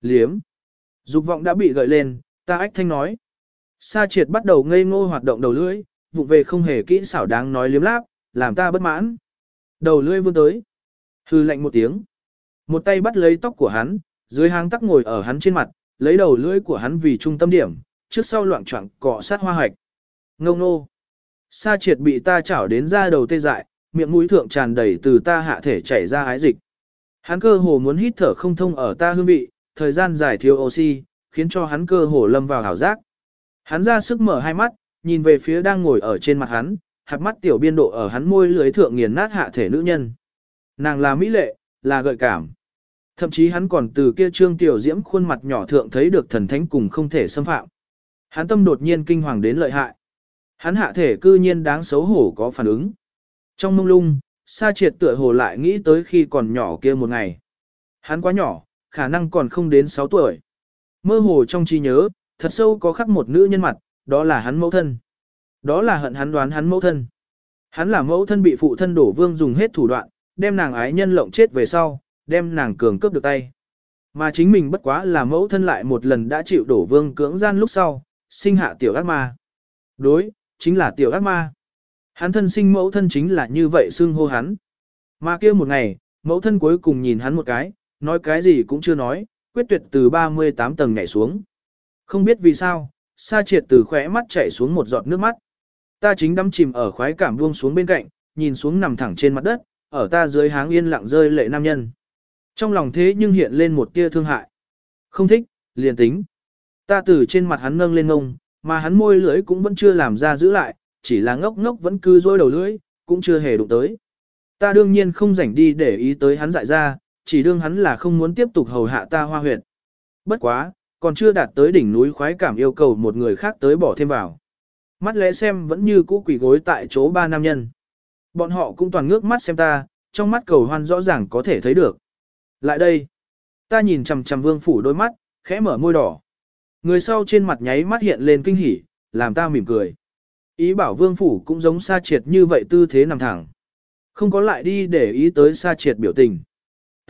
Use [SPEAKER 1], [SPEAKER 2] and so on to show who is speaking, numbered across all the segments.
[SPEAKER 1] liếm. Dục vọng đã bị gợi lên, ta ách thanh nói. Sa triệt bắt đầu ngây ngô hoạt động đầu lưỡi, vụ về không hề kỹ xảo đáng nói liếm láp, làm ta bất mãn. Đầu lưỡi vươn tới. Hư lạnh một tiếng. Một tay bắt lấy tóc của hắn, dưới hang tắc ngồi ở hắn trên mặt, lấy đầu lưỡi của hắn vì trung tâm điểm, trước sau loạn choạng cọ sát hoa hạch, Ngông nô. Sa triệt bị ta chảo đến ra đầu tê dại, miệng mũi thượng tràn đầy từ ta hạ thể chảy ra ái dịch. Hắn cơ hồ muốn hít thở không thông ở ta hương vị, thời gian dài thiếu oxy, khiến cho hắn cơ hồ lâm vào hảo giác. Hắn ra sức mở hai mắt, nhìn về phía đang ngồi ở trên mặt hắn, hạt mắt tiểu biên độ ở hắn môi lưới thượng nghiền nát hạ thể nữ nhân. Nàng là mỹ lệ, là gợi cảm. Thậm chí hắn còn từ kia trương tiểu diễm khuôn mặt nhỏ thượng thấy được thần thánh cùng không thể xâm phạm. Hắn tâm đột nhiên kinh hoàng đến lợi hại. Hắn hạ thể cư nhiên đáng xấu hổ có phản ứng. Trong mông lung, Sa triệt tựa hồ lại nghĩ tới khi còn nhỏ kia một ngày. Hắn quá nhỏ, khả năng còn không đến 6 tuổi. Mơ hồ trong trí nhớ, thật sâu có khắc một nữ nhân mặt, đó là hắn mẫu thân. Đó là hận hắn đoán hắn mẫu thân. Hắn là mẫu thân bị phụ thân đổ vương dùng hết thủ đoạn, đem nàng ái nhân lộng chết về sau, đem nàng cường cướp được tay. Mà chính mình bất quá là mẫu thân lại một lần đã chịu đổ vương cưỡng gian lúc sau, sinh hạ tiểu ác ma. Đối, chính là tiểu ác ma. Hắn thân sinh mẫu thân chính là như vậy xưng hô hắn. Mà kia một ngày, mẫu thân cuối cùng nhìn hắn một cái, nói cái gì cũng chưa nói, quyết tuyệt từ 38 tầng nhảy xuống. Không biết vì sao, sa triệt từ khóe mắt chảy xuống một giọt nước mắt. Ta chính đắm chìm ở khoái cảm buông xuống bên cạnh, nhìn xuống nằm thẳng trên mặt đất, ở ta dưới háng yên lặng rơi lệ nam nhân. Trong lòng thế nhưng hiện lên một tia thương hại. Không thích, liền tính. Ta từ trên mặt hắn nâng lên ngông, mà hắn môi lưỡi cũng vẫn chưa làm ra giữ lại, chỉ là ngốc ngốc vẫn cứ rôi đầu lưỡi, cũng chưa hề đụng tới. Ta đương nhiên không rảnh đi để ý tới hắn dại ra, chỉ đương hắn là không muốn tiếp tục hầu hạ ta hoa huyệt. Bất quá, còn chưa đạt tới đỉnh núi khoái cảm yêu cầu một người khác tới bỏ thêm vào. Mắt lẽ xem vẫn như cũ quỷ gối tại chỗ ba nam nhân. Bọn họ cũng toàn ngước mắt xem ta, trong mắt cầu hoan rõ ràng có thể thấy được. Lại đây, ta nhìn chằm chằm vương phủ đôi mắt, khẽ mở môi đỏ. Người sau trên mặt nháy mắt hiện lên kinh hỉ, làm ta mỉm cười. Ý bảo vương phủ cũng giống sa triệt như vậy tư thế nằm thẳng. Không có lại đi để ý tới sa triệt biểu tình.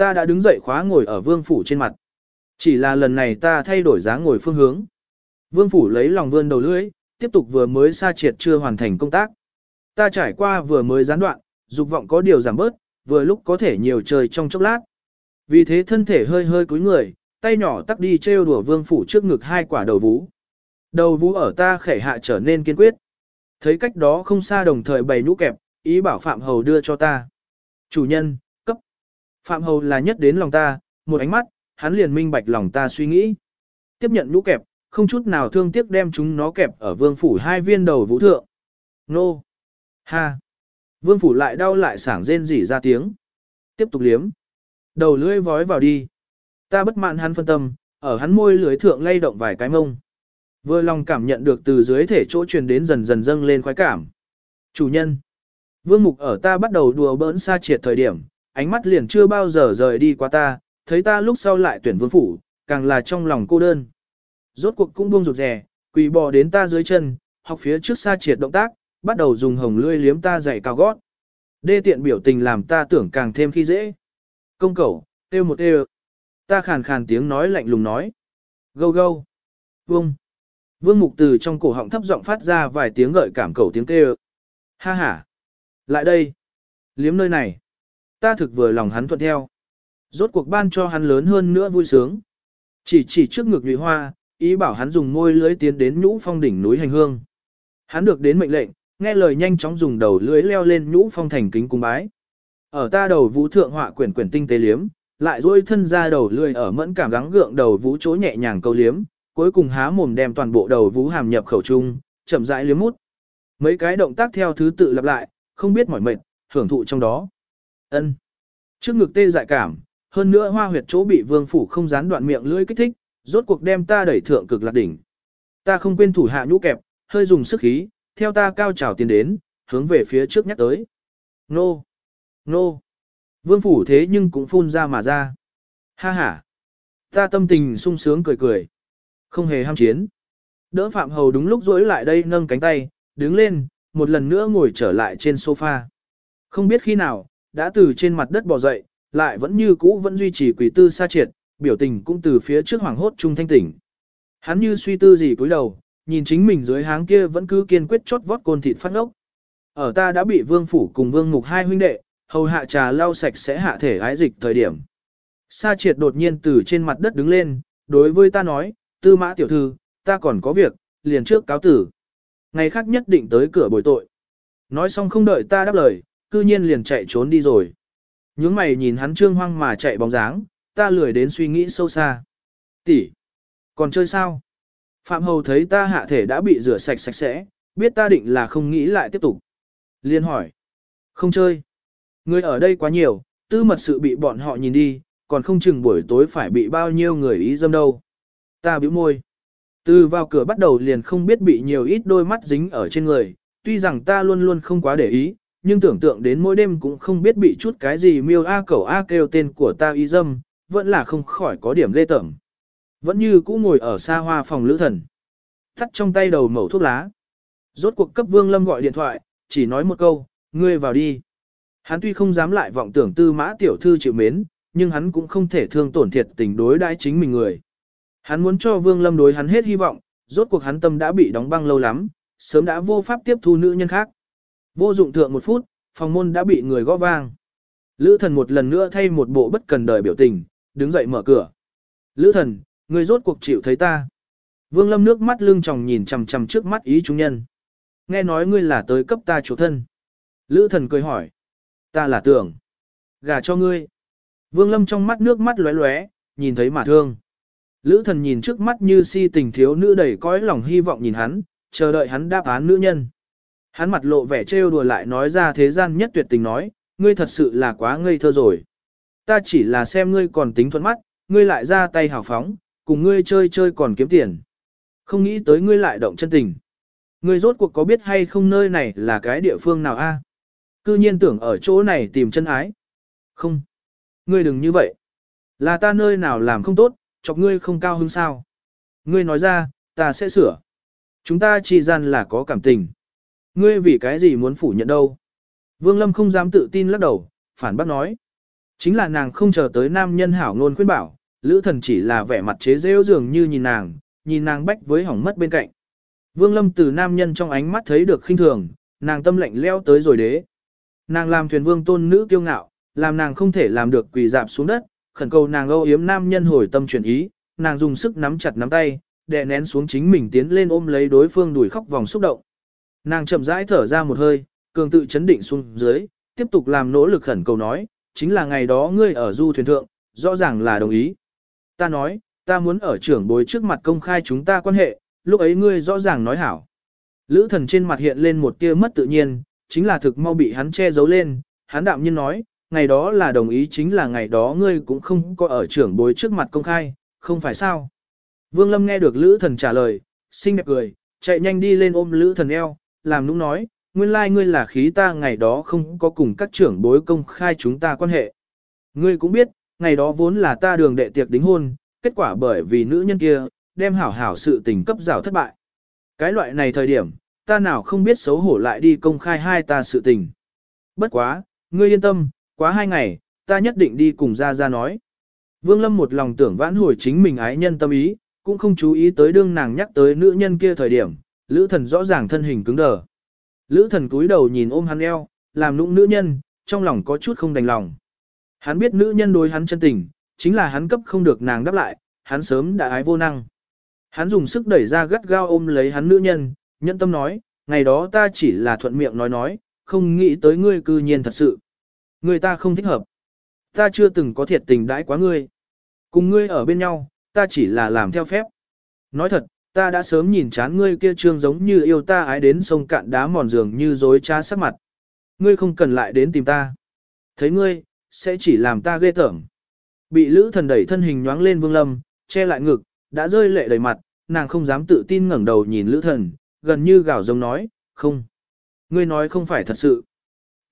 [SPEAKER 1] Ta đã đứng dậy khóa ngồi ở vương phủ trên mặt. Chỉ là lần này ta thay đổi dáng ngồi phương hướng. Vương phủ lấy lòng vươn đầu lưỡi, tiếp tục vừa mới sa triệt chưa hoàn thành công tác. Ta trải qua vừa mới gián đoạn, dục vọng có điều giảm bớt, vừa lúc có thể nhiều trời trong chốc lát. Vì thế thân thể hơi hơi cúi người, tay nhỏ tắc đi trêu đùa vương phủ trước ngực hai quả đầu vú. Đầu vú ở ta khẻ hạ trở nên kiên quyết. Thấy cách đó không xa đồng thời bày nhũ kẹp, ý bảo Phạm Hầu đưa cho ta. Chủ nhân. Phạm Hầu là nhất đến lòng ta, một ánh mắt, hắn liền minh bạch lòng ta suy nghĩ. Tiếp nhận nhũ kẹp, không chút nào thương tiếc đem chúng nó kẹp ở vương phủ hai viên đầu vũ thượng. Nô. Ha. Vương phủ lại đau lại sảng rên rỉ ra tiếng. Tiếp tục liếm. Đầu lưỡi vói vào đi. Ta bất mãn hắn phân tâm, ở hắn môi lưới thượng lay động vài cái mông. Vừa lòng cảm nhận được từ dưới thể chỗ truyền đến dần dần dâng lên khoái cảm. Chủ nhân. Vương mục ở ta bắt đầu đùa bỡn xa triệt thời điểm, ánh mắt liền chưa bao giờ rời đi qua ta, thấy ta lúc sau lại tuyển vương phủ, càng là trong lòng cô đơn. Rốt cuộc cũng buông rụt rè, quỳ bò đến ta dưới chân, học phía trước xa triệt động tác, bắt đầu dùng hồng lươi liếm ta dày cao gót. Đê tiện biểu tình làm ta tưởng càng thêm khi dễ. Công cẩu, têu một têu. Ta khàn khàn tiếng nói lạnh lùng nói. Gâu gâu. Vương. Vương mục từ trong cổ họng thấp giọng phát ra vài tiếng gợi cảm cầu tiếng kêu. Ha ha. Lại đây. Liếm nơi này. Ta thực vừa lòng hắn thuận theo. Rốt cuộc ban cho hắn lớn hơn nữa vui sướng. Chỉ chỉ trước ngực nhụy hoa, ý bảo hắn dùng môi lưới tiến đến nhũ phong đỉnh núi hành hương. Hắn được đến mệnh lệnh, nghe lời nhanh chóng dùng đầu lưới leo lên nhũ phong thành kính cung bái. Ở ta đầu vũ thượng họa quyển quyển tinh tế liếm, lại duỗi thân ra đầu lưỡi ở mẫn cảm gắng gượng đầu vũ chỗ nhẹ nhàng câu liếm, cuối cùng há mồm đem toàn bộ đầu vũ hàm nhập khẩu trung, chậm rãi liếm mút. Mấy cái động tác theo thứ tự lặp lại, không biết mỏi mệt, hưởng thụ trong đó. Ân. Trước ngực tê dại cảm, hơn nữa hoa huyệt chỗ bị vương phủ không gián đoạn miệng lưỡi kích thích, rốt cuộc đem ta đẩy thượng cực lạc đỉnh. Ta không quên thủ hạ nhũ kẹp, hơi dùng sức khí, theo ta cao trào tiến đến, hướng về phía trước nhắc tới. Nô! Nô! Vương phủ thế nhưng cũng phun ra mà ra. Ha ha! Ta tâm tình sung sướng cười cười. Không hề ham chiến. Đỡ Phạm Hầu đúng lúc rỗi lại đây nâng cánh tay, đứng lên, một lần nữa ngồi trở lại trên sofa. Không biết khi nào, đã từ trên mặt đất bò dậy, lại vẫn như cũ vẫn duy trì quỷ tư sa triệt, biểu tình cũng từ phía trước hoàng hốt trung thanh tỉnh. Hắn như suy tư gì cúi đầu, nhìn chính mình dưới háng kia vẫn cứ kiên quyết chốt vót côn thịt phát ngốc. Ở ta đã bị vương phủ cùng vương mục hai huynh đệ, hầu hạ trà lau sạch sẽ hạ thể ái dịch thời điểm. Sa triệt đột nhiên từ trên mặt đất đứng lên, đối với ta nói, tư mã tiểu thư, ta còn có việc, liền trước cáo tử. Ngày khác nhất định tới cửa bồi tội. Nói xong không đợi ta đáp lời, cư nhiên liền chạy trốn đi rồi. Nhướng mày nhìn hắn trương hoang mà chạy bóng dáng, ta lười đến suy nghĩ sâu xa. Tỷ, còn chơi sao? Phạm Hầu thấy ta hạ thể đã bị rửa sạch sạch sẽ, biết ta định là không nghĩ lại tiếp tục. Liên hỏi, không chơi. Người ở đây quá nhiều, tư mật sự bị bọn họ nhìn đi, còn không chừng buổi tối phải bị bao nhiêu người ý dâm đâu. Ta bĩu môi. Từ vào cửa bắt đầu liền không biết bị nhiều ít đôi mắt dính ở trên người, tuy rằng ta luôn luôn không quá để ý, nhưng tưởng tượng đến mỗi đêm cũng không biết bị chút cái gì miêu A cẩu A kêu tên của ta y dâm, vẫn là không khỏi có điểm lê tởm. Vẫn như cũ ngồi ở xa hoa phòng lữ thần. Thắt trong tay đầu mẩu thuốc lá. Rốt cuộc cấp Vương Lâm gọi điện thoại, chỉ nói một câu, ngươi vào đi. Hắn tuy không dám lại vọng tưởng tư mã tiểu thư chịu mến, nhưng hắn cũng không thể thương tổn thiệt tình đối đãi chính mình người. Hắn muốn cho Vương Lâm đối hắn hết hy vọng, rốt cuộc hắn tâm đã bị đóng băng lâu lắm, sớm đã vô pháp tiếp thu nữ nhân khác. Vô dụng thượng một phút, phòng môn đã bị người gõ vang. Lữ thần một lần nữa thay một bộ bất cần đời biểu tình, đứng dậy mở cửa. Lữ thần, người rốt cuộc chịu thấy ta. Vương Lâm nước mắt lưng tròng nhìn chằm chằm trước mắt ý chúng nhân. Nghe nói ngươi là tới cấp ta chủ thân. Lữ thần cười hỏi. Ta là tưởng. Gà cho ngươi. Vương Lâm trong mắt nước mắt lóe lóe, nhìn thấy mà thương. Lữ thần nhìn trước mắt như si tình thiếu nữ đầy cõi lòng hy vọng nhìn hắn, chờ đợi hắn đáp án nữ nhân. Hắn mặt lộ vẻ trêu đùa lại nói ra thế gian nhất tuyệt tình nói, ngươi thật sự là quá ngây thơ rồi. Ta chỉ là xem ngươi còn tính thuận mắt, ngươi lại ra tay hào phóng, cùng ngươi chơi chơi còn kiếm tiền. Không nghĩ tới ngươi lại động chân tình. Ngươi rốt cuộc có biết hay không nơi này là cái địa phương nào a? Cư nhiên tưởng ở chỗ này tìm chân ái. Không. Ngươi đừng như vậy. Là ta nơi nào làm không tốt, chọc ngươi không cao hứng sao. Ngươi nói ra, ta sẽ sửa. Chúng ta chỉ gian là có cảm tình. Ngươi vì cái gì muốn phủ nhận đâu? Vương Lâm không dám tự tin lắc đầu, phản bác nói. Chính là nàng không chờ tới nam nhân hảo ngôn khuyên bảo, lữ thần chỉ là vẻ mặt chế rêu dường như nhìn nàng, nhìn nàng bách với hỏng mất bên cạnh. Vương Lâm từ nam nhân trong ánh mắt thấy được khinh thường, nàng tâm lạnh leo tới rồi đế. Nàng làm thuyền vương tôn nữ kiêu ngạo, làm nàng không thể làm được quỳ dạp xuống đất, khẩn cầu nàng âu yếm nam nhân hồi tâm chuyển ý, nàng dùng sức nắm chặt nắm tay, đè nén xuống chính mình tiến lên ôm lấy đối phương đuổi khóc vòng xúc động. Nàng chậm rãi thở ra một hơi, cường tự chấn định xuống dưới, tiếp tục làm nỗ lực khẩn cầu nói, chính là ngày đó ngươi ở du thuyền thượng, rõ ràng là đồng ý. Ta nói, ta muốn ở trưởng bối trước mặt công khai chúng ta quan hệ, lúc ấy ngươi rõ ràng nói hảo. Lữ thần trên mặt hiện lên một tia mất tự nhiên, chính là thực mau bị hắn che giấu lên, hắn đạm nhiên nói, ngày đó là đồng ý chính là ngày đó ngươi cũng không có ở trưởng bối trước mặt công khai, không phải sao. Vương Lâm nghe được Lữ thần trả lời, xinh đẹp cười, chạy nhanh đi lên ôm Lữ thần eo, làm nũng nói, nguyên lai like ngươi là khí ta ngày đó không có cùng các trưởng bối công khai chúng ta quan hệ. Ngươi cũng biết, ngày đó vốn là ta đường đệ tiệc đính hôn, kết quả bởi vì nữ nhân kia, đem hảo hảo sự tình cấp rào thất bại. Cái loại này thời điểm, ta nào không biết xấu hổ lại đi công khai hai ta sự tình. Bất quá, ngươi yên tâm, quá hai ngày, ta nhất định đi cùng ra ra nói. Vương Lâm một lòng tưởng vãn hồi chính mình ái nhân tâm ý, cũng không chú ý tới đương nàng nhắc tới nữ nhân kia thời điểm, lữ thần rõ ràng thân hình cứng đờ. Lữ thần cúi đầu nhìn ôm hắn eo, làm nũng nữ nhân, trong lòng có chút không đành lòng. Hắn biết nữ nhân đối hắn chân tình, chính là hắn cấp không được nàng đáp lại, hắn sớm đã ái vô năng. Hắn dùng sức đẩy ra gắt gao ôm lấy hắn nữ nhân, nhẫn tâm nói, ngày đó ta chỉ là thuận miệng nói nói, không nghĩ tới ngươi cư nhiên thật sự. Người ta không thích hợp. Ta chưa từng có thiệt tình đãi quá ngươi. Cùng ngươi ở bên nhau, ta chỉ là làm theo phép. Nói thật, ta đã sớm nhìn chán ngươi kia trương giống như yêu ta ái đến sông cạn đá mòn giường như dối trá sắc mặt. Ngươi không cần lại đến tìm ta. Thấy ngươi, sẽ chỉ làm ta ghê tởm. Bị lữ thần đẩy thân hình nhoáng lên vương lâm, che lại ngực, đã rơi lệ đầy mặt, nàng không dám tự tin ngẩng đầu nhìn lữ thần, gần như gào giống nói, không. Ngươi nói không phải thật sự.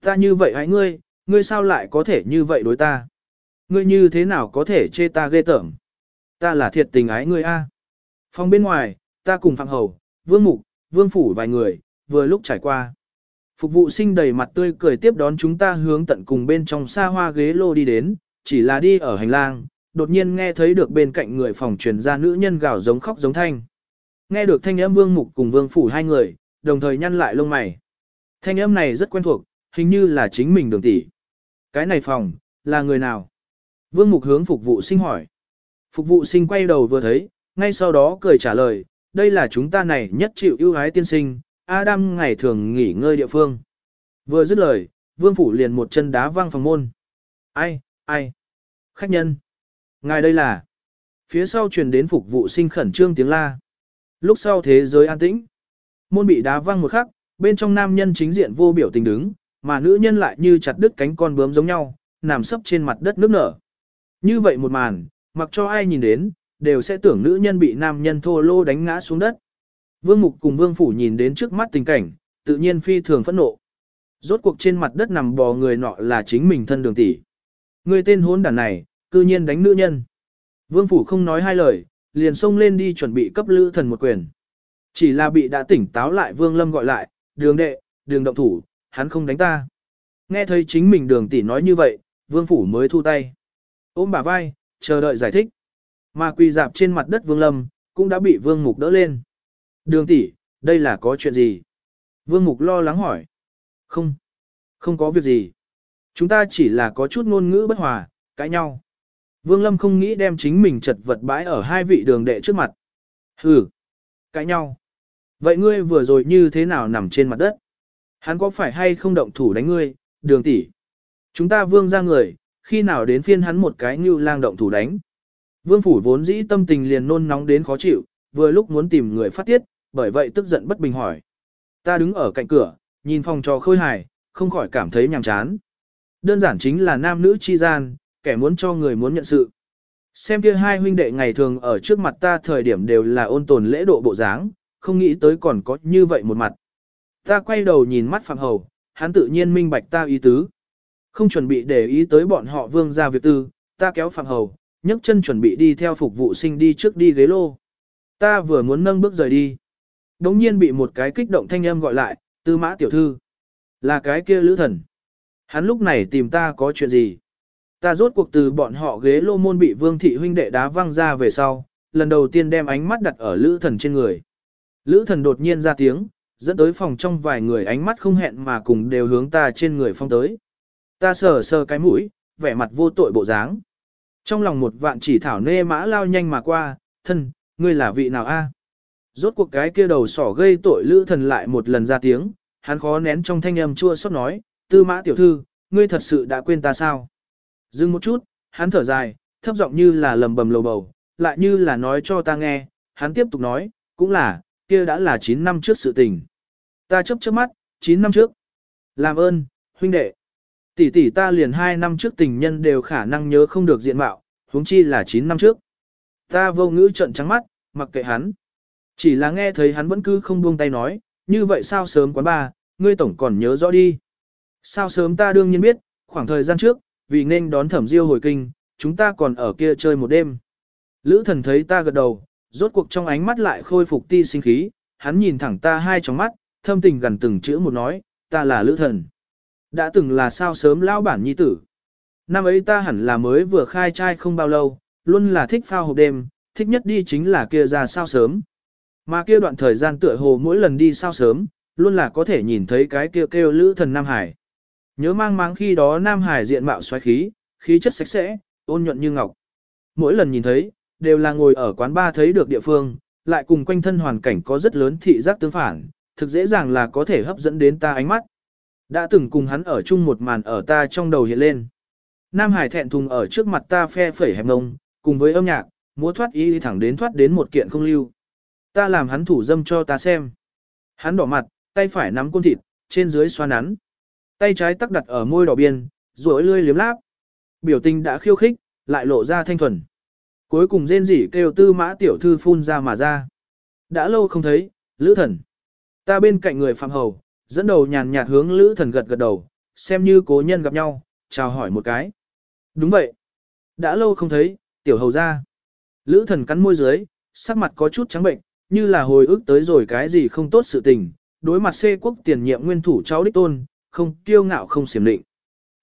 [SPEAKER 1] Ta như vậy hãy ngươi, ngươi sao lại có thể như vậy đối ta? Ngươi như thế nào có thể chê ta ghê tởm? Ta là thiệt tình ái ngươi a. Phòng bên ngoài, ta cùng Phạm Hầu, Vương Mục, Vương Phủ vài người, vừa lúc trải qua. Phục vụ sinh đầy mặt tươi cười tiếp đón chúng ta hướng tận cùng bên trong xa hoa ghế lô đi đến, chỉ là đi ở hành lang, đột nhiên nghe thấy được bên cạnh người phòng truyền ra nữ nhân gào giống khóc giống thanh. Nghe được thanh âm vương mục cùng vương phủ hai người, đồng thời nhăn lại lông mày. Thanh âm này rất quen thuộc, hình như là chính mình đường tỷ. Cái này phòng, là người nào? Vương mục hướng phục vụ sinh hỏi. Phục vụ sinh quay đầu vừa thấy, ngay sau đó cười trả lời, đây là chúng ta này nhất chịu ưu ái tiên sinh, Adam ngày thường nghỉ ngơi địa phương. Vừa dứt lời, vương phủ liền một chân đá văng phòng môn. Ai, ai? Khách nhân. Ngài đây là. Phía sau truyền đến phục vụ sinh khẩn trương tiếng la. Lúc sau thế giới an tĩnh. Môn bị đá văng một khắc, bên trong nam nhân chính diện vô biểu tình đứng, mà nữ nhân lại như chặt đứt cánh con bướm giống nhau, nằm sấp trên mặt đất nước nở. Như vậy một màn, mặc cho ai nhìn đến, đều sẽ tưởng nữ nhân bị nam nhân thô lô đánh ngã xuống đất. Vương Mục cùng Vương Phủ nhìn đến trước mắt tình cảnh, tự nhiên phi thường phẫn nộ. Rốt cuộc trên mặt đất nằm bò người nọ là chính mình thân đường tỷ. Người tên hốn đàn này, cư nhiên đánh nữ nhân. Vương Phủ không nói hai lời, liền xông lên đi chuẩn bị cấp lữ thần một quyền. Chỉ là bị đã tỉnh táo lại Vương Lâm gọi lại, đường đệ, đường động thủ, hắn không đánh ta. Nghe thấy chính mình đường tỷ nói như vậy, Vương Phủ mới thu tay. Ôm bà vai, chờ đợi giải thích. Mà quỳ dạp trên mặt đất Vương Lâm, cũng đã bị Vương Mục đỡ lên. Đường tỷ, đây là có chuyện gì? Vương Mục lo lắng hỏi. Không, không có việc gì. Chúng ta chỉ là có chút ngôn ngữ bất hòa, cãi nhau. Vương Lâm không nghĩ đem chính mình chật vật bãi ở hai vị đường đệ trước mặt. Hừ, cãi nhau. Vậy ngươi vừa rồi như thế nào nằm trên mặt đất? Hắn có phải hay không động thủ đánh ngươi, đường tỷ? Chúng ta vương ra người, khi nào đến phiên hắn một cái như lang động thủ đánh? Vương phủ vốn dĩ tâm tình liền nôn nóng đến khó chịu, vừa lúc muốn tìm người phát tiết, bởi vậy tức giận bất bình hỏi. Ta đứng ở cạnh cửa, nhìn phòng trò khôi hài, không khỏi cảm thấy nhàm chán. Đơn giản chính là nam nữ chi gian, kẻ muốn cho người muốn nhận sự. Xem kia hai huynh đệ ngày thường ở trước mặt ta thời điểm đều là ôn tồn lễ độ bộ dáng, không nghĩ tới còn có như vậy một mặt. Ta quay đầu nhìn mắt Phạm Hầu, hắn tự nhiên minh bạch ta ý tứ. Không chuẩn bị để ý tới bọn họ vương ra việc tư, ta kéo Phạm Hầu, nhấc chân chuẩn bị đi theo phục vụ sinh đi trước đi ghế lô. Ta vừa muốn nâng bước rời đi. Đống nhiên bị một cái kích động thanh âm gọi lại, tư mã tiểu thư. Là cái kia lữ thần. Hắn lúc này tìm ta có chuyện gì? Ta rốt cuộc từ bọn họ ghế lô môn bị vương thị huynh đệ đá văng ra về sau, lần đầu tiên đem ánh mắt đặt ở lữ thần trên người. Lữ thần đột nhiên ra tiếng, dẫn tới phòng trong vài người ánh mắt không hẹn mà cùng đều hướng ta trên người phong tới. Ta sờ sờ cái mũi, vẻ mặt vô tội bộ dáng. Trong lòng một vạn chỉ thảo nê mã lao nhanh mà qua, thân, ngươi là vị nào a? Rốt cuộc cái kia đầu sỏ gây tội lữ thần lại một lần ra tiếng, hắn khó nén trong thanh âm chua xót nói, tư mã tiểu thư, ngươi thật sự đã quên ta sao? Dừng một chút, hắn thở dài, thấp giọng như là lầm bầm lầu bầu, lại như là nói cho ta nghe, hắn tiếp tục nói, cũng là, kia đã là 9 năm trước sự tình. Ta chấp chớp mắt, 9 năm trước. Làm ơn, huynh đệ. Tỷ tỷ ta liền hai năm trước tình nhân đều khả năng nhớ không được diện mạo, huống chi là 9 năm trước. Ta vô ngữ trận trắng mắt, mặc kệ hắn. Chỉ là nghe thấy hắn vẫn cứ không buông tay nói, như vậy sao sớm quán ba, ngươi tổng còn nhớ rõ đi. Sao sớm ta đương nhiên biết, khoảng thời gian trước, vì nên đón thẩm diêu hồi kinh, chúng ta còn ở kia chơi một đêm. Lữ thần thấy ta gật đầu, rốt cuộc trong ánh mắt lại khôi phục ti sinh khí, hắn nhìn thẳng ta hai trong mắt, thâm tình gần từng chữ một nói, ta là lữ thần. Đã từng là sao sớm lão bản nhi tử. Năm ấy ta hẳn là mới vừa khai trai không bao lâu, luôn là thích phao hộp đêm, thích nhất đi chính là kia ra sao sớm. Mà kia đoạn thời gian tựa hồ mỗi lần đi sao sớm, luôn là có thể nhìn thấy cái kia kêu, kêu lữ thần Nam Hải. Nhớ mang máng khi đó Nam Hải diện mạo xoáy khí, khí chất sạch sẽ, ôn nhuận như ngọc. Mỗi lần nhìn thấy, đều là ngồi ở quán ba thấy được địa phương, lại cùng quanh thân hoàn cảnh có rất lớn thị giác tương phản, thực dễ dàng là có thể hấp dẫn đến ta ánh mắt. Đã từng cùng hắn ở chung một màn ở ta trong đầu hiện lên. Nam Hải thẹn thùng ở trước mặt ta phe phẩy hẹp ngông, cùng với âm nhạc, múa thoát y thẳng đến thoát đến một kiện không lưu. Ta làm hắn thủ dâm cho ta xem. Hắn đỏ mặt, tay phải nắm côn thịt, trên dưới xoa nắn. Tay trái tắc đặt ở môi đỏ biên, rồi lươi liếm láp. Biểu tình đã khiêu khích, lại lộ ra thanh thuần. Cuối cùng rên rỉ kêu tư mã tiểu thư phun ra mà ra. Đã lâu không thấy, lữ thần. Ta bên cạnh người phạm hầu, dẫn đầu nhàn nhạt hướng lữ thần gật gật đầu, xem như cố nhân gặp nhau, chào hỏi một cái. Đúng vậy. Đã lâu không thấy, tiểu hầu ra. Lữ thần cắn môi dưới, sắc mặt có chút trắng bệnh, như là hồi ức tới rồi cái gì không tốt sự tình. Đối mặt xê quốc tiền nhiệm nguyên thủ cháu đích tôn, không kiêu ngạo không xiểm định.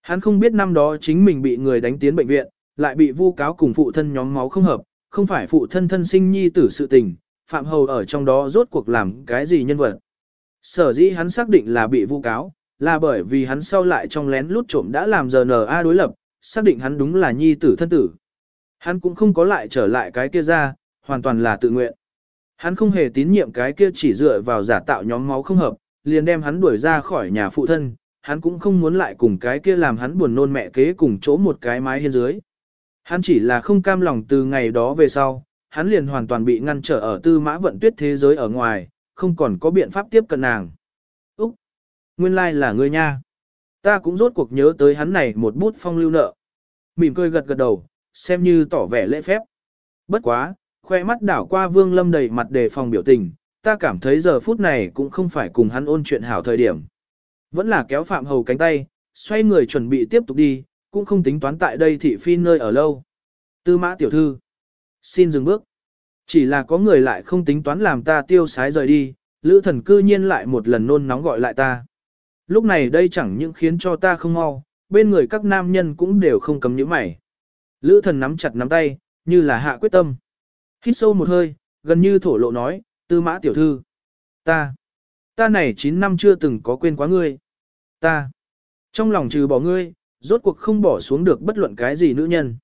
[SPEAKER 1] Hắn không biết năm đó chính mình bị người đánh tiến bệnh viện, lại bị vu cáo cùng phụ thân nhóm máu không hợp, không phải phụ thân thân sinh nhi tử sự tình, Phạm Hầu ở trong đó rốt cuộc làm cái gì nhân vật. Sở dĩ hắn xác định là bị vu cáo, là bởi vì hắn sau lại trong lén lút trộm đã làm giờ đối lập, xác định hắn đúng là nhi tử thân tử. Hắn cũng không có lại trở lại cái kia ra, hoàn toàn là tự nguyện. Hắn không hề tín nhiệm cái kia chỉ dựa vào giả tạo nhóm máu không hợp, liền đem hắn đuổi ra khỏi nhà phụ thân, hắn cũng không muốn lại cùng cái kia làm hắn buồn nôn mẹ kế cùng chỗ một cái mái hiên dưới. Hắn chỉ là không cam lòng từ ngày đó về sau, hắn liền hoàn toàn bị ngăn trở ở tư mã vận tuyết thế giới ở ngoài, không còn có biện pháp tiếp cận nàng. Úc! Nguyên lai like là ngươi nha. Ta cũng rốt cuộc nhớ tới hắn này một bút phong lưu nợ. Mỉm cười gật gật đầu, xem như tỏ vẻ lễ phép. Bất quá, khoe mắt đảo qua vương lâm đầy mặt đề phòng biểu tình, ta cảm thấy giờ phút này cũng không phải cùng hắn ôn chuyện hảo thời điểm. Vẫn là kéo phạm hầu cánh tay, xoay người chuẩn bị tiếp tục đi, cũng không tính toán tại đây thị phi nơi ở lâu. Tư mã tiểu thư, xin dừng bước. Chỉ là có người lại không tính toán làm ta tiêu sái rời đi, lữ thần cư nhiên lại một lần nôn nóng gọi lại ta. Lúc này đây chẳng những khiến cho ta không mau, bên người các nam nhân cũng đều không cấm những mày. Lữ thần nắm chặt nắm tay, như là hạ quyết tâm. Hít sâu một hơi, gần như thổ lộ nói, tư mã tiểu thư. Ta, ta này 9 năm chưa từng có quên quá ngươi. Ta, trong lòng trừ bỏ ngươi, rốt cuộc không bỏ xuống được bất luận cái gì nữ nhân.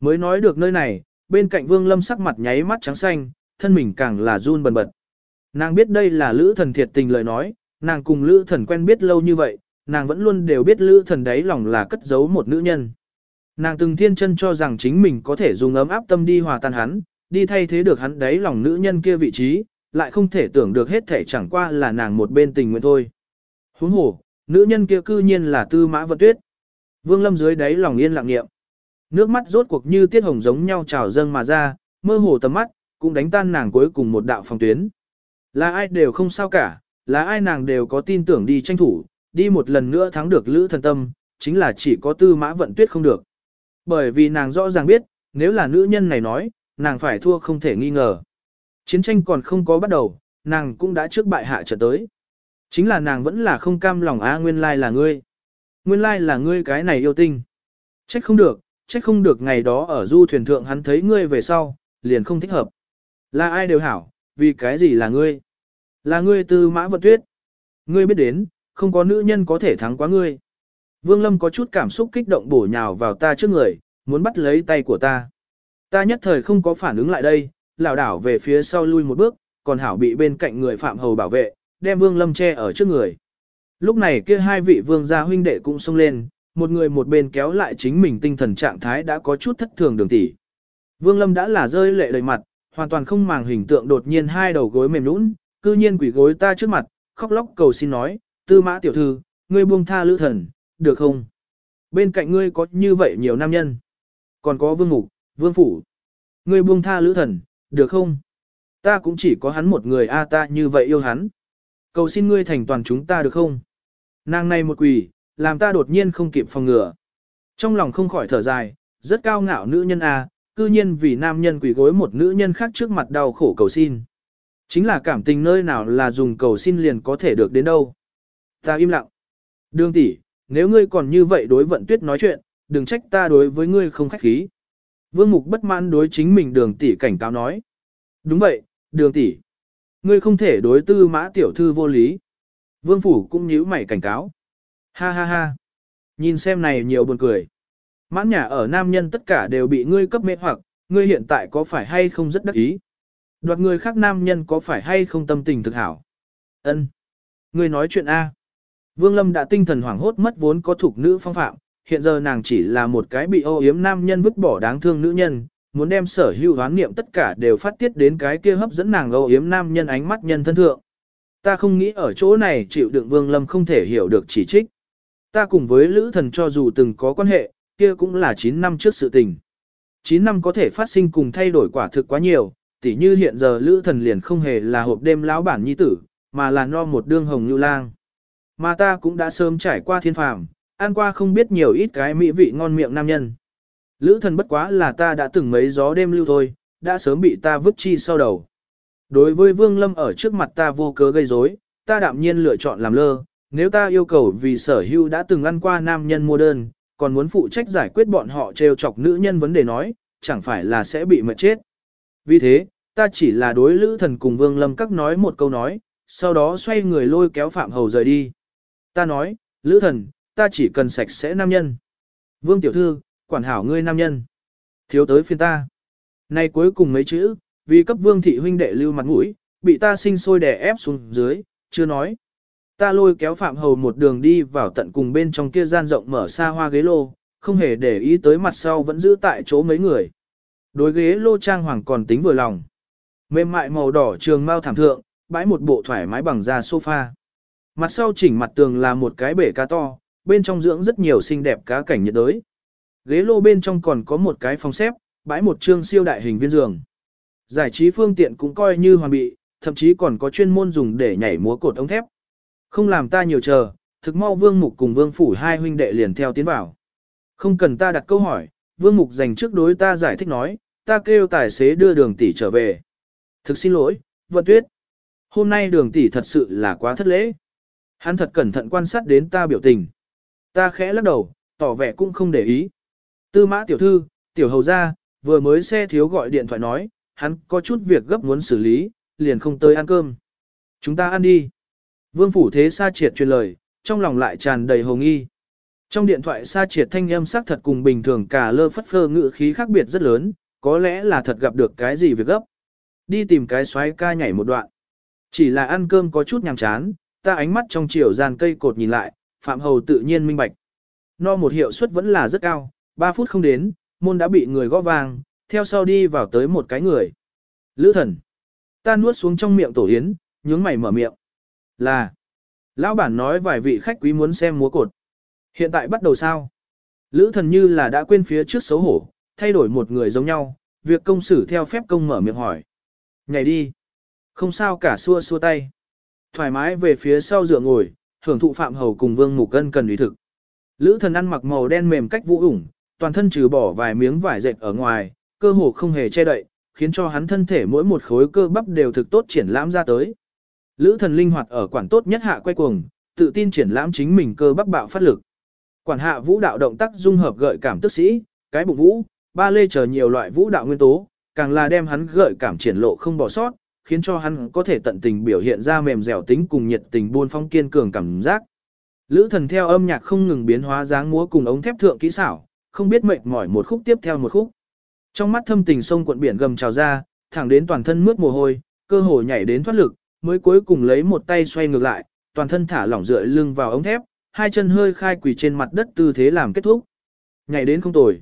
[SPEAKER 1] Mới nói được nơi này, bên cạnh vương lâm sắc mặt nháy mắt trắng xanh, thân mình càng là run bần bật. Nàng biết đây là lữ thần thiệt tình lời nói, nàng cùng lữ thần quen biết lâu như vậy, nàng vẫn luôn đều biết lữ thần đấy lòng là cất giấu một nữ nhân. Nàng từng thiên chân cho rằng chính mình có thể dùng ấm áp tâm đi hòa tan hắn, đi thay thế được hắn đấy lòng nữ nhân kia vị trí, lại không thể tưởng được hết thể chẳng qua là nàng một bên tình nguyện thôi. Huống hồ, nữ nhân kia cư nhiên là tư mã vận tuyết. Vương lâm dưới đáy lòng yên lặng nghiệm. Nước mắt rốt cuộc như tiết hồng giống nhau trào dâng mà ra, mơ hồ tầm mắt, cũng đánh tan nàng cuối cùng một đạo phòng tuyến. Là ai đều không sao cả, là ai nàng đều có tin tưởng đi tranh thủ, đi một lần nữa thắng được lữ thần tâm, chính là chỉ có tư mã vận tuyết không được. Bởi vì nàng rõ ràng biết, nếu là nữ nhân này nói, nàng phải thua không thể nghi ngờ. Chiến tranh còn không có bắt đầu, nàng cũng đã trước bại hạ trở tới. Chính là nàng vẫn là không cam lòng a nguyên lai là ngươi. Nguyên lai là ngươi cái này yêu tinh. Trách không được, trách không được ngày đó ở du thuyền thượng hắn thấy ngươi về sau, liền không thích hợp. Là ai đều hảo, vì cái gì là ngươi? Là ngươi tư mã vật tuyết. Ngươi biết đến, không có nữ nhân có thể thắng quá ngươi. Vương Lâm có chút cảm xúc kích động bổ nhào vào ta trước người, muốn bắt lấy tay của ta. Ta nhất thời không có phản ứng lại đây, lảo đảo về phía sau lui một bước, còn hảo bị bên cạnh người phạm hầu bảo vệ, đem Vương Lâm che ở trước người. Lúc này kia hai vị vương gia huynh đệ cũng xông lên, một người một bên kéo lại chính mình tinh thần trạng thái đã có chút thất thường đường tỷ. Vương Lâm đã là rơi lệ đầy mặt, hoàn toàn không màng hình tượng đột nhiên hai đầu gối mềm nũng, cư nhiên quỷ gối ta trước mặt, khóc lóc cầu xin nói, tư mã tiểu thư, ngươi buông tha lữ thần, được không? Bên cạnh ngươi có như vậy nhiều nam nhân. Còn có vương mục, vương phủ. Ngươi buông tha lữ thần, được không? Ta cũng chỉ có hắn một người a ta như vậy yêu hắn. Cầu xin ngươi thành toàn chúng ta được không? Nàng này một quỷ, làm ta đột nhiên không kịp phòng ngừa. Trong lòng không khỏi thở dài, rất cao ngạo nữ nhân a, cư nhiên vì nam nhân quỷ gối một nữ nhân khác trước mặt đau khổ cầu xin. Chính là cảm tình nơi nào là dùng cầu xin liền có thể được đến đâu. Ta im lặng. Đường tỷ, nếu ngươi còn như vậy đối vận tuyết nói chuyện, đừng trách ta đối với ngươi không khách khí. Vương Mục bất mãn đối chính mình đường tỷ cảnh cáo nói. Đúng vậy, đường tỷ. Ngươi không thể đối tư mã tiểu thư vô lý. Vương Phủ cũng nhíu mày cảnh cáo. Ha ha ha. Nhìn xem này nhiều buồn cười. Mãn nhà ở nam nhân tất cả đều bị ngươi cấp mê hoặc, ngươi hiện tại có phải hay không rất đắc ý. Đoạt người khác nam nhân có phải hay không tâm tình thực hảo. Ân, Ngươi nói chuyện A. Vương Lâm đã tinh thần hoảng hốt mất vốn có thuộc nữ phong phạm, hiện giờ nàng chỉ là một cái bị ô yếm nam nhân vứt bỏ đáng thương nữ nhân, muốn đem sở hữu hoán niệm tất cả đều phát tiết đến cái kia hấp dẫn nàng ô yếm nam nhân ánh mắt nhân thân thượng. Ta không nghĩ ở chỗ này chịu đựng Vương Lâm không thể hiểu được chỉ trích. Ta cùng với Lữ Thần cho dù từng có quan hệ, kia cũng là 9 năm trước sự tình. 9 năm có thể phát sinh cùng thay đổi quả thực quá nhiều, tỉ như hiện giờ Lữ Thần liền không hề là hộp đêm lão bản nhi tử, mà là no một đương hồng như lang. Mà ta cũng đã sớm trải qua thiên phàm, ăn qua không biết nhiều ít cái mỹ vị ngon miệng nam nhân. Lữ thần bất quá là ta đã từng mấy gió đêm lưu thôi, đã sớm bị ta vứt chi sau đầu. Đối với Vương Lâm ở trước mặt ta vô cớ gây rối, ta đạm nhiên lựa chọn làm lơ, nếu ta yêu cầu vì sở hữu đã từng ăn qua nam nhân mua đơn, còn muốn phụ trách giải quyết bọn họ trêu chọc nữ nhân vấn đề nói, chẳng phải là sẽ bị mệt chết. Vì thế, ta chỉ là đối lữ thần cùng vương lâm các nói một câu nói, sau đó xoay người lôi kéo Phạm Hầu rời đi. Ta nói, lữ thần, ta chỉ cần sạch sẽ nam nhân. Vương tiểu thư, quản hảo ngươi nam nhân. Thiếu tới phiên ta. Nay cuối cùng mấy chữ, vì cấp vương thị huynh đệ lưu mặt mũi, bị ta sinh sôi đè ép xuống dưới, chưa nói. Ta lôi kéo Phạm Hầu một đường đi vào tận cùng bên trong kia gian rộng mở xa hoa ghế lô, không hề để ý tới mặt sau vẫn giữ tại chỗ mấy người. Đối ghế lô trang hoàng còn tính vừa lòng. Mềm mại màu đỏ trường mau thảm thượng, bãi một bộ thoải mái bằng da sofa. Mặt sau chỉnh mặt tường là một cái bể cá to, bên trong dưỡng rất nhiều xinh đẹp cá cảnh nhiệt đới. Ghế lô bên trong còn có một cái phòng xếp, bãi một trương siêu đại hình viên giường. Giải trí phương tiện cũng coi như hoàn bị, thậm chí còn có chuyên môn dùng để nhảy múa cột ống thép. Không làm ta nhiều chờ, thực mau Vương Mục cùng Vương Phủ hai huynh đệ liền theo tiến vào. Không cần ta đặt câu hỏi, Vương Mục dành trước đối ta giải thích nói, ta kêu tài xế đưa đường tỷ trở về. Thực xin lỗi, Vận Tuyết. Hôm nay đường tỷ thật sự là quá thất lễ. Hắn thật cẩn thận quan sát đến ta biểu tình. Ta khẽ lắc đầu, tỏ vẻ cũng không để ý. Tư mã tiểu thư, tiểu hầu ra, vừa mới xe thiếu gọi điện thoại nói, hắn có chút việc gấp muốn xử lý, liền không tới ăn cơm. Chúng ta ăn đi. Vương phủ thế sa triệt truyền lời, trong lòng lại tràn đầy hồng nghi. Trong điện thoại sa triệt thanh âm sắc thật cùng bình thường cả lơ phất phơ ngữ khí khác biệt rất lớn, có lẽ là thật gặp được cái gì việc gấp. Đi tìm cái xoáy ca nhảy một đoạn. Chỉ là ăn cơm có chút nhàm chán, ta ánh mắt trong chiều gian cây cột nhìn lại, Phạm Hầu tự nhiên minh bạch. No một hiệu suất vẫn là rất cao, 3 phút không đến, môn đã bị người gõ vàng theo sau đi vào tới một cái người. Lữ thần. Ta nuốt xuống trong miệng tổ yến, nhướng mày mở miệng. Là. Lão bản nói vài vị khách quý muốn xem múa cột. Hiện tại bắt đầu sao? Lữ thần như là đã quên phía trước xấu hổ, thay đổi một người giống nhau, việc công xử theo phép công mở miệng hỏi. Nhảy đi. Không sao cả xua xua tay. Thoải mái về phía sau dựa ngồi, hưởng thụ phạm hầu cùng vương mục cân cần ý thực. Lữ thần ăn mặc màu đen mềm cách vũ ủng, toàn thân trừ bỏ vài miếng vải dệt ở ngoài, cơ hồ không hề che đậy, khiến cho hắn thân thể mỗi một khối cơ bắp đều thực tốt triển lãm ra tới. Lữ thần linh hoạt ở quản tốt nhất hạ quay cuồng, tự tin triển lãm chính mình cơ bắp bạo phát lực. Quản hạ vũ đạo động tác dung hợp gợi cảm tức sĩ, cái bụng vũ, ba lê chờ nhiều loại vũ đạo nguyên tố, càng là đem hắn gợi cảm triển lộ không bỏ sót, khiến cho hắn có thể tận tình biểu hiện ra mềm dẻo tính cùng nhiệt tình buôn phong kiên cường cảm giác. Lữ thần theo âm nhạc không ngừng biến hóa dáng múa cùng ống thép thượng kỹ xảo, không biết mệt mỏi một khúc tiếp theo một khúc. Trong mắt thâm tình sông cuộn biển gầm trào ra, thẳng đến toàn thân mướt mồ hôi, cơ hồ nhảy đến thoát lực, mới cuối cùng lấy một tay xoay ngược lại, toàn thân thả lỏng dựa lưng vào ống thép, hai chân hơi khai quỳ trên mặt đất tư thế làm kết thúc. Nhảy đến không tồi.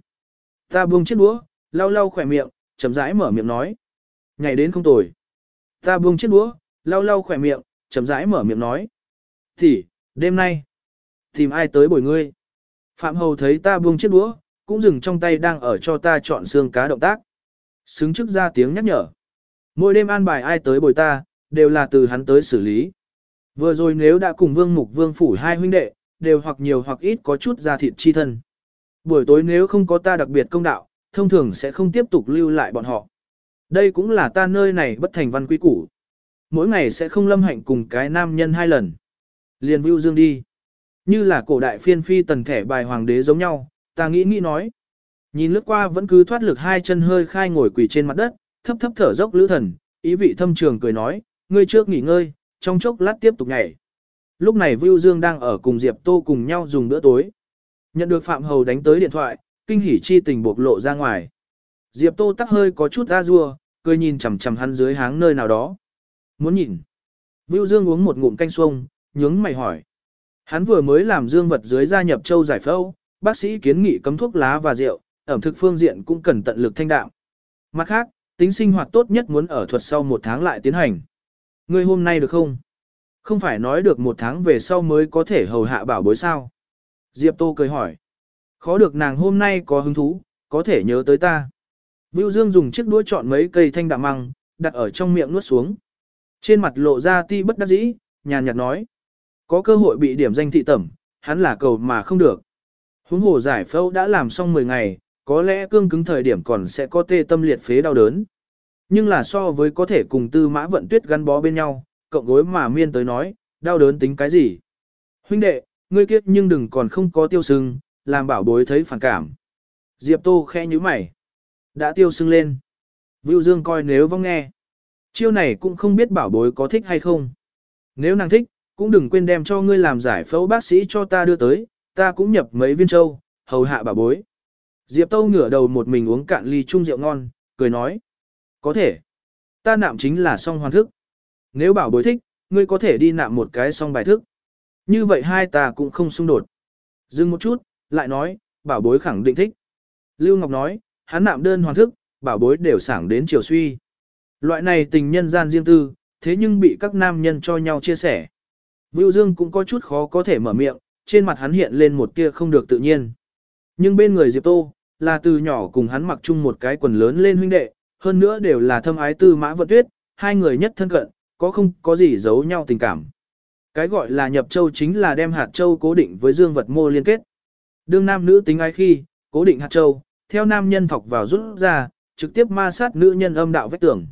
[SPEAKER 1] Ta buông chiếc đũa, lau lau khỏe miệng, chậm rãi mở miệng nói. Nhảy đến không tồi. Ta buông chiếc đũa, lau lau khỏe miệng, chậm rãi mở miệng nói. Thì, đêm nay, tìm ai tới bồi ngươi? Phạm Hầu thấy ta buông chiếc đũa, cũng dừng trong tay đang ở cho ta chọn xương cá động tác. Xứng trước ra tiếng nhắc nhở. Mỗi đêm an bài ai tới bồi ta, đều là từ hắn tới xử lý. Vừa rồi nếu đã cùng Vương Mục Vương Phủ hai huynh đệ, đều hoặc nhiều hoặc ít có chút ra thịt chi thân. Buổi tối nếu không có ta đặc biệt công đạo, thông thường sẽ không tiếp tục lưu lại bọn họ. Đây cũng là ta nơi này bất thành văn quy củ. Mỗi ngày sẽ không lâm hạnh cùng cái nam nhân hai lần. Liền vưu dương đi. Như là cổ đại phiên phi tần thẻ bài hoàng đế giống nhau, ta nghĩ nghĩ nói. Nhìn lướt qua vẫn cứ thoát lực hai chân hơi khai ngồi quỳ trên mặt đất, thấp thấp thở dốc lữ thần, ý vị thâm trường cười nói, ngươi trước nghỉ ngơi, trong chốc lát tiếp tục nhảy. Lúc này Vưu Dương đang ở cùng Diệp Tô cùng nhau dùng bữa tối. Nhận được Phạm Hầu đánh tới điện thoại, kinh hỉ chi tình bộc lộ ra ngoài. Diệp Tô tắc hơi có chút ra rua, cười nhìn chằm chằm hắn dưới háng nơi nào đó. Muốn nhìn. Vưu Dương uống một ngụm canh xuông, nhướng mày hỏi. Hắn vừa mới làm dương vật dưới gia nhập châu giải phẫu, bác sĩ kiến nghị cấm thuốc lá và rượu, ẩm thực phương diện cũng cần tận lực thanh đạm. Mặt khác, tính sinh hoạt tốt nhất muốn ở thuật sau một tháng lại tiến hành. Ngươi hôm nay được không? Không phải nói được một tháng về sau mới có thể hầu hạ bảo bối sao? Diệp Tô cười hỏi. Khó được nàng hôm nay có hứng thú, có thể nhớ tới ta. Vưu Dương dùng chiếc đũa chọn mấy cây thanh đạm măng, đặt ở trong miệng nuốt xuống. Trên mặt lộ ra ti bất đắc dĩ, nhàn nhạt nói. Có cơ hội bị điểm danh thị tẩm, hắn là cầu mà không được. Huống hồ giải phẫu đã làm xong 10 ngày, có lẽ cương cứng thời điểm còn sẽ có tê tâm liệt phế đau đớn. Nhưng là so với có thể cùng tư mã vận tuyết gắn bó bên nhau, cộng gối mà miên tới nói, đau đớn tính cái gì. Huynh đệ, ngươi kiếp nhưng đừng còn không có tiêu sưng, làm bảo bối thấy phản cảm. Diệp Tô khẽ nhíu mày. Đã tiêu sưng lên. Vưu Dương coi nếu vong nghe. Chiêu này cũng không biết bảo bối có thích hay không. Nếu nàng thích, cũng đừng quên đem cho ngươi làm giải phẫu bác sĩ cho ta đưa tới, ta cũng nhập mấy viên châu, hầu hạ bảo bối. Diệp Tô ngửa đầu một mình uống cạn ly chung rượu ngon, cười nói. Có thể. Ta nạm chính là song hoàn thức. Nếu bảo bối thích, ngươi có thể đi nạm một cái song bài thức. Như vậy hai ta cũng không xung đột. Dừng một chút, lại nói, bảo bối khẳng định thích. Lưu Ngọc nói, hắn nạm đơn hoàn thức, bảo bối đều sảng đến chiều suy. Loại này tình nhân gian riêng tư, thế nhưng bị các nam nhân cho nhau chia sẻ. Vưu Dương cũng có chút khó có thể mở miệng, trên mặt hắn hiện lên một tia không được tự nhiên. Nhưng bên người Diệp Tô, là từ nhỏ cùng hắn mặc chung một cái quần lớn lên huynh đệ, hơn nữa đều là thâm ái tư mã vận tuyết, hai người nhất thân cận, có không có gì giấu nhau tình cảm. Cái gọi là nhập châu chính là đem hạt châu cố định với dương vật mô liên kết. Đương nam nữ tính ái khi, cố định hạt châu, theo nam nhân thọc vào rút ra, trực tiếp ma sát nữ nhân âm đạo vách tường.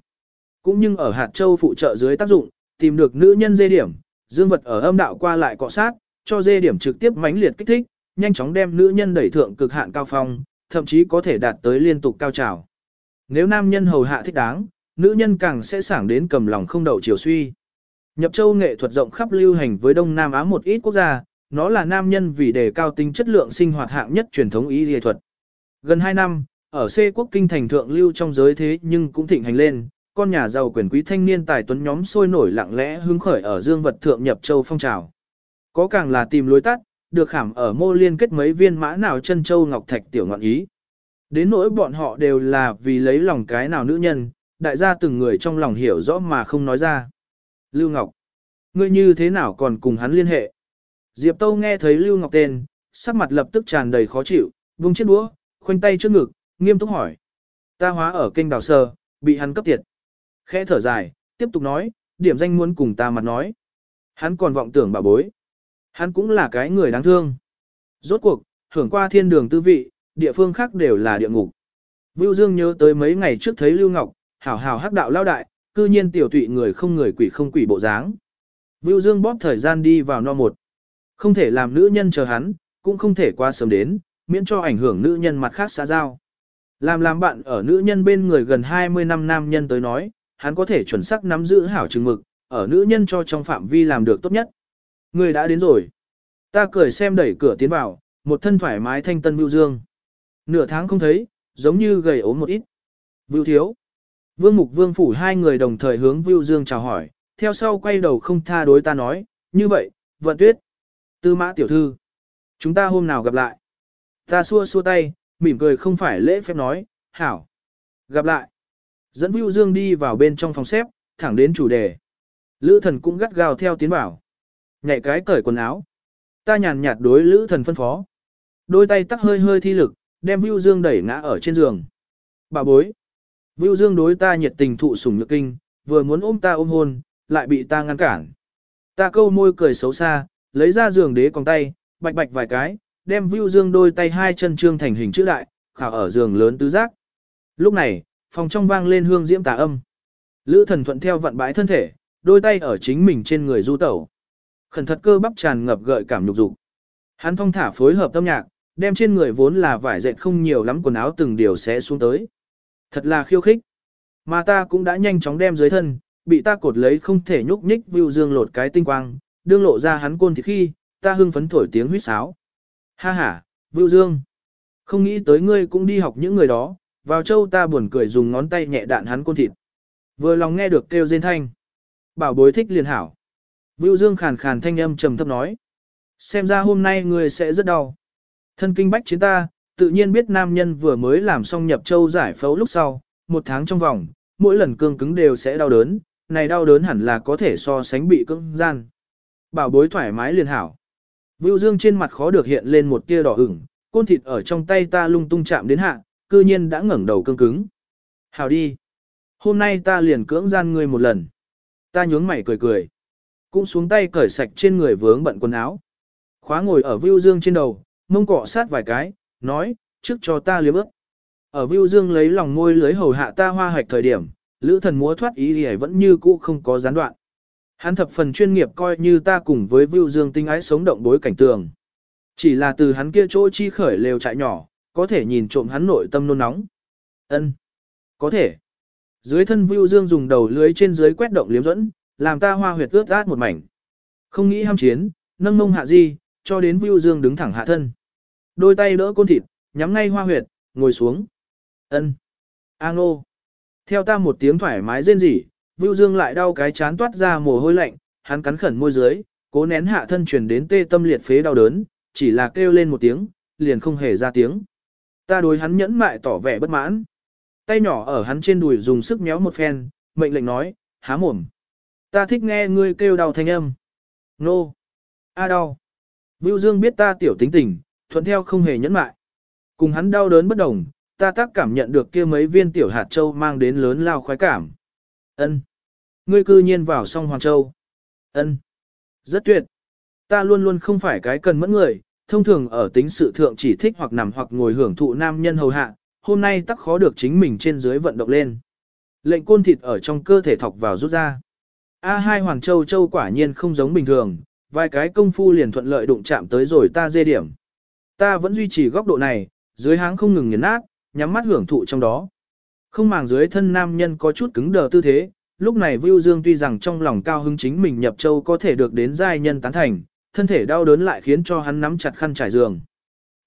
[SPEAKER 1] Cũng nhưng ở hạt châu phụ trợ dưới tác dụng, tìm được nữ nhân dê điểm, dương vật ở âm đạo qua lại cọ sát, cho dê điểm trực tiếp mãnh liệt kích thích, nhanh chóng đem nữ nhân đẩy thượng cực hạn cao phong, thậm chí có thể đạt tới liên tục cao trào. Nếu nam nhân hầu hạ thích đáng, nữ nhân càng sẽ sảng đến cầm lòng không đậu chiều suy. Nhập châu nghệ thuật rộng khắp lưu hành với Đông Nam Á một ít quốc gia, nó là nam nhân vì đề cao tính chất lượng sinh hoạt hạng nhất truyền thống y y thuật. Gần 2 năm, ở C quốc kinh thành thượng lưu trong giới thế nhưng cũng thịnh hành lên, con nhà giàu quyền quý thanh niên tài tuấn nhóm sôi nổi lặng lẽ hứng khởi ở dương vật thượng nhập châu phong trào. Có càng là tìm lối tắt, được khảm ở mô liên kết mấy viên mã nào chân châu ngọc thạch tiểu ngọn ý. Đến nỗi bọn họ đều là vì lấy lòng cái nào nữ nhân, đại gia từng người trong lòng hiểu rõ mà không nói ra. Lưu Ngọc, ngươi như thế nào còn cùng hắn liên hệ? Diệp Tâu nghe thấy Lưu Ngọc tên, sắc mặt lập tức tràn đầy khó chịu, vung chiếc đũa, khoanh tay trước ngực, nghiêm túc hỏi. Ta hóa ở kênh đào sơ, bị hắn cấp tiệt. Khẽ thở dài, tiếp tục nói, điểm danh muốn cùng ta mặt nói. Hắn còn vọng tưởng bà bối. Hắn cũng là cái người đáng thương. Rốt cuộc, hưởng qua thiên đường tư vị, địa phương khác đều là địa ngục. Vưu Dương nhớ tới mấy ngày trước thấy Lưu Ngọc, hảo hảo hắc đạo lao đại, cư nhiên tiểu tụy người không người quỷ không quỷ bộ dáng. Vưu Dương bóp thời gian đi vào no một. Không thể làm nữ nhân chờ hắn, cũng không thể qua sớm đến, miễn cho ảnh hưởng nữ nhân mặt khác xã giao. Làm làm bạn ở nữ nhân bên người gần 20 năm nam nhân tới nói, hắn có thể chuẩn xác nắm giữ hảo chừng mực, ở nữ nhân cho trong phạm vi làm được tốt nhất. Người đã đến rồi. Ta cười xem đẩy cửa tiến vào, một thân thoải mái thanh tân Vưu Dương. Nửa tháng không thấy, giống như gầy ốm một ít. Vưu thiếu. Vương Mục Vương Phủ hai người đồng thời hướng Vưu Dương chào hỏi, theo sau quay đầu không tha đối ta nói, như vậy, vận tuyết. Tư mã tiểu thư. Chúng ta hôm nào gặp lại. Ta xua xua tay, mỉm cười không phải lễ phép nói, hảo. Gặp lại. Dẫn Vưu Dương đi vào bên trong phòng xếp, thẳng đến chủ đề. Lữ thần cũng gắt gao theo tiến bảo. Nhảy cái cởi quần áo. Ta nhàn nhạt đối lữ thần phân phó. Đôi tay tắc hơi hơi thi lực, đem Vưu Dương đẩy ngã ở trên giường. Bà bối. Vưu Dương đối ta nhiệt tình thụ sủng nhược kinh, vừa muốn ôm ta ôm hôn, lại bị ta ngăn cản. Ta câu môi cười xấu xa, lấy ra giường đế còng tay, bạch bạch vài cái, đem Vưu Dương đôi tay hai chân trương thành hình chữ đại, khảo ở giường lớn tứ giác. Lúc này, phòng trong vang lên hương diễm tà âm. Lữ thần thuận theo vận bãi thân thể, đôi tay ở chính mình trên người du tẩu. Khẩn thật cơ bắp tràn ngập gợi cảm nhục dục. Hắn thong thả phối hợp tâm nhạc, đem trên người vốn là vải dệt không nhiều lắm quần áo từng điều sẽ xuống tới. Thật là khiêu khích. Mà ta cũng đã nhanh chóng đem dưới thân, bị ta cột lấy không thể nhúc nhích view dương lột cái tinh quang, đương lộ ra hắn côn thịt khi, ta hưng phấn thổi tiếng huýt sáo. Ha ha, view dương. Không nghĩ tới ngươi cũng đi học những người đó, vào châu ta buồn cười dùng ngón tay nhẹ đạn hắn côn thịt. Vừa lòng nghe được kêu rên thanh. Bảo bối thích liền hảo. Vưu Dương khàn khàn thanh âm trầm thấp nói. Xem ra hôm nay ngươi sẽ rất đau. Thân kinh bách chiến ta, tự nhiên biết nam nhân vừa mới làm xong nhập châu giải phẫu lúc sau, một tháng trong vòng, mỗi lần cương cứng đều sẽ đau đớn, này đau đớn hẳn là có thể so sánh bị cứng gian. Bảo bối thoải mái liền hảo. Vưu Dương trên mặt khó được hiện lên một tia đỏ ửng, côn thịt ở trong tay ta lung tung chạm đến hạ, cư nhiên đã ngẩng đầu cương cứng. Hảo đi. Hôm nay ta liền cưỡng gian ngươi một lần. Ta nhướng mày cười cười. Cũng xuống tay cởi sạch trên người vướng bận quần áo. Khóa ngồi ở Vưu Dương trên đầu, mông cọ sát vài cái, nói, trước cho ta liếm ước. Ở Vưu Dương lấy lòng môi lưới hầu hạ ta hoa hạch thời điểm, lữ thần múa thoát ý thì vẫn như cũ không có gián đoạn. Hắn thập phần chuyên nghiệp coi như ta cùng với Vưu Dương tinh ái sống động bối cảnh tường. Chỉ là từ hắn kia chỗ chi khởi lều trại nhỏ, có thể nhìn trộm hắn nội tâm nôn nóng. Ân, Có thể. Dưới thân Vưu Dương dùng đầu lưới trên dưới quét động liếm dẫn, làm ta hoa huyệt ướt át một mảnh. Không nghĩ ham chiến, nâng mông hạ di, cho đến Vưu Dương đứng thẳng hạ thân. Đôi tay đỡ côn thịt, nhắm ngay hoa huyệt, ngồi xuống. Ân. A ngô. Theo ta một tiếng thoải mái rên rỉ, Vưu Dương lại đau cái chán toát ra mồ hôi lạnh, hắn cắn khẩn môi dưới, cố nén hạ thân truyền đến tê tâm liệt phế đau đớn, chỉ là kêu lên một tiếng, liền không hề ra tiếng. Ta đối hắn nhẫn mại tỏ vẻ bất mãn. Tay nhỏ ở hắn trên đùi dùng sức méo một phen, mệnh lệnh nói, há mồm. Ta thích nghe ngươi kêu đau thanh âm. Nô. A đau. Vưu Dương biết ta tiểu tính tình, thuận theo không hề nhẫn mại. Cùng hắn đau đớn bất đồng, ta tác cảm nhận được kia mấy viên tiểu hạt châu mang đến lớn lao khoái cảm. Ân. Ngươi cư nhiên vào song Hoàng Châu. Ân. Rất tuyệt. Ta luôn luôn không phải cái cần mẫn người, thông thường ở tính sự thượng chỉ thích hoặc nằm hoặc ngồi hưởng thụ nam nhân hầu hạ, hôm nay tắc khó được chính mình trên dưới vận động lên. Lệnh côn thịt ở trong cơ thể thọc vào rút ra. A hai Hoàng Châu Châu quả nhiên không giống bình thường, vài cái công phu liền thuận lợi đụng chạm tới rồi ta dê điểm. Ta vẫn duy trì góc độ này, dưới háng không ngừng nghiền nát, nhắm mắt hưởng thụ trong đó. Không màng dưới thân nam nhân có chút cứng đờ tư thế, lúc này Vưu Dương tuy rằng trong lòng cao hứng chính mình nhập châu có thể được đến giai nhân tán thành, thân thể đau đớn lại khiến cho hắn nắm chặt khăn trải giường.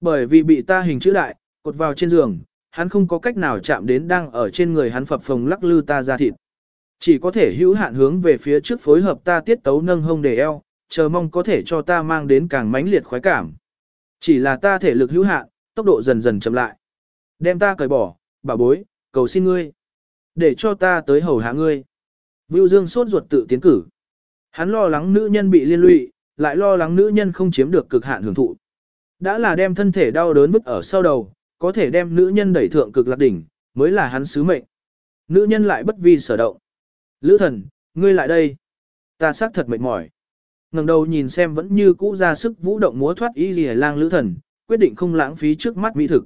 [SPEAKER 1] Bởi vì bị ta hình chữ đại, cột vào trên giường, hắn không có cách nào chạm đến đang ở trên người hắn phập phồng lắc lư ta ra thịt. Chỉ có thể hữu hạn hướng về phía trước phối hợp ta tiết tấu nâng hông để eo, chờ mong có thể cho ta mang đến càng mãnh liệt khoái cảm. Chỉ là ta thể lực hữu hạn, tốc độ dần dần chậm lại. Đem ta cởi bỏ, bà bối, cầu xin ngươi. Để cho ta tới hầu hạ ngươi. Vưu Dương sốt ruột tự tiến cử. Hắn lo lắng nữ nhân bị liên lụy, lại lo lắng nữ nhân không chiếm được cực hạn hưởng thụ. Đã là đem thân thể đau đớn vứt ở sau đầu, có thể đem nữ nhân đẩy thượng cực lạc đỉnh, mới là hắn sứ mệnh. Nữ nhân lại bất vi sở động. Lữ thần, ngươi lại đây. Ta xác thật mệt mỏi ngẩng đầu nhìn xem vẫn như cũ ra sức vũ động múa thoát y lìa lang lữ thần, quyết định không lãng phí trước mắt mỹ thực.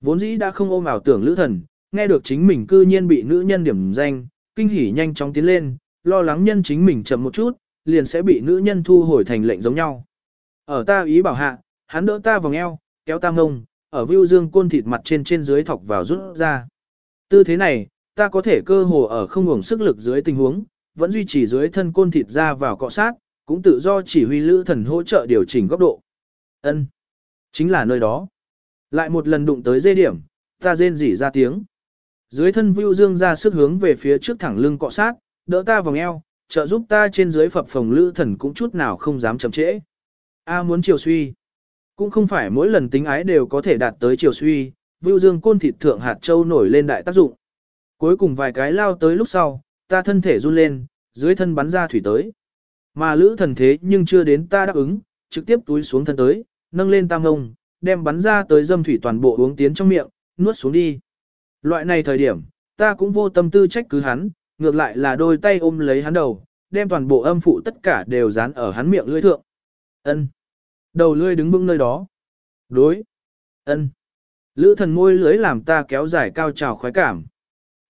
[SPEAKER 1] Vốn dĩ đã không ôm ảo tưởng lữ thần, nghe được chính mình cư nhiên bị nữ nhân điểm danh, kinh hỉ nhanh chóng tiến lên, lo lắng nhân chính mình chậm một chút, liền sẽ bị nữ nhân thu hồi thành lệnh giống nhau. Ở ta ý bảo hạ, hắn đỡ ta vòng eo, kéo ta ngông, ở view dương côn thịt mặt trên trên dưới thọc vào rút ra. Tư thế này, ta có thể cơ hồ ở không ngủng sức lực dưới tình huống, vẫn duy trì dưới thân côn thịt ra vào cọ sát, cũng tự do chỉ huy lữ thần hỗ trợ điều chỉnh góc độ. Ân, Chính là nơi đó. Lại một lần đụng tới dây điểm, ta rên rỉ ra tiếng. Dưới thân Vu dương ra sức hướng về phía trước thẳng lưng cọ sát, đỡ ta vòng eo, trợ giúp ta trên dưới phập phồng lữ thần cũng chút nào không dám chậm trễ. A muốn chiều suy. Cũng không phải mỗi lần tính ái đều có thể đạt tới chiều suy, vưu dương côn thịt thượng hạt châu nổi lên đại tác dụng. Cuối cùng vài cái lao tới lúc sau, ta thân thể run lên, dưới thân bắn ra thủy tới. Mà lữ thần thế nhưng chưa đến ta đáp ứng, trực tiếp túi xuống thân tới, nâng lên tam ngông, đem bắn ra tới dâm thủy toàn bộ uống tiến trong miệng, nuốt xuống đi. Loại này thời điểm, ta cũng vô tâm tư trách cứ hắn, ngược lại là đôi tay ôm lấy hắn đầu, đem toàn bộ âm phụ tất cả đều dán ở hắn miệng lưỡi thượng. Ân. Đầu lưỡi đứng vững nơi đó. Đối. Ân. Lữ thần môi lưới làm ta kéo dài cao trào khoái cảm.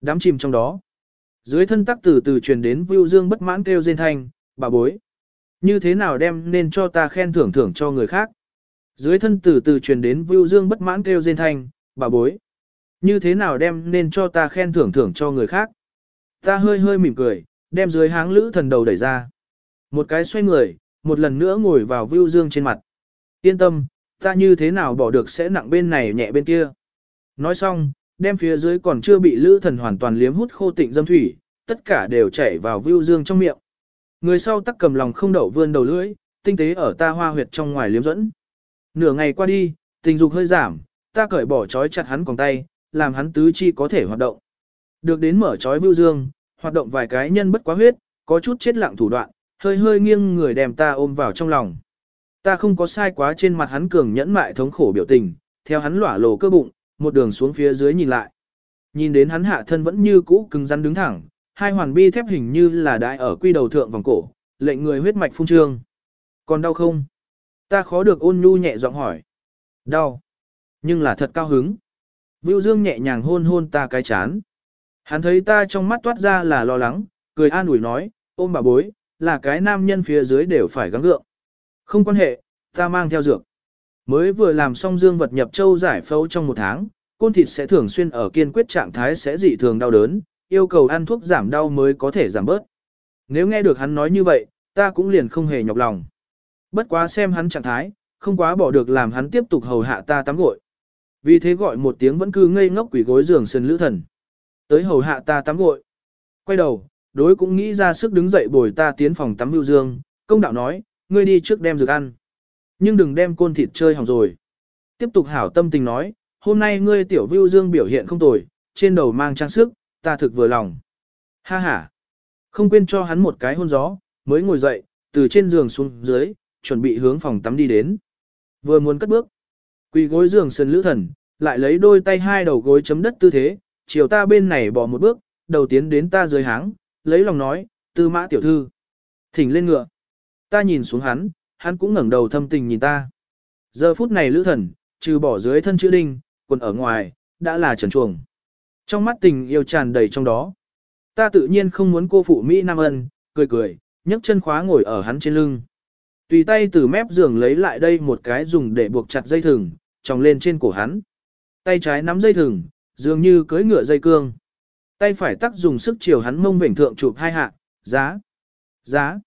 [SPEAKER 1] Đám chìm trong đó. Dưới thân tắc từ từ truyền đến Vưu Dương bất mãn kêu rên thanh, bà bối. Như thế nào đem nên cho ta khen thưởng thưởng cho người khác. Dưới thân từ từ truyền đến Vưu Dương bất mãn kêu rên thanh, bà bối. Như thế nào đem nên cho ta khen thưởng thưởng cho người khác. Ta hơi hơi mỉm cười, đem dưới háng lữ thần đầu đẩy ra. Một cái xoay người, một lần nữa ngồi vào Vưu Dương trên mặt. Yên tâm, ta như thế nào bỏ được sẽ nặng bên này nhẹ bên kia. Nói xong, đem phía dưới còn chưa bị lữ thần hoàn toàn liếm hút khô tịnh dâm thủy, tất cả đều chảy vào Vưu Dương trong miệng. Người sau tắc cầm lòng không đậu vươn đầu lưỡi, tinh tế ở ta hoa huyệt trong ngoài liếm dẫn. Nửa ngày qua đi, tình dục hơi giảm, ta cởi bỏ trói chặt hắn còn tay, làm hắn tứ chi có thể hoạt động. Được đến mở trói Vưu Dương, hoạt động vài cái nhân bất quá huyết, có chút chết lặng thủ đoạn, hơi hơi nghiêng người đem ta ôm vào trong lòng. Ta không có sai quá trên mặt hắn cường nhẫn mại thống khổ biểu tình, theo hắn lỏa lồ cơ bụng, một đường xuống phía dưới nhìn lại. Nhìn đến hắn hạ thân vẫn như cũ cứng rắn đứng thẳng, hai hoàn bi thép hình như là đại ở quy đầu thượng vòng cổ, lệnh người huyết mạch phun trương. Còn đau không? Ta khó được ôn nhu nhẹ giọng hỏi. Đau. Nhưng là thật cao hứng. Vưu Dương nhẹ nhàng hôn hôn ta cái chán. Hắn thấy ta trong mắt toát ra là lo lắng, cười an ủi nói, ôm bà bối, là cái nam nhân phía dưới đều phải gắng gượng. Không quan hệ, ta mang theo dược. Mới vừa làm xong dương vật nhập châu giải phẫu trong một tháng, côn thịt sẽ thường xuyên ở kiên quyết trạng thái sẽ dị thường đau đớn, yêu cầu ăn thuốc giảm đau mới có thể giảm bớt. Nếu nghe được hắn nói như vậy, ta cũng liền không hề nhọc lòng. Bất quá xem hắn trạng thái, không quá bỏ được làm hắn tiếp tục hầu hạ ta tắm gội. Vì thế gọi một tiếng vẫn cứ ngây ngốc quỷ gối giường sân lữ thần. Tới hầu hạ ta tắm gội. Quay đầu, đối cũng nghĩ ra sức đứng dậy bồi ta tiến phòng tắm hưu dương, công đạo nói, ngươi đi trước đem dược ăn. Nhưng đừng đem côn thịt chơi hỏng rồi. Tiếp tục hảo tâm tình nói, hôm nay ngươi tiểu vưu dương biểu hiện không tồi, trên đầu mang trang sức, ta thực vừa lòng. Ha ha. Không quên cho hắn một cái hôn gió, mới ngồi dậy, từ trên giường xuống dưới, chuẩn bị hướng phòng tắm đi đến. Vừa muốn cất bước, quỳ gối giường sân lữ thần, lại lấy đôi tay hai đầu gối chấm đất tư thế, chiều ta bên này bỏ một bước, đầu tiến đến ta dưới háng, lấy lòng nói, tư mã tiểu thư. Thỉnh lên ngựa. Ta nhìn xuống hắn, hắn cũng ngẩng đầu thâm tình nhìn ta. Giờ phút này lữ thần, trừ bỏ dưới thân chữ đinh, quần ở ngoài, đã là trần chuồng. Trong mắt tình yêu tràn đầy trong đó. Ta tự nhiên không muốn cô phụ Mỹ Nam Ân, cười cười, nhấc chân khóa ngồi ở hắn trên lưng. Tùy tay từ mép giường lấy lại đây một cái dùng để buộc chặt dây thừng, tròng lên trên cổ hắn. Tay trái nắm dây thừng, dường như cưỡi ngựa dây cương. Tay phải tắc dùng sức chiều hắn mông vểnh thượng chụp hai hạ, giá, giá.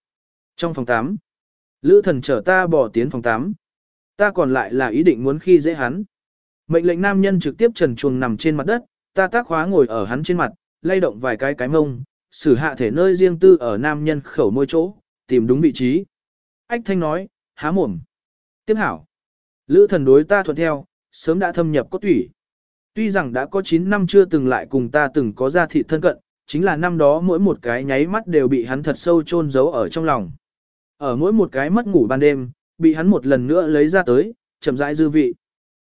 [SPEAKER 1] Trong phòng 8, Lữ thần chở ta bỏ tiến phòng 8. Ta còn lại là ý định muốn khi dễ hắn. Mệnh lệnh nam nhân trực tiếp trần chuồng nằm trên mặt đất, ta tác khóa ngồi ở hắn trên mặt, lay động vài cái cái mông, xử hạ thể nơi riêng tư ở nam nhân khẩu môi chỗ, tìm đúng vị trí. Ách thanh nói, há mồm. Tiếp hảo. Lữ thần đối ta thuận theo, sớm đã thâm nhập cốt tủy. Tuy rằng đã có 9 năm chưa từng lại cùng ta từng có ra thị thân cận, chính là năm đó mỗi một cái nháy mắt đều bị hắn thật sâu chôn giấu ở trong lòng. Ở mỗi một cái mất ngủ ban đêm, bị hắn một lần nữa lấy ra tới, chậm rãi dư vị.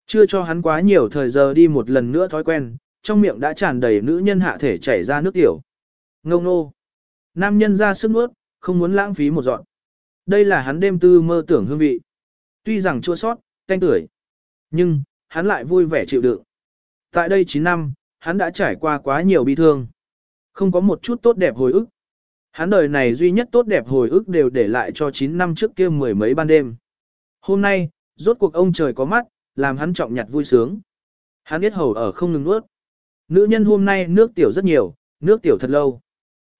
[SPEAKER 1] Chưa cho hắn quá nhiều thời giờ đi một lần nữa thói quen, trong miệng đã tràn đầy nữ nhân hạ thể chảy ra nước tiểu. Ngông nô. Nam nhân ra sức nuốt, không muốn lãng phí một dọn. Đây là hắn đêm tư mơ tưởng hương vị. Tuy rằng chua sót, canh tuổi. Nhưng, hắn lại vui vẻ chịu đựng. Tại đây 9 năm, hắn đã trải qua quá nhiều bi thương. Không có một chút tốt đẹp hồi ức. Hắn đời này duy nhất tốt đẹp hồi ức đều để lại cho 9 năm trước kia mười mấy ban đêm. Hôm nay, rốt cuộc ông trời có mắt, làm hắn trọng nhặt vui sướng. Hắn biết hầu ở không ngừng nuốt. Nữ nhân hôm nay nước tiểu rất nhiều, nước tiểu thật lâu.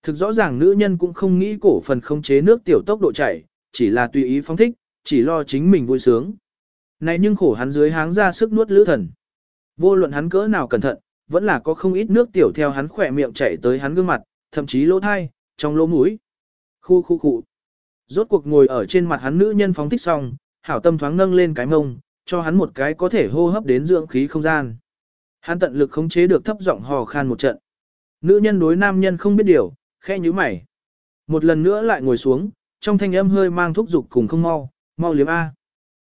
[SPEAKER 1] Thực rõ ràng nữ nhân cũng không nghĩ cổ phần không chế nước tiểu tốc độ chảy, chỉ là tùy ý phóng thích, chỉ lo chính mình vui sướng. Này nhưng khổ hắn dưới háng ra sức nuốt lữ thần. Vô luận hắn cỡ nào cẩn thận, vẫn là có không ít nước tiểu theo hắn khỏe miệng chảy tới hắn gương mặt, thậm chí lỗ thai, trong lỗ mũi. Khu khu khu. Rốt cuộc ngồi ở trên mặt hắn nữ nhân phóng thích xong, hảo tâm thoáng nâng lên cái mông, cho hắn một cái có thể hô hấp đến dưỡng khí không gian. Hắn tận lực khống chế được thấp giọng hò khan một trận. Nữ nhân đối nam nhân không biết điều, khẽ nhíu mày. Một lần nữa lại ngồi xuống, trong thanh âm hơi mang thúc dục cùng không mau, mau liếm A.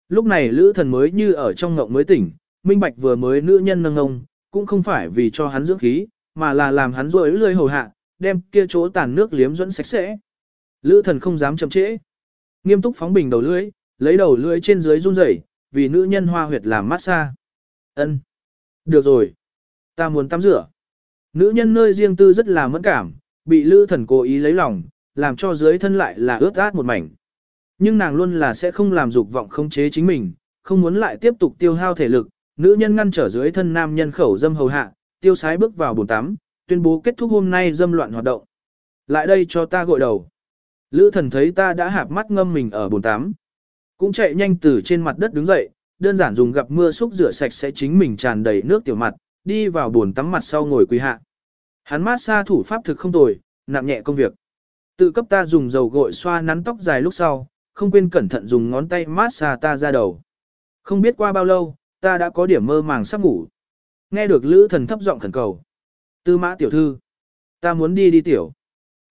[SPEAKER 1] Lúc này lữ thần mới như ở trong ngộng mới tỉnh, minh bạch vừa mới nữ nhân nâng ngông, cũng không phải vì cho hắn dưỡng khí, mà là làm hắn rối lười hầu hạ, đem kia chỗ tàn nước liếm dẫn sạch sẽ. Lữ thần không dám chậm trễ. Nghiêm túc phóng bình đầu lưỡi, lấy đầu lưỡi trên dưới run rẩy, vì nữ nhân hoa huyệt làm massage. Ân, được rồi. Ta muốn tắm rửa. Nữ nhân nơi riêng tư rất là mẫn cảm, bị lữ thần cố ý lấy lòng, làm cho dưới thân lại là ướt át một mảnh. Nhưng nàng luôn là sẽ không làm dục vọng khống chế chính mình, không muốn lại tiếp tục tiêu hao thể lực, nữ nhân ngăn trở dưới thân nam nhân khẩu dâm hầu hạ, tiêu sái bước vào bồn tắm, tuyên bố kết thúc hôm nay dâm loạn hoạt động. Lại đây cho ta gội đầu. Lữ thần thấy ta đã hạp mắt ngâm mình ở bồn tắm. Cũng chạy nhanh từ trên mặt đất đứng dậy, đơn giản dùng gặp mưa xúc rửa sạch sẽ chính mình tràn đầy nước tiểu mặt, đi vào bồn tắm mặt sau ngồi quỳ hạ. Hắn mát xa thủ pháp thực không tồi, nặng nhẹ công việc. Tự cấp ta dùng dầu gội xoa nắn tóc dài lúc sau, không quên cẩn thận dùng ngón tay mát xa ta ra đầu. Không biết qua bao lâu, ta đã có điểm mơ màng sắp ngủ. Nghe được lữ thần thấp giọng khẩn cầu. Tư mã tiểu thư. Ta muốn đi đi tiểu.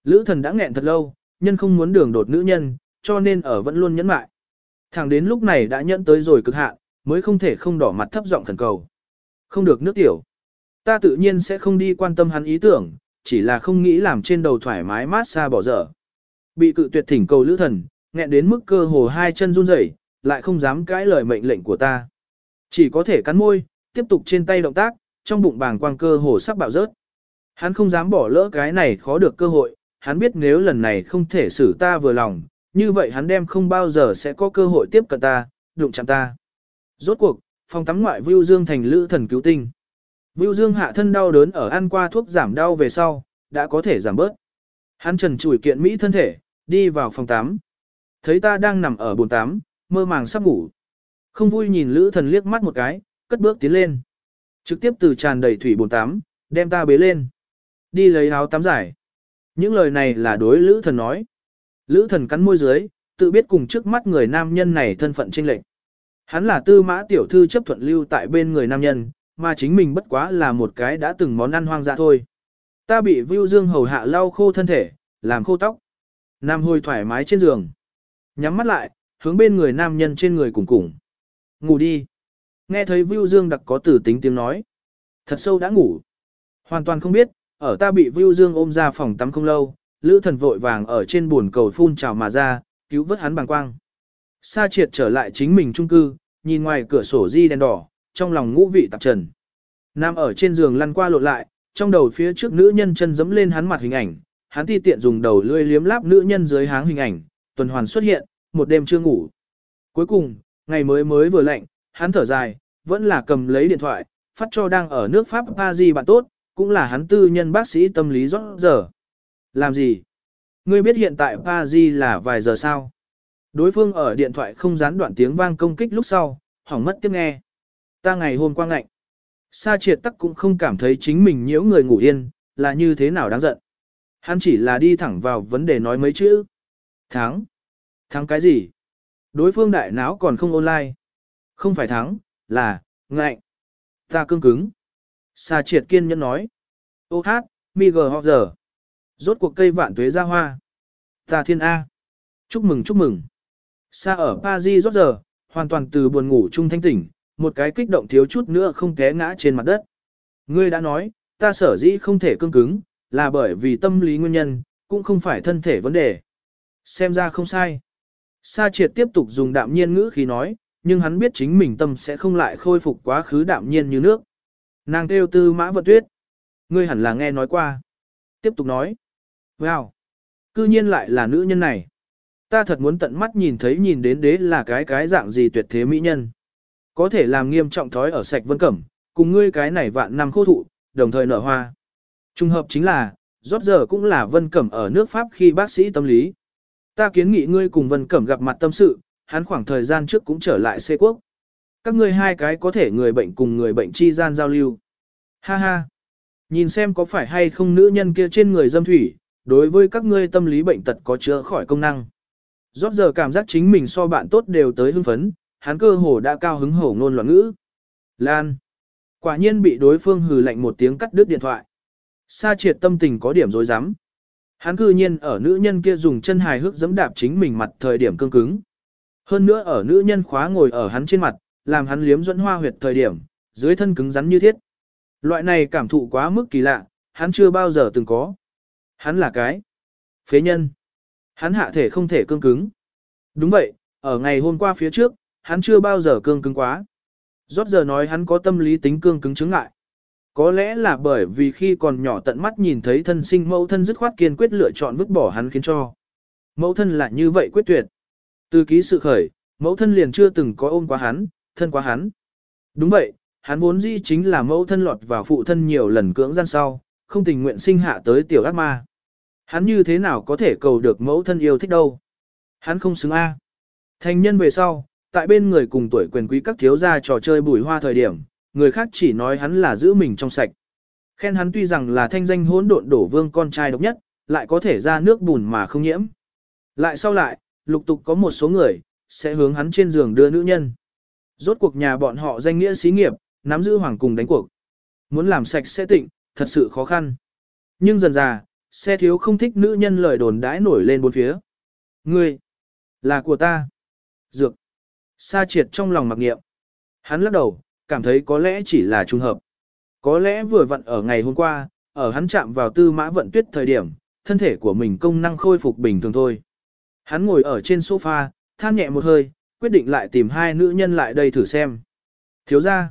[SPEAKER 1] Lữ thần đã nghẹn thật lâu, nhân không muốn đường đột nữ nhân, cho nên ở vẫn luôn nhẫn mại. Thẳng đến lúc này đã nhẫn tới rồi cực hạn, mới không thể không đỏ mặt thấp giọng thần cầu. Không được nước tiểu. Ta tự nhiên sẽ không đi quan tâm hắn ý tưởng, chỉ là không nghĩ làm trên đầu thoải mái mát xa bỏ dở. Bị cự tuyệt thỉnh cầu lữ thần, nghẹn đến mức cơ hồ hai chân run rẩy, lại không dám cãi lời mệnh lệnh của ta. Chỉ có thể cắn môi, tiếp tục trên tay động tác, trong bụng bàng quang cơ hồ sắp bạo rớt. Hắn không dám bỏ lỡ cái này khó được cơ hội, hắn biết nếu lần này không thể xử ta vừa lòng, như vậy hắn đem không bao giờ sẽ có cơ hội tiếp cận ta, đụng chạm ta. Rốt cuộc, phòng tắm ngoại Vưu Dương thành lữ thần cứu tinh. Vưu Dương hạ thân đau đớn ở ăn qua thuốc giảm đau về sau, đã có thể giảm bớt. Hắn trần chủi kiện Mỹ thân thể, đi vào phòng tắm. Thấy ta đang nằm ở bồn tắm, mơ màng sắp ngủ. Không vui nhìn lữ thần liếc mắt một cái, cất bước tiến lên. Trực tiếp từ tràn đầy thủy bồn tắm, đem ta bế lên. Đi lấy áo tắm giải. Những lời này là đối lữ thần nói. Lữ thần cắn môi dưới, tự biết cùng trước mắt người nam nhân này thân phận trinh lệnh. Hắn là tư mã tiểu thư chấp thuận lưu tại bên người nam nhân, mà chính mình bất quá là một cái đã từng món ăn hoang dã thôi. Ta bị Vưu Dương hầu hạ lau khô thân thể, làm khô tóc. Nam hồi thoải mái trên giường. Nhắm mắt lại, hướng bên người nam nhân trên người cùng cùng. Ngủ đi. Nghe thấy Vưu Dương đặc có tử tính tiếng nói. Thật sâu đã ngủ. Hoàn toàn không biết, ở ta bị Vưu Dương ôm ra phòng tắm không lâu, Lữ thần vội vàng ở trên buồn cầu phun trào mà ra, cứu vớt hắn bằng quang. Sa triệt trở lại chính mình trung cư, nhìn ngoài cửa sổ di đèn đỏ, trong lòng ngũ vị tạp trần. Nam ở trên giường lăn qua lộn lại, trong đầu phía trước nữ nhân chân dẫm lên hắn mặt hình ảnh, hắn ti tiện dùng đầu lươi liếm láp nữ nhân dưới háng hình ảnh, tuần hoàn xuất hiện, một đêm chưa ngủ. Cuối cùng, ngày mới mới vừa lạnh, hắn thở dài, vẫn là cầm lấy điện thoại, phát cho đang ở nước Pháp Paris bạn tốt, cũng là hắn tư nhân bác sĩ tâm lý rõ giờ. Làm gì? Ngươi biết hiện tại Paris là vài giờ sao? Đối phương ở điện thoại không gián đoạn tiếng vang công kích lúc sau, hỏng mất tiếp nghe. Ta ngày hôm qua ngạnh. Sa triệt tắc cũng không cảm thấy chính mình nhiễu người ngủ yên, là như thế nào đáng giận. Hắn chỉ là đi thẳng vào vấn đề nói mấy chữ. Thắng. Thắng cái gì? Đối phương đại não còn không online. Không phải thắng, là, ngạnh. Ta cương cứng. Sa triệt kiên nhẫn nói. Ô hát, mi gờ giờ. Rốt cuộc cây vạn tuế ra hoa. Ta thiên A. Chúc mừng chúc mừng. Sa ở Paris rốt giờ, hoàn toàn từ buồn ngủ chung thanh tỉnh, một cái kích động thiếu chút nữa không té ngã trên mặt đất. Ngươi đã nói, ta sở dĩ không thể cương cứng, là bởi vì tâm lý nguyên nhân, cũng không phải thân thể vấn đề. Xem ra không sai. Sa triệt tiếp tục dùng đạm nhiên ngữ khí nói, nhưng hắn biết chính mình tâm sẽ không lại khôi phục quá khứ đạm nhiên như nước. Nàng kêu tư mã vận tuyết. Ngươi hẳn là nghe nói qua. Tiếp tục nói. Wow! Cư nhiên lại là nữ nhân này. Ta thật muốn tận mắt nhìn thấy nhìn đến đế là cái cái dạng gì tuyệt thế mỹ nhân. Có thể làm nghiêm trọng thói ở sạch vân cẩm, cùng ngươi cái này vạn năm khô thụ, đồng thời nở hoa. Trung hợp chính là, rót giờ cũng là vân cẩm ở nước Pháp khi bác sĩ tâm lý. Ta kiến nghị ngươi cùng vân cẩm gặp mặt tâm sự, hắn khoảng thời gian trước cũng trở lại xê quốc. Các ngươi hai cái có thể người bệnh cùng người bệnh chi gian giao lưu. Ha ha! Nhìn xem có phải hay không nữ nhân kia trên người dâm thủy, đối với các ngươi tâm lý bệnh tật có chữa khỏi công năng. Rót giờ cảm giác chính mình so bạn tốt đều tới hưng phấn, hắn cơ hồ đã cao hứng hổ ngôn loạn ngữ. Lan. Quả nhiên bị đối phương hừ lạnh một tiếng cắt đứt điện thoại. Sa triệt tâm tình có điểm dối rắm Hắn cư nhiên ở nữ nhân kia dùng chân hài hước giẫm đạp chính mình mặt thời điểm cương cứng. Hơn nữa ở nữ nhân khóa ngồi ở hắn trên mặt, làm hắn liếm dẫn hoa huyệt thời điểm, dưới thân cứng rắn như thiết. Loại này cảm thụ quá mức kỳ lạ, hắn chưa bao giờ từng có. Hắn là cái phế nhân. Hắn hạ thể không thể cương cứng. Đúng vậy, ở ngày hôm qua phía trước, hắn chưa bao giờ cương cứng quá. Rót giờ nói hắn có tâm lý tính cương cứng chứng ngại. Có lẽ là bởi vì khi còn nhỏ tận mắt nhìn thấy thân sinh mẫu thân dứt khoát kiên quyết lựa chọn vứt bỏ hắn khiến cho. Mẫu thân là như vậy quyết tuyệt. Từ ký sự khởi, mẫu thân liền chưa từng có ôm quá hắn, thân quá hắn. Đúng vậy, hắn vốn dĩ chính là mẫu thân lọt vào phụ thân nhiều lần cưỡng gian sau, không tình nguyện sinh hạ tới tiểu ác ma. Hắn như thế nào có thể cầu được mẫu thân yêu thích đâu. Hắn không xứng A. Thành nhân về sau, tại bên người cùng tuổi quyền quý các thiếu gia trò chơi bùi hoa thời điểm, người khác chỉ nói hắn là giữ mình trong sạch. Khen hắn tuy rằng là thanh danh hỗn độn đổ vương con trai độc nhất, lại có thể ra nước bùn mà không nhiễm. Lại sau lại, lục tục có một số người, sẽ hướng hắn trên giường đưa nữ nhân. Rốt cuộc nhà bọn họ danh nghĩa xí nghiệp, nắm giữ hoàng cùng đánh cuộc. Muốn làm sạch sẽ tịnh, thật sự khó khăn. Nhưng dần già, xe thiếu không thích nữ nhân lời đồn đãi nổi lên bốn phía. Ngươi, là của ta. Dược. Sa triệt trong lòng mặc nghiệm. Hắn lắc đầu, cảm thấy có lẽ chỉ là trùng hợp. Có lẽ vừa vặn ở ngày hôm qua, ở hắn chạm vào tư mã vận tuyết thời điểm, thân thể của mình công năng khôi phục bình thường thôi. Hắn ngồi ở trên sofa, than nhẹ một hơi, quyết định lại tìm hai nữ nhân lại đây thử xem. Thiếu ra.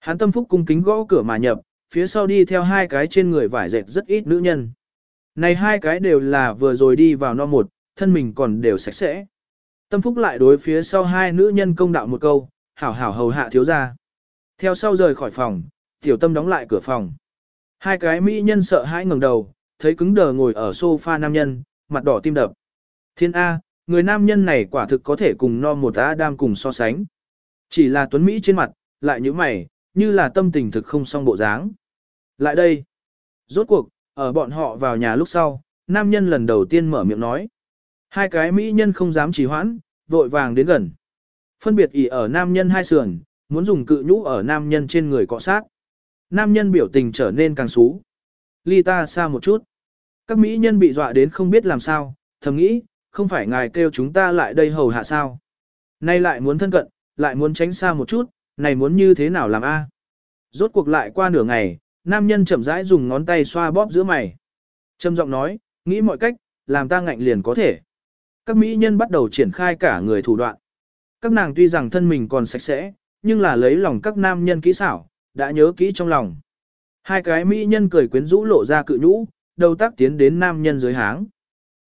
[SPEAKER 1] Hắn tâm phúc cung kính gõ cửa mà nhập, phía sau đi theo hai cái trên người vải dệt rất ít nữ nhân. Này hai cái đều là vừa rồi đi vào no một, thân mình còn đều sạch sẽ. Tâm phúc lại đối phía sau hai nữ nhân công đạo một câu, hảo hảo hầu hạ thiếu gia. Theo sau rời khỏi phòng, tiểu tâm đóng lại cửa phòng. Hai cái mỹ nhân sợ hãi ngẩng đầu, thấy cứng đờ ngồi ở sofa nam nhân, mặt đỏ tim đập. Thiên A, người nam nhân này quả thực có thể cùng no một Adam cùng so sánh. Chỉ là tuấn Mỹ trên mặt, lại như mày, như là tâm tình thực không song bộ dáng. Lại đây. Rốt cuộc, ở bọn họ vào nhà lúc sau, nam nhân lần đầu tiên mở miệng nói. Hai cái mỹ nhân không dám trì hoãn, vội vàng đến gần. Phân biệt ỉ ở nam nhân hai sườn, muốn dùng cự nhũ ở nam nhân trên người cọ sát. Nam nhân biểu tình trở nên càng xú. Ly ta xa một chút. Các mỹ nhân bị dọa đến không biết làm sao, thầm nghĩ, không phải ngài kêu chúng ta lại đây hầu hạ sao. Nay lại muốn thân cận, lại muốn tránh xa một chút, này muốn như thế nào làm a? Rốt cuộc lại qua nửa ngày, nam nhân chậm rãi dùng ngón tay xoa bóp giữa mày. Trầm giọng nói, nghĩ mọi cách, làm ta ngạnh liền có thể. Các mỹ nhân bắt đầu triển khai cả người thủ đoạn. Các nàng tuy rằng thân mình còn sạch sẽ, nhưng là lấy lòng các nam nhân kỹ xảo, đã nhớ kỹ trong lòng. Hai cái mỹ nhân cười quyến rũ lộ ra cự nhũ, đầu tác tiến đến nam nhân dưới háng.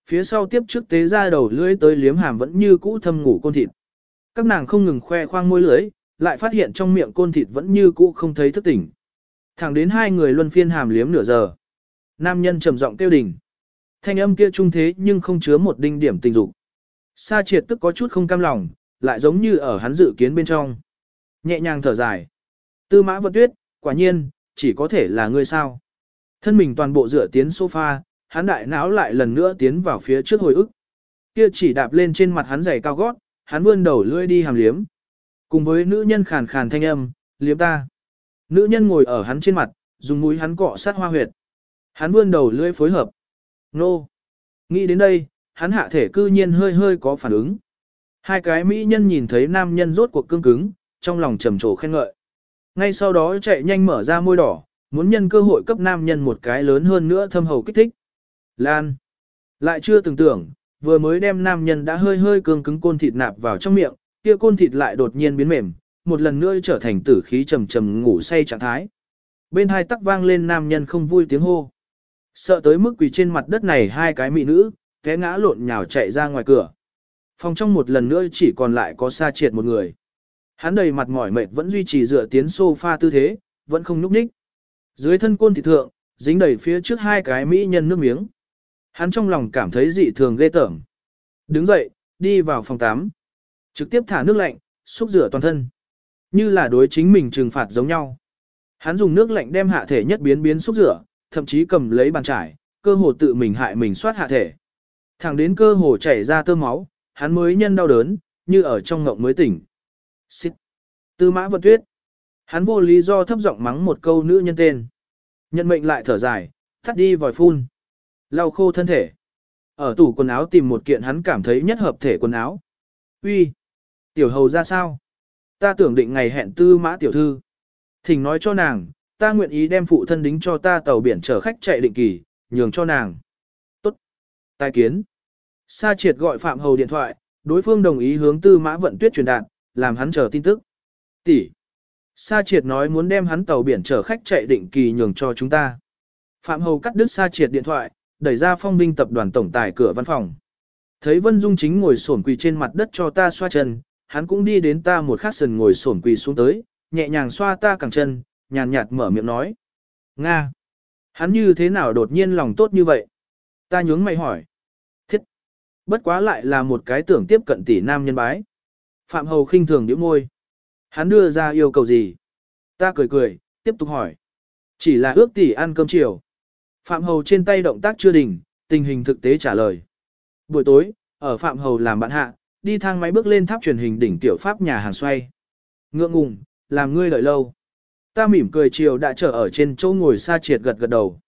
[SPEAKER 1] Phía sau tiếp trước tế ra đầu lưỡi tới liếm hàm vẫn như cũ thâm ngủ côn thịt. Các nàng không ngừng khoe khoang môi lưỡi, lại phát hiện trong miệng côn thịt vẫn như cũ không thấy thức tỉnh. Thẳng đến hai người luân phiên hàm liếm nửa giờ. Nam nhân trầm giọng kêu đỉnh. Thanh âm kia trung thế nhưng không chứa một đinh điểm tình dục. Sa triệt tức có chút không cam lòng, lại giống như ở hắn dự kiến bên trong. Nhẹ nhàng thở dài. Tư mã vận tuyết, quả nhiên, chỉ có thể là ngươi sao. Thân mình toàn bộ dựa tiến sofa, hắn đại não lại lần nữa tiến vào phía trước hồi ức. Kia chỉ đạp lên trên mặt hắn giày cao gót, hắn vươn đầu lưỡi đi hàm liếm. Cùng với nữ nhân khàn khàn thanh âm, liếm ta. Nữ nhân ngồi ở hắn trên mặt, dùng mũi hắn cọ sát hoa huyệt. Hắn vươn đầu lưỡi phối hợp. Nô. Nghĩ đến đây, hắn hạ thể cư nhiên hơi hơi có phản ứng. Hai cái mỹ nhân nhìn thấy nam nhân rốt cuộc cương cứng, trong lòng trầm trồ khen ngợi. Ngay sau đó chạy nhanh mở ra môi đỏ, muốn nhân cơ hội cấp nam nhân một cái lớn hơn nữa thâm hầu kích thích. Lan. Lại chưa từng tưởng, vừa mới đem nam nhân đã hơi hơi cương cứng côn thịt nạp vào trong miệng, kia côn thịt lại đột nhiên biến mềm, một lần nữa trở thành tử khí trầm trầm ngủ say trạng thái. Bên hai tắc vang lên nam nhân không vui tiếng hô. Sợ tới mức quỳ trên mặt đất này hai cái mỹ nữ, té ngã lộn nhào chạy ra ngoài cửa. Phòng trong một lần nữa chỉ còn lại có sa triệt một người. Hắn đầy mặt mỏi mệt vẫn duy trì dựa tiến sofa tư thế, vẫn không núp ních. Dưới thân côn thị thượng, dính đầy phía trước hai cái mỹ nhân nước miếng. Hắn trong lòng cảm thấy dị thường ghê tởm. Đứng dậy, đi vào phòng tắm. Trực tiếp thả nước lạnh, xúc rửa toàn thân. Như là đối chính mình trừng phạt giống nhau. Hắn dùng nước lạnh đem hạ thể nhất biến biến xúc rửa, thậm chí cầm lấy bàn trải, cơ hồ tự mình hại mình soát hạ thể. Thẳng đến cơ hồ chảy ra tơ máu, hắn mới nhân đau đớn, như ở trong ngộng mới tỉnh. Xích. Tư mã vận tuyết. Hắn vô lý do thấp giọng mắng một câu nữ nhân tên. Nhận mệnh lại thở dài, thắt đi vòi phun. Lau khô thân thể. Ở tủ quần áo tìm một kiện hắn cảm thấy nhất hợp thể quần áo. Uy, Tiểu hầu ra sao? Ta tưởng định ngày hẹn tư mã tiểu thư. Thỉnh nói cho nàng, ta nguyện ý đem phụ thân đính cho ta tàu biển chở khách chạy định kỳ, nhường cho nàng. Tốt. Tài kiến. Sa triệt gọi Phạm Hầu điện thoại, đối phương đồng ý hướng tư mã vận tuyết truyền đạt, làm hắn chờ tin tức. Tỷ. Sa triệt nói muốn đem hắn tàu biển chở khách chạy định kỳ nhường cho chúng ta. Phạm Hầu cắt đứt Sa triệt điện thoại, đẩy ra phong vinh tập đoàn tổng tài cửa văn phòng. Thấy Vân Dung chính ngồi sổn quỳ trên mặt đất cho ta xoa chân, hắn cũng đi đến ta một khắc sần ngồi xổm quỳ xuống tới, nhẹ nhàng xoa ta cẳng chân, nhàn nhạt mở miệng nói. Nga! Hắn như thế nào đột nhiên lòng tốt như vậy? Ta nhướng mày hỏi. Thiết! Bất quá lại là một cái tưởng tiếp cận tỷ nam nhân bái. Phạm Hầu khinh thường nhíu môi. Hắn đưa ra yêu cầu gì? Ta cười cười, tiếp tục hỏi. Chỉ là ước tỷ ăn cơm chiều. Phạm Hầu trên tay động tác chưa đỉnh, tình hình thực tế trả lời. Buổi tối, ở Phạm Hầu làm bạn hạ, đi thang máy bước lên tháp truyền hình đỉnh tiểu pháp nhà hàng xoay. Ngượng ngùng, làm ngươi đợi lâu. Ta mỉm cười chiều đã trở ở trên chỗ ngồi Sa Triệt gật gật đầu.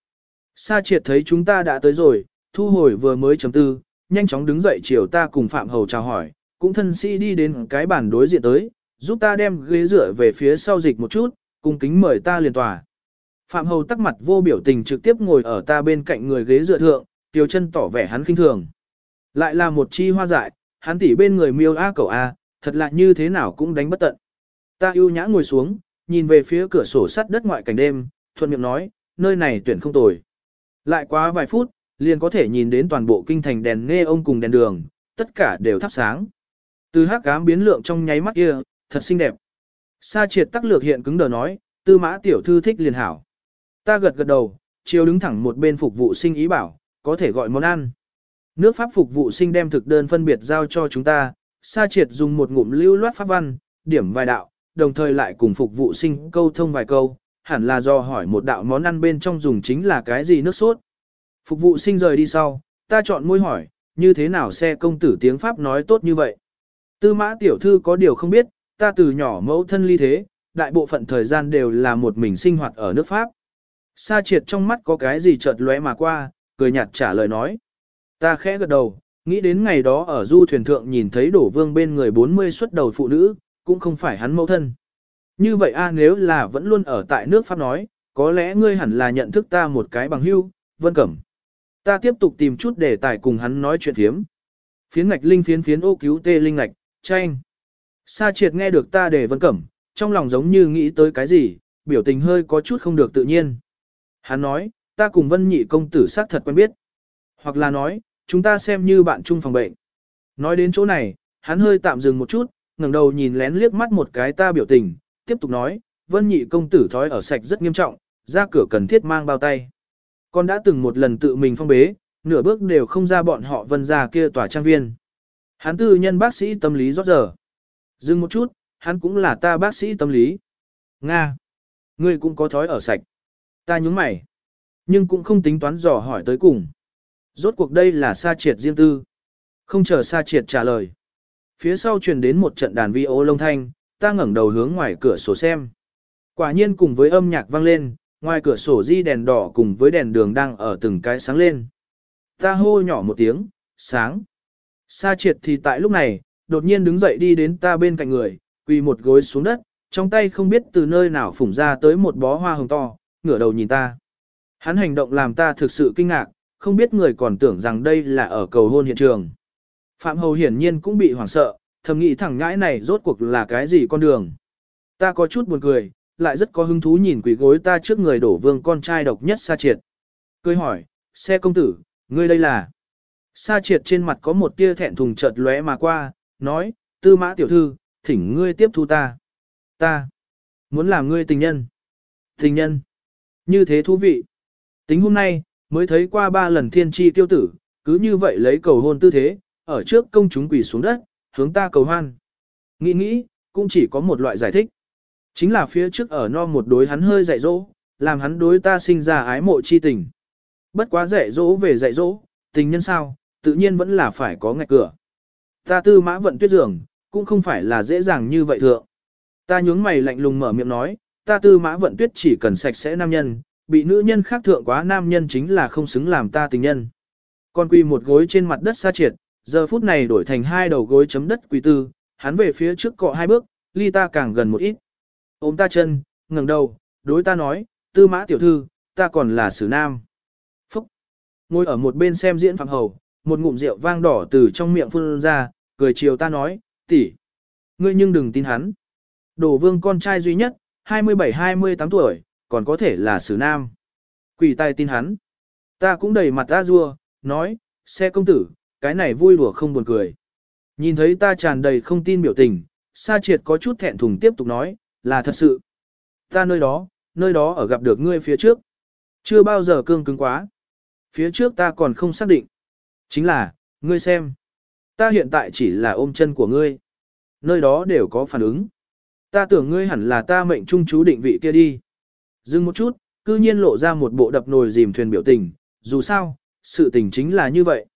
[SPEAKER 1] Sa Triệt thấy chúng ta đã tới rồi, thu hồi vừa mới chấm tư, nhanh chóng đứng dậy chiều ta cùng Phạm Hầu chào hỏi, cũng thân sĩ đi đến cái bàn đối diện tới, giúp ta đem ghế dựa về phía sau dịch một chút, cung kính mời ta liền tòa. Phạm Hầu tắc mặt vô biểu tình trực tiếp ngồi ở ta bên cạnh người ghế dựa thượng, tiêu chân tỏ vẻ hắn khinh thường. Lại là một chi hoa dại, hắn tỉ bên người miêu a cầu a, thật lạ như thế nào cũng đánh bất tận. Ta ưu nhã ngồi xuống, nhìn về phía cửa sổ sắt đất ngoại cảnh đêm, thuận miệng nói, nơi này tuyển không tồi. Lại quá vài phút, liền có thể nhìn đến toàn bộ kinh thành đèn nghe ông cùng đèn đường, tất cả đều thắp sáng. Từ hắc ám biến lượng trong nháy mắt kia, thật xinh đẹp. Sa triệt tắc lược hiện cứng đờ nói, tư mã tiểu thư thích liền hảo. Ta gật gật đầu, chiều đứng thẳng một bên phục vụ sinh ý bảo, có thể gọi món ăn. Nước Pháp phục vụ sinh đem thực đơn phân biệt giao cho chúng ta, Sa triệt dùng một ngụm lưu loát pháp văn, điểm vài đạo, đồng thời lại cùng phục vụ sinh câu thông vài câu, hẳn là do hỏi một đạo món ăn bên trong dùng chính là cái gì nước sốt. Phục vụ sinh rời đi sau, ta chọn môi hỏi, như thế nào xe công tử tiếng Pháp nói tốt như vậy. Tư mã tiểu thư có điều không biết, ta từ nhỏ mẫu thân ly thế, đại bộ phận thời gian đều là một mình sinh hoạt ở nước Pháp. Sa triệt trong mắt có cái gì chợt lóe mà qua, cười nhạt trả lời nói. Ta khẽ gật đầu, nghĩ đến ngày đó ở du thuyền thượng nhìn thấy đổ vương bên người 40 xuất đầu phụ nữ, cũng không phải hắn mẫu thân. Như vậy a nếu là vẫn luôn ở tại nước Pháp nói, có lẽ ngươi hẳn là nhận thức ta một cái bằng hưu, vân cẩm. Ta tiếp tục tìm chút để tài cùng hắn nói chuyện thiếm. Phiến ngạch linh phiến phiến ô cứu tê linh ngạch, tranh. Sa triệt nghe được ta để vân cẩm, trong lòng giống như nghĩ tới cái gì, biểu tình hơi có chút không được tự nhiên. Hắn nói, ta cùng vân nhị công tử xác thật quen biết. Hoặc là nói, chúng ta xem như bạn chung phòng bệnh. Nói đến chỗ này, hắn hơi tạm dừng một chút, ngẩng đầu nhìn lén liếc mắt một cái ta biểu tình, tiếp tục nói, vân nhị công tử thói ở sạch rất nghiêm trọng, ra cửa cần thiết mang bao tay. Con đã từng một lần tự mình phong bế, nửa bước đều không ra bọn họ vân ra kia tòa trang viên. Hắn tư nhân bác sĩ tâm lý rót giờ. Dừng một chút, hắn cũng là ta bác sĩ tâm lý. Nga. Ngươi cũng có thói ở sạch. Ta nhúng mày. Nhưng cũng không tính toán dò hỏi tới cùng. Rốt cuộc đây là sa triệt riêng tư. Không chờ sa triệt trả lời. Phía sau truyền đến một trận đàn vi ô lông thanh, ta ngẩng đầu hướng ngoài cửa sổ xem. Quả nhiên cùng với âm nhạc vang lên, ngoài cửa sổ di đèn đỏ cùng với đèn đường đang ở từng cái sáng lên. Ta hô nhỏ một tiếng, sáng. Sa triệt thì tại lúc này, đột nhiên đứng dậy đi đến ta bên cạnh người, quỳ một gối xuống đất, trong tay không biết từ nơi nào phủng ra tới một bó hoa hồng to, ngửa đầu nhìn ta. Hắn hành động làm ta thực sự kinh ngạc, không biết người còn tưởng rằng đây là ở cầu hôn hiện trường. Phạm Hầu hiển nhiên cũng bị hoảng sợ, thầm nghĩ thẳng ngãi này rốt cuộc là cái gì con đường. Ta có chút buồn cười, lại rất có hứng thú nhìn quỷ gối ta trước người đổ vương con trai độc nhất Sa Triệt. Cười hỏi, xe công tử, ngươi đây là... Sa Triệt trên mặt có một tia thẹn thùng chợt lóe mà qua, nói, tư mã tiểu thư, thỉnh ngươi tiếp thu ta. Ta, muốn làm ngươi tình nhân. Tình nhân, như thế thú vị. Tính hôm nay, mới thấy qua ba lần thiên tri tiêu tử, cứ như vậy lấy cầu hôn tư thế, ở trước công chúng quỳ xuống đất, hướng ta cầu hoan. Nghĩ nghĩ, cũng chỉ có một loại giải thích. Chính là phía trước ở no một đối hắn hơi dạy dỗ, làm hắn đối ta sinh ra ái mộ chi tình. Bất quá dạy dỗ về dạy dỗ, tình nhân sao, tự nhiên vẫn là phải có ngạch cửa. Ta tư mã vận tuyết dường, cũng không phải là dễ dàng như vậy thượng. Ta nhướng mày lạnh lùng mở miệng nói, ta tư mã vận tuyết chỉ cần sạch sẽ nam nhân, bị nữ nhân khác thượng quá nam nhân chính là không xứng làm ta tình nhân. Con quy một gối trên mặt đất xa triệt, giờ phút này đổi thành hai đầu gối chấm đất quỳ tư, hắn về phía trước cọ hai bước, ly ta càng gần một ít. Ôm ta chân, ngẩng đầu, đối ta nói, tư mã tiểu thư, ta còn là sử nam. Phúc! Ngồi ở một bên xem diễn phạm hầu, một ngụm rượu vang đỏ từ trong miệng phun ra, cười chiều ta nói, tỷ, ngươi nhưng đừng tin hắn. Đổ vương con trai duy nhất, 27-28 tuổi, còn có thể là sử nam. Quỷ tai tin hắn. Ta cũng đầy mặt ra rua, nói, xe công tử, cái này vui đùa không buồn cười. Nhìn thấy ta tràn đầy không tin biểu tình, Sa Triệt có chút thẹn thùng tiếp tục nói, là thật sự. Ta nơi đó, nơi đó ở gặp được ngươi phía trước. Chưa bao giờ cương cứng quá. Phía trước ta còn không xác định. Chính là, ngươi xem. Ta hiện tại chỉ là ôm chân của ngươi. Nơi đó đều có phản ứng. Ta tưởng ngươi hẳn là ta mệnh trung chú định vị kia đi. Dừng một chút, cư nhiên lộ ra một bộ đập nồi dìm thuyền biểu tình. Dù sao, sự tình chính là như vậy.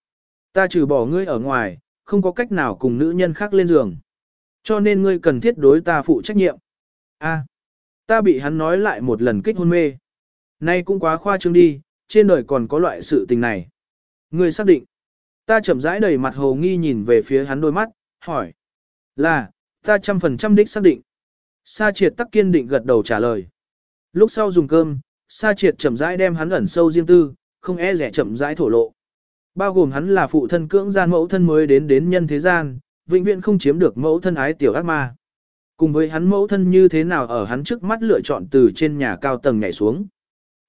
[SPEAKER 1] Ta trừ bỏ ngươi ở ngoài, không có cách nào cùng nữ nhân khác lên giường. Cho nên ngươi cần thiết đối ta phụ trách nhiệm. A, ta bị hắn nói lại một lần kích hôn mê. Nay cũng quá khoa trương đi, trên đời còn có loại sự tình này. Ngươi xác định. Ta chậm rãi đầy mặt hồ nghi nhìn về phía hắn đôi mắt, hỏi. Là, ta trăm phần trăm đích xác định. Sa triệt tắc kiên định gật đầu trả lời. Lúc sau dùng cơm, Sa triệt chậm rãi đem hắn ẩn sâu riêng tư, không e rẻ chậm rãi thổ lộ. Bao gồm hắn là phụ thân cưỡng gian mẫu thân mới đến đến nhân thế gian, vĩnh viễn không chiếm được mẫu thân ái tiểu ác ma. Cùng với hắn mẫu thân như thế nào ở hắn trước mắt lựa chọn từ trên nhà cao tầng nhảy xuống.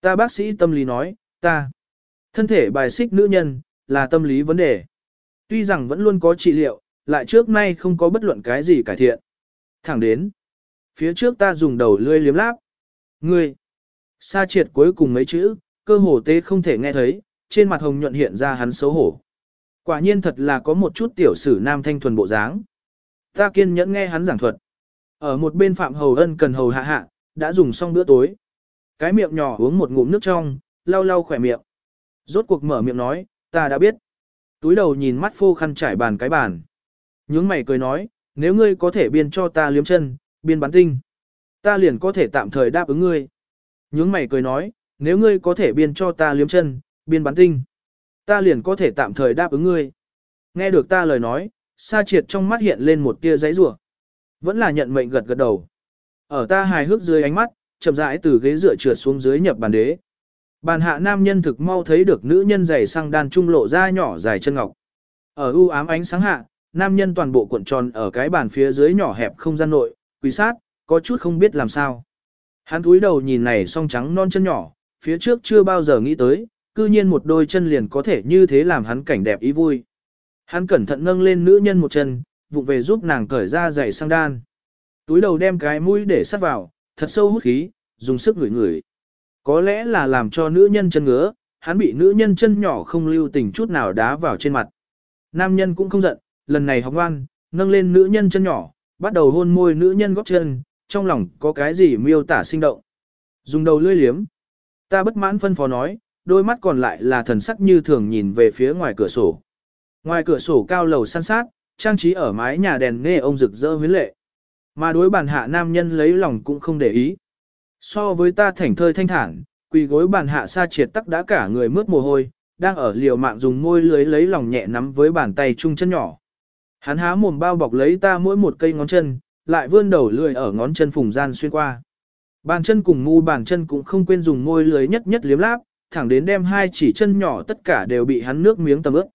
[SPEAKER 1] Ta bác sĩ tâm lý nói, ta, thân thể bài xích nữ nhân, là tâm lý vấn đề. Tuy rằng vẫn luôn có trị liệu, lại trước nay không có bất luận cái gì cải thiện. Thẳng đến, Phía trước ta dùng đầu lươi liếm láp. Ngươi. Sa triệt cuối cùng mấy chữ, cơ hồ tế không thể nghe thấy, trên mặt hồng nhuận hiện ra hắn xấu hổ. Quả nhiên thật là có một chút tiểu sử nam thanh thuần bộ dáng. Ta kiên nhẫn nghe hắn giảng thuật. Ở một bên Phạm Hầu Ân cần hầu hạ hạ, đã dùng xong bữa tối. Cái miệng nhỏ uống một ngụm nước trong, lau lau khỏe miệng. Rốt cuộc mở miệng nói, ta đã biết. Túi đầu nhìn mắt phô khăn trải bàn cái bàn. Nhướng mày cười nói, nếu ngươi có thể biên cho ta liếm chân, biên bắn tinh. Ta liền có thể tạm thời đáp ứng ngươi. Nhướng mày cười nói, nếu ngươi có thể biên cho ta liếm chân, biên bắn tinh. Ta liền có thể tạm thời đáp ứng ngươi. Nghe được ta lời nói, sa triệt trong mắt hiện lên một tia giấy rủa Vẫn là nhận mệnh gật gật đầu. Ở ta hài hước dưới ánh mắt, chậm rãi từ ghế dựa trượt xuống dưới nhập bàn đế. Bàn hạ nam nhân thực mau thấy được nữ nhân giày sang đan trung lộ ra nhỏ dài chân ngọc. Ở u ám ánh sáng hạ, nam nhân toàn bộ cuộn tròn ở cái bàn phía dưới nhỏ hẹp không gian nội, quý sát, có chút không biết làm sao. Hắn cúi đầu nhìn này song trắng non chân nhỏ, phía trước chưa bao giờ nghĩ tới, cư nhiên một đôi chân liền có thể như thế làm hắn cảnh đẹp ý vui. Hắn cẩn thận nâng lên nữ nhân một chân, vụng về giúp nàng cởi ra giày sang đan. Túi đầu đem cái mũi để sát vào, thật sâu hút khí, dùng sức ngửi ngửi. Có lẽ là làm cho nữ nhân chân ngứa, hắn bị nữ nhân chân nhỏ không lưu tình chút nào đá vào trên mặt. Nam nhân cũng không giận, lần này học ngoan, nâng lên nữ nhân chân nhỏ, bắt đầu hôn môi nữ nhân góp chân, trong lòng có cái gì miêu tả sinh động. Dùng đầu lưỡi liếm. Ta bất mãn phân phó nói, đôi mắt còn lại là thần sắc như thường nhìn về phía ngoài cửa sổ. Ngoài cửa sổ cao lầu san sát, trang trí ở mái nhà đèn nghe ông rực rỡ huyến lệ. Mà đối bàn hạ nam nhân lấy lòng cũng không để ý. So với ta thảnh thơi thanh thản, quỳ gối bàn hạ sa triệt tắc đã cả người mướt mồ hôi, đang ở liều mạng dùng môi lưới lấy lòng nhẹ nắm với bàn tay chung chân nhỏ. Hắn há mồm bao bọc lấy ta mỗi một cây ngón chân, lại vươn đầu lưỡi ở ngón chân phùng gian xuyên qua. Bàn chân cùng mu bàn chân cũng không quên dùng môi lưới nhất nhất liếm láp, thẳng đến đem hai chỉ chân nhỏ tất cả đều bị hắn nước miếng tầm ướt.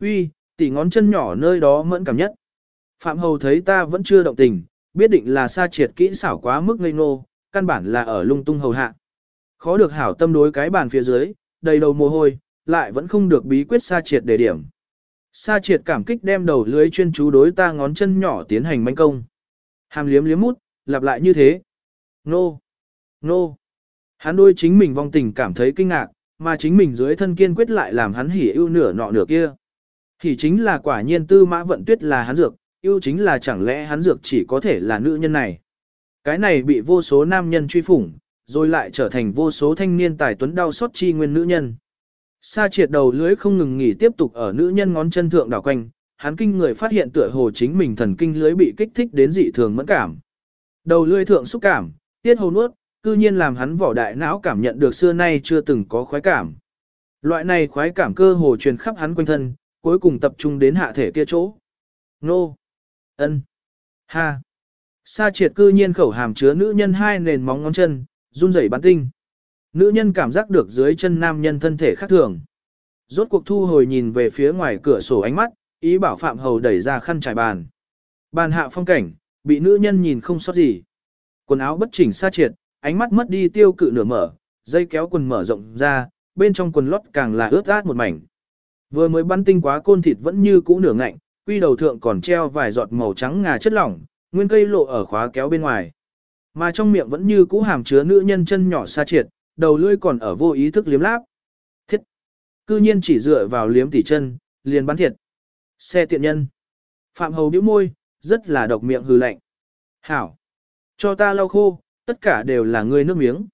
[SPEAKER 1] Uy, tỉ ngón chân nhỏ nơi đó mẫn cảm nhất. Phạm Hầu thấy ta vẫn chưa động tình, biết định là sa triệt kỹ xảo quá mức ngây ngô, căn bản là ở lung tung hầu hạ. Khó được hảo tâm đối cái bàn phía dưới, đầy đầu mồ hôi, lại vẫn không được bí quyết sa triệt để điểm. Sa triệt cảm kích đem đầu lưới chuyên chú đối ta ngón chân nhỏ tiến hành manh công. Hàm liếm liếm mút, lặp lại như thế. Nô! Nô! Hắn đôi chính mình vong tình cảm thấy kinh ngạc, mà chính mình dưới thân kiên quyết lại làm hắn hỉ ưu nửa nọ nửa kia. Hỉ chính là quả nhiên tư mã vận tuyết là hắn dược, ưu chính là chẳng lẽ hắn dược chỉ có thể là nữ nhân này. Cái này bị vô số nam nhân truy phủng, rồi lại trở thành vô số thanh niên tài tuấn đau xót chi nguyên nữ nhân. Sa triệt đầu lưới không ngừng nghỉ tiếp tục ở nữ nhân ngón chân thượng đảo quanh, hắn kinh người phát hiện tựa hồ chính mình thần kinh lưới bị kích thích đến dị thường mẫn cảm. Đầu lưỡi thượng xúc cảm, tiết hầu nuốt, cư nhiên làm hắn vỏ đại não cảm nhận được xưa nay chưa từng có khoái cảm. Loại này khoái cảm cơ hồ truyền khắp hắn quanh thân, cuối cùng tập trung đến hạ thể kia chỗ. Nô! ân, Ha! Sa triệt cư nhiên khẩu hàm chứa nữ nhân hai nền móng ngón chân, run rẩy bắn tinh. Nữ nhân cảm giác được dưới chân nam nhân thân thể khác thường. Rốt cuộc thu hồi nhìn về phía ngoài cửa sổ ánh mắt, ý bảo Phạm Hầu đẩy ra khăn trải bàn. Bàn hạ phong cảnh, bị nữ nhân nhìn không sót gì. Quần áo bất chỉnh xa triệt, ánh mắt mất đi tiêu cự nửa mở, dây kéo quần mở rộng ra, bên trong quần lót càng là ướt át một mảnh. Vừa mới bắn tinh quá côn thịt vẫn như cũ nửa ngạnh, quy đầu thượng còn treo vài giọt màu trắng ngà chất lỏng, nguyên cây lộ ở khóa kéo bên ngoài. Mà trong miệng vẫn như cũ hàm chứa nữ nhân chân nhỏ xa triệt, đầu lưỡi còn ở vô ý thức liếm láp. Thiết! Cư nhiên chỉ dựa vào liếm tỉ chân, liền bắn thiệt. Xe tiện nhân. Phạm hầu bĩu môi, rất là độc miệng hừ lạnh. Hảo! Cho ta lau khô, tất cả đều là ngươi nước miếng.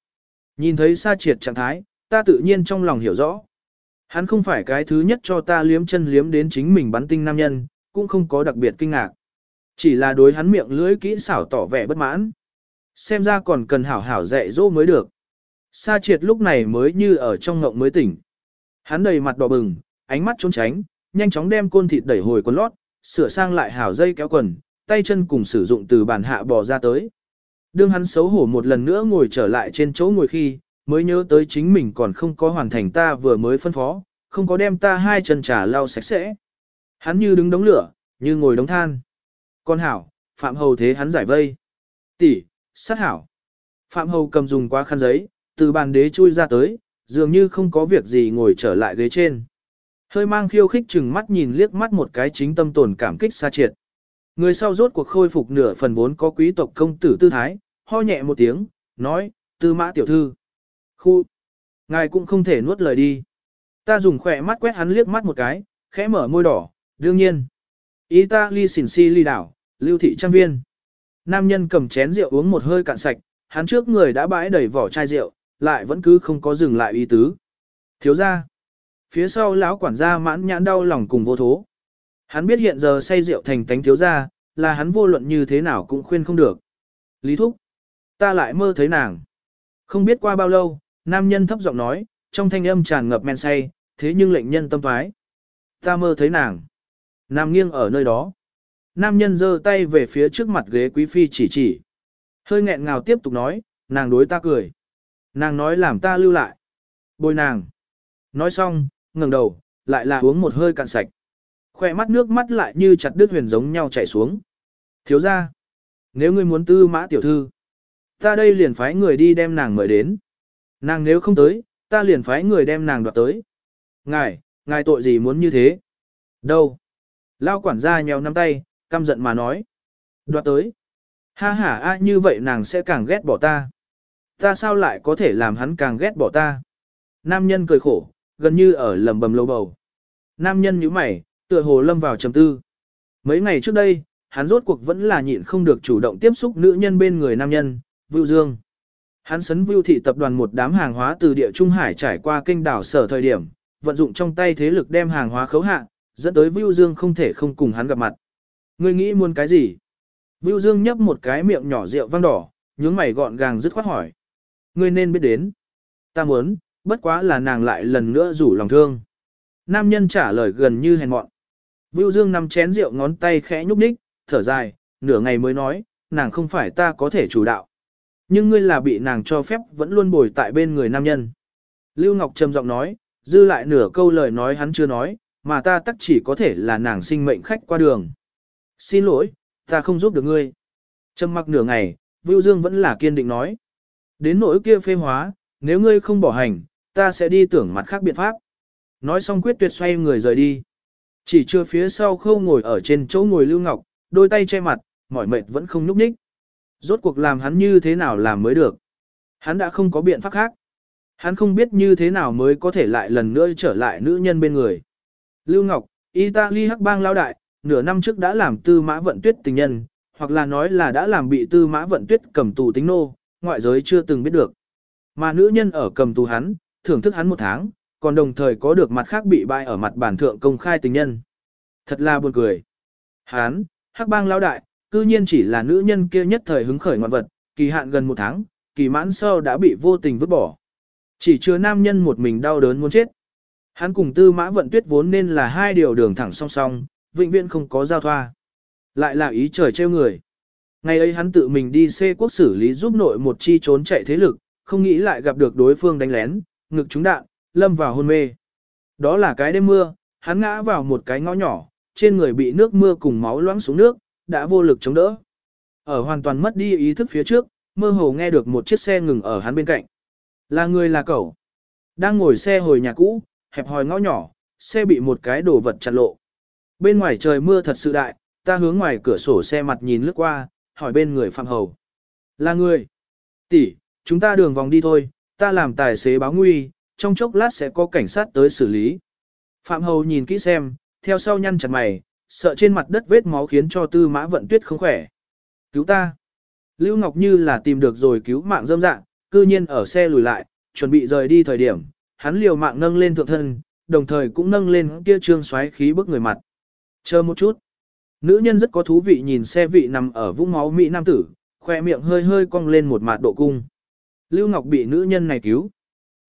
[SPEAKER 1] Nhìn thấy sa triệt trạng thái, ta tự nhiên trong lòng hiểu rõ. Hắn không phải cái thứ nhất cho ta liếm chân liếm đến chính mình bắn tinh nam nhân, cũng không có đặc biệt kinh ngạc. Chỉ là đối hắn miệng lưỡi kỹ xảo tỏ vẻ bất mãn. Xem ra còn cần hảo hảo dạy dỗ mới được. Sa triệt lúc này mới như ở trong ngộng mới tỉnh. Hắn đầy mặt đỏ bừng, ánh mắt trốn tránh, nhanh chóng đem côn thịt đẩy hồi quần lót, sửa sang lại hảo dây kéo quần, tay chân cùng sử dụng từ bàn hạ bò ra tới. Đương hắn xấu hổ một lần nữa ngồi trở lại trên chỗ ngồi khi, mới nhớ tới chính mình còn không có hoàn thành ta vừa mới phân phó, không có đem ta hai chân trà lau sạch sẽ. Hắn như đứng đống lửa, như ngồi đống than. Con hảo, Phạm Hầu thế hắn giải vây. Tỷ, sát hảo. Phạm Hầu cầm dùng qua khăn giấy, từ bàn đế chui ra tới, dường như không có việc gì ngồi trở lại ghế trên. Hơi mang khiêu khích chừng mắt nhìn liếc mắt một cái chính tâm tồn cảm kích xa triệt. Người sau rốt cuộc khôi phục nửa phần vốn có quý tộc công tử tư thái, ho nhẹ một tiếng, nói, tư mã tiểu thư. Khu, ngài cũng không thể nuốt lời đi. Ta dùng khỏe mắt quét hắn liếc mắt một cái, khẽ mở môi đỏ, đương nhiên. ý ta ly xỉn si ly đảo, lưu thị trang viên. Nam nhân cầm chén rượu uống một hơi cạn sạch, hắn trước người đã bãi đầy vỏ chai rượu, lại vẫn cứ không có dừng lại ý tứ. Thiếu ra. Phía sau lão quản gia mãn nhãn đau lòng cùng vô thố. Hắn biết hiện giờ say rượu thành tánh thiếu gia là hắn vô luận như thế nào cũng khuyên không được. Lý Thúc. Ta lại mơ thấy nàng. Không biết qua bao lâu, nam nhân thấp giọng nói, trong thanh âm tràn ngập men say, thế nhưng lệnh nhân tâm thoái. Ta mơ thấy nàng. Nam nghiêng ở nơi đó. Nam nhân giơ tay về phía trước mặt ghế quý phi chỉ chỉ. Hơi nghẹn ngào tiếp tục nói, nàng đối ta cười. Nàng nói làm ta lưu lại. Bồi nàng. Nói xong, ngẩng đầu, lại là uống một hơi cạn sạch. Khoe mắt nước mắt lại như chặt đứt huyền giống nhau chảy xuống. Thiếu ra. Nếu ngươi muốn tư mã tiểu thư. Ta đây liền phái người đi đem nàng mời đến. Nàng nếu không tới, ta liền phái người đem nàng đoạt tới. Ngài, ngài tội gì muốn như thế? Đâu? Lao quản gia nhéo nắm tay, căm giận mà nói. Đoạt tới. Ha ha a như vậy nàng sẽ càng ghét bỏ ta. Ta sao lại có thể làm hắn càng ghét bỏ ta? Nam nhân cười khổ, gần như ở lầm bầm lâu bầu. Nam nhân nhíu mày, tựa hồ lâm vào trầm tư. Mấy ngày trước đây, hắn rốt cuộc vẫn là nhịn không được chủ động tiếp xúc nữ nhân bên người nam nhân, Vưu Dương. Hắn sấn Vưu thị tập đoàn một đám hàng hóa từ địa Trung Hải trải qua kênh đảo sở thời điểm, vận dụng trong tay thế lực đem hàng hóa khấu hạ, dẫn tới Vưu Dương không thể không cùng hắn gặp mặt. Ngươi nghĩ muốn cái gì? Vưu Dương nhấp một cái miệng nhỏ rượu vang đỏ, nhướng mày gọn gàng dứt khoát hỏi. Ngươi nên biết đến. Ta muốn, bất quá là nàng lại lần nữa rủ lòng thương. Nam nhân trả lời gần như hèn mọn. Vưu Dương nằm chén rượu ngón tay khẽ nhúc nhích, thở dài, nửa ngày mới nói, nàng không phải ta có thể chủ đạo. Nhưng ngươi là bị nàng cho phép vẫn luôn bồi tại bên người nam nhân. Lưu Ngọc trầm giọng nói, dư lại nửa câu lời nói hắn chưa nói, mà ta tắc chỉ có thể là nàng sinh mệnh khách qua đường. Xin lỗi, ta không giúp được ngươi. Trầm mặc nửa ngày, Vưu Dương vẫn là kiên định nói. Đến nỗi kia phê hóa, nếu ngươi không bỏ hành, ta sẽ đi tưởng mặt khác biện pháp. Nói xong quyết tuyệt xoay người rời đi. Chỉ chưa phía sau khâu ngồi ở trên chỗ ngồi Lưu Ngọc, đôi tay che mặt, mỏi mệt vẫn không nhúc nhích. Rốt cuộc làm hắn như thế nào làm mới được. Hắn đã không có biện pháp khác. Hắn không biết như thế nào mới có thể lại lần nữa trở lại nữ nhân bên người. Lưu Ngọc, Italy hắc bang lao đại, nửa năm trước đã làm tư mã vận tuyết tình nhân, hoặc là nói là đã làm bị tư mã vận tuyết cầm tù tính nô, ngoại giới chưa từng biết được. Mà nữ nhân ở cầm tù hắn, thưởng thức hắn một tháng, còn đồng thời có được mặt khác bị bại ở mặt bản thượng công khai tình nhân. Thật là buồn cười. Hắn, hắc bang Lão đại, cư nhiên chỉ là nữ nhân kia nhất thời hứng khởi ngoạn vật, kỳ hạn gần một tháng, kỳ mãn sau đã bị vô tình vứt bỏ. Chỉ chứa nam nhân một mình đau đớn muốn chết. Hắn cùng tư mã vận tuyết vốn nên là hai điều đường thẳng song song, vĩnh viễn không có giao thoa. Lại là ý trời trêu người. Ngày ấy hắn tự mình đi xê quốc xử lý giúp nội một chi trốn chạy thế lực, không nghĩ lại gặp được đối phương đánh lén, ngực trúng đạn, lâm vào hôn mê. Đó là cái đêm mưa, hắn ngã vào một cái ngõ nhỏ, trên người bị nước mưa cùng máu loãng xuống nước, đã vô lực chống đỡ. Ở hoàn toàn mất đi ý thức phía trước, mơ hồ nghe được một chiếc xe ngừng ở hắn bên cạnh. Là người là cậu. Đang ngồi xe hồi nhà cũ, hẹp hòi ngõ nhỏ, xe bị một cái đồ vật chặn lộ. Bên ngoài trời mưa thật sự đại, ta hướng ngoài cửa sổ xe mặt nhìn lướt qua, hỏi bên người Phạm Hầu. Là người. tỷ, chúng ta đường vòng đi thôi, ta làm tài xế báo nguy, trong chốc lát sẽ có cảnh sát tới xử lý. Phạm Hầu nhìn kỹ xem, theo sau nhăn chặt mày, sợ trên mặt đất vết máu khiến cho tư mã vận tuyết không khỏe. Cứu ta. Lưu Ngọc Như là tìm được rồi cứu mạng dâm dạng, cư nhiên ở xe lùi lại, chuẩn bị rời đi thời điểm, hắn liều mạng nâng lên thượng thân, đồng thời cũng nâng lên kia trương xoáy khí bức người mặt. Chờ một chút. Nữ nhân rất có thú vị nhìn xe vị nằm ở vũng máu Mỹ Nam tử, khoe miệng hơi hơi cong lên một mặt độ cung. Lưu Ngọc bị nữ nhân này cứu.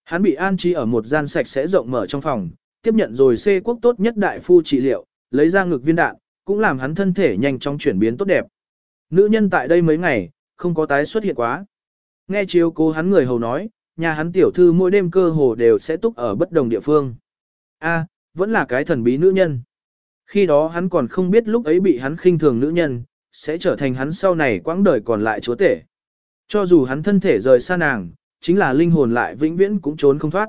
[SPEAKER 1] Hắn bị an trí ở một gian sạch sẽ rộng mở trong phòng, tiếp nhận rồi xê quốc tốt nhất đại phu trị liệu, lấy ra ngực viên đạn, cũng làm hắn thân thể nhanh chóng chuyển biến tốt đẹp. Nữ nhân tại đây mấy ngày, không có tái xuất hiện quá. Nghe chiếu cố hắn người hầu nói, nhà hắn tiểu thư mỗi đêm cơ hồ đều sẽ túc ở bất đồng địa phương. A, vẫn là cái thần bí nữ nhân. Khi đó hắn còn không biết lúc ấy bị hắn khinh thường nữ nhân, sẽ trở thành hắn sau này quãng đời còn lại chúa tể. Cho dù hắn thân thể rời xa nàng, chính là linh hồn lại vĩnh viễn cũng trốn không thoát.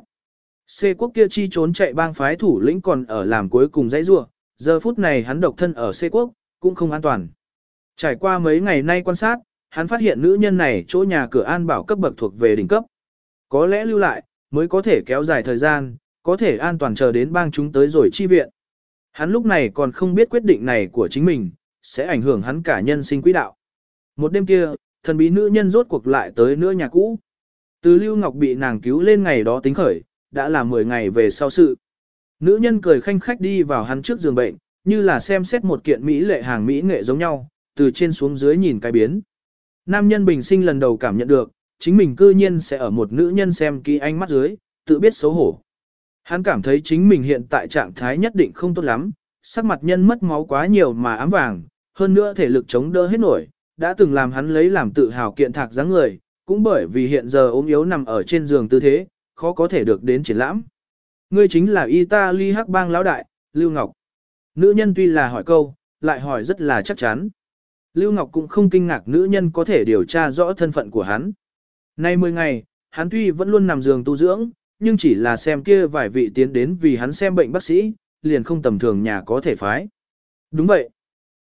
[SPEAKER 1] Xê quốc kia chi trốn chạy bang phái thủ lĩnh còn ở làm cuối cùng dãy rua, giờ phút này hắn độc thân ở xê quốc, cũng không an toàn. Trải qua mấy ngày nay quan sát, hắn phát hiện nữ nhân này chỗ nhà cửa an bảo cấp bậc thuộc về đỉnh cấp. Có lẽ lưu lại, mới có thể kéo dài thời gian, có thể an toàn chờ đến bang chúng tới rồi chi viện. Hắn lúc này còn không biết quyết định này của chính mình, sẽ ảnh hưởng hắn cả nhân sinh quỹ đạo. Một đêm kia, thần bí nữ nhân rốt cuộc lại tới nữa nhà cũ. Từ Lưu Ngọc bị nàng cứu lên ngày đó tính khởi, đã là 10 ngày về sau sự. Nữ nhân cười khanh khách đi vào hắn trước giường bệnh, như là xem xét một kiện mỹ lệ hàng mỹ nghệ giống nhau, từ trên xuống dưới nhìn cái biến. Nam nhân bình sinh lần đầu cảm nhận được, chính mình cư nhiên sẽ ở một nữ nhân xem kỹ ánh mắt dưới, tự biết xấu hổ. Hắn cảm thấy chính mình hiện tại trạng thái nhất định không tốt lắm, sắc mặt nhân mất máu quá nhiều mà ám vàng, hơn nữa thể lực chống đỡ hết nổi, đã từng làm hắn lấy làm tự hào kiện thạc dáng người, cũng bởi vì hiện giờ ốm yếu nằm ở trên giường tư thế, khó có thể được đến triển lãm. Ngươi chính là Italy hắc bang lão đại, Lưu Ngọc. Nữ nhân tuy là hỏi câu, lại hỏi rất là chắc chắn. Lưu Ngọc cũng không kinh ngạc nữ nhân có thể điều tra rõ thân phận của hắn. Nay 10 ngày, hắn tuy vẫn luôn nằm giường tu dưỡng, nhưng chỉ là xem kia vài vị tiến đến vì hắn xem bệnh bác sĩ, liền không tầm thường nhà có thể phái. Đúng vậy.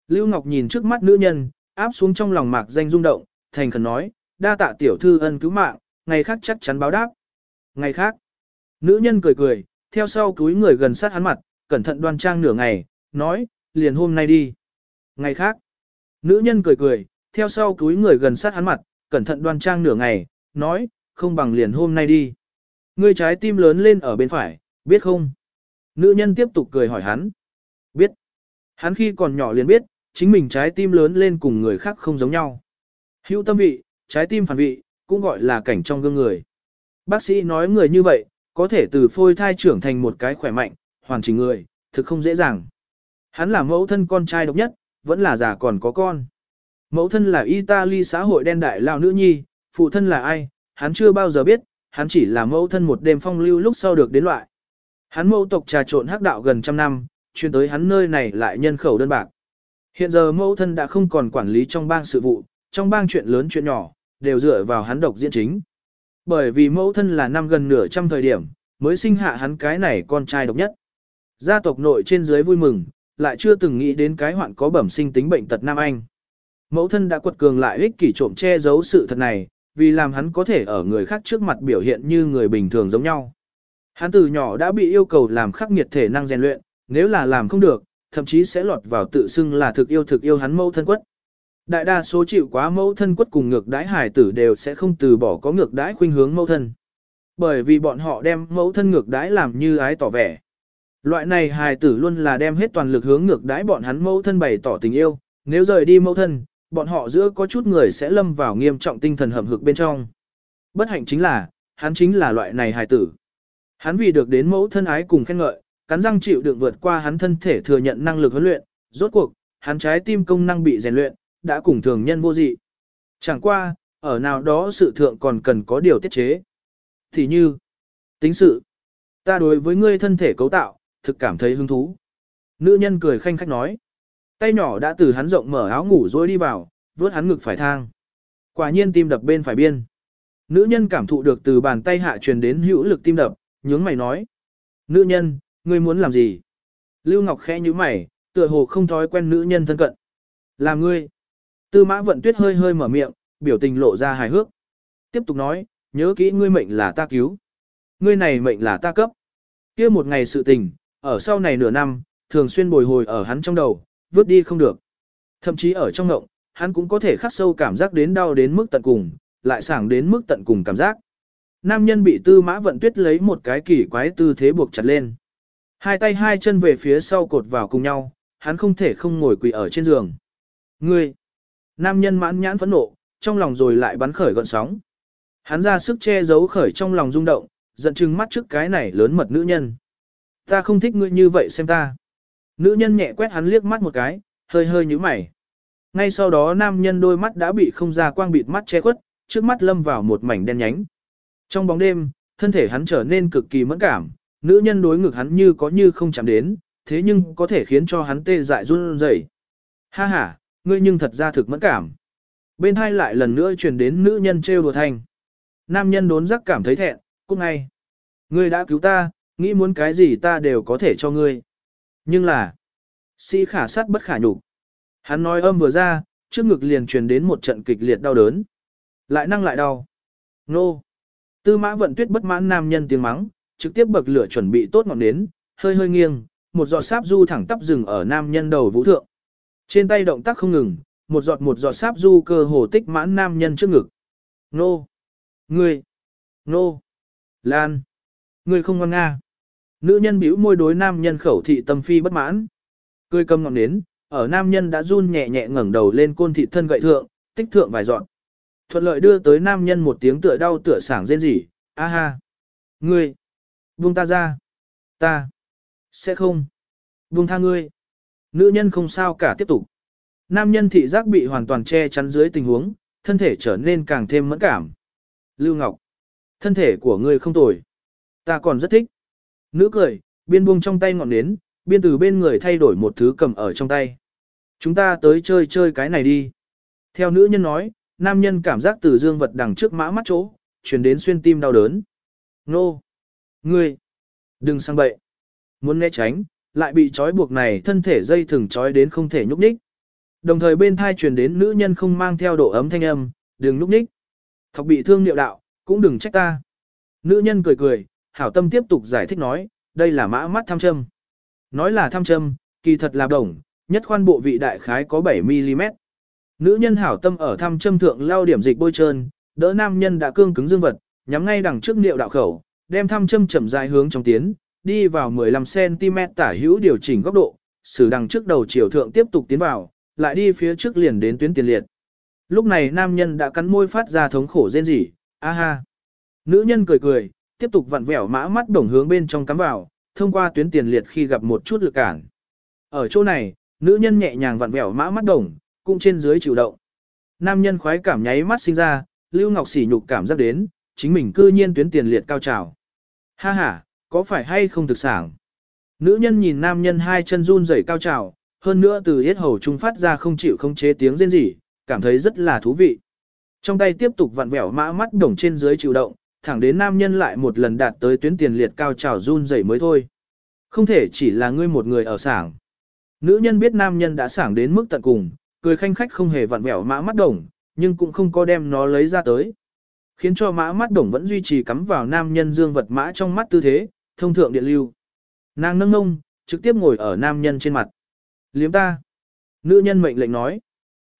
[SPEAKER 1] Lưu Ngọc nhìn trước mắt nữ nhân, áp xuống trong lòng mạc danh rung động, thành khẩn nói, đa tạ tiểu thư ân cứu mạng, ngày khác chắc chắn báo đáp. Ngày khác, nữ nhân cười cười, theo sau túi người gần sát hắn mặt, cẩn thận đoan trang nửa ngày, nói, liền hôm nay đi. Ngày khác, nữ nhân cười cười, theo sau túi người gần sát hắn mặt, cẩn thận đoan trang nửa ngày, nói, không bằng liền hôm nay đi. Ngươi trái tim lớn lên ở bên phải, biết không? Nữ nhân tiếp tục cười hỏi hắn. Biết. Hắn khi còn nhỏ liền biết, chính mình trái tim lớn lên cùng người khác không giống nhau. Hữu tâm vị, trái tim phản vị, cũng gọi là cảnh trong gương người. Bác sĩ nói người như vậy, có thể từ phôi thai trưởng thành một cái khỏe mạnh, hoàn chỉnh người, thực không dễ dàng. Hắn là mẫu thân con trai độc nhất, vẫn là già còn có con. Mẫu thân là Italy xã hội đen đại lao nữ nhi, phụ thân là ai, hắn chưa bao giờ biết, hắn chỉ là mẫu thân một đêm phong lưu lúc sau được đến loại. Hắn mẫu tộc trà trộn hắc đạo gần trăm năm, chuyên tới hắn nơi này lại nhân khẩu đơn bạc. Hiện giờ mẫu thân đã không còn quản lý trong bang sự vụ, trong bang chuyện lớn chuyện nhỏ, đều dựa vào hắn độc diễn chính. Bởi vì mẫu thân là năm gần nửa trăm thời điểm, mới sinh hạ hắn cái này con trai độc nhất. Gia tộc nội trên dưới vui mừng, lại chưa từng nghĩ đến cái hoạn có bẩm sinh tính bệnh tật Nam Anh. Mẫu thân đã quật cường lại ích kỷ trộm che giấu sự thật này, vì làm hắn có thể ở người khác trước mặt biểu hiện như người bình thường giống nhau. Hắn từ nhỏ đã bị yêu cầu làm khắc nghiệt thể năng rèn luyện, nếu là làm không được, thậm chí sẽ lọt vào tự xưng là thực yêu thực yêu hắn mẫu thân quất. Đại đa số chịu quá mẫu thân quất cùng ngược đãi hải tử đều sẽ không từ bỏ có ngược đãi khuynh hướng mẫu thân. Bởi vì bọn họ đem mẫu thân ngược đãi làm như ái tỏ vẻ. Loại này hài tử luôn là đem hết toàn lực hướng ngược đãi bọn hắn mẫu thân bày tỏ tình yêu, nếu rời đi mẫu thân, bọn họ giữa có chút người sẽ lâm vào nghiêm trọng tinh thần hầm hực bên trong. Bất hạnh chính là, hắn chính là loại này hài tử. Hắn vì được đến mẫu thân ái cùng khen ngợi, cắn răng chịu đựng vượt qua hắn thân thể thừa nhận năng lực huấn luyện, rốt cuộc, hắn trái tim công năng bị rèn luyện, đã cùng thường nhân vô dị. Chẳng qua, ở nào đó sự thượng còn cần có điều tiết chế. Thì như, tính sự, ta đối với ngươi thân thể cấu tạo, thực cảm thấy hứng thú. Nữ nhân cười khanh khách nói. Tay nhỏ đã từ hắn rộng mở áo ngủ rồi đi vào, vớt hắn ngực phải thang. Quả nhiên tim đập bên phải biên. Nữ nhân cảm thụ được từ bàn tay hạ truyền đến hữu lực tim đập, nhướng mày nói. Nữ nhân, ngươi muốn làm gì? Lưu Ngọc khẽ nhíu mày, tựa hồ không thói quen nữ nhân thân cận. Làm ngươi. Tư mã vận tuyết hơi hơi mở miệng, biểu tình lộ ra hài hước. Tiếp tục nói, nhớ kỹ ngươi mệnh là ta cứu. Ngươi này mệnh là ta cấp. kia một ngày sự tình, ở sau này nửa năm, thường xuyên bồi hồi ở hắn trong đầu, vứt đi không được. Thậm chí ở trong ngộng, hắn cũng có thể khắc sâu cảm giác đến đau đến mức tận cùng, lại sảng đến mức tận cùng cảm giác. Nam nhân bị tư mã vận tuyết lấy một cái kỳ quái tư thế buộc chặt lên. Hai tay hai chân về phía sau cột vào cùng nhau, hắn không thể không ngồi quỳ ở trên giường. Ngươi! Nam nhân mãn nhãn phẫn nộ, trong lòng rồi lại bắn khởi gọn sóng. Hắn ra sức che giấu khởi trong lòng rung động, giận chừng mắt trước cái này lớn mật nữ nhân. Ta không thích ngươi như vậy xem ta. Nữ nhân nhẹ quét hắn liếc mắt một cái, hơi hơi nhíu mày. Ngay sau đó nam nhân đôi mắt đã bị không ra quang bịt mắt che khuất, trước mắt lâm vào một mảnh đen nhánh. Trong bóng đêm, thân thể hắn trở nên cực kỳ mẫn cảm, nữ nhân đối ngực hắn như có như không chạm đến, thế nhưng có thể khiến cho hắn tê dại run rẩy. Ha ha, ngươi nhưng thật ra thực mẫn cảm. Bên hai lại lần nữa truyền đến nữ nhân trêu đùa thành. Nam nhân đốn giác cảm thấy thẹn, cũng ngay. Ngươi đã cứu ta, nghĩ muốn cái gì ta đều có thể cho ngươi. Nhưng là, sĩ khả sát bất khả nhục. Hắn nói âm vừa ra, trước ngực liền truyền đến một trận kịch liệt đau đớn. Lại năng lại đau. Nô. Tư mã vận tuyết bất mãn nam nhân tiếng mắng, trực tiếp bậc lửa chuẩn bị tốt ngọn nến, hơi hơi nghiêng, một giọt sáp du thẳng tắp rừng ở nam nhân đầu vũ thượng. Trên tay động tác không ngừng, một giọt một giọt sáp du cơ hồ tích mãn nam nhân trước ngực. Nô. Ngươi. Nô. Lan. Ngươi không ngon nga. Nữ nhân bĩu môi đối nam nhân khẩu thị tâm phi bất mãn. Cười cầm ngọn nến, ở nam nhân đã run nhẹ nhẹ ngẩng đầu lên côn thị thân gậy thượng, tích thượng vài giọt. Thuận lợi đưa tới nam nhân một tiếng tựa đau tựa sảng rên rỉ, a ha. Ngươi. Buông ta ra. Ta. Sẽ không. Buông tha ngươi. Nữ nhân không sao cả tiếp tục. Nam nhân thị giác bị hoàn toàn che chắn dưới tình huống, thân thể trở nên càng thêm mẫn cảm. Lưu Ngọc. Thân thể của ngươi không tồi. Ta còn rất thích. Nữ cười, biên buông trong tay ngọn nến, biên từ bên người thay đổi một thứ cầm ở trong tay. Chúng ta tới chơi chơi cái này đi. Theo nữ nhân nói, nam nhân cảm giác từ dương vật đằng trước mã mắt chỗ, chuyển đến xuyên tim đau đớn. Nô! Ngươi! Đừng sang bậy! Muốn né tránh, lại bị trói buộc này thân thể dây thừng trói đến không thể nhúc nhích. Đồng thời bên thai truyền đến nữ nhân không mang theo độ ấm thanh âm, đừng nhúc nhích. Thọc bị thương niệu đạo, cũng đừng trách ta. Nữ nhân cười cười, hảo tâm tiếp tục giải thích nói, đây là mã mắt tham châm. Nói là tham châm, kỳ thật là đồng, nhất khoan bộ vị đại khái có 7mm. Nữ nhân hảo tâm ở tham châm thượng lao điểm dịch bôi trơn, đỡ nam nhân đã cương cứng dương vật, nhắm ngay đằng trước niệu đạo khẩu, đem thăm châm chậm dài hướng trong tiến, đi vào 15cm tả hữu điều chỉnh góc độ, sử đằng trước đầu chiều thượng tiếp tục tiến vào, lại đi phía trước liền đến tuyến tiền liệt. Lúc này nam nhân đã cắn môi phát ra thống khổ rên rỉ, a ha. Nữ nhân cười cười, tiếp tục vặn vẹo mã mắt đồng hướng bên trong cắm vào, thông qua tuyến tiền liệt khi gặp một chút lực cản. Ở chỗ này, nữ nhân nhẹ nhàng vặn vẹo mã mắt đồng, cũng trên dưới chịu động. Nam nhân khoái cảm nháy mắt sinh ra, Lưu Ngọc sỉ nhục cảm giác đến, chính mình cư nhiên tuyến tiền liệt cao trào. Ha ha, có phải hay không thực sản? Nữ nhân nhìn nam nhân hai chân run rẩy cao trào, hơn nữa từ yết hầu trung phát ra không chịu không chế tiếng rên rỉ, cảm thấy rất là thú vị. Trong tay tiếp tục vặn vẹo mã mắt đồng trên dưới chịu động, thẳng đến nam nhân lại một lần đạt tới tuyến tiền liệt cao trào run rẩy mới thôi. Không thể chỉ là ngươi một người ở sảng. Nữ nhân biết nam nhân đã sảng đến mức tận cùng, cười khanh khách không hề vặn vẹo mã mắt đồng, nhưng cũng không có đem nó lấy ra tới. Khiến cho mã mắt đồng vẫn duy trì cắm vào nam nhân dương vật mã trong mắt tư thế, thông thượng điện lưu. Nàng nâng ngông, trực tiếp ngồi ở nam nhân trên mặt. Liếm ta. Nữ nhân mệnh lệnh nói.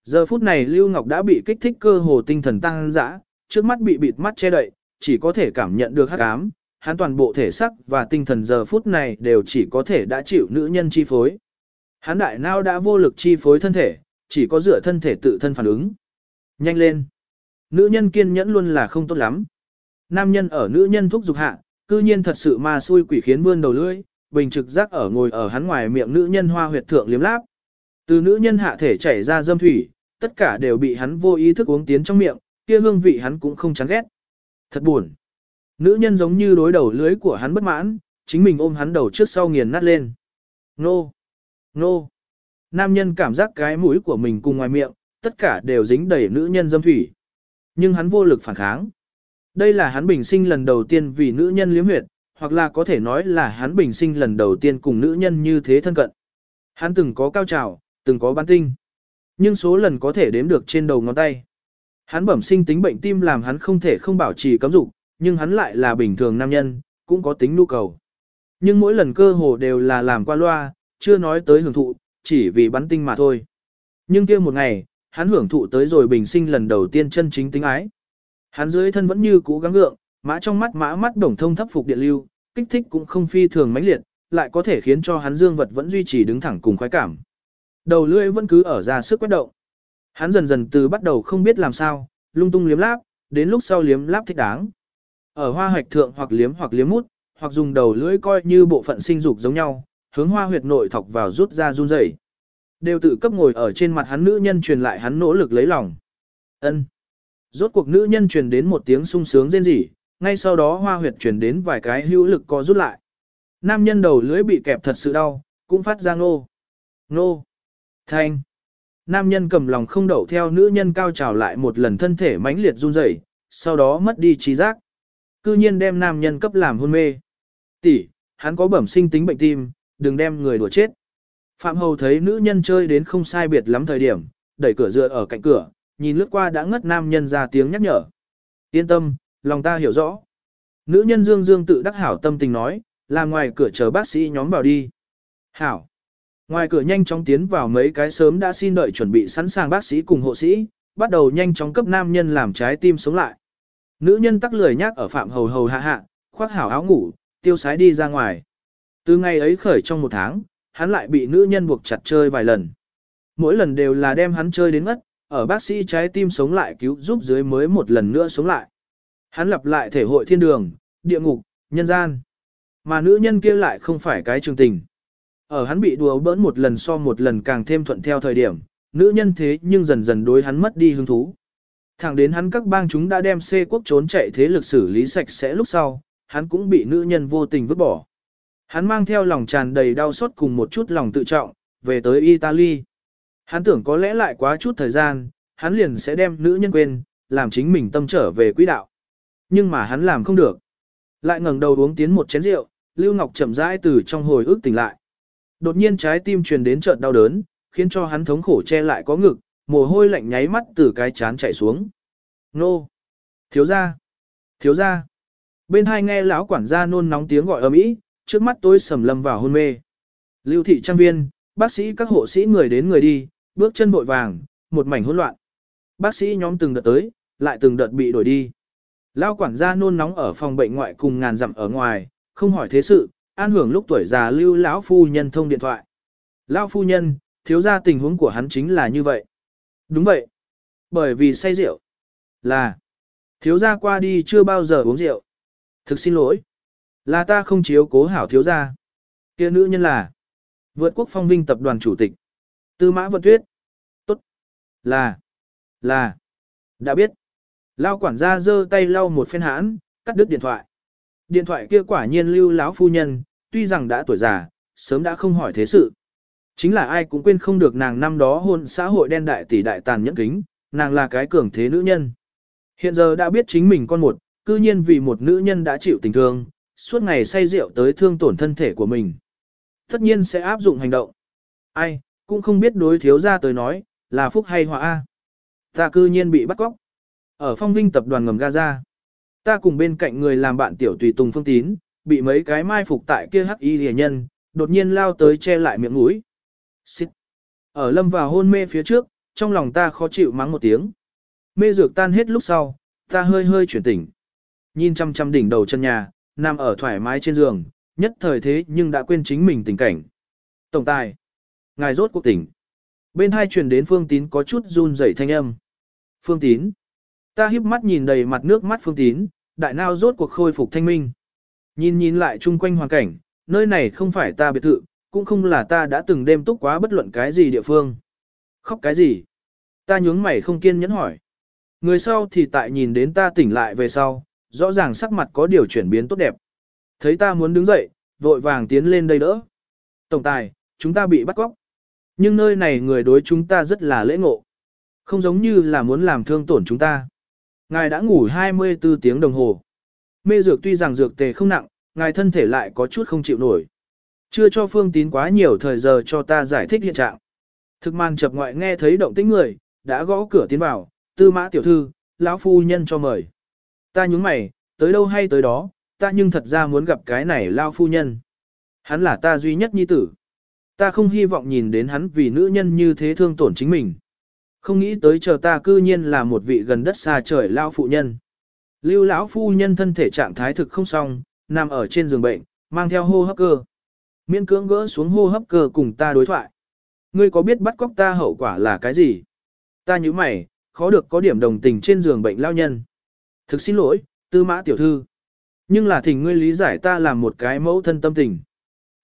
[SPEAKER 1] Giờ phút này Lưu Ngọc đã bị kích thích cơ hồ tinh thần tăng dã, trước mắt bị bịt mắt che đậy, chỉ có thể cảm nhận được hắc ám, hắn toàn bộ thể sắc và tinh thần giờ phút này đều chỉ có thể đã chịu nữ nhân chi phối. Hắn đại não đã vô lực chi phối thân thể, chỉ có dựa thân thể tự thân phản ứng. Nhanh lên. Nữ nhân kiên nhẫn luôn là không tốt lắm. Nam nhân ở nữ nhân thúc dục hạ, cư nhiên thật sự ma xui quỷ khiến vươn đầu lưỡi, bình trực giác ở ngồi ở hắn ngoài miệng nữ nhân hoa huyệt thượng liếm láp. Từ nữ nhân hạ thể chảy ra dâm thủy, tất cả đều bị hắn vô ý thức uống tiến trong miệng, kia hương vị hắn cũng không chán ghét. Thật buồn. Nữ nhân giống như đối đầu lưới của hắn bất mãn, chính mình ôm hắn đầu trước sau nghiền nát lên. Nô! Nô! Nam nhân cảm giác cái mũi của mình cùng ngoài miệng, tất cả đều dính đầy nữ nhân dâm thủy. Nhưng hắn vô lực phản kháng. Đây là hắn bình sinh lần đầu tiên vì nữ nhân liếm huyệt, hoặc là có thể nói là hắn bình sinh lần đầu tiên cùng nữ nhân như thế thân cận. Hắn từng có cao trào, từng có bán tinh. Nhưng số lần có thể đếm được trên đầu ngón tay. Hắn bẩm sinh tính bệnh tim làm hắn không thể không bảo trì cấm dục, nhưng hắn lại là bình thường nam nhân, cũng có tính nhu cầu. Nhưng mỗi lần cơ hồ đều là làm qua loa, chưa nói tới hưởng thụ, chỉ vì bắn tinh mà thôi. Nhưng kia một ngày, hắn hưởng thụ tới rồi bình sinh lần đầu tiên chân chính tính ái. Hắn dưới thân vẫn như cũ gắng gượng, mã trong mắt mã mắt đồng thông thấp phục điện lưu, kích thích cũng không phi thường mãnh liệt, lại có thể khiến cho hắn dương vật vẫn duy trì đứng thẳng cùng khoái cảm. Đầu lưỡi vẫn cứ ở ra sức quét động. Hắn dần dần từ bắt đầu không biết làm sao, lung tung liếm láp, đến lúc sau liếm láp thích đáng. Ở hoa hoạch thượng hoặc liếm hoặc liếm mút, hoặc dùng đầu lưỡi coi như bộ phận sinh dục giống nhau, hướng hoa huyệt nội thọc vào rút ra run rẩy. Đều tự cấp ngồi ở trên mặt hắn nữ nhân truyền lại hắn nỗ lực lấy lòng. Ân. Rốt cuộc nữ nhân truyền đến một tiếng sung sướng rên rỉ, ngay sau đó hoa huyệt truyền đến vài cái hữu lực co rút lại. Nam nhân đầu lưỡi bị kẹp thật sự đau, cũng phát ra ngô. Ngô. Thanh. Nam nhân cầm lòng không đậu theo nữ nhân cao trào lại một lần thân thể mãnh liệt run rẩy, sau đó mất đi trí giác. Cư nhiên đem nam nhân cấp làm hôn mê. Tỷ, hắn có bẩm sinh tính bệnh tim, đừng đem người đùa chết. Phạm Hầu thấy nữ nhân chơi đến không sai biệt lắm thời điểm, đẩy cửa dựa ở cạnh cửa, nhìn lướt qua đã ngất nam nhân ra tiếng nhắc nhở. Yên tâm, lòng ta hiểu rõ. Nữ nhân dương dương tự đắc hảo tâm tình nói, là ngoài cửa chờ bác sĩ nhóm vào đi. Hảo. Ngoài cửa nhanh chóng tiến vào mấy cái sớm đã xin đợi chuẩn bị sẵn sàng bác sĩ cùng hộ sĩ, bắt đầu nhanh chóng cấp nam nhân làm trái tim sống lại. Nữ nhân tắc lười nhác ở phạm hầu hầu hạ hạ, khoác hảo áo ngủ, tiêu sái đi ra ngoài. Từ ngày ấy khởi trong một tháng, hắn lại bị nữ nhân buộc chặt chơi vài lần. Mỗi lần đều là đem hắn chơi đến ngất, ở bác sĩ trái tim sống lại cứu giúp dưới mới một lần nữa sống lại. Hắn lặp lại thể hội thiên đường, địa ngục, nhân gian. Mà nữ nhân kia lại không phải cái trường tình. Ở hắn bị đùa bỡn một lần so một lần càng thêm thuận theo thời điểm, nữ nhân thế nhưng dần dần đối hắn mất đi hứng thú. Thẳng đến hắn các bang chúng đã đem xê quốc trốn chạy thế lực xử lý sạch sẽ lúc sau, hắn cũng bị nữ nhân vô tình vứt bỏ. Hắn mang theo lòng tràn đầy đau xót cùng một chút lòng tự trọng, về tới Italy. Hắn tưởng có lẽ lại quá chút thời gian, hắn liền sẽ đem nữ nhân quên, làm chính mình tâm trở về quỹ đạo. Nhưng mà hắn làm không được. Lại ngẩng đầu uống tiến một chén rượu, Lưu Ngọc chậm rãi từ trong hồi ức tỉnh lại. Đột nhiên trái tim truyền đến trận đau đớn, khiến cho hắn thống khổ che lại có ngực, mồ hôi lạnh nháy mắt từ cái chán chảy xuống. Nô! Thiếu gia! Thiếu gia! Bên hai nghe lão quản gia nôn nóng tiếng gọi ầm ĩ, trước mắt tôi sầm lâm vào hôn mê. Lưu thị trang viên, bác sĩ các hộ sĩ người đến người đi, bước chân vội vàng, một mảnh hỗn loạn. Bác sĩ nhóm từng đợt tới, lại từng đợt bị đổi đi. Lao quản gia nôn nóng ở phòng bệnh ngoại cùng ngàn dặm ở ngoài, không hỏi thế sự, an hưởng lúc tuổi già lưu lão phu nhân thông điện thoại. Lão phu nhân, thiếu gia tình huống của hắn chính là như vậy. Đúng vậy. Bởi vì say rượu. Là. Thiếu gia qua đi chưa bao giờ uống rượu. Thực xin lỗi. Là ta không chiếu cố hảo thiếu gia. kia nữ nhân là. Vượt quốc phong vinh tập đoàn chủ tịch. Tư mã vận tuyết. Tốt. Là. Là. Đã biết. Lao quản gia giơ tay lau một phen hãn, cắt đứt điện thoại. Điện thoại kia quả nhiên lưu lão phu nhân, tuy rằng đã tuổi già, sớm đã không hỏi thế sự. Chính là ai cũng quên không được nàng năm đó hôn xã hội đen đại tỷ đại tàn nhẫn kính, nàng là cái cường thế nữ nhân. Hiện giờ đã biết chính mình con một, cư nhiên vì một nữ nhân đã chịu tình thương, suốt ngày say rượu tới thương tổn thân thể của mình. Tất nhiên sẽ áp dụng hành động. Ai, cũng không biết đối thiếu ra tới nói, là phúc hay họa A. Ta cư nhiên bị bắt cóc. Ở phong vinh tập đoàn ngầm Gaza, ta cùng bên cạnh người làm bạn tiểu tùy tùng phương tín, bị mấy cái mai phục tại kia hắc y rìa nhân, đột nhiên lao tới che lại miệng mũi. Xịt. Ở lâm vào hôn mê phía trước, trong lòng ta khó chịu mắng một tiếng. Mê dược tan hết lúc sau, ta hơi hơi chuyển tỉnh. Nhìn chăm chăm đỉnh đầu chân nhà, nằm ở thoải mái trên giường, nhất thời thế nhưng đã quên chính mình tình cảnh. Tổng tài. Ngài rốt cuộc tỉnh. Bên hai truyền đến phương tín có chút run rẩy thanh âm. Phương tín. Ta híp mắt nhìn đầy mặt nước mắt phương tín, đại nao rốt cuộc khôi phục thanh minh. Nhìn nhìn lại chung quanh hoàn cảnh, nơi này không phải ta biệt thự, cũng không là ta đã từng đêm túc quá bất luận cái gì địa phương. Khóc cái gì? Ta nhướng mày không kiên nhẫn hỏi. Người sau thì tại nhìn đến ta tỉnh lại về sau, rõ ràng sắc mặt có điều chuyển biến tốt đẹp. Thấy ta muốn đứng dậy, vội vàng tiến lên đây đỡ. Tổng tài, chúng ta bị bắt cóc. Nhưng nơi này người đối chúng ta rất là lễ ngộ. Không giống như là muốn làm thương tổn chúng ta. Ngài đã ngủ 24 tiếng đồng hồ. Mê dược tuy rằng dược tề không nặng, ngài thân thể lại có chút không chịu nổi. Chưa cho phương tín quá nhiều thời giờ cho ta giải thích hiện trạng. Thực màn chập ngoại nghe thấy động tĩnh người, đã gõ cửa tiến vào, tư mã tiểu thư, lão phu nhân cho mời. Ta nhúng mày, tới đâu hay tới đó, ta nhưng thật ra muốn gặp cái này lao phu nhân. Hắn là ta duy nhất nhi tử. Ta không hy vọng nhìn đến hắn vì nữ nhân như thế thương tổn chính mình. Không nghĩ tới chờ ta cư nhiên là một vị gần đất xa trời lao phụ nhân. Lưu lão phu nhân thân thể trạng thái thực không xong, nằm ở trên giường bệnh, mang theo hô hấp cơ. Miễn cưỡng gỡ xuống hô hấp cơ cùng ta đối thoại. Ngươi có biết bắt cóc ta hậu quả là cái gì? Ta như mày, khó được có điểm đồng tình trên giường bệnh lao nhân. Thực xin lỗi, tư mã tiểu thư. Nhưng là thỉnh ngươi lý giải ta làm một cái mẫu thân tâm tình.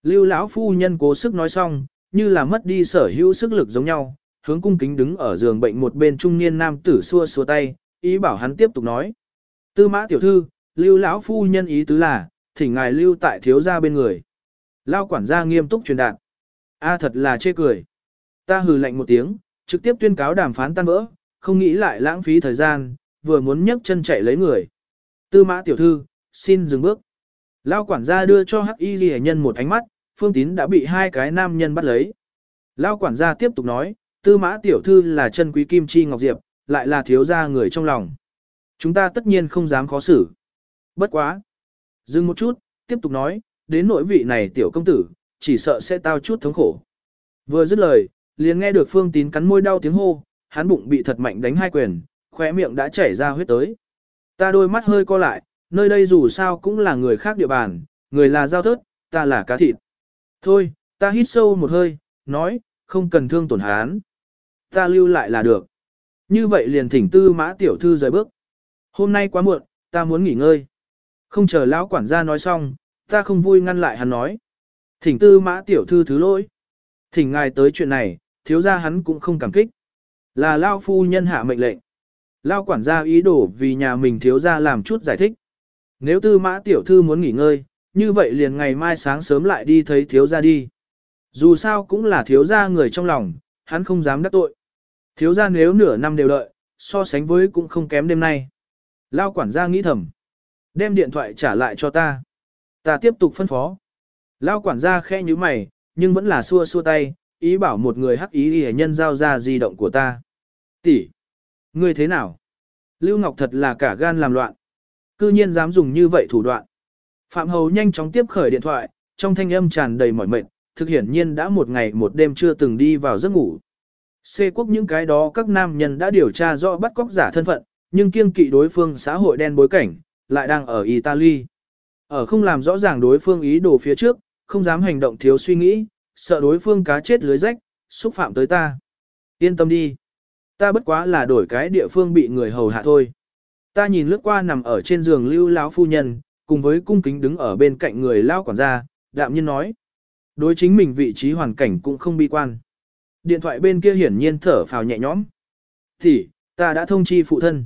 [SPEAKER 1] Lưu lão phu nhân cố sức nói xong, như là mất đi sở hữu sức lực giống nhau, hướng cung kính đứng ở giường bệnh một bên trung niên nam tử xua xua tay, ý bảo hắn tiếp tục nói. Tư mã tiểu thư, lưu lão phu nhân ý tứ là, thỉnh ngài lưu tại thiếu gia bên người. Lao quản gia nghiêm túc truyền đạt. A thật là chê cười. Ta hừ lạnh một tiếng, trực tiếp tuyên cáo đàm phán tan vỡ, không nghĩ lại lãng phí thời gian, vừa muốn nhấc chân chạy lấy người. Tư mã tiểu thư, xin dừng bước. Lao quản gia đưa cho hắc y ghi nhân một ánh mắt, phương tín đã bị hai cái nam nhân bắt lấy. Lao quản gia tiếp tục nói, tư mã tiểu thư là chân quý kim chi ngọc diệp, lại là thiếu gia người trong lòng. Chúng ta tất nhiên không dám khó xử. Bất quá. Dừng một chút, tiếp tục nói, đến nỗi vị này tiểu công tử, chỉ sợ sẽ tao chút thống khổ. Vừa dứt lời, liền nghe được phương tín cắn môi đau tiếng hô, hắn bụng bị thật mạnh đánh hai quyền, khóe miệng đã chảy ra huyết tới. Ta đôi mắt hơi co lại, nơi đây dù sao cũng là người khác địa bàn, người là giao thớt, ta là cá thịt. Thôi, ta hít sâu một hơi, nói, không cần thương tổn hán. Ta lưu lại là được. Như vậy liền thỉnh tư mã tiểu thư rời bước. Hôm nay quá muộn, ta muốn nghỉ ngơi. Không chờ lão quản gia nói xong, ta không vui ngăn lại hắn nói. Thỉnh tư mã tiểu thư thứ lỗi. Thỉnh ngài tới chuyện này, thiếu gia hắn cũng không cảm kích. Là lao phu nhân hạ mệnh lệnh. Lao quản gia ý đồ vì nhà mình thiếu gia làm chút giải thích. Nếu tư mã tiểu thư muốn nghỉ ngơi, như vậy liền ngày mai sáng sớm lại đi thấy thiếu gia đi. Dù sao cũng là thiếu gia người trong lòng, hắn không dám đắc tội. Thiếu gia nếu nửa năm đều đợi, so sánh với cũng không kém đêm nay. Lao quản gia nghĩ thầm. Đem điện thoại trả lại cho ta. Ta tiếp tục phân phó. Lao quản gia khe như mày, nhưng vẫn là xua xua tay, ý bảo một người hắc ý hề nhân giao ra di động của ta. Tỷ, Ngươi thế nào? Lưu Ngọc thật là cả gan làm loạn. Cư nhiên dám dùng như vậy thủ đoạn. Phạm Hầu nhanh chóng tiếp khởi điện thoại, trong thanh âm tràn đầy mỏi mệt, thực hiển nhiên đã một ngày một đêm chưa từng đi vào giấc ngủ. Xê quốc những cái đó các nam nhân đã điều tra rõ bắt cóc giả thân phận, nhưng kiêng kỵ đối phương xã hội đen bối cảnh, lại đang ở Italy. Ở không làm rõ ràng đối phương ý đồ phía trước, không dám hành động thiếu suy nghĩ, sợ đối phương cá chết lưới rách, xúc phạm tới ta. Yên tâm đi. Ta bất quá là đổi cái địa phương bị người hầu hạ thôi. Ta nhìn lướt qua nằm ở trên giường lưu lão phu nhân, cùng với cung kính đứng ở bên cạnh người lao quản gia, đạm nhiên nói. Đối chính mình vị trí hoàn cảnh cũng không bi quan. Điện thoại bên kia hiển nhiên thở phào nhẹ nhõm. Thì, ta đã thông chi phụ thân.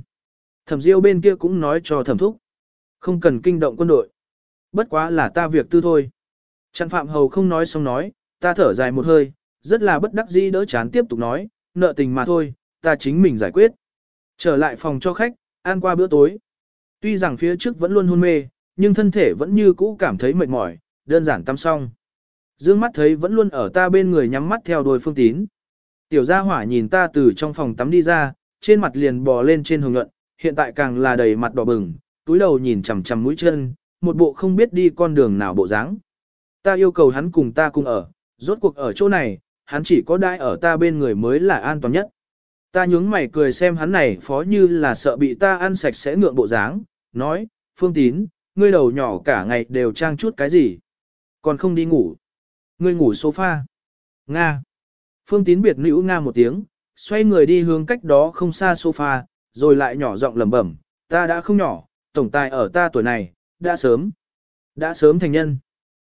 [SPEAKER 1] Thẩm diêu bên kia cũng nói cho thẩm thúc. Không cần kinh động quân đội. Bất quá là ta việc tư thôi. Trần Phạm Hầu không nói xong nói, ta thở dài một hơi, rất là bất đắc dĩ đỡ chán tiếp tục nói, nợ tình mà thôi, ta chính mình giải quyết. Trở lại phòng cho khách, ăn qua bữa tối. Tuy rằng phía trước vẫn luôn hôn mê, nhưng thân thể vẫn như cũ cảm thấy mệt mỏi, đơn giản tắm xong. Dương mắt thấy vẫn luôn ở ta bên người nhắm mắt theo đuôi phương tín. Tiểu gia hỏa nhìn ta từ trong phòng tắm đi ra, trên mặt liền bò lên trên hồng luận. hiện tại càng là đầy mặt đỏ bừng, túi đầu nhìn chằm chằm mũi chân, một bộ không biết đi con đường nào bộ dáng. Ta yêu cầu hắn cùng ta cùng ở, rốt cuộc ở chỗ này, hắn chỉ có đai ở ta bên người mới là an toàn nhất. Ta nhướng mày cười xem hắn này phó như là sợ bị ta ăn sạch sẽ ngượng bộ dáng, nói, Phương Tín, ngươi đầu nhỏ cả ngày đều trang chút cái gì, còn không đi ngủ. Ngươi ngủ sofa. Nga. Phương Tín biệt nữ Nga một tiếng, xoay người đi hướng cách đó không xa sofa, rồi lại nhỏ giọng lẩm bẩm, ta đã không nhỏ, tổng tài ở ta tuổi này, đã sớm. Đã sớm thành nhân.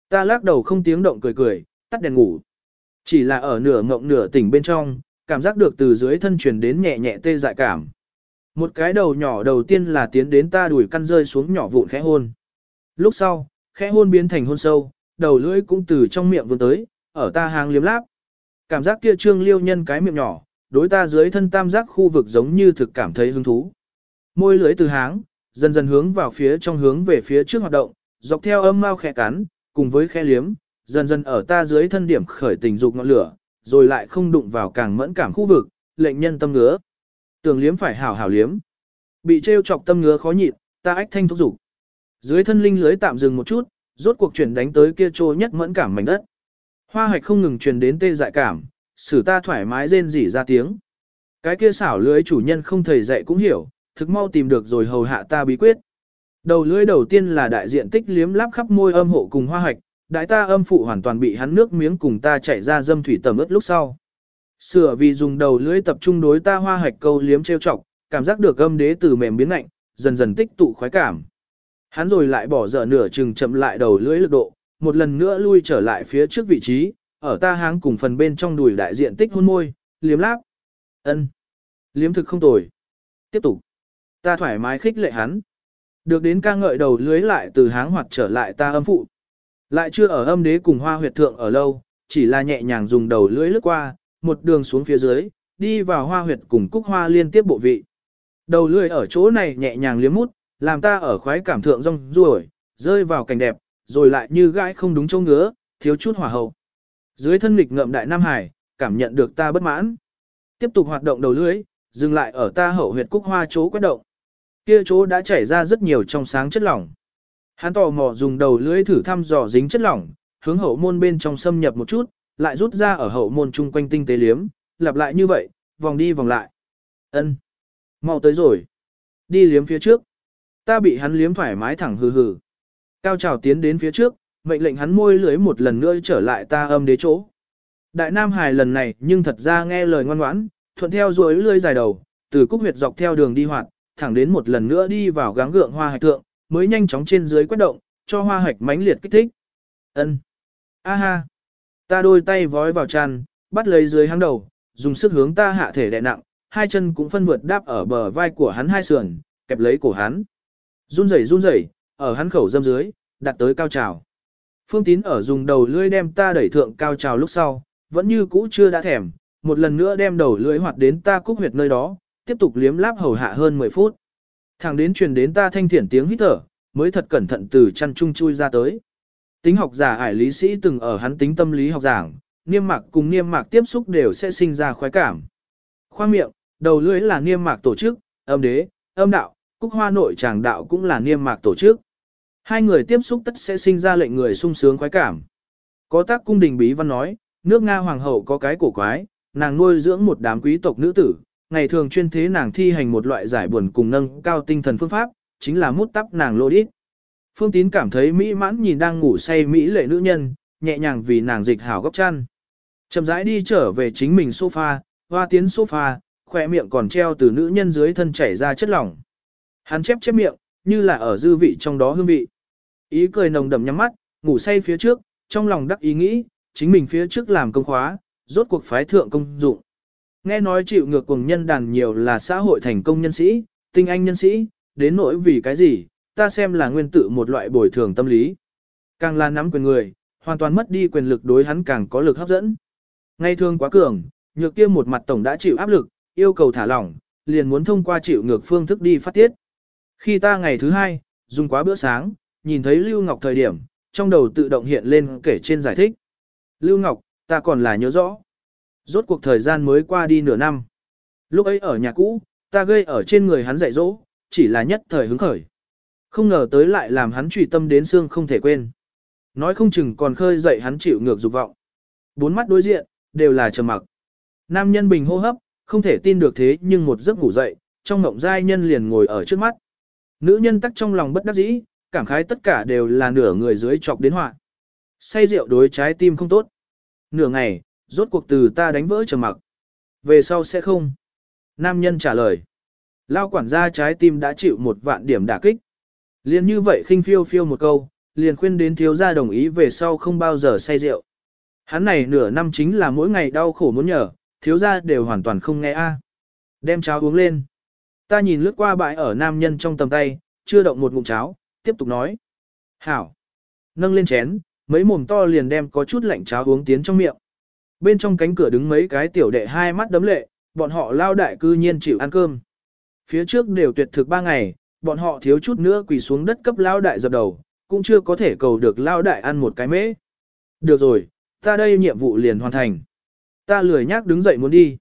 [SPEAKER 1] Ta lắc đầu không tiếng động cười cười, tắt đèn ngủ. Chỉ là ở nửa ngộng nửa tỉnh bên trong, cảm giác được từ dưới thân truyền đến nhẹ nhẹ tê dại cảm. Một cái đầu nhỏ đầu tiên là tiến đến ta đuổi căn rơi xuống nhỏ vụn khẽ hôn. Lúc sau, khẽ hôn biến thành hôn sâu, đầu lưỡi cũng từ trong miệng vươn tới, ở ta hàng liếm láp. Cảm giác kia trương liêu nhân cái miệng nhỏ, đối ta dưới thân tam giác khu vực giống như thực cảm thấy hứng thú. Môi lưỡi từ háng, dần dần hướng vào phía trong hướng về phía trước hoạt động, dọc theo âm mao khẽ cắn, cùng với khẽ liếm, dần dần ở ta dưới thân điểm khởi tình dục ngọn lửa, rồi lại không đụng vào càng mẫn cảm khu vực, lệnh nhân tâm ngứa. Tưởng liếm phải hảo hảo liếm. Bị trêu chọc tâm ngứa khó nhịn, ta ách thanh thúc dục. Dưới thân linh lưới tạm dừng một chút, rốt cuộc chuyển đánh tới kia trô nhất mẫn cảm mảnh đất. Hoa hạch không ngừng truyền đến tê dại cảm, xử ta thoải mái rên rỉ ra tiếng. Cái kia xảo lưới chủ nhân không thầy dạy cũng hiểu, thực mau tìm được rồi hầu hạ ta bí quyết. Đầu lưới đầu tiên là đại diện tích liếm láp khắp môi âm hộ cùng hoa hạch, đại ta âm phụ hoàn toàn bị hắn nước miếng cùng ta chạy ra dâm thủy tầm ướt lúc sau. Sửa vì dùng đầu lưỡi tập trung đối ta hoa hạch câu liếm trêu chọc, cảm giác được âm đế từ mềm biến lạnh, dần dần tích tụ khoái cảm. Hắn rồi lại bỏ dở nửa chừng chậm lại đầu lưỡi lực độ, một lần nữa lui trở lại phía trước vị trí, ở ta háng cùng phần bên trong đùi đại diện tích hôn môi, liếm láp. ân Liếm thực không tồi. Tiếp tục. Ta thoải mái khích lệ hắn. Được đến ca ngợi đầu lưới lại từ háng hoặc trở lại ta âm phụ. Lại chưa ở âm đế cùng hoa huyệt thượng ở lâu, chỉ là nhẹ nhàng dùng đầu lưỡi lướt qua, một đường xuống phía dưới, đi vào hoa huyệt cùng cúc hoa liên tiếp bộ vị. Đầu lưỡi ở chỗ này nhẹ nhàng liếm mút, làm ta ở khoái cảm thượng rong ruổi, rơi vào cảnh đẹp, rồi lại như gãi không đúng chỗ ngứa, thiếu chút hỏa hậu. Dưới thân lịch ngậm đại Nam Hải, cảm nhận được ta bất mãn. Tiếp tục hoạt động đầu lưỡi, dừng lại ở ta hậu huyệt cúc hoa chỗ quét động. Kia chỗ đã chảy ra rất nhiều trong sáng chất lỏng. Hắn tò mò dùng đầu lưỡi thử thăm dò dính chất lỏng, hướng hậu môn bên trong xâm nhập một chút, lại rút ra ở hậu môn chung quanh tinh tế liếm, lặp lại như vậy, vòng đi vòng lại. Ân, mau tới rồi. Đi liếm phía trước. Ta bị hắn liếm thoải mái thẳng hừ hừ. Cao trào tiến đến phía trước, mệnh lệnh hắn môi lưỡi một lần nữa trở lại ta âm đế chỗ. Đại Nam Hải lần này nhưng thật ra nghe lời ngoan ngoãn, thuận theo rồi lưỡi dài đầu, từ cúc huyệt dọc theo đường đi hoạt, thẳng đến một lần nữa đi vào gáng gượng hoa hạch thượng, mới nhanh chóng trên dưới quét động, cho hoa hạch mãnh liệt kích thích. Ân, A ha. Ta đôi tay vói vào tràn, bắt lấy dưới háng đầu, dùng sức hướng ta hạ thể đè nặng, hai chân cũng phân vượt đáp ở bờ vai của hắn hai sườn, kẹp lấy cổ hắn. Run rẩy run rẩy, ở hắn khẩu dâm dưới, đặt tới cao trào. Phương Tín ở dùng đầu lưỡi đem ta đẩy thượng cao trào lúc sau, vẫn như cũ chưa đã thèm, một lần nữa đem đầu lưỡi hoạt đến ta cúc huyệt nơi đó, tiếp tục liếm láp hầu hạ hơn 10 phút. Thẳng đến truyền đến ta thanh thiển tiếng hít thở, mới thật cẩn thận từ chăn trung chui ra tới. Tính học giả ải lý sĩ từng ở hắn tính tâm lý học giảng, niêm mạc cùng niêm mạc tiếp xúc đều sẽ sinh ra khoái cảm. Khoang miệng, đầu lưỡi là niêm mạc tổ chức, âm đế, âm đạo, cúc hoa nội tràng đạo cũng là niêm mạc tổ chức. Hai người tiếp xúc tất sẽ sinh ra lệnh người sung sướng khoái cảm. Có tác cung đình bí văn nói, nước Nga hoàng hậu có cái cổ quái, nàng nuôi dưỡng một đám quý tộc nữ tử, ngày thường chuyên thế nàng thi hành một loại giải buồn cùng nâng cao tinh thần phương pháp, chính là mút tắp nàng lô đít. Phương Tín cảm thấy mỹ mãn nhìn đang ngủ say mỹ lệ nữ nhân, nhẹ nhàng vì nàng dịch hảo gấp chăn. Chậm rãi đi trở về chính mình sofa, hoa tiến sofa, khỏe miệng còn treo từ nữ nhân dưới thân chảy ra chất lỏng. Hắn chép chép miệng, như là ở dư vị trong đó hương vị. Ý cười nồng đậm nhắm mắt, ngủ say phía trước, trong lòng đắc ý nghĩ, chính mình phía trước làm công khóa, rốt cuộc phái thượng công dụng. Nghe nói chịu ngược cùng nhân đàn nhiều là xã hội thành công nhân sĩ, tinh anh nhân sĩ, đến nỗi vì cái gì, ta xem là nguyên tự một loại bồi thường tâm lý. Càng là nắm quyền người, hoàn toàn mất đi quyền lực đối hắn càng có lực hấp dẫn. Ngay thường quá cường, nhược kia một mặt tổng đã chịu áp lực, yêu cầu thả lỏng, liền muốn thông qua chịu ngược phương thức đi phát tiết. Khi ta ngày thứ hai, dùng quá bữa sáng, nhìn thấy Lưu Ngọc thời điểm, trong đầu tự động hiện lên kể trên giải thích. Lưu Ngọc, ta còn là nhớ rõ. Rốt cuộc thời gian mới qua đi nửa năm. Lúc ấy ở nhà cũ, ta gây ở trên người hắn dạy dỗ, chỉ là nhất thời hứng khởi. Không ngờ tới lại làm hắn trùy tâm đến xương không thể quên. Nói không chừng còn khơi dậy hắn chịu ngược dục vọng. Bốn mắt đối diện, đều là trầm mặc. Nam nhân bình hô hấp, không thể tin được thế nhưng một giấc ngủ dậy, trong mộng giai nhân liền ngồi ở trước mắt. Nữ nhân tắc trong lòng bất đắc dĩ, cảm khái tất cả đều là nửa người dưới chọc đến họa. Say rượu đối trái tim không tốt. Nửa ngày, rốt cuộc từ ta đánh vỡ trầm mặc. Về sau sẽ không. Nam nhân trả lời. Lao quản gia trái tim đã chịu một vạn điểm đả kích. Liên như vậy khinh phiêu phiêu một câu, liền khuyên đến thiếu gia đồng ý về sau không bao giờ say rượu. Hắn này nửa năm chính là mỗi ngày đau khổ muốn nhở, thiếu gia đều hoàn toàn không nghe a. Đem cháo uống lên. Ta nhìn lướt qua bãi ở nam nhân trong tầm tay, chưa động một ngụm cháo, tiếp tục nói. Hảo. Nâng lên chén, mấy mồm to liền đem có chút lạnh cháo uống tiến trong miệng. Bên trong cánh cửa đứng mấy cái tiểu đệ hai mắt đấm lệ, bọn họ lao đại cư nhiên chịu ăn cơm. Phía trước đều tuyệt thực ba ngày, bọn họ thiếu chút nữa quỳ xuống đất cấp lao đại dập đầu, cũng chưa có thể cầu được lao đại ăn một cái mễ. Được rồi, ta đây nhiệm vụ liền hoàn thành. Ta lười nhác đứng dậy muốn đi.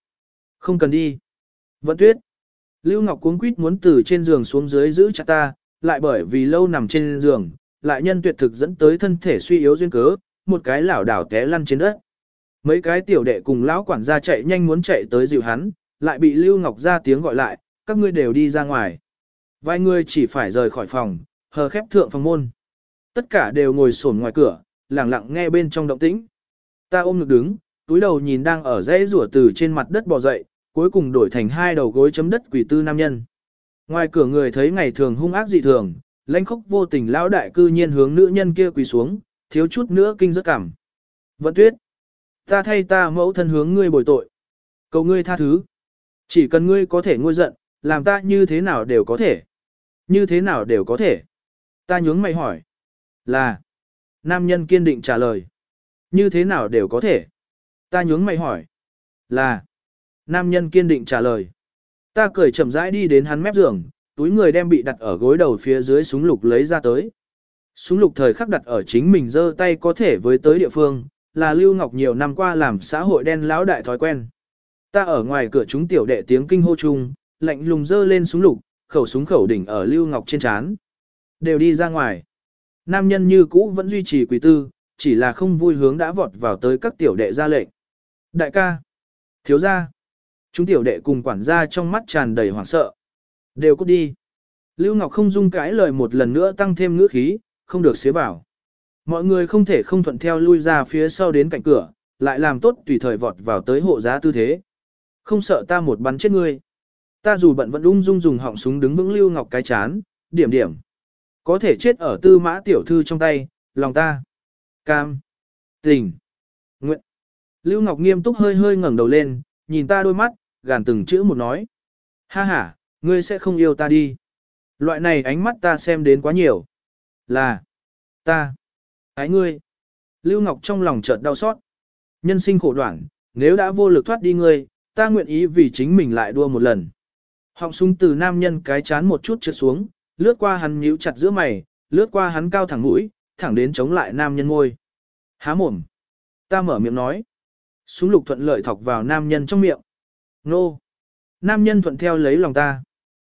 [SPEAKER 1] Không cần đi. Vận tuyết. Lưu Ngọc cuống quýt muốn từ trên giường xuống dưới giữ chặt ta, lại bởi vì lâu nằm trên giường, lại nhân tuyệt thực dẫn tới thân thể suy yếu duyên cớ, một cái lảo đảo té lăn trên đất. Mấy cái tiểu đệ cùng lão quản gia chạy nhanh muốn chạy tới dịu hắn, lại bị Lưu Ngọc ra tiếng gọi lại, các ngươi đều đi ra ngoài. Vài người chỉ phải rời khỏi phòng, hờ khép thượng phòng môn. Tất cả đều ngồi sổn ngoài cửa, lặng lặng nghe bên trong động tĩnh. Ta ôm ngực đứng, túi đầu nhìn đang ở dãy rủa từ trên mặt đất bò dậy, cuối cùng đổi thành hai đầu gối chấm đất quỷ tư nam nhân. Ngoài cửa người thấy ngày thường hung ác dị thường, lãnh khốc vô tình lão đại cư nhiên hướng nữ nhân kia quỳ xuống, thiếu chút nữa kinh rất cảm. Vận tuyết, ta thay ta mẫu thân hướng ngươi bồi tội. Cầu ngươi tha thứ. Chỉ cần ngươi có thể ngôi giận, làm ta như thế nào đều có thể. Như thế nào đều có thể. Ta nhướng mày hỏi. Là. Nam nhân kiên định trả lời. Như thế nào đều có thể. Ta nhướng mày hỏi. Là. Nam nhân kiên định trả lời. Ta cười chậm rãi đi đến hắn mép giường, túi người đem bị đặt ở gối đầu phía dưới súng lục lấy ra tới. Súng lục thời khắc đặt ở chính mình giơ tay có thể với tới địa phương, là Lưu Ngọc nhiều năm qua làm xã hội đen lão đại thói quen. Ta ở ngoài cửa chúng tiểu đệ tiếng kinh hô chung, lạnh lùng dơ lên súng lục, khẩu súng khẩu đỉnh ở Lưu Ngọc trên chán. Đều đi ra ngoài. Nam nhân như cũ vẫn duy trì quỷ tư, chỉ là không vui hướng đã vọt vào tới các tiểu đệ ra lệnh. Đại ca, thiếu gia, chúng tiểu đệ cùng quản gia trong mắt tràn đầy hoảng sợ. Đều cút đi. Lưu Ngọc không dung cãi lời một lần nữa tăng thêm ngữ khí, không được xế vào. Mọi người không thể không thuận theo lui ra phía sau đến cạnh cửa, lại làm tốt tùy thời vọt vào tới hộ giá tư thế. Không sợ ta một bắn chết ngươi. Ta dù bận vẫn ung dung dùng họng súng đứng vững Lưu Ngọc cái chán, điểm điểm. Có thể chết ở tư mã tiểu thư trong tay, lòng ta. Cam. Tình. Nguyện. Lưu Ngọc nghiêm túc hơi hơi ngẩng đầu lên, nhìn ta đôi mắt, gàn từng chữ một nói. Ha ha, ngươi sẽ không yêu ta đi. Loại này ánh mắt ta xem đến quá nhiều. Là. Ta. Ái ngươi. Lưu Ngọc trong lòng chợt đau xót. Nhân sinh khổ đoạn, nếu đã vô lực thoát đi ngươi, ta nguyện ý vì chính mình lại đua một lần. Họng súng từ nam nhân cái chán một chút trượt xuống, lướt qua hắn nhíu chặt giữa mày, lướt qua hắn cao thẳng mũi, thẳng đến chống lại nam nhân ngôi. Há mồm. Ta mở miệng nói. Súng lục thuận lợi thọc vào nam nhân trong miệng. Nô. Nam nhân thuận theo lấy lòng ta.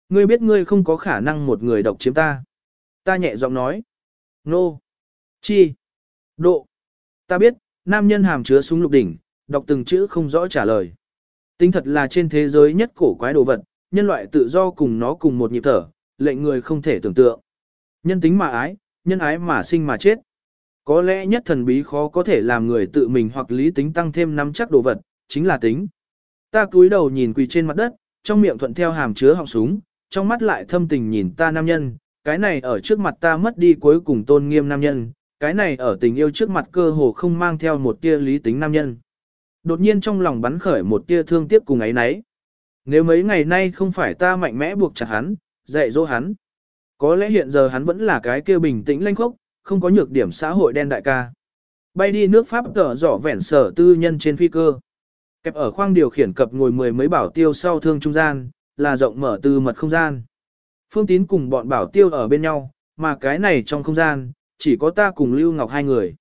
[SPEAKER 1] Ngươi biết ngươi không có khả năng một người độc chiếm ta. Ta nhẹ giọng nói. Nô. Chi. Độ. Ta biết, nam nhân hàm chứa súng lục đỉnh, đọc từng chữ không rõ trả lời. Tính thật là trên thế giới nhất cổ quái đồ vật, nhân loại tự do cùng nó cùng một nhịp thở, lệnh người không thể tưởng tượng. Nhân tính mà ái, nhân ái mà sinh mà chết. Có lẽ nhất thần bí khó có thể làm người tự mình hoặc lý tính tăng thêm nắm chắc đồ vật, chính là tính. Ta cúi đầu nhìn quỳ trên mặt đất, trong miệng thuận theo hàm chứa họng súng, trong mắt lại thâm tình nhìn ta nam nhân, cái này ở trước mặt ta mất đi cuối cùng tôn nghiêm nam nhân, cái này ở tình yêu trước mặt cơ hồ không mang theo một tia lý tính nam nhân. Đột nhiên trong lòng bắn khởi một tia thương tiếc cùng ấy nấy. Nếu mấy ngày nay không phải ta mạnh mẽ buộc chặt hắn, dạy dỗ hắn, có lẽ hiện giờ hắn vẫn là cái kia bình tĩnh lanh khốc, không có nhược điểm xã hội đen đại ca. Bay đi nước Pháp tở rõ vẻn sở tư nhân trên phi cơ. Kẹp ở khoang điều khiển cập ngồi mười mấy bảo tiêu sau thương trung gian, là rộng mở từ mật không gian. Phương Tín cùng bọn bảo tiêu ở bên nhau, mà cái này trong không gian, chỉ có ta cùng Lưu Ngọc hai người.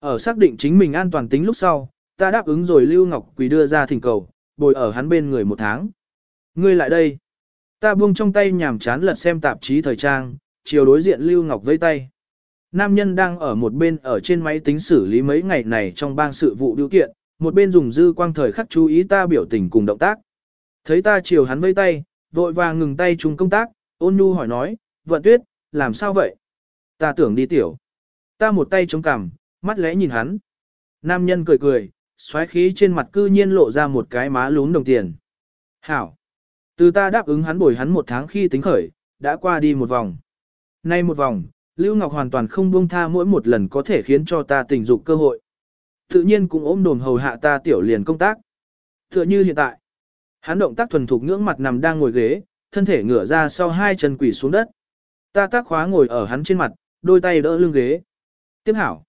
[SPEAKER 1] Ở xác định chính mình an toàn tính lúc sau, ta đáp ứng rồi Lưu Ngọc Quỳ đưa ra thỉnh cầu, bồi ở hắn bên người một tháng. Ngươi lại đây. Ta buông trong tay nhàm chán lật xem tạp chí thời trang, chiều đối diện Lưu Ngọc vây tay. Nam nhân đang ở một bên ở trên máy tính xử lý mấy ngày này trong bang sự vụ điều kiện, một bên dùng dư quang thời khắc chú ý ta biểu tình cùng động tác. Thấy ta chiều hắn vây tay, vội vàng ngừng tay chung công tác, ôn nhu hỏi nói, vận tuyết, làm sao vậy? Ta tưởng đi tiểu. Ta một tay chống cằm, mắt lẽ nhìn hắn. Nam nhân cười cười, xoáy khí trên mặt cư nhiên lộ ra một cái má lún đồng tiền. Hảo. Từ ta đáp ứng hắn bồi hắn một tháng khi tính khởi, đã qua đi một vòng. Nay một vòng, Lưu Ngọc hoàn toàn không buông tha mỗi một lần có thể khiến cho ta tình dục cơ hội. Tự nhiên cũng ôm đồn hầu hạ ta tiểu liền công tác. Tựa như hiện tại, hắn động tác thuần thục ngưỡng mặt nằm đang ngồi ghế, thân thể ngửa ra sau hai chân quỳ xuống đất. Ta tác khóa ngồi ở hắn trên mặt, đôi tay đỡ lưng ghế. Tiếp hảo.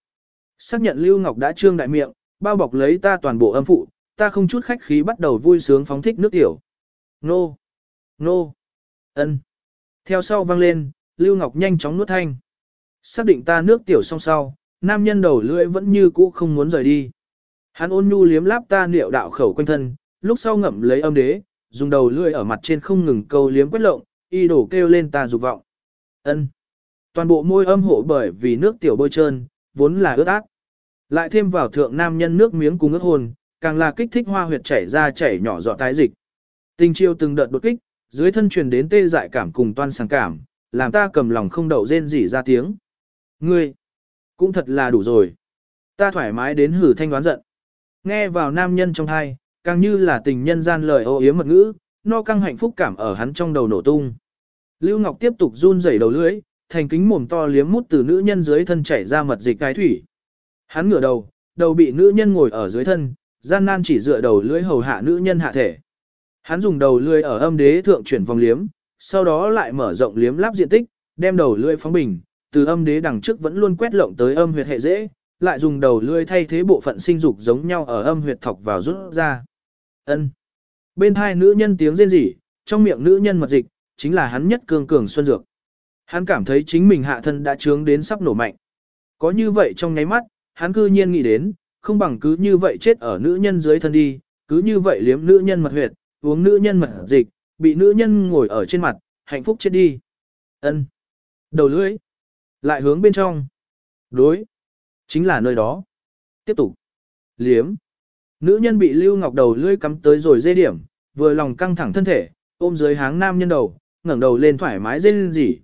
[SPEAKER 1] Xác nhận Lưu Ngọc đã trương đại miệng, bao bọc lấy ta toàn bộ âm phụ, ta không chút khách khí bắt đầu vui sướng phóng thích nước tiểu. Nô! Nô! ân. Theo sau vang lên, Lưu Ngọc nhanh chóng nuốt thanh. Xác định ta nước tiểu xong sau, nam nhân đầu lưỡi vẫn như cũ không muốn rời đi. Hắn ôn nhu liếm láp ta niệu đạo khẩu quanh thân, lúc sau ngậm lấy âm đế, dùng đầu lưỡi ở mặt trên không ngừng câu liếm quét lộng, y đổ kêu lên ta dục vọng. Ân. Toàn bộ môi âm hộ bởi vì nước tiểu bôi trơn, vốn là ướt át. Lại thêm vào thượng nam nhân nước miếng cùng ướt hồn, càng là kích thích hoa huyệt chảy ra chảy nhỏ giọt tái dịch. Tình chiêu từng đợt đột kích, dưới thân truyền đến tê dại cảm cùng toan sáng cảm, làm ta cầm lòng không đậu rên rỉ ra tiếng. Ngươi, cũng thật là đủ rồi. Ta thoải mái đến hử thanh đoán giận. Nghe vào nam nhân trong hai, càng như là tình nhân gian lời ô yếm mật ngữ, no căng hạnh phúc cảm ở hắn trong đầu nổ tung. Lưu Ngọc tiếp tục run rẩy đầu lưỡi, thành kính mồm to liếm mút từ nữ nhân dưới thân chảy ra mật dịch cái thủy. Hắn ngửa đầu, đầu bị nữ nhân ngồi ở dưới thân, gian nan chỉ dựa đầu lưỡi hầu hạ nữ nhân hạ thể. Hắn dùng đầu lưỡi ở âm đế thượng chuyển vòng liếm, sau đó lại mở rộng liếm láp diện tích, đem đầu lưỡi phóng bình, từ âm đế đằng trước vẫn luôn quét lộng tới âm huyệt hệ dễ, lại dùng đầu lưỡi thay thế bộ phận sinh dục giống nhau ở âm huyệt thọc vào rút ra. Ân. Bên hai nữ nhân tiếng rên rỉ, trong miệng nữ nhân mật dịch, chính là hắn nhất cường cường xuân dược. Hắn cảm thấy chính mình hạ thân đã trướng đến sắp nổ mạnh. Có như vậy trong nháy mắt, hắn cư nhiên nghĩ đến, không bằng cứ như vậy chết ở nữ nhân dưới thân đi, cứ như vậy liếm nữ nhân mật huyệt, uống nữ nhân mật dịch, bị nữ nhân ngồi ở trên mặt, hạnh phúc chết đi. Ân. Đầu lưỡi. Lại hướng bên trong. Đối. Chính là nơi đó. Tiếp tục. Liếm. Nữ nhân bị Lưu Ngọc đầu lưỡi cắm tới rồi dây điểm, vừa lòng căng thẳng thân thể, ôm dưới háng nam nhân đầu, ngẩng đầu lên thoải mái dên gì.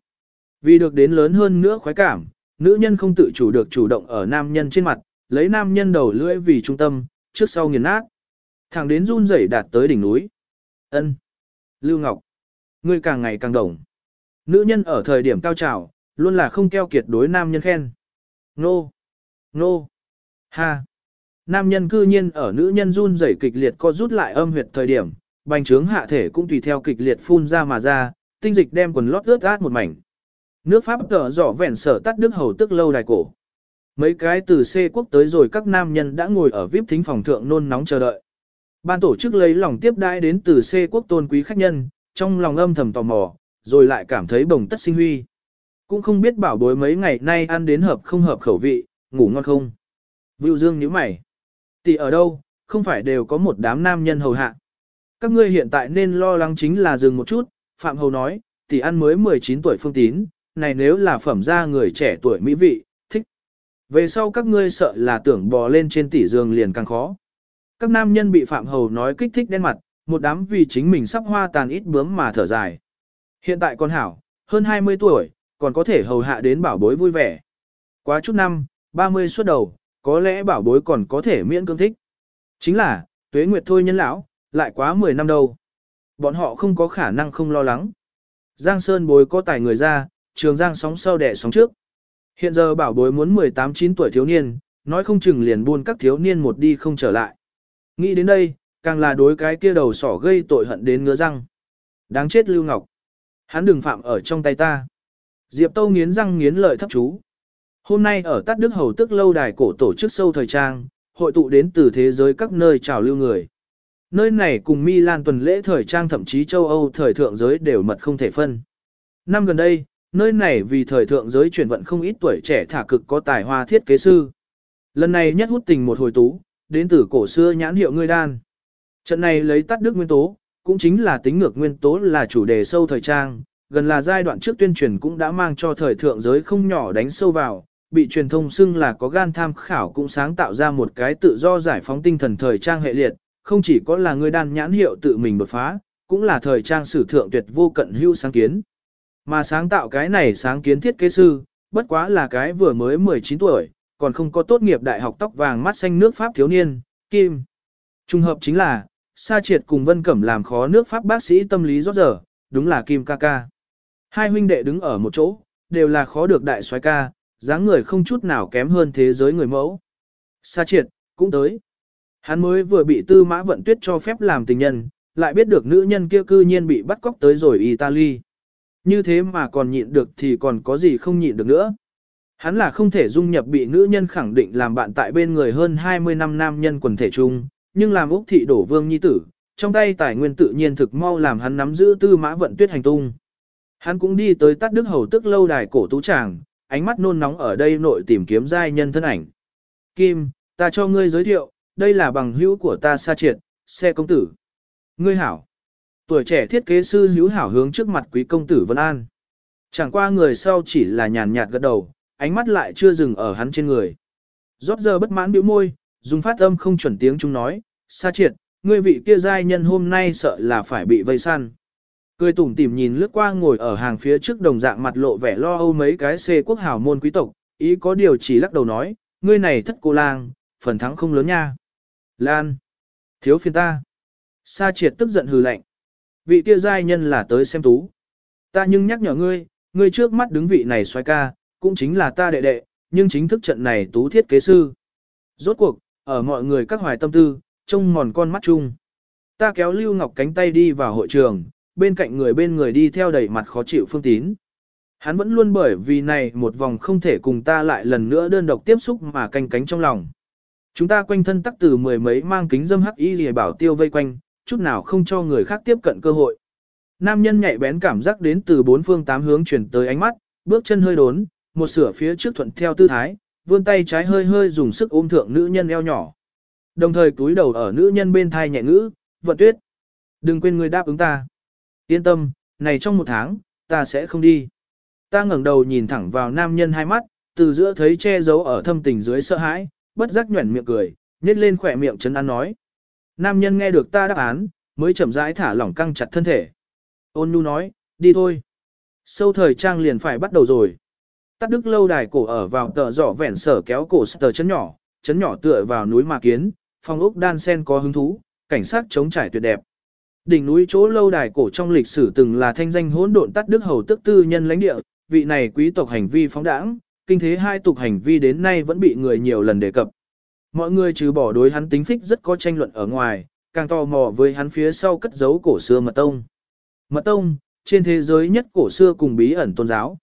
[SPEAKER 1] Vì được đến lớn hơn nữa khoái cảm, nữ nhân không tự chủ được chủ động ở nam nhân trên mặt, lấy nam nhân đầu lưỡi vì trung tâm, trước sau nghiền nát. Thẳng đến run rẩy đạt tới đỉnh núi. Ân, Lưu Ngọc. Ngươi càng ngày càng đồng. Nữ nhân ở thời điểm cao trào, luôn là không keo kiệt đối nam nhân khen. Nô. Nô. Ha. Nam nhân cư nhiên ở nữ nhân run rẩy kịch liệt co rút lại âm huyệt thời điểm, bành trướng hạ thể cũng tùy theo kịch liệt phun ra mà ra, tinh dịch đem quần lót ướt át một mảnh. Nước Pháp tở rõ vẹn sở tắt đức hầu tức lâu đài cổ. Mấy cái từ C quốc tới rồi các nam nhân đã ngồi ở VIP thính phòng thượng nôn nóng chờ đợi. Ban tổ chức lấy lòng tiếp đãi đến từ C quốc tôn quý khách nhân, trong lòng âm thầm tò mò, rồi lại cảm thấy bồng tất sinh huy. Cũng không biết bảo bối mấy ngày nay ăn đến hợp không hợp khẩu vị, ngủ ngon không. Vưu Dương nhíu mày. Tỷ ở đâu, không phải đều có một đám nam nhân hầu hạ. Các ngươi hiện tại nên lo lắng chính là dừng một chút, Phạm Hầu nói, tỷ ăn mới 19 tuổi phương tín, này nếu là phẩm ra người trẻ tuổi mỹ vị, thích. Về sau các ngươi sợ là tưởng bò lên trên tỷ giường liền càng khó. Các nam nhân bị Phạm Hầu nói kích thích đen mặt, một đám vì chính mình sắp hoa tàn ít bướm mà thở dài. Hiện tại con hảo, hơn 20 tuổi, còn có thể hầu hạ đến bảo bối vui vẻ. Quá chút năm, 30 xuất đầu, có lẽ bảo bối còn có thể miễn cưỡng thích. Chính là, tuế nguyệt thôi nhân lão, lại quá 10 năm đâu. Bọn họ không có khả năng không lo lắng. Giang Sơn bối có tài người ra, trường Giang sóng sau đẻ sóng trước. Hiện giờ bảo bối muốn 18-9 tuổi thiếu niên, nói không chừng liền buôn các thiếu niên một đi không trở lại. Nghĩ đến đây, càng là đối cái kia đầu sỏ gây tội hận đến ngứa răng. Đáng chết Lưu Ngọc. Hắn đừng phạm ở trong tay ta. Diệp Tâu nghiến răng nghiến lợi thấp chú. Hôm nay ở Tát Đức Hầu tức lâu đài cổ tổ chức sâu thời trang, hội tụ đến từ thế giới các nơi trào lưu người. Nơi này cùng Milan tuần lễ thời trang thậm chí châu Âu thời thượng giới đều mật không thể phân. Năm gần đây, nơi này vì thời thượng giới chuyển vận không ít tuổi trẻ thả cực có tài hoa thiết kế sư. Lần này nhất hút tình một hồi tú, đến từ cổ xưa nhãn hiệu ngươi đan. Trận này lấy tắt đức nguyên tố, cũng chính là tính ngược nguyên tố là chủ đề sâu thời trang, gần là giai đoạn trước tuyên truyền cũng đã mang cho thời thượng giới không nhỏ đánh sâu vào, bị truyền thông xưng là có gan tham khảo cũng sáng tạo ra một cái tự do giải phóng tinh thần thời trang hệ liệt, không chỉ có là người đan nhãn hiệu tự mình đột phá, cũng là thời trang sử thượng tuyệt vô cận hữu sáng kiến. Mà sáng tạo cái này sáng kiến thiết kế sư, bất quá là cái vừa mới 19 tuổi, còn không có tốt nghiệp đại học tóc vàng mắt xanh nước Pháp thiếu niên, Kim. Trung hợp chính là, Sa Triệt cùng Vân Cẩm làm khó nước Pháp bác sĩ tâm lý rót giờ, đúng là Kim ca ca. Hai huynh đệ đứng ở một chỗ, đều là khó được đại soái ca, dáng người không chút nào kém hơn thế giới người mẫu. Sa Triệt, cũng tới. Hắn mới vừa bị tư mã vận tuyết cho phép làm tình nhân, lại biết được nữ nhân kia cư nhiên bị bắt cóc tới rồi Italy. Như thế mà còn nhịn được thì còn có gì không nhịn được nữa. Hắn là không thể dung nhập bị nữ nhân khẳng định làm bạn tại bên người hơn 20 năm nam nhân quần thể chung, nhưng làm Úc thị đổ vương nhi tử, trong tay tài nguyên tự nhiên thực mau làm hắn nắm giữ tư mã vận tuyết hành tung. Hắn cũng đi tới tắt đức hầu tức lâu đài cổ tú tràng, ánh mắt nôn nóng ở đây nội tìm kiếm giai nhân thân ảnh. Kim, ta cho ngươi giới thiệu, đây là bằng hữu của ta sa triệt, xe công tử. Ngươi hảo. Tuổi trẻ thiết kế sư hữu hảo hướng trước mặt quý công tử Vân An. Chẳng qua người sau chỉ là nhàn nhạt gật đầu, ánh mắt lại chưa dừng ở hắn trên người. Rót giờ bất mãn biểu môi, dùng phát âm không chuẩn tiếng chúng nói, sa triệt, ngươi vị kia giai nhân hôm nay sợ là phải bị vây săn. Cười tủm tỉm nhìn lướt qua ngồi ở hàng phía trước đồng dạng mặt lộ vẻ lo âu mấy cái xê quốc hào môn quý tộc, ý có điều chỉ lắc đầu nói, ngươi này thất cô lang, phần thắng không lớn nha. Lan, thiếu phiền ta. Sa triệt tức giận hừ lạnh. Vị kia giai nhân là tới xem tú. Ta nhưng nhắc nhở ngươi, ngươi trước mắt đứng vị này xoay ca, cũng chính là ta đệ đệ, nhưng chính thức trận này tú thiết kế sư. Rốt cuộc, ở mọi người các hoài tâm tư, trông mòn con mắt chung. Ta kéo Lưu Ngọc cánh tay đi vào hội trường, bên cạnh người bên người đi theo đầy mặt khó chịu phương tín. Hắn vẫn luôn bởi vì này một vòng không thể cùng ta lại lần nữa đơn độc tiếp xúc mà canh cánh trong lòng. Chúng ta quanh thân tắc từ mười mấy mang kính dâm hắc y rìa bảo tiêu vây quanh, chút nào không cho người khác tiếp cận cơ hội. Nam nhân nhạy bén cảm giác đến từ bốn phương tám hướng chuyển tới ánh mắt, bước chân hơi đốn, một sửa phía trước thuận theo tư thái, vươn tay trái hơi hơi dùng sức ôm thượng nữ nhân eo nhỏ. đồng thời túi đầu ở nữ nhân bên thai nhẹ ngữ, vận tuyết. Đừng quên người đáp ứng ta. Yên tâm, này trong một tháng, ta sẽ không đi. Ta ngẩng đầu nhìn thẳng vào nam nhân hai mắt, từ giữa thấy che giấu ở thâm tình dưới sợ hãi, bất giác nhuẩn miệng cười, nhét lên khỏe miệng chấn an nói. Nam nhân nghe được ta đáp án, mới chậm rãi thả lỏng căng chặt thân thể. Ôn nhu nói, đi thôi. Sâu thời trang liền phải bắt đầu rồi. Tắt đức lâu đài cổ ở vào tờ giỏ vẹn sở kéo cổ tờ chấn nhỏ, chấn nhỏ tựa vào núi mà kiến, phong ốc đan sen có hứng thú, cảnh sát chống trải tuyệt đẹp. Đỉnh núi chỗ lâu đài cổ trong lịch sử từng là thanh danh hỗn độn tắt đức hầu tức tư nhân lãnh địa, vị này quý tộc hành vi phóng đãng, kinh thế hai tục hành vi đến nay vẫn bị người nhiều lần đề cập. Mọi người trừ bỏ đối hắn tính phích rất có tranh luận ở ngoài, càng tò mò với hắn phía sau cất giấu cổ xưa mật tông. Mật tông, trên thế giới nhất cổ xưa cùng bí ẩn tôn giáo.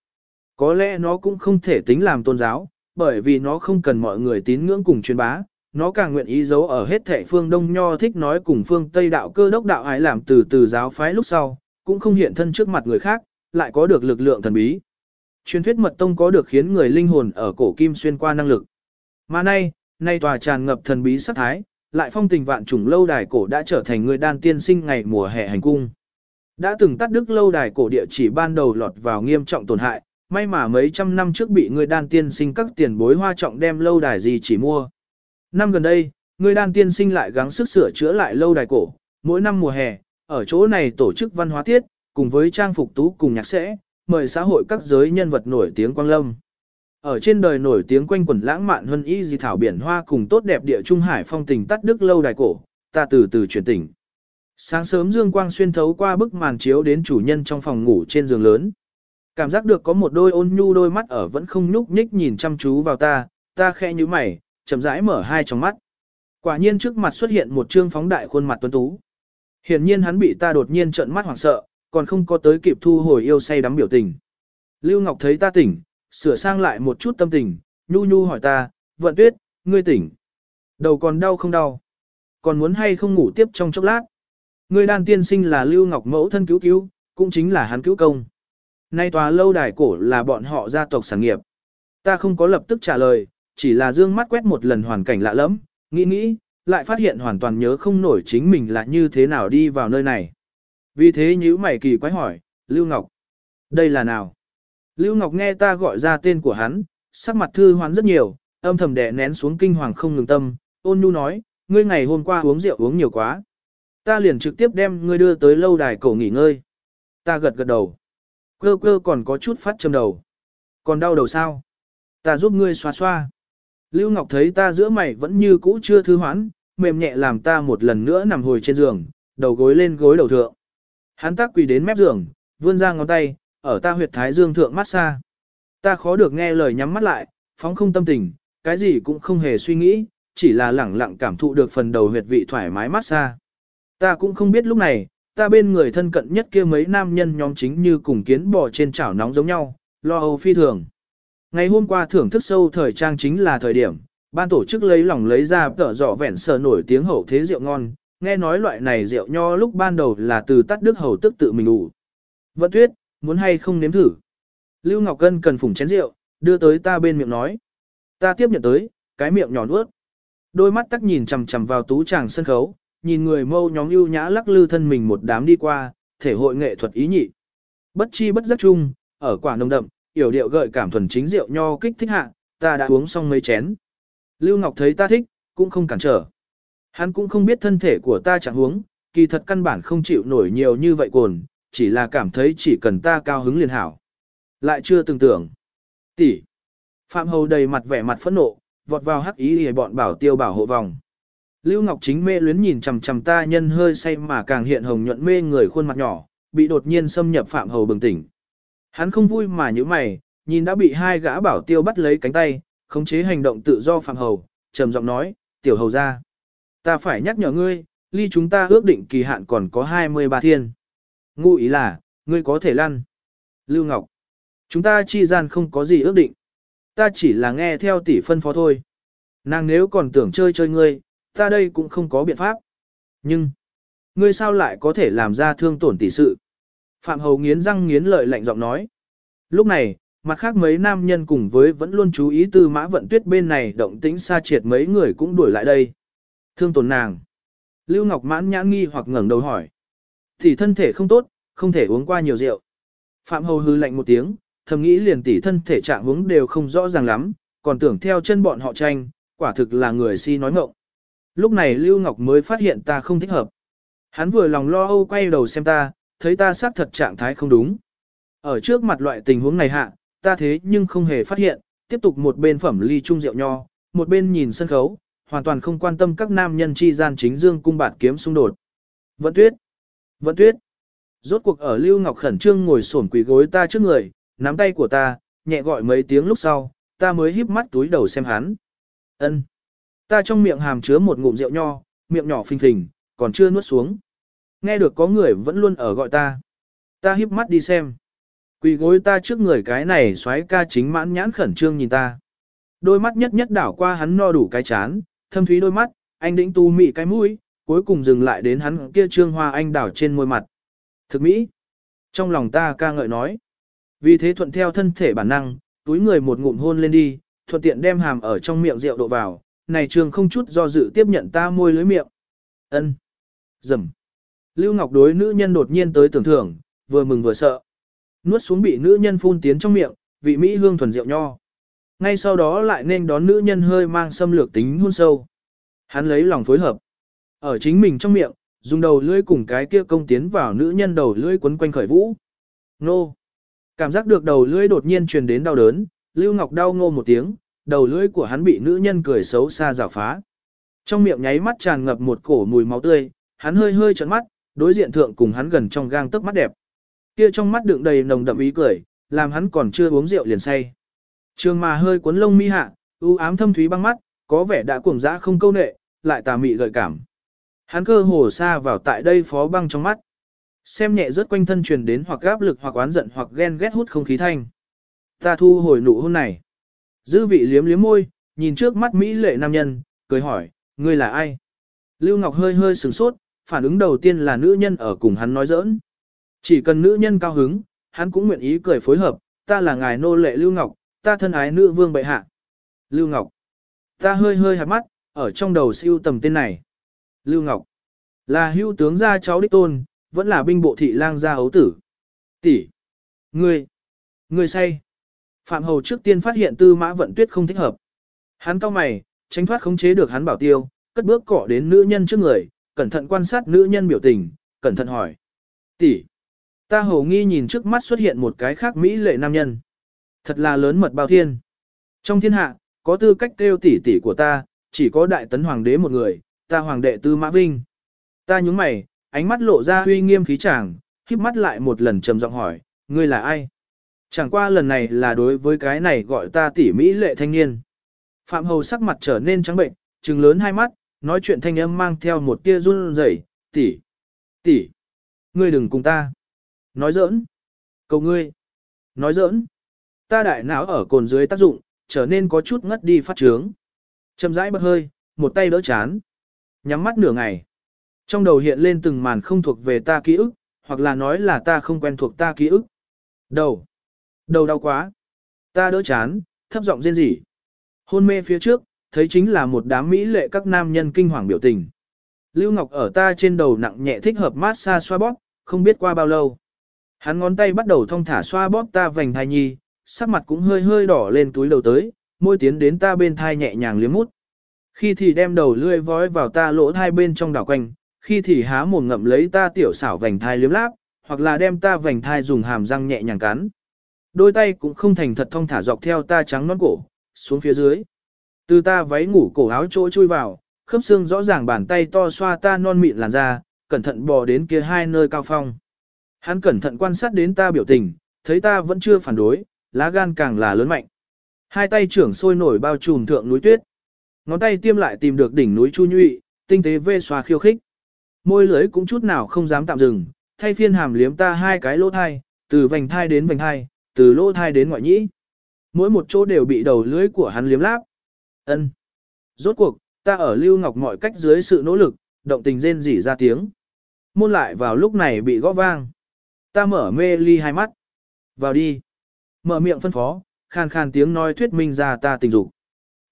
[SPEAKER 1] Có lẽ nó cũng không thể tính làm tôn giáo, bởi vì nó không cần mọi người tín ngưỡng cùng truyền bá, nó càng nguyện ý giấu ở hết thệ phương Đông Nho thích nói cùng phương Tây đạo cơ đốc đạo ái làm từ từ giáo phái lúc sau, cũng không hiện thân trước mặt người khác, lại có được lực lượng thần bí. Truyền thuyết mật tông có được khiến người linh hồn ở cổ kim xuyên qua năng lực. Mà nay, nay tòa tràn ngập thần bí sắc thái, lại phong tình vạn trùng lâu đài cổ đã trở thành người đan tiên sinh ngày mùa hè hành cung. Đã từng tắt đức lâu đài cổ địa chỉ ban đầu lọt vào nghiêm trọng tổn hại, may mà mấy trăm năm trước bị người đan tiên sinh các tiền bối hoa trọng đem lâu đài gì chỉ mua. Năm gần đây, người đan tiên sinh lại gắng sức sửa chữa lại lâu đài cổ, mỗi năm mùa hè, ở chỗ này tổ chức văn hóa tiết, cùng với trang phục tú cùng nhạc sẽ, mời xã hội các giới nhân vật nổi tiếng quang lâm. Ở trên đời nổi tiếng quanh quẩn lãng mạn hơn y di thảo biển hoa cùng tốt đẹp địa trung hải phong tình tắt đức lâu đài cổ, ta từ từ chuyển tỉnh. Sáng sớm dương quang xuyên thấu qua bức màn chiếu đến chủ nhân trong phòng ngủ trên giường lớn. Cảm giác được có một đôi ôn nhu đôi mắt ở vẫn không nhúc nhích nhìn chăm chú vào ta, ta khẽ như mày, chậm rãi mở hai tròng mắt. Quả nhiên trước mặt xuất hiện một trương phóng đại khuôn mặt tuấn tú. Hiển nhiên hắn bị ta đột nhiên trợn mắt hoảng sợ, còn không có tới kịp thu hồi yêu say đắm biểu tình. Lưu Ngọc thấy ta tỉnh, sửa sang lại một chút tâm tình, nhu nhu hỏi ta, vận tuyết, ngươi tỉnh. Đầu còn đau không đau? Còn muốn hay không ngủ tiếp trong chốc lát? Ngươi đan tiên sinh là Lưu Ngọc mẫu thân cứu cứu, cũng chính là hắn cứu công. Nay tòa lâu đài cổ là bọn họ gia tộc sản nghiệp. Ta không có lập tức trả lời, chỉ là dương mắt quét một lần hoàn cảnh lạ lẫm, nghĩ nghĩ, lại phát hiện hoàn toàn nhớ không nổi chính mình là như thế nào đi vào nơi này. Vì thế nhíu mày kỳ quái hỏi, Lưu Ngọc, đây là nào? Lưu Ngọc nghe ta gọi ra tên của hắn, sắc mặt thư hoán rất nhiều, âm thầm đè nén xuống kinh hoàng không ngừng tâm, ôn nhu nói, ngươi ngày hôm qua uống rượu uống nhiều quá. Ta liền trực tiếp đem ngươi đưa tới lâu đài cổ nghỉ ngơi. Ta gật gật đầu. Cơ cơ còn có chút phát châm đầu. Còn đau đầu sao? Ta giúp ngươi xoa xoa. Lưu Ngọc thấy ta giữa mày vẫn như cũ chưa thư hoán, mềm nhẹ làm ta một lần nữa nằm hồi trên giường, đầu gối lên gối đầu thượng. Hắn tác quỳ đến mép giường, vươn ra ngón tay, ở ta huyệt thái dương thượng mát xa. Ta khó được nghe lời nhắm mắt lại, phóng không tâm tình, cái gì cũng không hề suy nghĩ, chỉ là lẳng lặng cảm thụ được phần đầu huyệt vị thoải mái mát xa. Ta cũng không biết lúc này, ta bên người thân cận nhất kia mấy nam nhân nhóm chính như cùng kiến bò trên chảo nóng giống nhau, lo âu phi thường. Ngày hôm qua thưởng thức sâu thời trang chính là thời điểm, ban tổ chức lấy lòng lấy ra tở dọ vẹn sờ nổi tiếng hậu thế rượu ngon, nghe nói loại này rượu nho lúc ban đầu là từ tắt đức hầu tức tự mình ủ. Vận tuyết, muốn hay không nếm thử. Lưu Ngọc Cân cần phủng chén rượu, đưa tới ta bên miệng nói. Ta tiếp nhận tới, cái miệng nhỏ nuốt. Đôi mắt tắc nhìn chằm chằm vào tú chàng sân khấu, nhìn người mâu nhóm ưu nhã lắc lư thân mình một đám đi qua, thể hội nghệ thuật ý nhị. Bất chi bất giác chung, ở quả nồng đậm, yểu điệu gợi cảm thuần chính rượu nho kích thích hạ, ta đã uống xong mấy chén. Lưu Ngọc thấy ta thích, cũng không cản trở. Hắn cũng không biết thân thể của ta chẳng uống, kỳ thật căn bản không chịu nổi nhiều như vậy cồn, chỉ là cảm thấy chỉ cần ta cao hứng liền hảo. Lại chưa từng tưởng. Tỷ. Phạm Hầu đầy mặt vẻ mặt phẫn nộ, vọt vào hắc ý để bọn bảo tiêu bảo hộ vòng. Lưu Ngọc Chính mê luyến nhìn chằm chằm ta nhân hơi say mà càng hiện hồng nhuận mê người khuôn mặt nhỏ, bị đột nhiên xâm nhập Phạm Hầu bừng tỉnh. Hắn không vui mà như mày, nhìn đã bị hai gã bảo tiêu bắt lấy cánh tay, khống chế hành động tự do Phạm Hầu, trầm giọng nói, tiểu hầu ra. Ta phải nhắc nhở ngươi, ly chúng ta ước định kỳ hạn còn có 23 thiên. Ngụ ý là, ngươi có thể lăn. Lưu Ngọc, chúng ta chi gian không có gì ước định. Ta chỉ là nghe theo tỷ phân phó thôi. Nàng nếu còn tưởng chơi chơi ngươi, ta đây cũng không có biện pháp. Nhưng, ngươi sao lại có thể làm ra thương tổn tỷ sự? Phạm Hầu nghiến răng nghiến lợi lạnh giọng nói. Lúc này, mặt khác mấy nam nhân cùng với vẫn luôn chú ý tư mã vận tuyết bên này động tĩnh xa triệt mấy người cũng đuổi lại đây. Thương tổn nàng. Lưu Ngọc mãn nhãn nghi hoặc ngẩng đầu hỏi. Tỷ thân thể không tốt, không thể uống qua nhiều rượu. Phạm Hầu hư lạnh một tiếng, thầm nghĩ liền tỷ thân thể trạng huống đều không rõ ràng lắm, còn tưởng theo chân bọn họ tranh, quả thực là người si nói ngọng. Lúc này Lưu Ngọc mới phát hiện ta không thích hợp. Hắn vừa lòng lo âu quay đầu xem ta, thấy ta xác thật trạng thái không đúng. Ở trước mặt loại tình huống này hạ, ta thế nhưng không hề phát hiện, tiếp tục một bên phẩm ly chung rượu nho, một bên nhìn sân khấu, hoàn toàn không quan tâm các nam nhân chi gian chính dương cung bạt kiếm xung đột. Vận tuyết, vận tuyết. Rốt cuộc ở Lưu Ngọc khẩn trương ngồi xổm quỳ gối ta trước người, nắm tay của ta, nhẹ gọi mấy tiếng lúc sau, ta mới híp mắt túi đầu xem hắn. Ân. Ta trong miệng hàm chứa một ngụm rượu nho, miệng nhỏ phình phình, còn chưa nuốt xuống. Nghe được có người vẫn luôn ở gọi ta. Ta híp mắt đi xem. Quỳ gối ta trước người cái này xoáy ca chính mãn nhãn khẩn trương nhìn ta. Đôi mắt nhất nhất đảo qua hắn no đủ cái chán, thâm thúy đôi mắt, anh đĩnh tu mị cái mũi, cuối cùng dừng lại đến hắn kia trương hoa anh đảo trên môi mặt. Thực mỹ. Trong lòng ta ca ngợi nói. Vì thế thuận theo thân thể bản năng, túi người một ngụm hôn lên đi, thuận tiện đem hàm ở trong miệng rượu độ vào, này trường không chút do dự tiếp nhận ta môi lưới miệng. ân Dầm. Lưu Ngọc đối nữ nhân đột nhiên tới tưởng thưởng, vừa mừng vừa sợ. Nuốt xuống bị nữ nhân phun tiến trong miệng, vị Mỹ hương thuần rượu nho. Ngay sau đó lại nên đón nữ nhân hơi mang xâm lược tính hôn sâu. Hắn lấy lòng phối hợp. Ở chính mình trong miệng, dùng đầu lưỡi cùng cái kia công tiến vào nữ nhân đầu lưỡi quấn quanh khởi vũ. Nô! Cảm giác được đầu lưỡi đột nhiên truyền đến đau đớn, Lưu Ngọc đau ngô một tiếng, đầu lưỡi của hắn bị nữ nhân cười xấu xa rào phá. Trong miệng nháy mắt tràn ngập một cổ mùi máu tươi, hắn hơi hơi trợn mắt, đối diện thượng cùng hắn gần trong gang tấc mắt đẹp. Kia trong mắt đựng đầy nồng đậm ý cười, làm hắn còn chưa uống rượu liền say. Trường mà hơi cuốn lông mi hạ, u ám thâm thúy băng mắt, có vẻ đã cuồng dã không câu nệ, lại tà mị gợi cảm. Hắn cơ hồ xa vào tại đây phó băng trong mắt. Xem nhẹ rớt quanh thân truyền đến hoặc gáp lực hoặc oán giận hoặc ghen ghét hút không khí thanh. Ta thu hồi nụ hôn này. Dư vị liếm liếm môi, nhìn trước mắt Mỹ lệ nam nhân, cười hỏi, ngươi là ai? Lưu Ngọc hơi hơi sửng sốt, phản ứng đầu tiên là nữ nhân ở cùng hắn nói giỡn. Chỉ cần nữ nhân cao hứng, hắn cũng nguyện ý cười phối hợp, ta là ngài nô lệ Lưu Ngọc, ta thân ái nữ vương bệ hạ. Lưu Ngọc. Ta hơi hơi hạt mắt, ở trong đầu siêu tầm tên này. Lưu Ngọc. Là hưu tướng gia cháu đích tôn, vẫn là binh bộ thị lang gia ấu tử. Tỷ. Ngươi. Ngươi say. Phạm Hầu trước tiên phát hiện tư mã vận tuyết không thích hợp. Hắn cao mày, tránh thoát khống chế được hắn bảo tiêu, cất bước cỏ đến nữ nhân trước người, cẩn thận quan sát nữ nhân biểu tình, cẩn thận hỏi. Tỷ. Ta hầu nghi nhìn trước mắt xuất hiện một cái khác mỹ lệ nam nhân. Thật là lớn mật bao thiên. Trong thiên hạ, có tư cách kêu tỷ tỷ của ta, chỉ có đại tấn hoàng đế một người, ta hoàng đệ tư mã vinh. Ta nhúng mày, ánh mắt lộ ra uy nghiêm khí chàng, híp mắt lại một lần trầm giọng hỏi, ngươi là ai? Chẳng qua lần này là đối với cái này gọi ta tỷ mỹ lệ thanh niên. Phạm Hầu sắc mặt trở nên trắng bệnh, trừng lớn hai mắt, nói chuyện thanh âm mang theo một tia run rẩy, tỷ, tỷ, ngươi đừng cùng ta. Nói giỡn. Cầu ngươi. Nói giỡn. Ta đại não ở cồn dưới tác dụng, trở nên có chút ngất đi phát trướng. Chậm rãi bật hơi, một tay đỡ chán. Nhắm mắt nửa ngày. Trong đầu hiện lên từng màn không thuộc về ta ký ức, hoặc là nói là ta không quen thuộc ta ký ức. Đầu. Đầu đau quá. Ta đỡ chán, thấp giọng rên rỉ. Hôn mê phía trước, thấy chính là một đám mỹ lệ các nam nhân kinh hoàng biểu tình. Lưu Ngọc ở ta trên đầu nặng nhẹ thích hợp mát xa xoa bóp, không biết qua bao lâu. Hắn ngón tay bắt đầu thong thả xoa bóp ta vành thai nhi, sắc mặt cũng hơi hơi đỏ lên túi đầu tới, môi tiến đến ta bên thai nhẹ nhàng liếm mút. Khi thì đem đầu lươi vói vào ta lỗ thai bên trong đảo quanh, khi thì há mồm ngậm lấy ta tiểu xảo vành thai liếm láp, hoặc là đem ta vành thai dùng hàm răng nhẹ nhàng cắn. Đôi tay cũng không thành thật thong thả dọc theo ta trắng non cổ, xuống phía dưới. Từ ta váy ngủ cổ áo chỗ chui vào, khớp xương rõ ràng bàn tay to xoa ta non mịn làn da, cẩn thận bò đến kia hai nơi cao phong. Hắn cẩn thận quan sát đến ta biểu tình, thấy ta vẫn chưa phản đối, lá gan càng là lớn mạnh. Hai tay trưởng sôi nổi bao trùm thượng núi tuyết. Ngón tay tiêm lại tìm được đỉnh núi Chu Nhụy, tinh tế vê xoa khiêu khích. Môi lưới cũng chút nào không dám tạm dừng, thay phiên hàm liếm ta hai cái lỗ thai, từ vành thai đến vành thai, từ lỗ thai đến ngoại nhĩ. Mỗi một chỗ đều bị đầu lưới của hắn liếm láp. Ân. Rốt cuộc, ta ở Lưu Ngọc mọi cách dưới sự nỗ lực, động tình rên rỉ ra tiếng. Môn lại vào lúc này bị gõ vang. Ta mở mê ly hai mắt. Vào đi. Mở miệng phân phó, khàn khàn tiếng nói thuyết minh ra ta tình dục.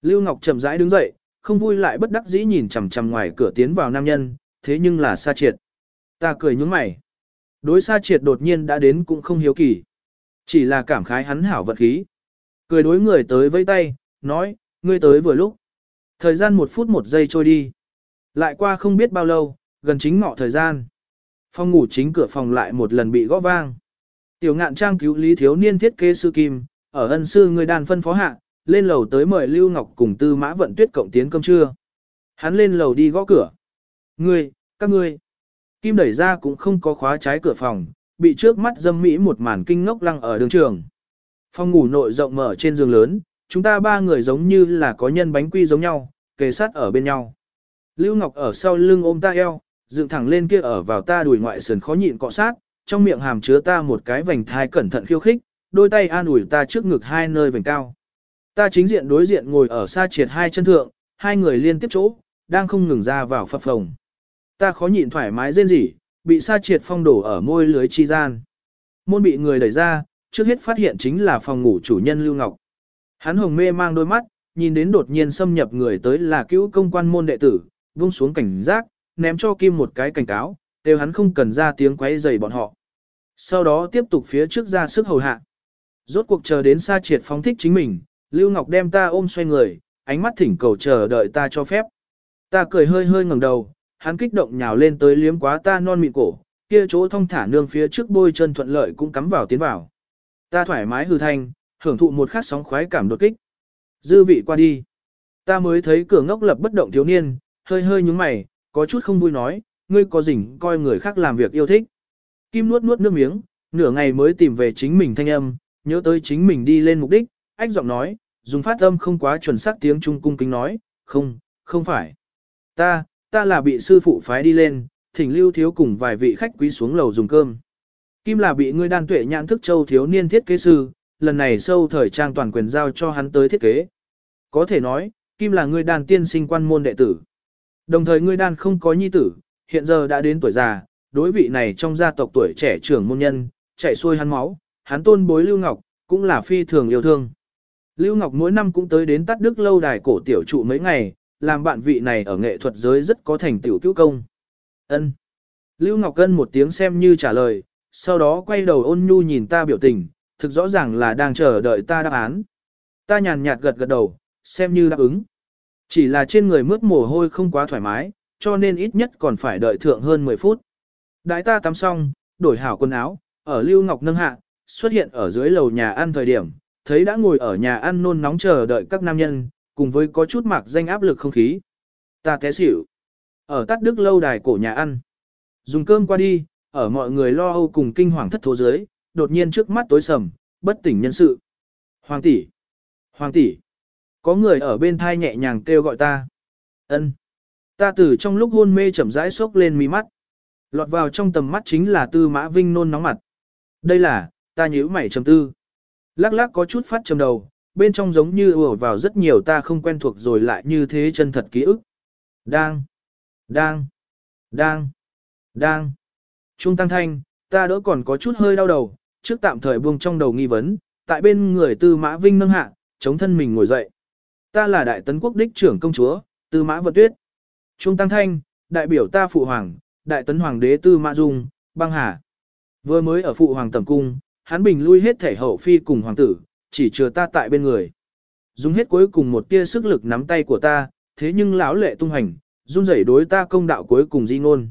[SPEAKER 1] Lưu Ngọc chậm rãi đứng dậy, không vui lại bất đắc dĩ nhìn chằm chằm ngoài cửa tiến vào nam nhân, thế nhưng là Sa Triệt. Ta cười nhướng mày. Đối Sa Triệt đột nhiên đã đến cũng không hiếu kỳ. Chỉ là cảm khái hắn hảo vật khí. Cười đối người tới với tay, nói, ngươi tới vừa lúc. Thời gian một phút một giây trôi đi. Lại qua không biết bao lâu, gần chính ngọ thời gian. Phòng ngủ chính cửa phòng lại một lần bị gõ vang. Tiểu ngạn trang cứu lý thiếu niên thiết kế sư kim, ở ân sư người đàn phân phó hạ, lên lầu tới mời Lưu Ngọc cùng tư mã vận tuyết cộng tiến cơm trưa. Hắn lên lầu đi gõ cửa. Ngươi, các ngươi. Kim đẩy ra cũng không có khóa trái cửa phòng, bị trước mắt dâm mỹ một màn kinh ngốc lăng ở đường trường. Phòng ngủ nội rộng mở trên giường lớn, chúng ta ba người giống như là có nhân bánh quy giống nhau, kề sát ở bên nhau. Lưu Ngọc ở sau lưng ôm ta eo, dựng thẳng lên kia ở vào ta đùi ngoại sườn khó nhịn cọ sát, trong miệng hàm chứa ta một cái vành thai cẩn thận khiêu khích, đôi tay an ủi ta trước ngực hai nơi vành cao. Ta chính diện đối diện ngồi ở xa triệt hai chân thượng, hai người liên tiếp chỗ, đang không ngừng ra vào phập phồng. Ta khó nhịn thoải mái rên rỉ, bị xa triệt phong đổ ở môi lưới chi gian. Môn bị người đẩy ra, trước hết phát hiện chính là phòng ngủ chủ nhân Lưu Ngọc. Hắn hồng mê mang đôi mắt, nhìn đến đột nhiên xâm nhập người tới là cứu công quan môn đệ tử, vung xuống cảnh giác, ném cho Kim một cái cảnh cáo, đều hắn không cần ra tiếng quấy rầy bọn họ. Sau đó tiếp tục phía trước ra sức hầu hạ. Rốt cuộc chờ đến xa triệt phóng thích chính mình, Lưu Ngọc đem ta ôm xoay người, ánh mắt thỉnh cầu chờ đợi ta cho phép. Ta cười hơi hơi ngẩng đầu, hắn kích động nhào lên tới liếm quá ta non mịn cổ, kia chỗ thông thả nương phía trước bôi chân thuận lợi cũng cắm vào tiến vào. Ta thoải mái hư thanh, hưởng thụ một khát sóng khoái cảm đột kích. Dư vị qua đi. Ta mới thấy cửa ngốc lập bất động thiếu niên, hơi hơi nhúng mày, có chút không vui nói, ngươi có rỉnh coi người khác làm việc yêu thích. Kim nuốt nuốt nước miếng, nửa ngày mới tìm về chính mình thanh âm, nhớ tới chính mình đi lên mục đích, ách giọng nói, dùng phát âm không quá chuẩn xác tiếng Trung cung kính nói, không, không phải. Ta, ta là bị sư phụ phái đi lên, thỉnh lưu thiếu cùng vài vị khách quý xuống lầu dùng cơm. Kim là bị ngươi đan tuệ nhãn thức châu thiếu niên thiết kế sư, lần này sâu thời trang toàn quyền giao cho hắn tới thiết kế. Có thể nói, Kim là ngươi đan tiên sinh quan môn đệ tử. Đồng thời ngươi đan không có nhi tử, hiện giờ đã đến tuổi già, đối vị này trong gia tộc tuổi trẻ trưởng môn nhân, chạy xuôi hắn máu, hắn tôn bối Lưu Ngọc, cũng là phi thường yêu thương. Lưu Ngọc mỗi năm cũng tới đến tắt đức lâu đài cổ tiểu trụ mấy ngày, làm bạn vị này ở nghệ thuật giới rất có thành tiểu cứu công. Ân. Lưu Ngọc Cân một tiếng xem như trả lời, sau đó quay đầu ôn nhu nhìn ta biểu tình, thực rõ ràng là đang chờ đợi ta đáp án. Ta nhàn nhạt gật gật đầu, xem như đáp ứng. Chỉ là trên người mướt mồ hôi không quá thoải mái, cho nên ít nhất còn phải đợi thượng hơn 10 phút. Đãi ta tắm xong, đổi hảo quần áo, ở Lưu Ngọc nâng hạ, xuất hiện ở dưới lầu nhà ăn thời điểm, thấy đã ngồi ở nhà ăn nôn nóng chờ đợi các nam nhân, cùng với có chút mạc danh áp lực không khí. Ta té xỉu. Ở tắt đức lâu đài cổ nhà ăn. Dùng cơm qua đi, ở mọi người lo âu cùng kinh hoàng thất thố dưới, đột nhiên trước mắt tối sầm, bất tỉnh nhân sự. Hoàng tỷ, Hoàng tỷ, Có người ở bên thai nhẹ nhàng kêu gọi ta. ân Ta từ trong lúc hôn mê chậm rãi sốc lên mí mắt. Lọt vào trong tầm mắt chính là tư mã vinh nôn nóng mặt. Đây là, ta nhíu mày trầm tư. Lắc lắc có chút phát trầm đầu, bên trong giống như ùa vào rất nhiều ta không quen thuộc rồi lại như thế chân thật ký ức. Đang, đang, đang, đang. Trung tăng thanh, ta đỡ còn có chút hơi đau đầu, trước tạm thời buông trong đầu nghi vấn, tại bên người tư mã vinh nâng hạ, chống thân mình ngồi dậy. Ta là đại tấn quốc đích trưởng công chúa, tư mã vận tuyết. Trung tăng thanh, đại biểu ta phụ hoàng, đại tấn hoàng đế tư mã dung, băng hà. Vừa mới ở phụ hoàng tầm cung, hắn bình lui hết thể hậu phi cùng hoàng tử, chỉ chừa ta tại bên người. Dùng hết cuối cùng một tia sức lực nắm tay của ta, thế nhưng lão lệ tung hành, run rẩy đối ta công đạo cuối cùng di ngôn.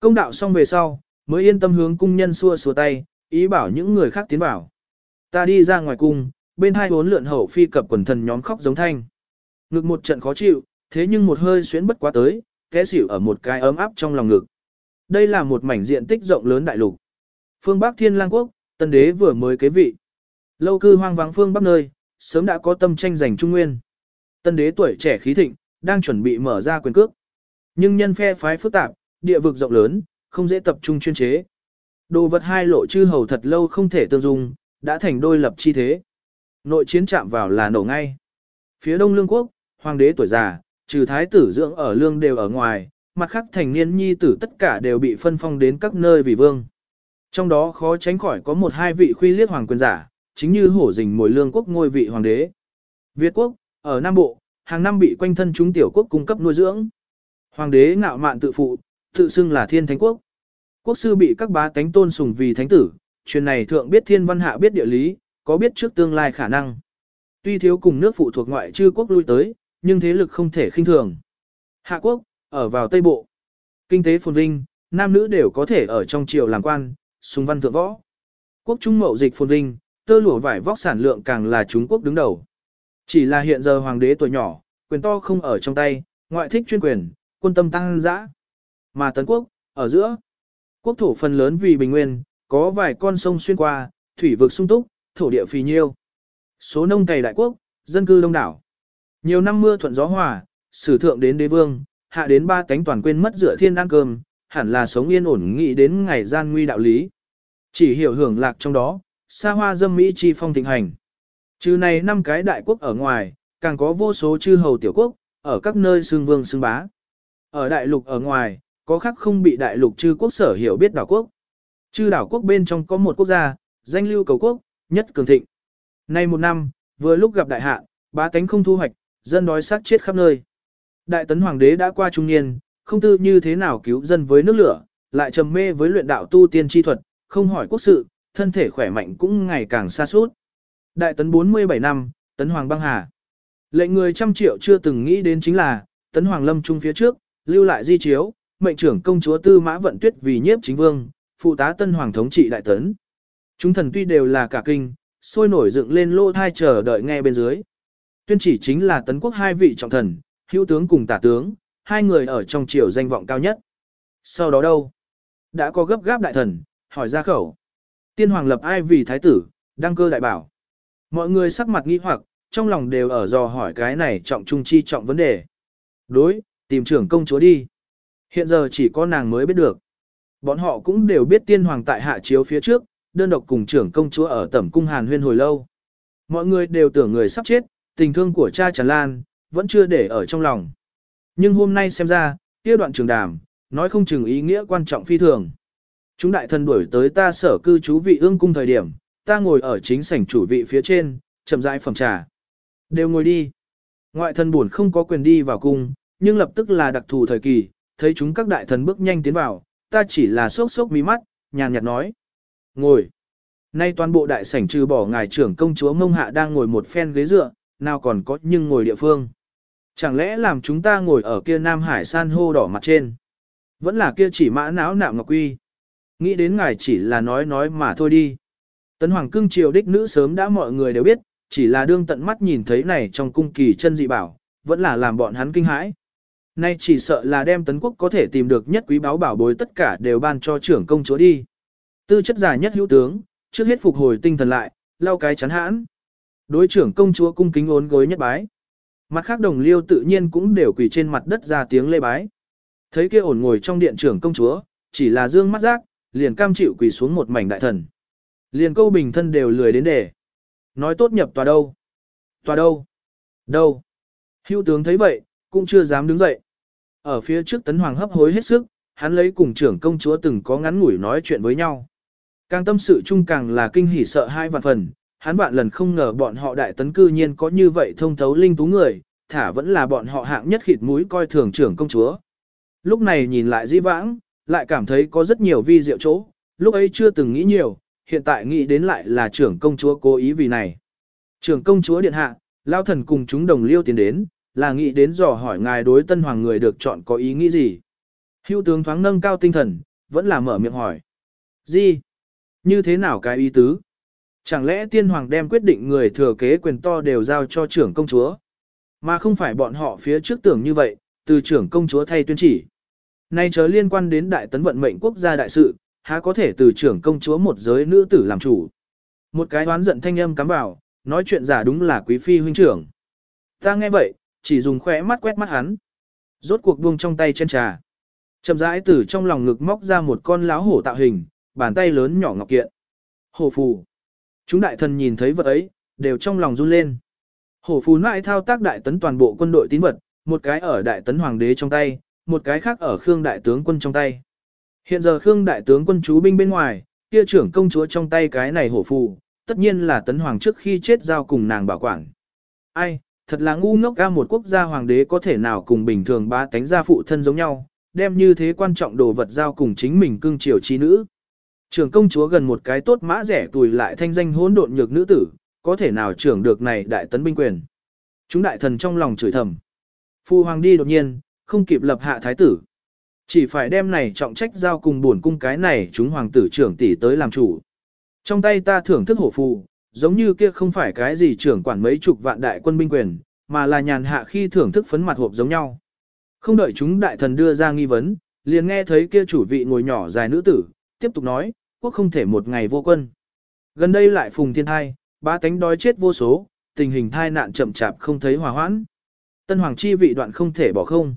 [SPEAKER 1] Công đạo xong về sau, mới yên tâm hướng cung nhân xua xua tay, ý bảo những người khác tiến vào. Ta đi ra ngoài cung, bên hai bốn lượn hậu phi cập quần thần nhóm khóc giống thanh. Ngực một trận khó chịu, thế nhưng một hơi xuyến bất quá tới, kẽ xỉu ở một cái ấm áp trong lòng ngực. Đây là một mảnh diện tích rộng lớn đại lục. Phương Bắc Thiên Lang Quốc, tân đế vừa mới kế vị. Lâu cư hoang vắng phương Bắc nơi, sớm đã có tâm tranh giành Trung Nguyên. Tân đế tuổi trẻ khí thịnh, đang chuẩn bị mở ra quyền cước. Nhưng nhân phe phái phức tạp, địa vực rộng lớn, không dễ tập trung chuyên chế. Đồ vật hai lộ chư hầu thật lâu không thể tương dung, đã thành đôi lập chi thế. Nội chiến chạm vào là nổ ngay. Phía đông lương quốc, hoàng đế tuổi già, trừ thái tử dưỡng ở lương đều ở ngoài, mặt khác thành niên nhi tử tất cả đều bị phân phong đến các nơi vì vương. Trong đó khó tránh khỏi có một hai vị khuy liết hoàng quyền giả, chính như hổ rình mồi lương quốc ngôi vị hoàng đế. Việt quốc, ở Nam Bộ, hàng năm bị quanh thân chúng tiểu quốc cung cấp nuôi dưỡng. Hoàng đế ngạo mạn tự phụ, tự xưng là thiên thánh quốc. Quốc sư bị các bá tánh tôn sùng vì thánh tử, truyền này thượng biết thiên văn hạ biết địa lý, có biết trước tương lai khả năng. Tuy thiếu cùng nước phụ thuộc ngoại chư quốc lui tới, nhưng thế lực không thể khinh thường. Hạ quốc, ở vào Tây Bộ. Kinh tế phồn vinh, nam nữ đều có thể ở trong triều làm quan, sùng văn thượng võ. Quốc trung mậu dịch phồn vinh, tơ lụa vải vóc sản lượng càng là Trung Quốc đứng đầu. Chỉ là hiện giờ hoàng đế tuổi nhỏ, quyền to không ở trong tay, ngoại thích chuyên quyền, quân tâm tăng dã. Mà tấn quốc, ở giữa, quốc thổ phần lớn vì bình nguyên, có vài con sông xuyên qua, thủy vực sung túc, thổ địa phì nhiêu. Số nông cày đại quốc, dân cư đông đảo. Nhiều năm mưa thuận gió hòa, sử thượng đến đế vương, hạ đến ba cánh toàn quên mất dựa thiên ăn cơm, hẳn là sống yên ổn nghĩ đến ngày gian nguy đạo lý. Chỉ hiểu hưởng lạc trong đó, xa hoa dâm mỹ chi phong thịnh hành. Trừ này năm cái đại quốc ở ngoài, càng có vô số chư hầu tiểu quốc, ở các nơi xương vương xương bá. Ở đại lục ở ngoài, có khác không bị đại lục chư quốc sở hiểu biết đảo quốc. Chư đảo quốc bên trong có một quốc gia, danh lưu cầu quốc, nhất cường thịnh. Nay một năm, vừa lúc gặp đại hạ, bá tánh không thu hoạch, dân đói sát chết khắp nơi. Đại tấn hoàng đế đã qua trung niên, không tư như thế nào cứu dân với nước lửa, lại trầm mê với luyện đạo tu tiên chi thuật, không hỏi quốc sự, thân thể khỏe mạnh cũng ngày càng xa suốt. Đại tấn 47 năm, tấn hoàng băng hà. Lệnh người trăm triệu chưa từng nghĩ đến chính là, tấn hoàng lâm trung phía trước, lưu lại di chiếu, mệnh trưởng công chúa tư mã vận tuyết vì nhiếp chính vương, phụ tá tân hoàng thống trị đại tấn. Chúng thần tuy đều là cả kinh, sôi nổi dựng lên lô thai chờ đợi nghe bên dưới. Tuyên chỉ chính là tấn quốc hai vị trọng thần, hữu tướng cùng tả tướng, hai người ở trong triều danh vọng cao nhất. Sau đó đâu? Đã có gấp gáp đại thần, hỏi ra khẩu. Tiên hoàng lập ai vì thái tử, đăng cơ đại bảo. Mọi người sắc mặt nghi hoặc, trong lòng đều ở dò hỏi cái này trọng trung chi trọng vấn đề. Đối, tìm trưởng công chúa đi. Hiện giờ chỉ có nàng mới biết được. Bọn họ cũng đều biết tiên hoàng tại hạ chiếu phía trước, đơn độc cùng trưởng công chúa ở tẩm cung hàn huyên hồi lâu. Mọi người đều tưởng người sắp chết, tình thương của cha tràn lan, vẫn chưa để ở trong lòng. Nhưng hôm nay xem ra, kia đoạn trường đàm, nói không chừng ý nghĩa quan trọng phi thường. Chúng đại thần đuổi tới ta sở cư trú vị ương cung thời điểm, ta ngồi ở chính sảnh chủ vị phía trên, chậm rãi phẩm trà. Đều ngồi đi. Ngoại thần buồn không có quyền đi vào cung, nhưng lập tức là đặc thù thời kỳ, thấy chúng các đại thần bước nhanh tiến vào, ta chỉ là sốc sốc mí mắt, nhàn nhạt nói. Ngồi. Nay toàn bộ đại sảnh trừ bỏ ngài trưởng công chúa mông hạ đang ngồi một phen ghế dựa, nào còn có nhưng ngồi địa phương. Chẳng lẽ làm chúng ta ngồi ở kia Nam Hải san hô đỏ mặt trên? Vẫn là kia chỉ mã não nạm ngọc quy. Nghĩ đến ngài chỉ là nói nói mà thôi đi. Tấn Hoàng cưng triều đích nữ sớm đã mọi người đều biết, chỉ là đương tận mắt nhìn thấy này trong cung kỳ chân dị bảo, vẫn là làm bọn hắn kinh hãi. Nay chỉ sợ là đem tấn quốc có thể tìm được nhất quý báo bảo bối tất cả đều ban cho trưởng công chúa đi. Tư chất giả nhất hữu tướng, trước hết phục hồi tinh thần lại, lau cái chắn hãn. Đối trưởng công chúa cung kính ốn gối nhất bái. Mặt khác đồng liêu tự nhiên cũng đều quỳ trên mặt đất ra tiếng lê bái. Thấy kia ổn ngồi trong điện trưởng công chúa, chỉ là dương mắt giác, liền cam chịu quỳ xuống một mảnh đại thần. Liền câu bình thân đều lười đến để. Nói tốt nhập tòa đâu? Tòa đâu? Đâu? Hữu tướng thấy vậy, cũng chưa dám đứng dậy. Ở phía trước tấn hoàng hấp hối hết sức, hắn lấy cùng trưởng công chúa từng có ngắn ngủi nói chuyện với nhau. Càng tâm sự chung càng là kinh hỉ sợ hai vạn phần, hắn vạn lần không ngờ bọn họ đại tấn cư nhiên có như vậy thông thấu linh tú người, thả vẫn là bọn họ hạng nhất khịt mũi coi thường trưởng công chúa. Lúc này nhìn lại di vãng, lại cảm thấy có rất nhiều vi diệu chỗ, lúc ấy chưa từng nghĩ nhiều, hiện tại nghĩ đến lại là trưởng công chúa cố ý vì này. Trưởng công chúa điện hạ, lao thần cùng chúng đồng liêu tiến đến, là nghĩ đến dò hỏi ngài đối tân hoàng người được chọn có ý nghĩ gì. hưu tướng thoáng nâng cao tinh thần, vẫn là mở miệng hỏi. Gì? Như thế nào cái ý tứ? Chẳng lẽ tiên hoàng đem quyết định người thừa kế quyền to đều giao cho trưởng công chúa? Mà không phải bọn họ phía trước tưởng như vậy, từ trưởng công chúa thay tuyên chỉ. Nay chớ liên quan đến đại tấn vận mệnh quốc gia đại sự, há có thể từ trưởng công chúa một giới nữ tử làm chủ. Một cái đoán giận thanh âm cắm vào, nói chuyện giả đúng là quý phi huynh trưởng. Ta nghe vậy, chỉ dùng khỏe mắt quét mắt hắn. Rốt cuộc buông trong tay chân trà. Chậm rãi từ trong lòng ngực móc ra một con láo hổ tạo hình, bàn tay lớn nhỏ ngọc kiện. Hổ phù. Chúng đại thần nhìn thấy vật ấy, đều trong lòng run lên. Hổ phù lại thao tác đại tấn toàn bộ quân đội tín vật, một cái ở đại tấn hoàng đế trong tay, một cái khác ở Khương đại tướng quân trong tay. Hiện giờ Khương đại tướng quân chú binh bên ngoài, kia trưởng công chúa trong tay cái này hổ phù, tất nhiên là tấn hoàng trước khi chết giao cùng nàng bảo quản. Ai, thật là ngu ngốc ca một quốc gia hoàng đế có thể nào cùng bình thường ba tánh gia phụ thân giống nhau, đem như thế quan trọng đồ vật giao cùng chính mình cưng chiều chi nữ. Trưởng công chúa gần một cái tốt mã rẻ tuổi lại thanh danh hỗn độn nhược nữ tử, có thể nào trưởng được này đại tấn binh quyền. Chúng đại thần trong lòng chửi thầm. Phu hoàng đi đột nhiên, không kịp lập hạ thái tử. Chỉ phải đem này trọng trách giao cùng buồn cung cái này chúng hoàng tử trưởng tỷ tới làm chủ. Trong tay ta thưởng thức hổ phù, giống như kia không phải cái gì trưởng quản mấy chục vạn đại quân binh quyền, mà là nhàn hạ khi thưởng thức phấn mặt hộp giống nhau. Không đợi chúng đại thần đưa ra nghi vấn, liền nghe thấy kia chủ vị ngồi nhỏ dài nữ tử, tiếp tục nói, quốc không thể một ngày vô quân. Gần đây lại phùng thiên thai, ba tánh đói chết vô số, tình hình thai nạn chậm chạp không thấy hòa hoãn. Tân hoàng chi vị đoạn không thể bỏ không.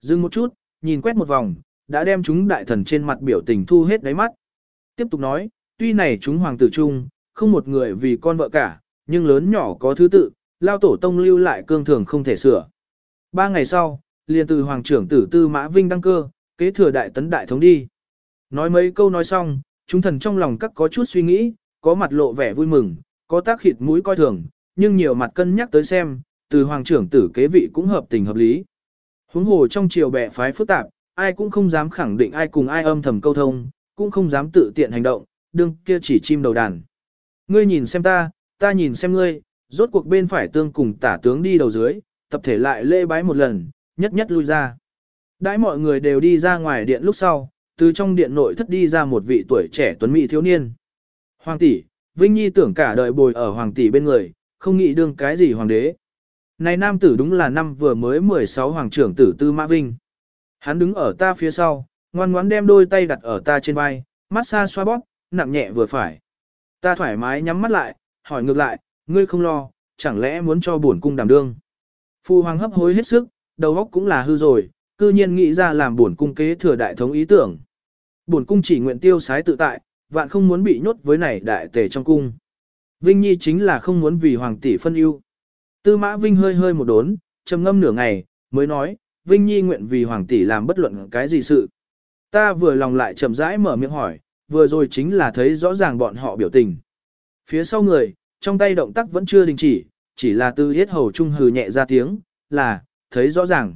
[SPEAKER 1] Dừng một chút, nhìn quét một vòng, đã đem chúng đại thần trên mặt biểu tình thu hết đáy mắt. Tiếp tục nói, tuy này chúng hoàng tử chung, không một người vì con vợ cả, nhưng lớn nhỏ có thứ tự, lao tổ tông lưu lại cương thường không thể sửa. Ba ngày sau, liền từ hoàng trưởng tử tư mã vinh đăng cơ, kế thừa đại tấn đại thống đi. Nói mấy câu nói xong, chúng thần trong lòng các có chút suy nghĩ, có mặt lộ vẻ vui mừng, có tác khịt mũi coi thường, nhưng nhiều mặt cân nhắc tới xem, từ hoàng trưởng tử kế vị cũng hợp tình hợp lý. Huống hồ trong triều bè phái phức tạp, ai cũng không dám khẳng định ai cùng ai âm thầm câu thông, cũng không dám tự tiện hành động, đương kia chỉ chim đầu đàn. Ngươi nhìn xem ta, ta nhìn xem ngươi, rốt cuộc bên phải tương cùng tả tướng đi đầu dưới, tập thể lại lễ bái một lần, nhất nhất lui ra. Đãi mọi người đều đi ra ngoài điện lúc sau, từ trong điện nội thất đi ra một vị tuổi trẻ tuấn mỹ thiếu niên. Hoàng tỷ, Vinh Nhi tưởng cả đời bồi ở hoàng tỷ bên người, không nghĩ đương cái gì hoàng đế. Này nam tử đúng là năm vừa mới 16 hoàng trưởng tử Tư Mã Vinh. Hắn đứng ở ta phía sau, ngoan ngoãn đem đôi tay đặt ở ta trên vai, mát xa xoa bóp, nặng nhẹ vừa phải. Ta thoải mái nhắm mắt lại, hỏi ngược lại, ngươi không lo, chẳng lẽ muốn cho bổn cung đảm đương. Phu hoàng hấp hối hết sức, đầu óc cũng là hư rồi, cư nhiên nghĩ ra làm bổn cung kế thừa đại thống ý tưởng. Bổn cung chỉ nguyện tiêu sái tự tại, vạn không muốn bị nhốt với này đại tề trong cung. Vinh Nhi chính là không muốn vì hoàng tỷ phân ưu. Tư Mã Vinh hơi hơi một đốn, trầm ngâm nửa ngày, mới nói, Vinh Nhi nguyện vì hoàng tỷ làm bất luận cái gì sự. Ta vừa lòng lại chậm rãi mở miệng hỏi, vừa rồi chính là thấy rõ ràng bọn họ biểu tình. Phía sau người, trong tay động tác vẫn chưa đình chỉ, chỉ là tư yết hầu trung hừ nhẹ ra tiếng, là, thấy rõ ràng.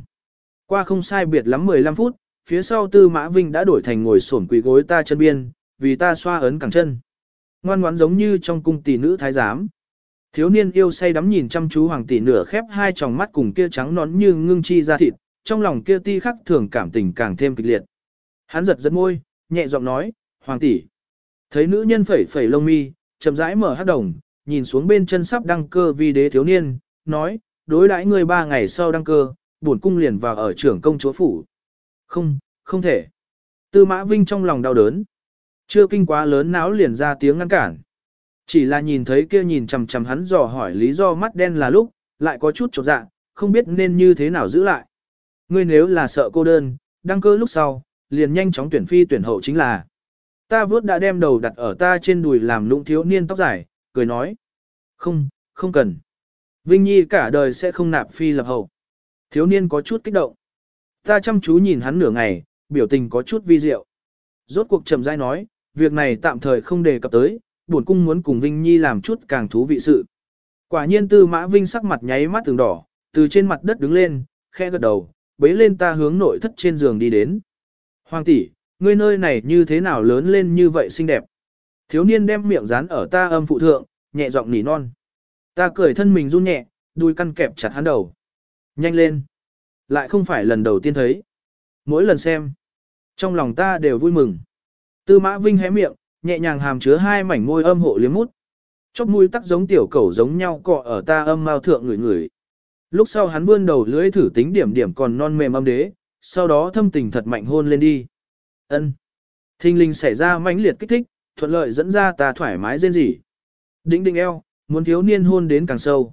[SPEAKER 1] Qua không sai biệt lắm 15 phút, phía sau tư mã vinh đã đổi thành ngồi sổn quỳ gối ta chân biên, vì ta xoa ấn cẳng chân. Ngoan ngoãn giống như trong cung tỷ nữ thái giám. Thiếu niên yêu say đắm nhìn chăm chú hoàng tỷ nửa khép hai tròng mắt cùng kia trắng nón như ngưng chi ra thịt, trong lòng kia ti khắc thường cảm tình càng thêm kịch liệt. Hắn giật giật môi, nhẹ giọng nói, hoàng tỷ. Thấy nữ nhân phẩy phẩy lông mi, chậm rãi mở hát đồng, nhìn xuống bên chân sắp đăng cơ vi đế thiếu niên, nói, đối đãi ngươi ba ngày sau đăng cơ, bổn cung liền vào ở trưởng công chúa phủ. Không, không thể. Tư mã vinh trong lòng đau đớn. Chưa kinh quá lớn náo liền ra tiếng ngăn cản. Chỉ là nhìn thấy kia nhìn chằm chằm hắn dò hỏi lý do mắt đen là lúc, lại có chút chột dạ, không biết nên như thế nào giữ lại. Ngươi nếu là sợ cô đơn, đăng cơ lúc sau, liền nhanh chóng tuyển phi tuyển hậu chính là. Ta vớt đã đem đầu đặt ở ta trên đùi làm lũng thiếu niên tóc dài, cười nói. Không, không cần. Vinh Nhi cả đời sẽ không nạp phi lập hậu. Thiếu niên có chút kích động. Ta chăm chú nhìn hắn nửa ngày, biểu tình có chút vi diệu. Rốt cuộc chậm rãi nói, việc này tạm thời không đề cập tới, bổn cung muốn cùng Vinh Nhi làm chút càng thú vị sự. Quả nhiên tư mã Vinh sắc mặt nháy mắt từng đỏ, từ trên mặt đất đứng lên, khẽ gật đầu, bế lên ta hướng nội thất trên giường đi đến. Hoàng tỷ, ngươi nơi này như thế nào lớn lên như vậy xinh đẹp. Thiếu niên đem miệng dán ở ta âm phụ thượng, nhẹ giọng nỉ non. Ta cười thân mình run nhẹ, đuôi căn kẹp chặt hắn đầu. Nhanh lên. Lại không phải lần đầu tiên thấy. Mỗi lần xem. Trong lòng ta đều vui mừng. Tư mã vinh hé miệng, nhẹ nhàng hàm chứa hai mảnh môi âm hộ liếm mút. Chóp mũi tắc giống tiểu cẩu giống nhau cọ ở ta âm mao thượng người người. Lúc sau hắn vươn đầu lưỡi thử tính điểm điểm còn non mềm âm đế, sau đó thâm tình thật mạnh hôn lên đi. Ân. Thinh linh xảy ra mãnh liệt kích thích, thuận lợi dẫn ra ta thoải mái rên rỉ. Đĩnh đĩnh eo, muốn thiếu niên hôn đến càng sâu.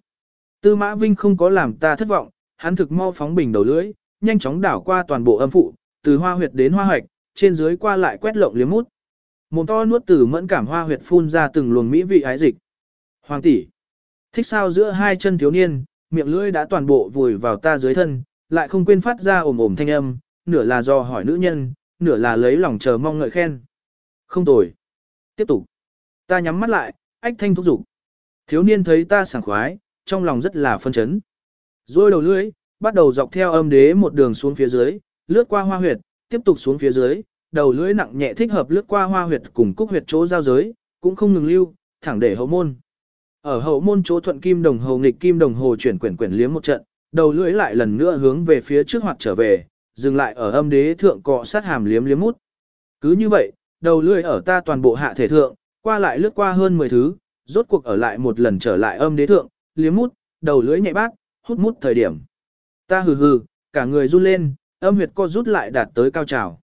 [SPEAKER 1] Tư mã vinh không có làm ta thất vọng, hắn thực mau phóng bình đầu lưỡi, nhanh chóng đảo qua toàn bộ âm phụ, từ hoa huyệt đến hoa hoạch, trên dưới qua lại quét lộng liếm mút. Mồm to nuốt từ mẫn cảm hoa huyệt phun ra từng luồng mỹ vị ái dịch. Hoàng tỷ, thích sao giữa hai chân thiếu niên, miệng lưỡi đã toàn bộ vùi vào ta dưới thân, lại không quên phát ra ồm ồm thanh âm, nửa là do hỏi nữ nhân, nửa là lấy lòng chờ mong ngợi khen. Không tồi. Tiếp tục. Ta nhắm mắt lại, ách thanh thúc dục. Thiếu niên thấy ta sảng khoái, trong lòng rất là phân chấn. Rồi đầu lưỡi, bắt đầu dọc theo âm đế một đường xuống phía dưới, lướt qua hoa huyệt, tiếp tục xuống phía dưới, đầu lưỡi nặng nhẹ thích hợp lướt qua hoa huyệt cùng cúc huyệt chỗ giao giới, cũng không ngừng lưu, thẳng để hậu môn. Ở hậu môn chỗ thuận kim đồng hồ nghịch kim đồng hồ chuyển quyển quyển liếm một trận, đầu lưỡi lại lần nữa hướng về phía trước hoặc trở về, dừng lại ở âm đế thượng cọ sát hàm liếm liếm mút. Cứ như vậy, đầu lưỡi ở ta toàn bộ hạ thể thượng, qua lại lướt qua hơn 10 thứ, rốt cuộc ở lại một lần trở lại âm đế thượng, liếm mút, đầu lưỡi nhạy bác, hút mút thời điểm. Ta hừ hừ, cả người run lên, âm huyệt co rút lại đạt tới cao trào.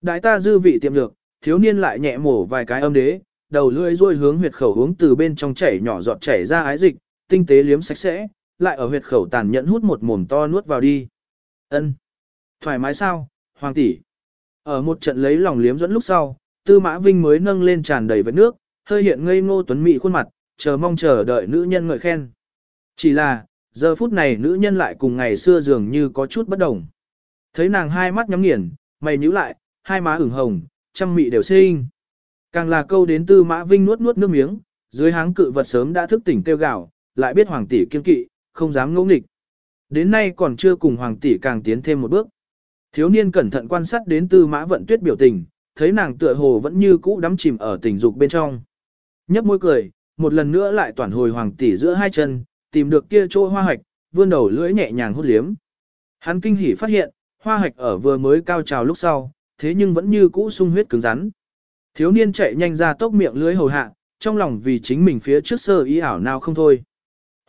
[SPEAKER 1] Đại ta dư vị tiệm lược, thiếu niên lại nhẹ mổ vài cái âm đế, đầu lưỡi ruôi hướng huyệt khẩu hướng từ bên trong chảy nhỏ giọt chảy ra ái dịch, tinh tế liếm sạch sẽ, lại ở huyệt khẩu tàn nhẫn hút một mồm to nuốt vào đi. Ân, Thoải mái sao, hoàng tỷ? Ở một trận lấy lòng liếm dẫn lúc sau, Tư Mã Vinh mới nâng lên tràn đầy vết nước, hơi hiện ngây ngô tuấn mỹ khuôn mặt, chờ mong chờ đợi nữ nhân ngợi khen. Chỉ là, giờ phút này nữ nhân lại cùng ngày xưa dường như có chút bất đồng. Thấy nàng hai mắt nhắm nghiền, mày nhíu lại, hai má ửng hồng, trăm mị đều sinh. Càng là câu đến Tư Mã Vinh nuốt nuốt nước miếng, dưới háng cự vật sớm đã thức tỉnh kêu gào, lại biết hoàng tỷ kiên kỵ, không dám ngỗ nghịch. Đến nay còn chưa cùng hoàng tỷ càng tiến thêm một bước. Thiếu niên cẩn thận quan sát đến Tư Mã Vận Tuyết biểu tình, thấy nàng tựa hồ vẫn như cũ đắm chìm ở tình dục bên trong. Nhấp môi cười, một lần nữa lại toàn hồi hoàng tỷ giữa hai chân, tìm được kia chỗ hoa hạch, vươn đầu lưỡi nhẹ nhàng hút liếm. Hắn kinh hỉ phát hiện, hoa hạch ở vừa mới cao trào lúc sau, thế nhưng vẫn như cũ sung huyết cứng rắn. Thiếu niên chạy nhanh ra tốc miệng lưỡi hầu hạ, trong lòng vì chính mình phía trước sơ ý ảo nào không thôi.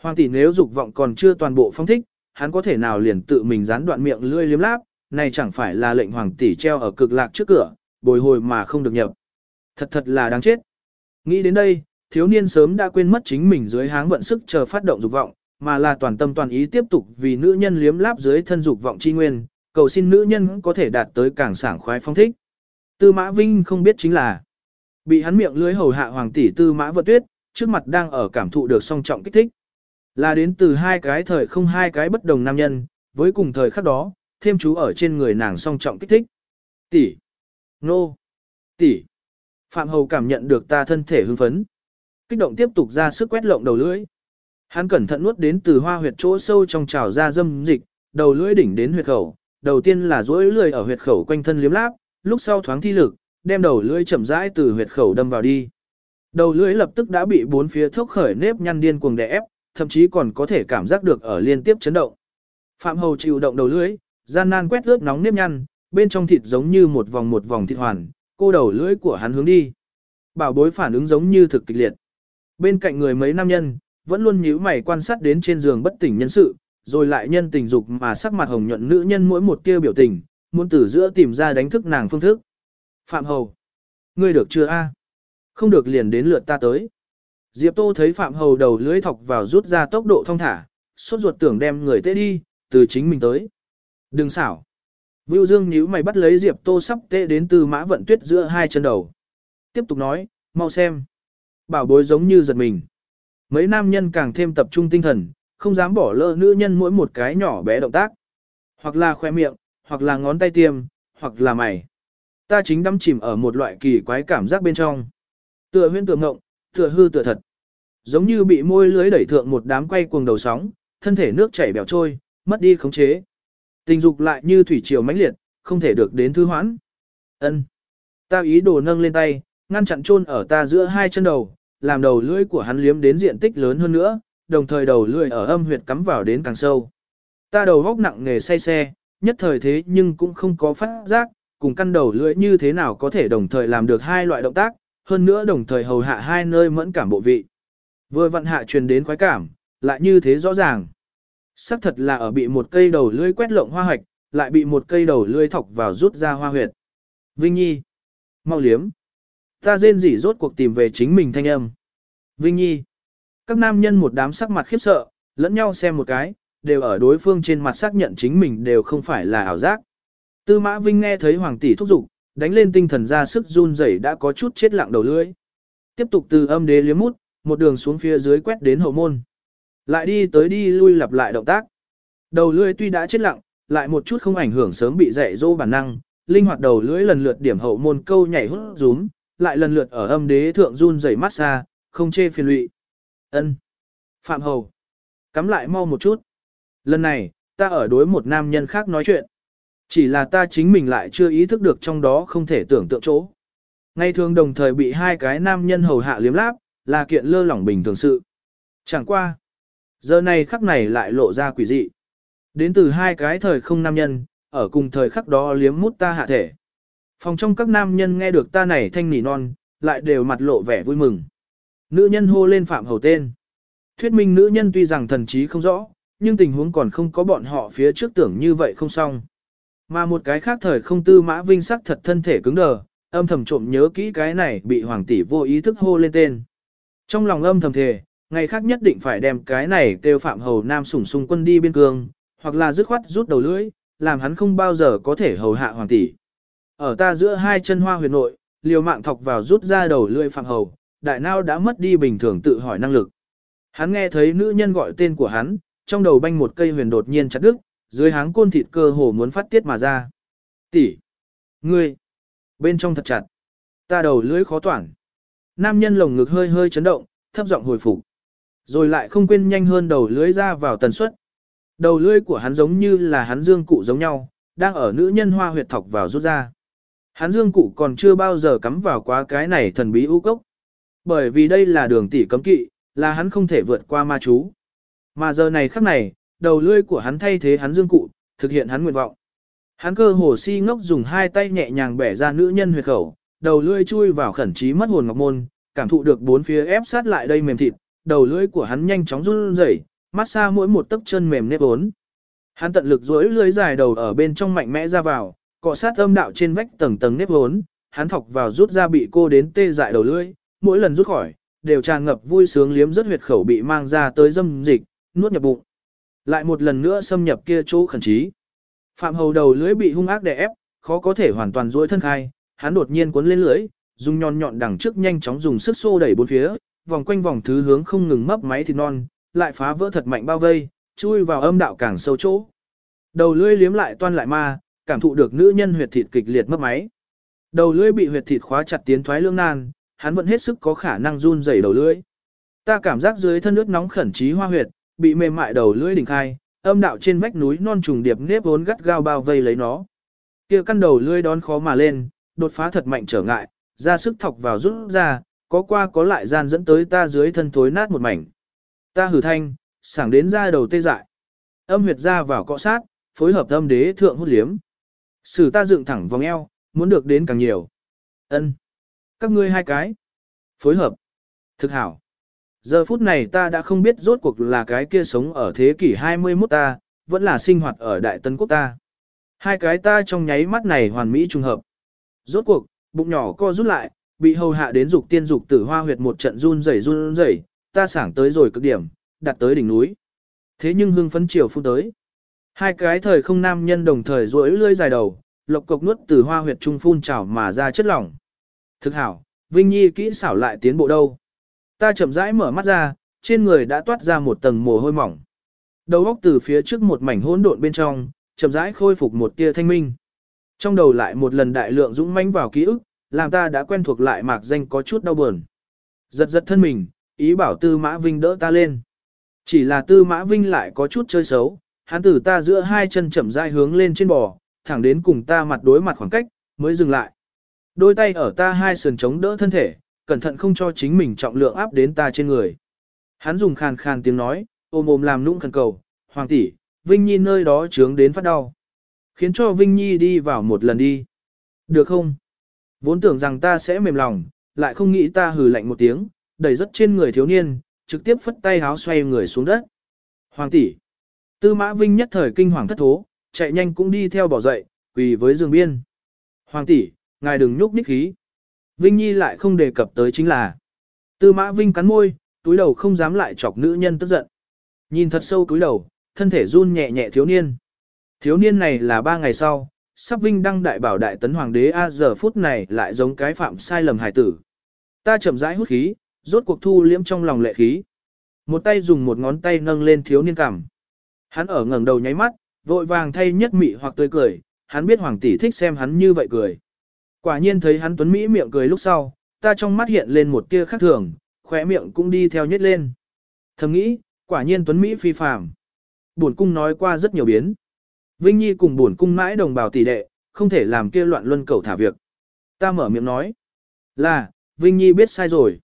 [SPEAKER 1] Hoàng tỷ nếu dục vọng còn chưa toàn bộ phong thích, hắn có thể nào liền tự mình gián đoạn miệng lưỡi liếm láp, này chẳng phải là lệnh hoàng tỷ treo ở cực lạc trước cửa, bồi hồi mà không được nhập. Thật thật là đáng chết. Nghĩ đến đây, thiếu niên sớm đã quên mất chính mình dưới háng vận sức chờ phát động dục vọng, mà là toàn tâm toàn ý tiếp tục vì nữ nhân liếm láp dưới thân dục vọng chi nguyên, cầu xin nữ nhân có thể đạt tới càng sảng khoái phong thích. Tư Mã Vinh không biết chính là bị hắn miệng lưới hầu hạ hoàng tỷ Tư Mã Vận Tuyết, trước mặt đang ở cảm thụ được song trọng kích thích. Là đến từ hai cái thời không hai cái bất đồng nam nhân, với cùng thời khắc đó, thêm chú ở trên người nàng song trọng kích thích. Tỷ, nô, tỷ. Phạm Hầu cảm nhận được ta thân thể hưng phấn. Kích động tiếp tục ra sức quét lộng đầu lưỡi. Hắn cẩn thận nuốt đến từ hoa huyệt chỗ sâu trong trào ra dâm dịch, đầu lưỡi đỉnh đến huyệt khẩu. Đầu tiên là duỗi lưỡi ở huyệt khẩu quanh thân liếm láp, lúc sau thoáng thi lực, đem đầu lưỡi chậm rãi từ huyệt khẩu đâm vào đi. Đầu lưỡi lập tức đã bị bốn phía thốc khởi nếp nhăn điên cuồng đè ép, thậm chí còn có thể cảm giác được ở liên tiếp chấn động. Phạm Hầu chịu động đầu lưỡi, gian nan quét ướt nóng nếp nhăn, bên trong thịt giống như một vòng một vòng thịt hoàn, cô đầu lưỡi của hắn hướng đi. Bảo bối phản ứng giống như thực kịch liệt. Bên cạnh người mấy nam nhân, vẫn luôn nhíu mày quan sát đến trên giường bất tỉnh nhân sự, rồi lại nhân tình dục mà sắc mặt hồng nhuận nữ nhân mỗi một kia biểu tình, muốn từ giữa tìm ra đánh thức nàng phương thức. Phạm Hầu, ngươi được chưa a? Không được liền đến lượt ta tới. Diệp Tô thấy Phạm Hầu đầu lưỡi thọc vào rút ra tốc độ thông thả, sốt ruột tưởng đem người tê đi, từ chính mình tới. Đừng xảo. Vưu Dương nhíu mày bắt lấy Diệp Tô sắp tê đến từ mã vận tuyết giữa hai chân đầu. Tiếp tục nói, mau xem. Bảo bối giống như giật mình. Mấy nam nhân càng thêm tập trung tinh thần, không dám bỏ lỡ nữ nhân mỗi một cái nhỏ bé động tác. Hoặc là khoe miệng, hoặc là ngón tay tiêm, hoặc là mày. Ta chính đắm chìm ở một loại kỳ quái cảm giác bên trong. Tựa huyễn tựa ngộng, tựa hư tựa thật. Giống như bị môi lưới đẩy thượng một đám quay cuồng đầu sóng, thân thể nước chảy bèo trôi, mất đi khống chế. Tình dục lại như thủy triều mãnh liệt, không thể được đến thư hoãn. Ân. Ta ý đồ nâng lên tay, ngăn chặn chôn ở ta giữa hai chân đầu, làm đầu lưỡi của hắn liếm đến diện tích lớn hơn nữa, đồng thời đầu lưỡi ở âm huyệt cắm vào đến càng sâu. Ta đầu góc nặng nghề say xe, nhất thời thế nhưng cũng không có phát giác, cùng căn đầu lưỡi như thế nào có thể đồng thời làm được hai loại động tác, hơn nữa đồng thời hầu hạ hai nơi mẫn cảm bộ vị. Vừa vận hạ truyền đến khoái cảm, lại như thế rõ ràng. Sắc thật là ở bị một cây đầu lưỡi quét lộng hoa hạch, lại bị một cây đầu lưỡi thọc vào rút ra hoa huyệt. Vinh Nhi. Mau liếm. Ta rên rỉ rốt cuộc tìm về chính mình thanh âm. Vinh Nhi. Các nam nhân một đám sắc mặt khiếp sợ, lẫn nhau xem một cái, đều ở đối phương trên mặt xác nhận chính mình đều không phải là ảo giác. Tư Mã Vinh nghe thấy Hoàng tỷ thúc giục, đánh lên tinh thần ra sức run rẩy đã có chút chết lặng đầu lưỡi. Tiếp tục từ âm đế liếm mút, một đường xuống phía dưới quét đến hậu môn. Lại đi tới đi lui lặp lại động tác. Đầu lưỡi tuy đã chết lặng, lại một chút không ảnh hưởng sớm bị dạy dỗ bản năng, linh hoạt đầu lưỡi lần lượt điểm hậu môn câu nhảy hút rúm, lại lần lượt ở âm đế thượng run rẩy massage, không chê phiền lụy. Ân. Phạm Hầu. Cắm lại mau một chút. Lần này, ta ở đối một nam nhân khác nói chuyện. Chỉ là ta chính mình lại chưa ý thức được trong đó không thể tưởng tượng chỗ. Ngày thường đồng thời bị hai cái nam nhân hầu hạ liếm láp, là kiện lơ lỏng bình thường sự. Chẳng qua. Giờ này khắc này lại lộ ra quỷ dị. Đến từ hai cái thời không nam nhân, ở cùng thời khắc đó liếm mút ta hạ thể. Phòng trong các nam nhân nghe được ta này thanh nỉ non, lại đều mặt lộ vẻ vui mừng. Nữ nhân hô lên phạm hầu tên. Thuyết minh nữ nhân tuy rằng thần trí không rõ, nhưng tình huống còn không có bọn họ phía trước tưởng như vậy không xong. Mà một cái khác thời không tư mã vinh sắc thật thân thể cứng đờ, âm thầm trộm nhớ kỹ cái này bị hoàng tỷ vô ý thức hô lên tên. Trong lòng âm thầm thề, ngày khác nhất định phải đem cái này kêu phạm hầu nam sủng sung quân đi biên cương, hoặc là dứt khoát rút đầu lưỡi, làm hắn không bao giờ có thể hầu hạ hoàng tỷ. Ở ta giữa hai chân hoa huyền nội, liều mạng thọc vào rút ra đầu lưỡi phạm hầu, đại nao đã mất đi bình thường tự hỏi năng lực. Hắn nghe thấy nữ nhân gọi tên của hắn, trong đầu banh một cây huyền đột nhiên chặt đứt, dưới háng côn thịt cơ hồ muốn phát tiết mà ra. Tỷ, ngươi, bên trong thật chặt, ta đầu lưỡi khó toản. Nam nhân lồng ngực hơi hơi chấn động, thấp giọng hồi phục. Rồi lại không quên nhanh hơn đầu lưỡi ra vào tần suất. Đầu lưỡi của hắn giống như là hắn dương cụ giống nhau, đang ở nữ nhân hoa huyệt thọc vào rút ra. Hắn dương cụ còn chưa bao giờ cắm vào quá cái này thần bí u cốc. Bởi vì đây là đường tỷ cấm kỵ, là hắn không thể vượt qua ma chú. Mà giờ này khắc này, đầu lưỡi của hắn thay thế hắn dương cụ, thực hiện hắn nguyện vọng. Hắn cơ hồ si ngốc dùng hai tay nhẹ nhàng bẻ ra nữ nhân huyệt khẩu, đầu lưỡi chui vào khẩn trí mất hồn ngọc môn, cảm thụ được bốn phía ép sát lại đây mềm thịt, đầu lưỡi của hắn nhanh chóng run rẩy, mát xa mỗi một tấc chân mềm nếp ốn. Hắn tận lực duỗi lưỡi dài đầu ở bên trong mạnh mẽ ra vào, cọ sát âm đạo trên vách tầng tầng nếp hốn, hắn thọc vào rút ra bị cô đến tê dại đầu lưỡi, mỗi lần rút khỏi, đều tràn ngập vui sướng liếm rất huyệt khẩu bị mang ra tới dâm dịch, nuốt nhập bụng. Lại một lần nữa xâm nhập kia chỗ khẩn trí. Phạm hầu đầu lưỡi bị hung ác đè ép, khó có thể hoàn toàn duỗi thân khai, hắn đột nhiên cuốn lên lưỡi, dùng nhọn nhọn đằng trước nhanh chóng dùng sức xô đẩy bốn phía, vòng quanh vòng thứ hướng không ngừng mấp máy thịt non, lại phá vỡ thật mạnh bao vây, chui vào âm đạo càng sâu chỗ. Đầu lưỡi liếm lại toan lại ma, cảm thụ được nữ nhân huyệt thịt kịch liệt mất máy. Đầu lưỡi bị huyệt thịt khóa chặt tiến thoái lương nan, hắn vẫn hết sức có khả năng run rẩy đầu lưỡi. Ta cảm giác dưới thân nước nóng khẩn trí hoa huyệt, bị mềm mại đầu lưỡi đỉnh khai, âm đạo trên vách núi non trùng điệp nếp vốn gắt gao bao vây lấy nó. Kia căn đầu lưỡi đón khó mà lên, đột phá thật mạnh trở ngại, ra sức thọc vào rút ra, có qua có lại gian dẫn tới ta dưới thân thối nát một mảnh. Ta hử thanh, sảng đến ra đầu tê dại. Âm huyệt ra vào cọ sát, phối hợp âm đế thượng hút liếm. Sử ta dựng thẳng vòng eo, muốn được đến càng nhiều. Ân, Các ngươi hai cái. Phối hợp. Thực hảo. Giờ phút này ta đã không biết rốt cuộc là cái kia sống ở thế kỷ 21 ta, vẫn là sinh hoạt ở Đại Tân Quốc ta. Hai cái ta trong nháy mắt này hoàn mỹ trùng hợp. Rốt cuộc, bụng nhỏ co rút lại, bị hầu hạ đến dục tiên dục tử hoa huyệt một trận run rẩy run rẩy, ta sảng tới rồi cực điểm, đặt tới đỉnh núi. Thế nhưng hương phấn chiều phun tới. Hai cái thời không nam nhân đồng thời duỗi lưỡi dài đầu, lộc cục nuốt từ hoa huyệt trung phun trào mà ra chất lỏng. Thực hảo, Vinh Nhi kỹ xảo lại tiến bộ đâu. Ta chậm rãi mở mắt ra, trên người đã toát ra một tầng mồ hôi mỏng. Đầu óc từ phía trước một mảnh hỗn độn bên trong, chậm rãi khôi phục một tia thanh minh. Trong đầu lại một lần đại lượng dũng mãnh vào ký ức, làm ta đã quen thuộc lại mạc danh có chút đau buồn. Giật giật thân mình, ý bảo Tư Mã Vinh đỡ ta lên. Chỉ là Tư Mã Vinh lại có chút chơi xấu, hắn tử ta giữa hai chân chậm rãi hướng lên trên bò, thẳng đến cùng ta mặt đối mặt khoảng cách, mới dừng lại. Đôi tay ở ta hai sườn chống đỡ thân thể, cẩn thận không cho chính mình trọng lượng áp đến ta trên người. Hắn dùng khàn khàn tiếng nói, ôm ôm làm nũng khẩn cầu, hoàng tỷ, Vinh Nhi nơi đó trướng đến phát đau. Khiến cho Vinh Nhi đi vào một lần đi. Được không? Vốn tưởng rằng ta sẽ mềm lòng, lại không nghĩ ta hừ lạnh một tiếng, đẩy rất trên người thiếu niên, trực tiếp phất tay háo xoay người xuống đất. Hoàng tỷ. Tư mã Vinh nhất thời kinh hoàng thất thố, chạy nhanh cũng đi theo bỏ dậy, quỳ với giường biên. Hoàng tỷ, ngài đừng nhúc nhích khí. Vinh Nhi lại không đề cập tới chính là. Tư mã Vinh cắn môi, túi đầu không dám lại chọc nữ nhân tức giận. Nhìn thật sâu túi đầu, thân thể run nhẹ nhẹ thiếu niên. Thiếu niên này là ba ngày sau, sắp Vinh đăng đại bảo đại tấn hoàng đế a giờ phút này lại giống cái phạm sai lầm hài tử. Ta chậm rãi hút khí, rốt cuộc thu liễm trong lòng lệ khí. Một tay dùng một ngón tay nâng lên thiếu niên cằm. Hắn ở ngẩng đầu nháy mắt, vội vàng thay nhất mị hoặc tươi cười, hắn biết hoàng tỷ thích xem hắn như vậy cười. Quả nhiên thấy hắn tuấn Mỹ miệng cười lúc sau, ta trong mắt hiện lên một tia khác thường, khóe miệng cũng đi theo nhếch lên. Thầm nghĩ, quả nhiên tuấn Mỹ phi phàm. bổn cung nói qua rất nhiều biến. Vinh Nhi cùng bổn cung mãi đồng bào tỷ đệ, không thể làm kia loạn luân cầu thả việc. Ta mở miệng nói, là, Vinh Nhi biết sai rồi.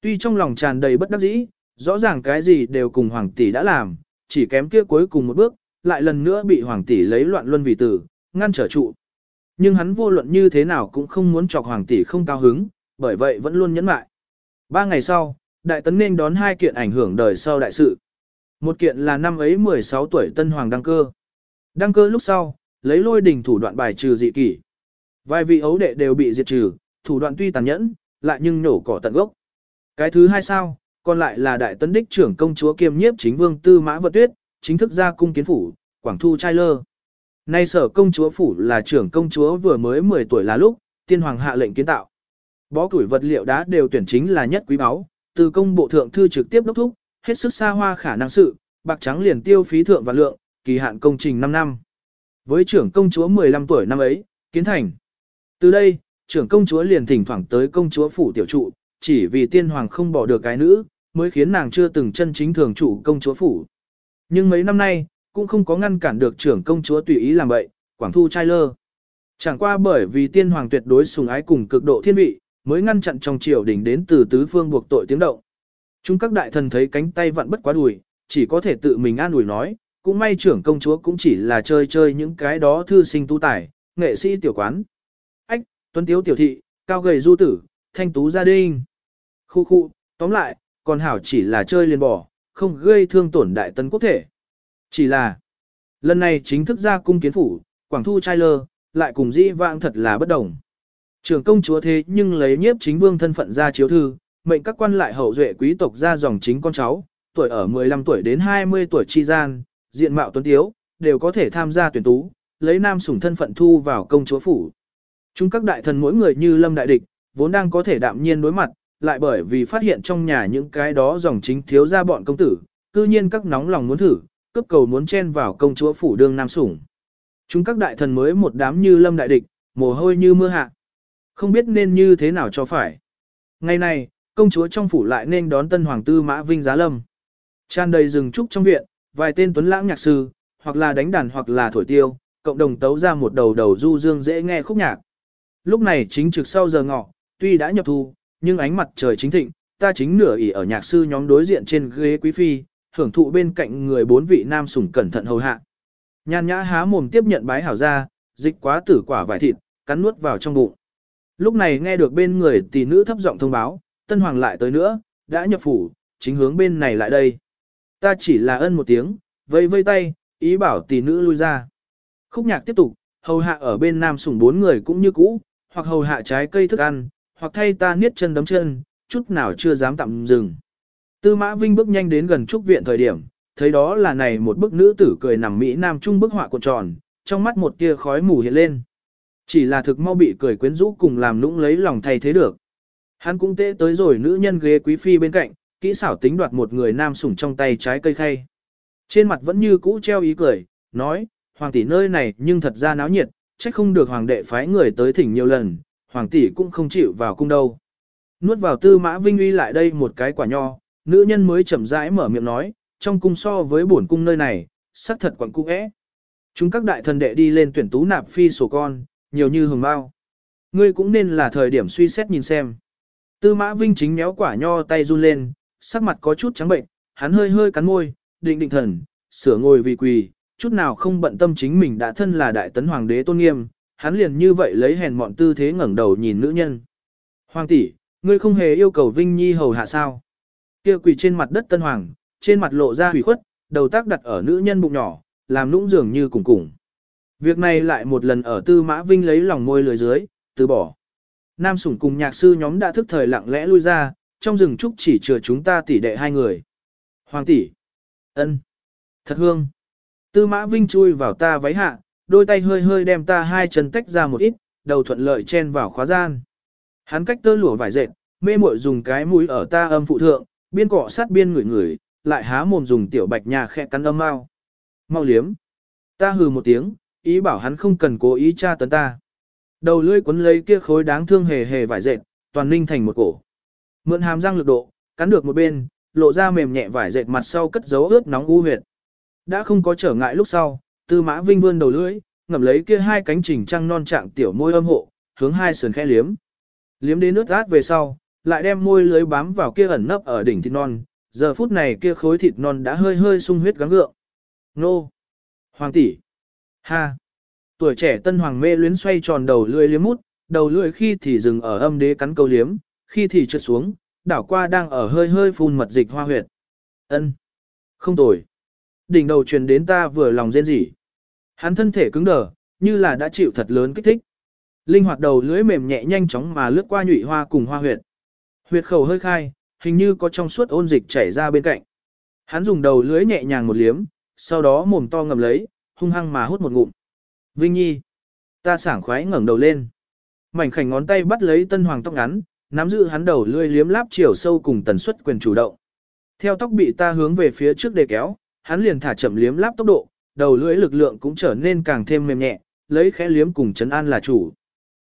[SPEAKER 1] Tuy trong lòng tràn đầy bất đắc dĩ, rõ ràng cái gì đều cùng Hoàng tỷ đã làm, chỉ kém kia cuối cùng một bước, lại lần nữa bị Hoàng tỷ lấy loạn luân vì tử, ngăn trở trụ. Nhưng hắn vô luận như thế nào cũng không muốn chọc Hoàng tỷ không cao hứng, bởi vậy vẫn luôn nhẫn mại. Ba ngày sau, Đại Tấn nên đón hai kiện ảnh hưởng đời sau đại sự. Một kiện là năm ấy 16 tuổi Tân Hoàng đăng cơ. Đăng cơ lúc sau, lấy lôi đình thủ đoạn bài trừ dị kỷ. Vài vị ấu đệ đều bị diệt trừ, thủ đoạn tuy tàn nhẫn, lại nhưng nổ cỏ tận gốc. Cái thứ hai sao, còn lại là đại tấn đích trưởng công chúa kiêm nhiếp chính vương tư mã vật tuyết, chính thức ra cung kiến phủ, quảng thu trai lơ. Nay sở công chúa phủ là trưởng công chúa vừa mới 10 tuổi là lúc, tiên hoàng hạ lệnh kiến tạo. Bó củi vật liệu đá đều tuyển chính là nhất quý báu, từ công bộ thượng thư trực tiếp đốc thúc, hết sức xa hoa khả năng sự, bạc trắng liền tiêu phí thượng và lượng, kỳ hạn công trình 5 năm. Với trưởng công chúa 15 tuổi năm ấy, kiến thành. Từ đây, trưởng công chúa liền thỉnh thoảng tới công chúa phủ tiểu trụ, chỉ vì tiên hoàng không bỏ được cái nữ, mới khiến nàng chưa từng chân chính thường chủ công chúa phủ. Nhưng mấy năm nay, cũng không có ngăn cản được trưởng công chúa tùy ý làm vậy, quảng thu trai lơ. Chẳng qua bởi vì tiên hoàng tuyệt đối sùng ái cùng cực độ thiên vị, mới ngăn chặn trong triều đỉnh đến từ tứ phương buộc tội tiếng động. Chúng các đại thần thấy cánh tay vặn bất quá đùi, chỉ có thể tự mình an ủi nói, cũng may trưởng công chúa cũng chỉ là chơi chơi những cái đó thư sinh tu tài, nghệ sĩ tiểu quán. Ách, tuấn tiếu tiểu thị, cao gầy du tử, thanh tú gia đình. Khu khu, tóm lại, còn hảo chỉ là chơi liền bỏ, không gây thương tổn đại tấn quốc thể. Chỉ là, lần này chính thức ra cung kiến phủ, Quảng Thu trai lơ, lại cùng dĩ vãng thật là bất đồng. Trưởng công chúa thế nhưng lấy nhiếp chính vương thân phận ra chiếu thư, mệnh các quan lại hậu duệ quý tộc ra dòng chính con cháu, tuổi ở 15 tuổi đến 20 tuổi chi gian, diện mạo tuấn tiếu, đều có thể tham gia tuyển tú, lấy nam sủng thân phận thu vào công chúa phủ. Chúng các đại thần mỗi người như lâm đại địch, vốn đang có thể đạm nhiên đối mặt, lại bởi vì phát hiện trong nhà những cái đó dòng chính thiếu ra bọn công tử, cư nhiên các nóng lòng muốn thử, cấp cầu muốn chen vào công chúa phủ đương nam sủng. Chúng các đại thần mới một đám như lâm đại địch, mồ hôi như mưa hạ. Không biết nên như thế nào cho phải. Ngày này, công chúa trong phủ lại nên đón tân hoàng tư mã vinh giá lâm. Tràn đầy rừng trúc trong viện, vài tên tuấn lãng nhạc sư, hoặc là đánh đàn hoặc là thổi tiêu, cộng đồng tấu ra một đầu đầu du dương dễ nghe khúc nhạc. Lúc này chính trực sau giờ ngọ, tuy đã nhập thu, nhưng ánh mặt trời chính thịnh, ta chính nửa ỉ ở nhạc sư nhóm đối diện trên ghế quý phi, hưởng thụ bên cạnh người bốn vị nam sủng cẩn thận hầu hạ. Nhan nhã há mồm tiếp nhận bái hảo ra, dịch quá tử quả vải thịt, cắn nuốt vào trong bụng. Lúc này nghe được bên người tỷ nữ thấp giọng thông báo, tân hoàng lại tới nữa, đã nhập phủ, chính hướng bên này lại đây. Ta chỉ là ân một tiếng, vây vây tay, ý bảo tỷ nữ lui ra. Khúc nhạc tiếp tục, hầu hạ ở bên nam sủng bốn người cũng như cũ, hoặc hầu hạ trái cây thức ăn, hoặc thay ta niết chân đấm chân, chút nào chưa dám tạm dừng. Tư Mã Vinh bước nhanh đến gần trúc viện thời điểm, thấy đó là này một bức nữ tử cười nằm Mỹ Nam Trung bức họa cuộn tròn, trong mắt một tia khói mù hiện lên. Chỉ là thực mau bị cười quyến rũ cùng làm nũng lấy lòng thay thế được. Hắn cũng tệ tới rồi nữ nhân ghế quý phi bên cạnh, kỹ xảo tính đoạt một người nam sủng trong tay trái cây khay. Trên mặt vẫn như cũ treo ý cười, nói, hoàng tỷ nơi này nhưng thật ra náo nhiệt, trách không được hoàng đệ phái người tới thỉnh nhiều lần, hoàng tỷ cũng không chịu vào cung đâu. Nuốt vào tư mã vinh uy lại đây một cái quả nho, nữ nhân mới chậm rãi mở miệng nói, trong cung so với bổn cung nơi này, xác thật quặng cung ế. Chúng các đại thần đệ đi lên tuyển tú nạp phi sổ con, nhiều như hồng bao. Ngươi cũng nên là thời điểm suy xét nhìn xem. Tư mã vinh chính méo quả nho tay run lên, sắc mặt có chút trắng bệnh, hắn hơi hơi cắn môi, định định thần, sửa ngồi vì quỳ, chút nào không bận tâm chính mình đã thân là đại tấn hoàng đế tôn nghiêm, hắn liền như vậy lấy hèn mọn tư thế ngẩng đầu nhìn nữ nhân. Hoàng tỷ, ngươi không hề yêu cầu Vinh Nhi hầu hạ sao? Kia quỳ trên mặt đất tân hoàng, trên mặt lộ ra hủy khuất, đầu tác đặt ở nữ nhân bụng nhỏ, làm nũng dường như cùng cùng. Việc này lại một lần ở tư mã Vinh lấy lòng môi lười dưới, từ bỏ. Nam sủng cùng nhạc sư nhóm đã thức thời lặng lẽ lui ra, trong rừng trúc chỉ chừa chúng ta tỷ đệ hai người. Hoàng tỷ, ân, thật hương. Tư mã Vinh chui vào ta váy hạ, đôi tay hơi hơi đem ta hai chân tách ra một ít, đầu thuận lợi chen vào khóa gian. Hắn cách tơ lụa vải dệt, mê muội dùng cái mũi ở ta âm phụ thượng, biên cọ sát biên ngửi ngửi, lại há mồm dùng tiểu bạch nhà khẽ cắn âm mau. Mau liếm. Ta hừ một tiếng, ý bảo hắn không cần cố ý tra tấn ta. Đầu lưỡi quấn lấy kia khối đáng thương hề hề vải dệt, toàn ninh thành một cổ. Mượn hàm răng lực độ, cắn được một bên, lộ ra mềm nhẹ vải dệt mặt sau cất dấu ướt nóng u huyệt. Đã không có trở ngại lúc sau, tư mã vinh vươn đầu lưỡi, ngậm lấy kia hai cánh trình trăng non trạng tiểu môi âm hộ, hướng hai sườn khẽ liếm. Liếm đến nước át về sau, lại đem môi lưới bám vào kia ẩn nấp ở đỉnh thịt non, giờ phút này kia khối thịt non đã hơi hơi sung huyết gắng gượng. Nô! Hoàng tỷ! Ha! Tuổi trẻ tân hoàng mê luyến xoay tròn đầu lưỡi liếm mút, đầu lưỡi khi thì dừng ở âm đế cắn câu liếm, khi thì trượt xuống, đảo qua đang ở hơi hơi phun mật dịch hoa huyệt. Ân, Không tồi! Đỉnh đầu truyền đến ta vừa lòng rên rỉ. Hắn thân thể cứng đờ, như là đã chịu thật lớn kích thích. Linh hoạt đầu lưỡi mềm nhẹ nhanh chóng mà lướt qua nhụy hoa cùng hoa huyệt. Huyệt khẩu hơi khai, hình như có trong suốt ôn dịch chảy ra bên cạnh. Hắn dùng đầu lưỡi nhẹ nhàng một liếm, sau đó mồm to ngậm lấy, hung hăng mà hút một ngụm. Vinh Nhi, ta sảng khoái ngẩng đầu lên. Mảnh khảnh ngón tay bắt lấy tân hoàng tóc ngắn, nắm giữ hắn đầu lưỡi liếm láp chiều sâu cùng tần suất quyền chủ động. Theo tóc bị ta hướng về phía trước để kéo, hắn liền thả chậm liếm láp tốc độ, đầu lưỡi lực lượng cũng trở nên càng thêm mềm nhẹ, lấy khẽ liếm cùng chấn an là chủ.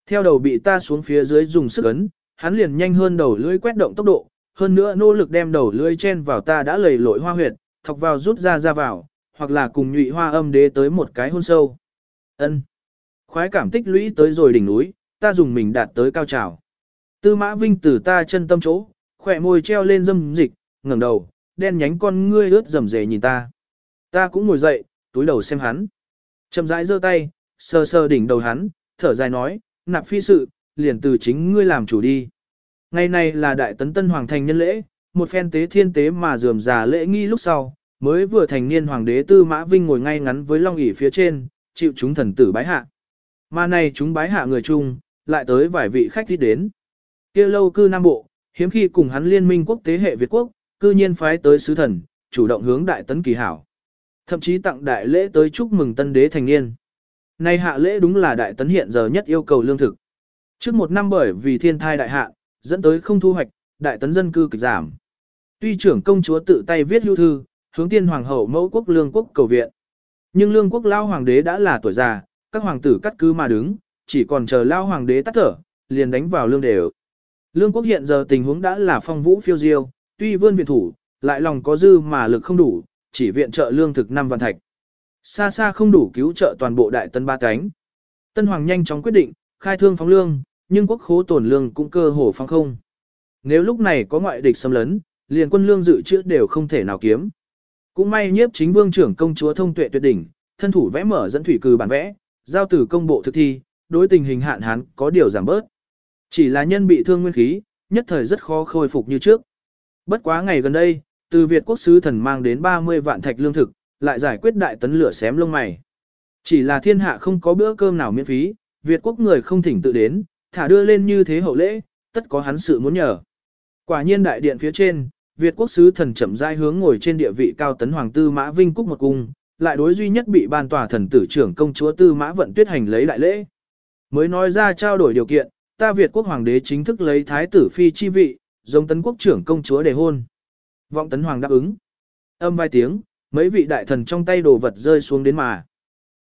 [SPEAKER 1] Theo đầu bị ta xuống phía dưới dùng sức ấn, hắn liền nhanh hơn đầu lưỡi quét động tốc độ, hơn nữa nỗ lực đem đầu lưỡi chen vào ta đã lầy lội hoa huyệt, thọc vào rút ra ra vào, hoặc là cùng nhụy hoa âm đế tới một cái hôn sâu. Ân. Khoái cảm tích lũy tới rồi đỉnh núi, ta dùng mình đạt tới cao trào. Tư mã vinh từ ta chân tâm chỗ, khỏe môi treo lên dâm dịch, ngẩng đầu, đen nhánh con ngươi ướt rầm rề nhìn ta. Ta cũng ngồi dậy, túi đầu xem hắn. Chậm rãi giơ tay, sờ sờ đỉnh đầu hắn, thở dài nói, nạp phi sự, liền từ chính ngươi làm chủ đi. Ngày này là đại tấn tân hoàng thành nhân lễ, một phen tế thiên tế mà dườm già lễ nghi lúc sau, mới vừa thành niên hoàng đế tư mã vinh ngồi ngay ngắn với long ỷ phía trên, chịu chúng thần tử bái hạ. Mà này chúng bái hạ người chung, lại tới vài vị khách đi đến. kia lâu cư Nam Bộ, hiếm khi cùng hắn liên minh quốc tế hệ Việt quốc, cư nhiên phái tới sứ thần, chủ động hướng đại tấn kỳ hảo. Thậm chí tặng đại lễ tới chúc mừng tân đế thành niên. Nay hạ lễ đúng là đại tấn hiện giờ nhất yêu cầu lương thực. Trước một năm bởi vì thiên thai đại hạ, dẫn tới không thu hoạch, đại tấn dân cư kịch giảm. Tuy trưởng công chúa tự tay viết hưu thư, hướng tiên hoàng hậu mẫu quốc lương quốc cầu viện. Nhưng lương quốc lao hoàng đế đã là tuổi già, các hoàng tử cắt cứ mà đứng, chỉ còn chờ lao hoàng đế tắt thở, liền đánh vào lương đều. Lương quốc hiện giờ tình huống đã là phong vũ phiêu diêu, tuy vươn viện thủ, lại lòng có dư mà lực không đủ, chỉ viện trợ lương thực năm văn thạch. Xa xa không đủ cứu trợ toàn bộ đại tân ba cánh. Tân hoàng nhanh chóng quyết định, khai thương phóng lương, nhưng quốc khố tổn lương cũng cơ hồ phóng không. Nếu lúc này có ngoại địch xâm lấn, liền quân lương dự trữ đều không thể nào kiếm. Cũng may nhiếp chính vương trưởng công chúa thông tuệ tuyệt đỉnh, thân thủ vẽ mở dẫn thủy cử bản vẽ, giao tử công bộ thực thi, đối tình hình hạn hán có điều giảm bớt. Chỉ là nhân bị thương nguyên khí, nhất thời rất khó khôi phục như trước. Bất quá ngày gần đây, từ Việt quốc sứ thần mang đến 30 vạn thạch lương thực, lại giải quyết đại tấn lửa xém lông mày. Chỉ là thiên hạ không có bữa cơm nào miễn phí, Việt quốc người không thỉnh tự đến, thả đưa lên như thế hậu lễ, tất có hắn sự muốn nhờ. Quả nhiên đại điện phía trên, Việt quốc sứ thần chậm rãi hướng ngồi trên địa vị cao tấn hoàng tư mã vinh cúc một cung, lại đối duy nhất bị ban tòa thần tử trưởng công chúa tư mã vận tuyết hành lấy đại lễ. Mới nói ra trao đổi điều kiện, ta Việt quốc hoàng đế chính thức lấy thái tử phi chi vị, giống tấn quốc trưởng công chúa để hôn. Vọng tấn hoàng đáp ứng. Âm vài tiếng, mấy vị đại thần trong tay đồ vật rơi xuống đến mà.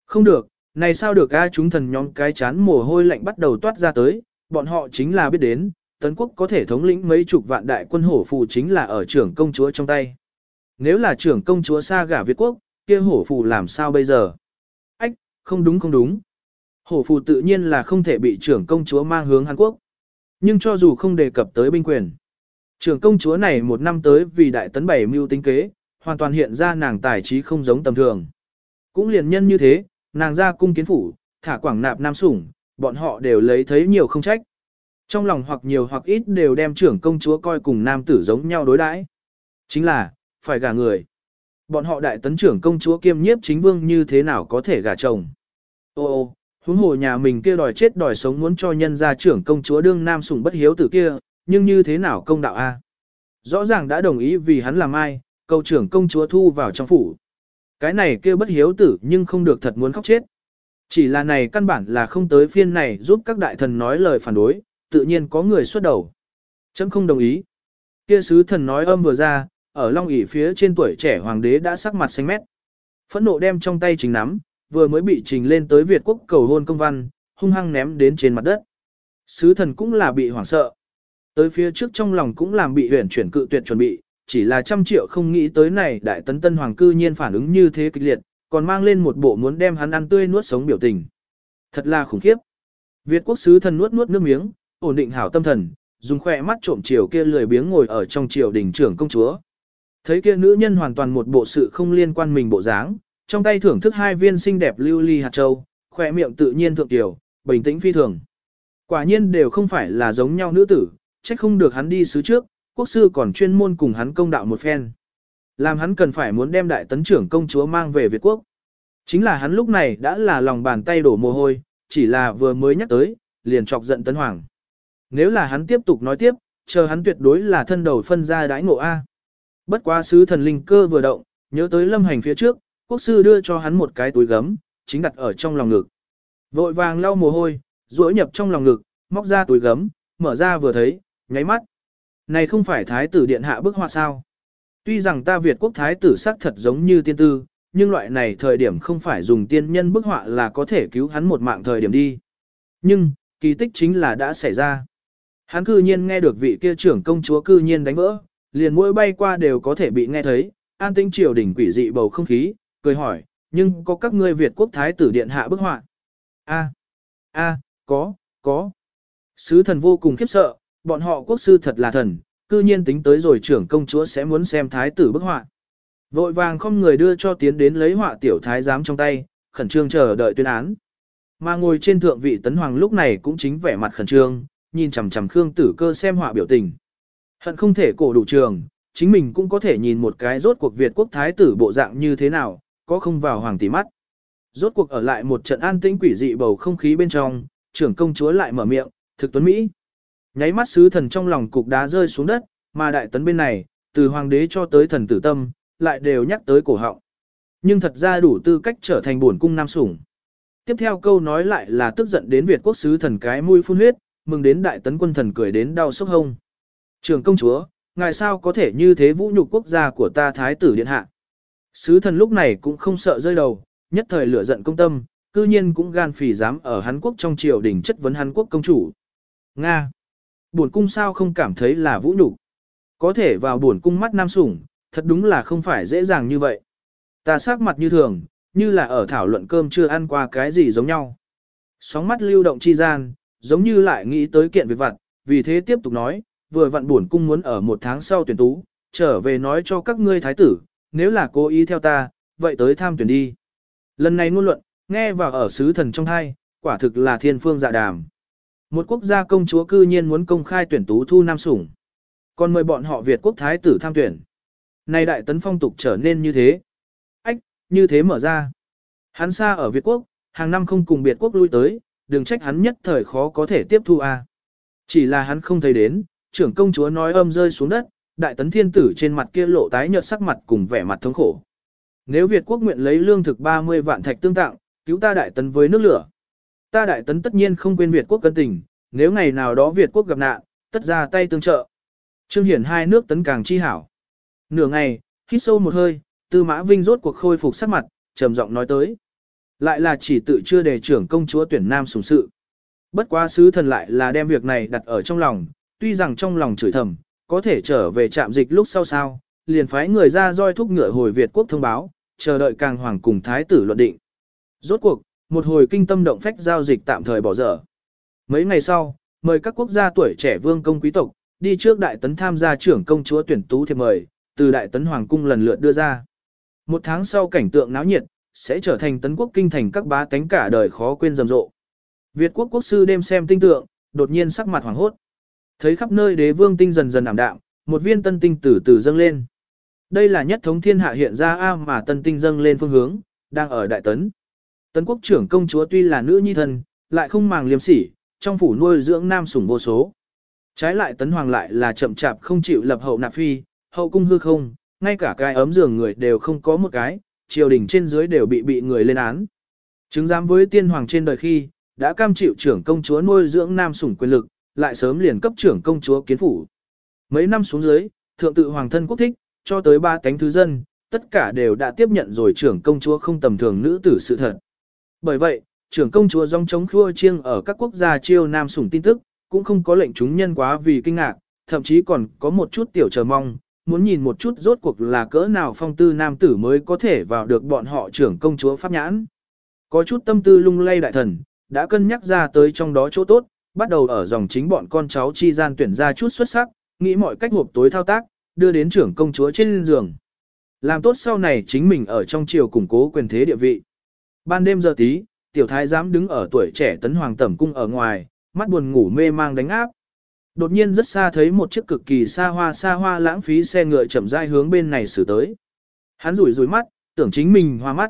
[SPEAKER 1] Không được, này sao được a chúng thần nhóm cái chán mồ hôi lạnh bắt đầu toát ra tới, bọn họ chính là biết đến, tấn quốc có thể thống lĩnh mấy chục vạn đại quân hổ phù chính là ở trưởng công chúa trong tay. Nếu là trưởng công chúa xa gả Việt quốc, kia hổ phù làm sao bây giờ? Ách, không đúng không đúng. Hổ phù tự nhiên là không thể bị trưởng công chúa mang hướng Hàn Quốc. Nhưng cho dù không đề cập tới binh quyền, trưởng công chúa này một năm tới vì đại tấn bảy mưu tính kế, hoàn toàn hiện ra nàng tài trí không giống tầm thường. Cũng liền nhân như thế, nàng ra cung kiến phủ, thả quảng nạp nam sủng, bọn họ đều lấy thấy nhiều không trách. Trong lòng hoặc nhiều hoặc ít đều đem trưởng công chúa coi cùng nam tử giống nhau đối đãi. Chính là, phải gả người. Bọn họ đại tấn trưởng công chúa kiêm nhiếp chính vương như thế nào có thể gả chồng. Ô ô, huống hồ nhà mình kia đòi chết đòi sống muốn cho nhân gia trưởng công chúa đương nam sủng bất hiếu tử kia, nhưng như thế nào công đạo a? Rõ ràng đã đồng ý vì hắn làm ai, cầu trưởng công chúa thu vào trong phủ. Cái này kêu bất hiếu tử nhưng không được thật muốn khóc chết. Chỉ là này căn bản là không tới phiên này giúp các đại thần nói lời phản đối, tự nhiên có người xuất đầu. Chấm không đồng ý. Kia sứ thần nói âm vừa ra, ở long ỷ phía trên tuổi trẻ hoàng đế đã sắc mặt xanh mét. Phẫn nộ đem trong tay trình nắm, vừa mới bị trình lên tới Việt quốc cầu hôn công văn, hung hăng ném đến trên mặt đất. Sứ thần cũng là bị hoảng sợ. Tới phía trước trong lòng cũng làm bị huyền chuyển cự tuyệt chuẩn bị, chỉ là trăm triệu không nghĩ tới này đại tấn tân hoàng cư nhiên phản ứng như thế kịch liệt, còn mang lên một bộ muốn đem hắn ăn tươi nuốt sống biểu tình. Thật là khủng khiếp. Việt quốc sứ thần nuốt nuốt nước miếng, ổn định hảo tâm thần, dùng khỏe mắt trộm chiều kia lười biếng ngồi ở trong triều đình trưởng công chúa. Thấy kia nữ nhân hoàn toàn một bộ sự không liên quan mình bộ dáng, trong tay thưởng thức hai viên xinh đẹp lưu ly hạt châu, khỏe miệng tự nhiên thượng tiểu, bình tĩnh phi thường. Quả nhiên đều không phải là giống nhau nữ tử, trách không được hắn đi xứ trước, quốc sư còn chuyên môn cùng hắn công đạo một phen. Làm hắn cần phải muốn đem đại tấn trưởng công chúa mang về Việt quốc. Chính là hắn lúc này đã là lòng bàn tay đổ mồ hôi, chỉ là vừa mới nhắc tới, liền chọc giận tấn hoàng. Nếu là hắn tiếp tục nói tiếp, chờ hắn tuyệt đối là thân đầu phân ra đãi ngộ A. Bất quá sứ thần linh cơ vừa động, nhớ tới lâm hành phía trước, quốc sư đưa cho hắn một cái túi gấm, chính đặt ở trong lòng ngực. Vội vàng lau mồ hôi, duỗi nhập trong lòng ngực, móc ra túi gấm, mở ra vừa thấy, nháy mắt. Này không phải thái tử điện hạ bức họa sao? Tuy rằng ta Việt quốc thái tử sắc thật giống như tiên tư, nhưng loại này thời điểm không phải dùng tiên nhân bức họa là có thể cứu hắn một mạng thời điểm đi. Nhưng, kỳ tích chính là đã xảy ra. Hắn cư nhiên nghe được vị kia trưởng công chúa cư nhiên đánh vỡ, liền mỗi bay qua đều có thể bị nghe thấy, an tinh triều đỉnh quỷ dị bầu không khí, cười hỏi, nhưng có các ngươi Việt quốc thái tử điện hạ bức họa? A, a, có, có. Sứ thần vô cùng khiếp sợ, bọn họ quốc sư thật là thần, cư nhiên tính tới rồi trưởng công chúa sẽ muốn xem thái tử bức họa. Vội vàng không người đưa cho tiến đến lấy họa tiểu thái giám trong tay, khẩn trương chờ đợi tuyên án. Mà ngồi trên thượng vị tấn hoàng lúc này cũng chính vẻ mặt khẩn trương, nhìn chằm chằm Khương Tử Cơ xem họa biểu tình. Hận không thể cổ đủ trường, chính mình cũng có thể nhìn một cái rốt cuộc Việt quốc thái tử bộ dạng như thế nào, có không vào hoàng tỷ mắt. Rốt cuộc ở lại một trận an tĩnh quỷ dị bầu không khí bên trong, trưởng công chúa lại mở miệng, thực tuấn Mỹ. Nháy mắt sứ thần trong lòng cục đá rơi xuống đất, mà đại tấn bên này, từ hoàng đế cho tới thần tử tâm, lại đều nhắc tới cổ họng. Nhưng thật ra đủ tư cách trở thành bổn cung nam sủng. Tiếp theo câu nói lại là tức giận đến Việt quốc sứ thần cái mũi phun huyết, mừng đến đại tấn quân thần cười đến đau sốc hông. Trường công chúa, ngài sao có thể như thế vũ nhục quốc gia của ta thái tử điện hạ. Sứ thần lúc này cũng không sợ rơi đầu, nhất thời lửa giận công tâm, cư nhiên cũng gan phỉ dám ở Hán Quốc trong triều đình chất vấn Hán Quốc công chủ. Nga! Buồn cung sao không cảm thấy là vũ nhục Có thể vào buồn cung mắt nam sủng, thật đúng là không phải dễ dàng như vậy. Ta sắc mặt như thường, như là ở thảo luận cơm chưa ăn qua cái gì giống nhau. Sóng mắt lưu động chi gian, giống như lại nghĩ tới kiện việc vặt, vì thế tiếp tục nói, vừa vặn buồn cung muốn ở một tháng sau tuyển tú, trở về nói cho các ngươi thái tử, nếu là cố ý theo ta, vậy tới tham tuyển đi. Lần này ngôn luận, nghe vào ở sứ thần trong hai, quả thực là thiên phương dạ đàm. Một quốc gia công chúa cư nhiên muốn công khai tuyển tú thu nam sủng. Còn mời bọn họ Việt quốc thái tử tham tuyển. Này đại tấn phong tục trở nên như thế. Ách, như thế mở ra. Hắn xa ở Việt quốc, hàng năm không cùng biệt quốc lui tới, đừng trách hắn nhất thời khó có thể tiếp thu a. Chỉ là hắn không thấy đến, trưởng công chúa nói âm rơi xuống đất, đại tấn thiên tử trên mặt kia lộ tái nhợt sắc mặt cùng vẻ mặt thống khổ. Nếu Việt quốc nguyện lấy lương thực 30 vạn thạch tương tặng, cứu ta đại tấn với nước lửa. Ta đại tấn tất nhiên không quên Việt quốc cân tình, nếu ngày nào đó Việt quốc gặp nạn, tất ra tay tương trợ. Trương Hiển hai nước tấn càng chi hảo. Nửa ngày, hít sâu một hơi, Tư Mã Vinh rốt cuộc khôi phục sắc mặt, trầm giọng nói tới. Lại là chỉ tự chưa đề trưởng công chúa tuyển nam sùng sự. Bất quá sứ thần lại là đem việc này đặt ở trong lòng, tuy rằng trong lòng chửi thầm, có thể trở về trạm dịch lúc sau sao, liền phái người ra roi thúc ngựa hồi Việt quốc thông báo, chờ đợi càng hoàng cùng thái tử luận định. Rốt cuộc, một hồi kinh tâm động phách giao dịch tạm thời bỏ dở. Mấy ngày sau, mời các quốc gia tuổi trẻ vương công quý tộc, đi trước đại tấn tham gia trưởng công chúa tuyển tú thiệp mời, từ đại tấn hoàng cung lần lượt đưa ra. Một tháng sau cảnh tượng náo nhiệt, sẽ trở thành tấn quốc kinh thành các bá tánh cả đời khó quên rầm rộ. Việt quốc quốc sư đêm xem tinh tượng, đột nhiên sắc mặt hoàng hốt. Thấy khắp nơi đế vương tinh dần dần ảm đạm, một viên tân tinh từ từ dâng lên. Đây là nhất thống thiên hạ hiện ra A mà tân tinh dâng lên phương hướng, đang ở đại tấn. Tấn quốc trưởng công chúa tuy là nữ nhi thân, lại không màng liêm sỉ, trong phủ nuôi dưỡng nam sủng vô số. Trái lại tấn hoàng lại là chậm chạp không chịu lập hậu nạp phi, hậu cung hư không, ngay cả cái ấm giường người đều không có một cái, triều đình trên dưới đều bị bị người lên án. Chứng giám với tiên hoàng trên đời khi, đã cam chịu trưởng công chúa nuôi dưỡng nam sủng quyền lực, lại sớm liền cấp trưởng công chúa kiến phủ. Mấy năm xuống dưới, thượng tự hoàng thân quốc thích, cho tới ba cánh thứ dân, tất cả đều đã tiếp nhận rồi trưởng công chúa không tầm thường nữ tử sự thật. Bởi vậy, trưởng công chúa dòng chống khua chiêng ở các quốc gia chiêu nam sủng tin tức, cũng không có lệnh chúng nhân quá vì kinh ngạc, thậm chí còn có một chút tiểu chờ mong, muốn nhìn một chút rốt cuộc là cỡ nào phong tư nam tử mới có thể vào được bọn họ trưởng công chúa pháp nhãn. Có chút tâm tư lung lay đại thần, đã cân nhắc ra tới trong đó chỗ tốt, bắt đầu ở dòng chính bọn con cháu chi gian tuyển ra chút xuất sắc, nghĩ mọi cách hộp tối thao tác, đưa đến trưởng công chúa trên giường. Làm tốt sau này chính mình ở trong triều củng cố quyền thế địa vị. Ban đêm giờ tí, tiểu thái giám đứng ở tuổi trẻ tấn hoàng tẩm cung ở ngoài, mắt buồn ngủ mê mang đánh áp. Đột nhiên rất xa thấy một chiếc cực kỳ xa hoa xa hoa lãng phí xe ngựa chậm rãi hướng bên này xử tới. Hắn rủi rủi mắt, tưởng chính mình hoa mắt.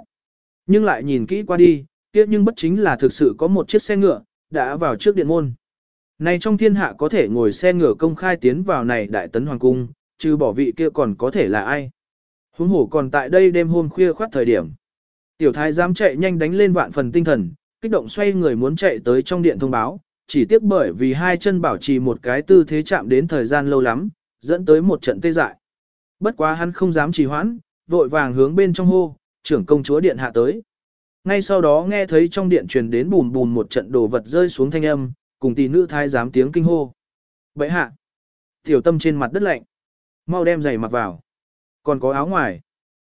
[SPEAKER 1] Nhưng lại nhìn kỹ qua đi, kia nhưng bất chính là thực sự có một chiếc xe ngựa, đã vào trước điện môn. Này trong thiên hạ có thể ngồi xe ngựa công khai tiến vào này đại tấn hoàng cung, trừ bỏ vị kia còn có thể là ai. Huống hổ còn tại đây đêm hôm khuya khoát thời điểm. Tiểu thái dám chạy nhanh đánh lên vạn phần tinh thần, kích động xoay người muốn chạy tới trong điện thông báo, chỉ tiếc bởi vì hai chân bảo trì một cái tư thế chạm đến thời gian lâu lắm, dẫn tới một trận tê dại. Bất quá hắn không dám trì hoãn, vội vàng hướng bên trong hô, trưởng công chúa điện hạ tới. Ngay sau đó nghe thấy trong điện truyền đến bùm bùm một trận đồ vật rơi xuống thanh âm, cùng tỷ nữ thái giám tiếng kinh hô. Vậy hạ, tiểu tâm trên mặt đất lạnh, mau đem giày mặc vào. Còn có áo ngoài.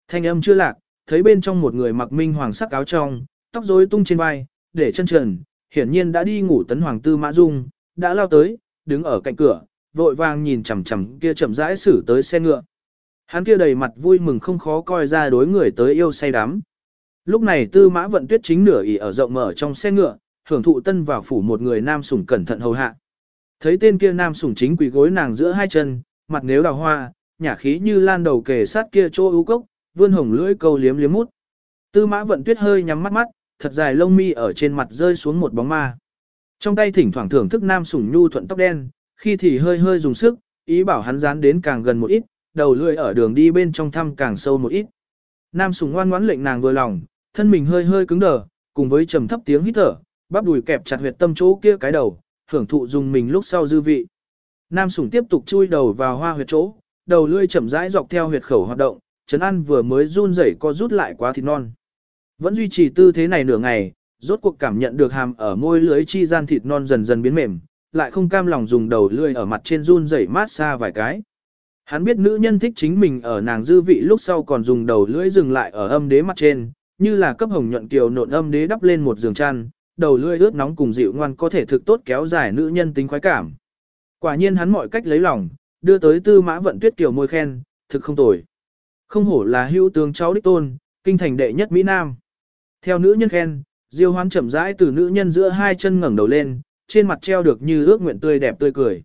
[SPEAKER 1] Thanh âm chưa lạc, thấy bên trong một người mặc minh hoàng sắc áo trong, tóc rối tung trên vai, để chân trần, hiển nhiên đã đi ngủ tấn hoàng tư mã dung, đã lao tới, đứng ở cạnh cửa, vội vàng nhìn chằm chằm kia chậm rãi xử tới xe ngựa. Hắn kia đầy mặt vui mừng không khó coi ra đối người tới yêu say đắm. Lúc này tư mã vận tuyết chính nửa ỉ ở rộng mở trong xe ngựa, hưởng thụ tân vào phủ một người nam sủng cẩn thận hầu hạ. Thấy tên kia nam sủng chính quỳ gối nàng giữa hai chân, mặt nếu đào hoa, nhả khí như lan đầu kề sát kia chỗ ưu cốc, vươn hồng lưỡi câu liếm liếm mút. Tư mã vận tuyết hơi nhắm mắt mắt, thật dài lông mi ở trên mặt rơi xuống một bóng ma. Trong tay thỉnh thoảng thưởng thức nam sủng nhu thuận tóc đen, khi thì hơi hơi dùng sức, ý bảo hắn dán đến càng gần một ít, đầu lưỡi ở đường đi bên trong thăm càng sâu một ít. Nam sủng ngoan ngoãn lệnh nàng vừa lòng, thân mình hơi hơi cứng đờ, cùng với trầm thấp tiếng hít thở, bắp đùi kẹp chặt huyệt tâm chỗ kia cái đầu, hưởng thụ dùng mình lúc sau dư vị. Nam sủng tiếp tục chui đầu vào hoa huyệt chỗ, đầu lưỡi chậm rãi dọc theo huyệt khẩu hoạt động, chấn ăn vừa mới run rẩy co rút lại quá thịt non. Vẫn duy trì tư thế này nửa ngày, rốt cuộc cảm nhận được hàm ở môi lưới chi gian thịt non dần dần biến mềm, lại không cam lòng dùng đầu lưỡi ở mặt trên run rẩy mát xa vài cái. Hắn biết nữ nhân thích chính mình ở nàng dư vị lúc sau còn dùng đầu lưỡi dừng lại ở âm đế mặt trên, như là cấp hồng nhuận kiều nộn âm đế đắp lên một giường chăn, đầu lưỡi ướt nóng cùng dịu ngoan có thể thực tốt kéo dài nữ nhân tính khoái cảm. Quả nhiên hắn mọi cách lấy lòng, đưa tới tư mã vận tuyết kiều môi khen, thực không tồi. Không hổ là hữu tướng cháu đích tôn, kinh thành đệ nhất Mỹ Nam. Theo nữ nhân khen, Diêu Hoán chậm rãi từ nữ nhân giữa hai chân ngẩng đầu lên, trên mặt treo được như ước nguyện tươi đẹp tươi cười.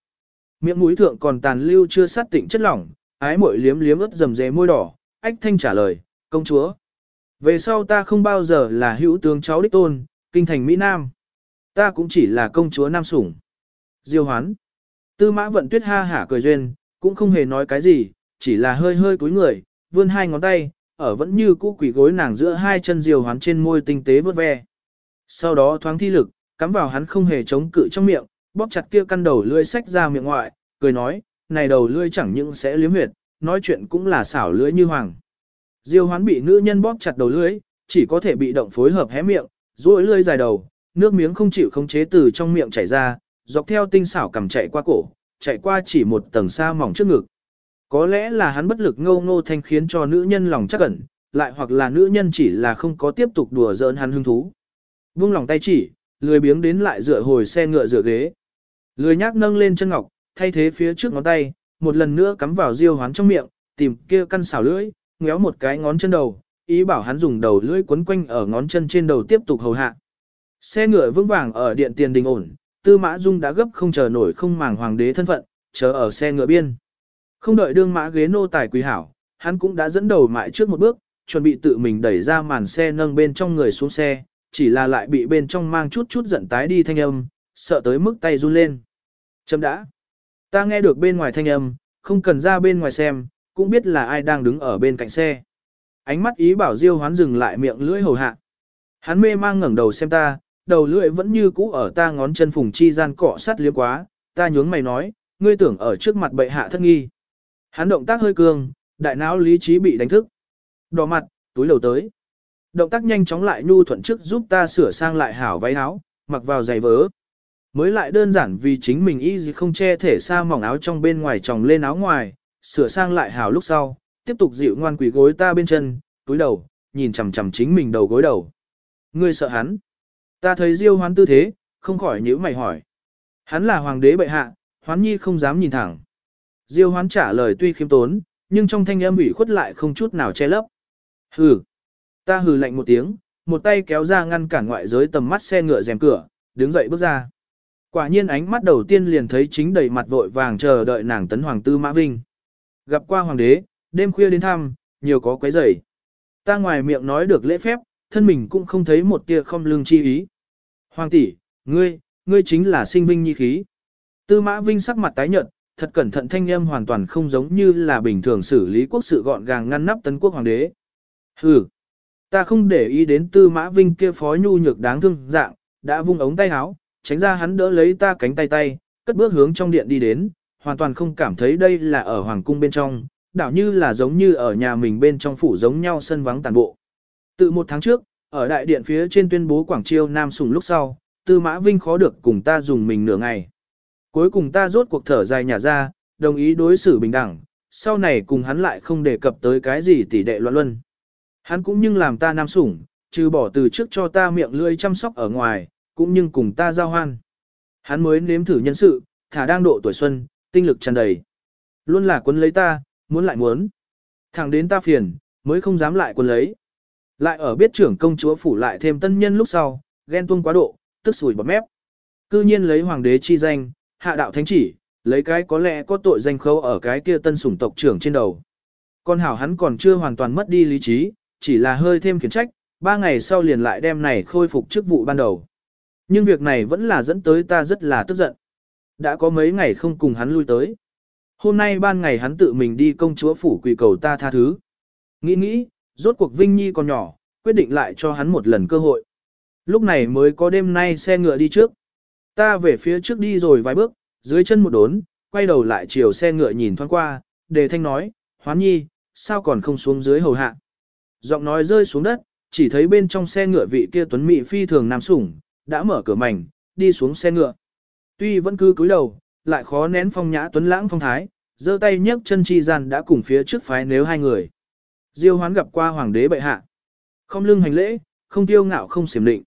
[SPEAKER 1] Miệng mũi thượng còn tàn lưu chưa sát tịnh chất lỏng, ái muội liếm liếm ướt dầm dề môi đỏ, ách thanh trả lời, công chúa. Về sau ta không bao giờ là hữu tướng cháu đích tôn, kinh thành Mỹ Nam. Ta cũng chỉ là công chúa Nam Sủng. Diêu Hoán. Tư mã vận tuyết ha hả cười duyên, cũng không hề nói cái gì, chỉ là hơi hơi cúi người, vươn hai ngón tay, ở vẫn như cũ quỷ gối nàng giữa hai chân diều hoán trên môi tinh tế vớt ve. Sau đó thoáng thi lực, cắm vào hắn không hề chống cự trong miệng, bóp chặt kia căn đầu lưỡi sách ra miệng ngoại, cười nói, này đầu lưỡi chẳng những sẽ liếm huyệt, nói chuyện cũng là xảo lưỡi như hoàng. Diêu hoán bị nữ nhân bóp chặt đầu lưỡi, chỉ có thể bị động phối hợp hé miệng, duỗi lưỡi dài đầu, nước miếng không chịu khống chế từ trong miệng chảy ra, dọc theo tinh xảo cầm chạy qua cổ, chạy qua chỉ một tầng xa mỏng trước ngực. Có lẽ là hắn bất lực ngâu ngô thanh khiến cho nữ nhân lòng chắc ẩn, lại hoặc là nữ nhân chỉ là không có tiếp tục đùa giỡn hắn hứng thú. Vung lòng tay chỉ, lười biếng đến lại dựa hồi xe ngựa dựa ghế. Lười nhác nâng lên chân ngọc, thay thế phía trước ngón tay, một lần nữa cắm vào diêu hoán trong miệng, tìm kia căn xảo lưỡi, ngéo một cái ngón chân đầu, ý bảo hắn dùng đầu lưỡi quấn quanh ở ngón chân trên đầu tiếp tục hầu hạ. Xe ngựa vững vàng ở điện tiền đình ổn, Tư Mã Dung đã gấp không chờ nổi không màng hoàng đế thân phận, chờ ở xe ngựa biên. Không đợi đương mã ghế nô tài quý hảo, hắn cũng đã dẫn đầu mại trước một bước, chuẩn bị tự mình đẩy ra màn xe nâng bên trong người xuống xe, chỉ là lại bị bên trong mang chút chút giận tái đi thanh âm, sợ tới mức tay run lên. Chấm đã. Ta nghe được bên ngoài thanh âm, không cần ra bên ngoài xem, cũng biết là ai đang đứng ở bên cạnh xe. Ánh mắt ý bảo Diêu hoán dừng lại miệng lưỡi hầu hạ. Hắn mê mang ngẩng đầu xem ta, đầu lưỡi vẫn như cũ ở ta ngón chân phùng chi gian cọ sát liếm quá, ta nhướng mày nói, ngươi tưởng ở trước mặt bệ hạ thất nghi. Hắn động tác hơi cường, đại não lý trí bị đánh thức. Đỏ mặt, túi lầu tới. Động tác nhanh chóng lại nhu thuận trước giúp ta sửa sang lại hảo váy áo, mặc vào giày vớ. Mới lại đơn giản vì chính mình y gì không che thể xa mỏng áo trong bên ngoài tròng lên áo ngoài, sửa sang lại hảo lúc sau, tiếp tục dịu ngoan quỷ gối ta bên chân, túi đầu, nhìn chằm chằm chính mình đầu gối đầu. Ngươi sợ hắn. Ta thấy Diêu hoán tư thế, không khỏi nhíu mày hỏi. Hắn là hoàng đế bệ hạ, hoán nhi không dám nhìn thẳng. Diêu hoán trả lời tuy khiêm tốn, nhưng trong thanh âm ủy khuất lại không chút nào che lấp. Hừ. Ta hừ lạnh một tiếng, một tay kéo ra ngăn cản ngoại giới tầm mắt xe ngựa rèm cửa, đứng dậy bước ra. Quả nhiên ánh mắt đầu tiên liền thấy chính đầy mặt vội vàng chờ đợi nàng tấn hoàng tư Mã Vinh. Gặp qua hoàng đế, đêm khuya đến thăm, nhiều có quấy rầy. Ta ngoài miệng nói được lễ phép, thân mình cũng không thấy một tia không lương chi ý. Hoàng tỷ, ngươi, ngươi chính là sinh vinh nhi khí. Tư Mã Vinh sắc mặt tái nhợt, thật cẩn thận thanh âm hoàn toàn không giống như là bình thường xử lý quốc sự gọn gàng ngăn nắp tấn quốc hoàng đế. Hừ, ta không để ý đến Tư Mã Vinh kia phó nhu nhược đáng thương dạng, đã vung ống tay áo, tránh ra hắn đỡ lấy ta cánh tay tay, cất bước hướng trong điện đi đến, hoàn toàn không cảm thấy đây là ở hoàng cung bên trong, đảo như là giống như ở nhà mình bên trong phủ giống nhau sân vắng tàn bộ. Từ một tháng trước, ở đại điện phía trên tuyên bố Quảng Chiêu Nam Sùng lúc sau, Tư Mã Vinh khó được cùng ta dùng mình nửa ngày. Cuối cùng ta rốt cuộc thở dài nhả ra, đồng ý đối xử bình đẳng, sau này cùng hắn lại không đề cập tới cái gì tỷ đệ loạn luân. Hắn cũng nhưng làm ta nam sủng, trừ bỏ từ trước cho ta miệng lưỡi chăm sóc ở ngoài, cũng nhưng cùng ta giao hoan. Hắn mới nếm thử nhân sự, thả đang độ tuổi xuân, tinh lực tràn đầy. Luôn là quân lấy ta, muốn lại muốn. Thẳng đến ta phiền, mới không dám lại quân lấy. Lại ở biết trưởng công chúa phủ lại thêm tân nhân lúc sau, ghen tuông quá độ, tức sủi bọt mép. Cư nhiên lấy hoàng đế chi danh, hạ đạo thánh chỉ, lấy cái có lẽ có tội danh khâu ở cái kia tân sủng tộc trưởng trên đầu. Con hảo hắn còn chưa hoàn toàn mất đi lý trí, chỉ là hơi thêm khiển trách, ba ngày sau liền lại đem này khôi phục chức vụ ban đầu. Nhưng việc này vẫn là dẫn tới ta rất là tức giận. Đã có mấy ngày không cùng hắn lui tới. Hôm nay ban ngày hắn tự mình đi công chúa phủ quỳ cầu ta tha thứ. Nghĩ nghĩ, rốt cuộc Vinh Nhi còn nhỏ, quyết định lại cho hắn một lần cơ hội. Lúc này mới có đêm nay xe ngựa đi trước. Ta về phía trước đi rồi vài bước, dưới chân một đốn, quay đầu lại chiều xe ngựa nhìn thoáng qua, đề thanh nói, hoán nhi, sao còn không xuống dưới hầu hạ. Giọng nói rơi xuống đất, chỉ thấy bên trong xe ngựa vị kia tuấn mỹ phi thường nam sủng, đã mở cửa mảnh, đi xuống xe ngựa. Tuy vẫn cứ cúi đầu, lại khó nén phong nhã tuấn lãng phong thái, giơ tay nhấc chân chi gian đã cùng phía trước phái nếu hai người. Diêu hoán gặp qua hoàng đế bệ hạ. Không lưng hành lễ, không tiêu ngạo không xiểm định.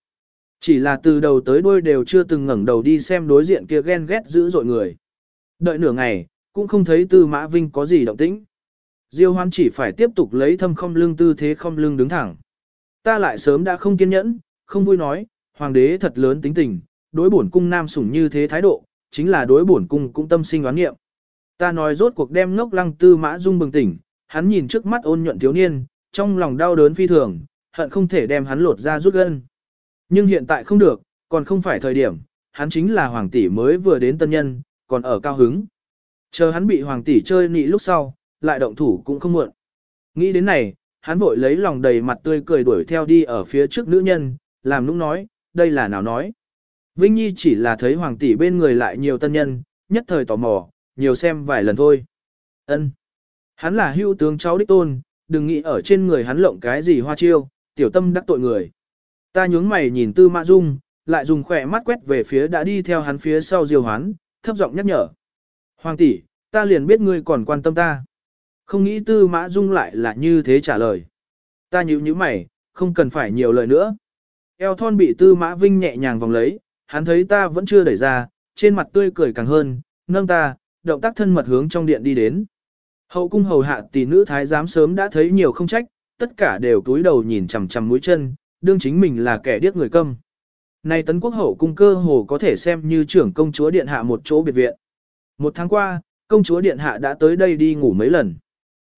[SPEAKER 1] Chỉ là từ đầu tới đuôi đều chưa từng ngẩng đầu đi xem đối diện kia ghen ghét dữ dội người. Đợi nửa ngày, cũng không thấy tư mã vinh có gì động tĩnh. Diêu Hoan chỉ phải tiếp tục lấy thâm không lưng tư thế không lưng đứng thẳng. Ta lại sớm đã không kiên nhẫn, không vui nói, hoàng đế thật lớn tính tình, đối bổn cung nam sủng như thế thái độ, chính là đối bổn cung cũng tâm sinh oán nghiệm. Ta nói rốt cuộc đem ngốc lăng tư mã dung bừng tỉnh, hắn nhìn trước mắt ôn nhuận thiếu niên, trong lòng đau đớn phi thường, hận không thể đem hắn lột ra rút gân. Nhưng hiện tại không được, còn không phải thời điểm, hắn chính là hoàng tỷ mới vừa đến tân nhân, còn ở cao hứng. Chờ hắn bị hoàng tỷ chơi nị lúc sau, lại động thủ cũng không muộn. Nghĩ đến này, hắn vội lấy lòng đầy mặt tươi cười đuổi theo đi ở phía trước nữ nhân, làm nũng nói, đây là nào nói. Vinh Nhi chỉ là thấy hoàng tỷ bên người lại nhiều tân nhân, nhất thời tò mò, nhiều xem vài lần thôi. Ân, Hắn là hưu tướng cháu đích tôn, đừng nghĩ ở trên người hắn lộng cái gì hoa chiêu, tiểu tâm đắc tội người. Ta nhướng mày nhìn tư mã dung, lại dùng khỏe mắt quét về phía đã đi theo hắn phía sau diêu hoán, thấp giọng nhắc nhở. Hoàng tỷ, ta liền biết ngươi còn quan tâm ta. Không nghĩ tư mã dung lại là như thế trả lời. Ta nhíu nhíu mày, không cần phải nhiều lời nữa. Eo thon bị tư mã vinh nhẹ nhàng vòng lấy, hắn thấy ta vẫn chưa đẩy ra, trên mặt tươi cười càng hơn, nâng ta, động tác thân mật hướng trong điện đi đến. Hậu cung hầu hạ tỷ nữ thái giám sớm đã thấy nhiều không trách, tất cả đều túi đầu nhìn chằm chằm mũi chân, đương chính mình là kẻ điếc người câm. Nay tấn quốc hậu cung cơ hồ có thể xem như trưởng công chúa điện hạ một chỗ biệt viện. Một tháng qua, công chúa điện hạ đã tới đây đi ngủ mấy lần.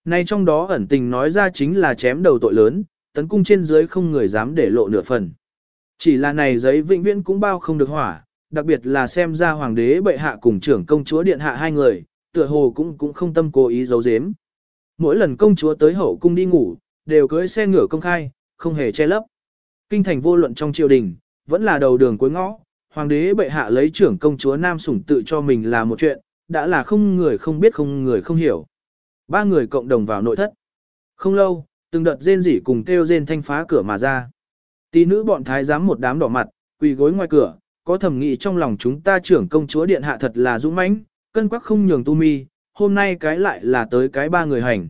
[SPEAKER 1] Nay trong đó ẩn tình nói ra chính là chém đầu tội lớn, tấn cung trên dưới không người dám để lộ nửa phần. Chỉ là này giấy vĩnh viễn cũng bao không được hỏa, đặc biệt là xem ra hoàng đế bệ hạ cùng trưởng công chúa điện hạ hai người, tựa hồ cũng cũng không tâm cố ý giấu giếm. Mỗi lần công chúa tới hậu cung đi ngủ, đều cưới xe ngựa công khai, không hề che lấp. Kinh thành vô luận trong triều đình, vẫn là đầu đường cuối ngõ, hoàng đế bệ hạ lấy trưởng công chúa nam sủng tự cho mình là một chuyện, đã là không người không biết không người không hiểu. Ba người cộng đồng vào nội thất. Không lâu, từng đợt rên rỉ cùng kêu rên thanh phá cửa mà ra. Tí nữ bọn thái giám một đám đỏ mặt, quỳ gối ngoài cửa, có thầm nghị trong lòng chúng ta trưởng công chúa điện hạ thật là dũng mãnh, cân quắc không nhường tu mi, hôm nay cái lại là tới cái ba người hành.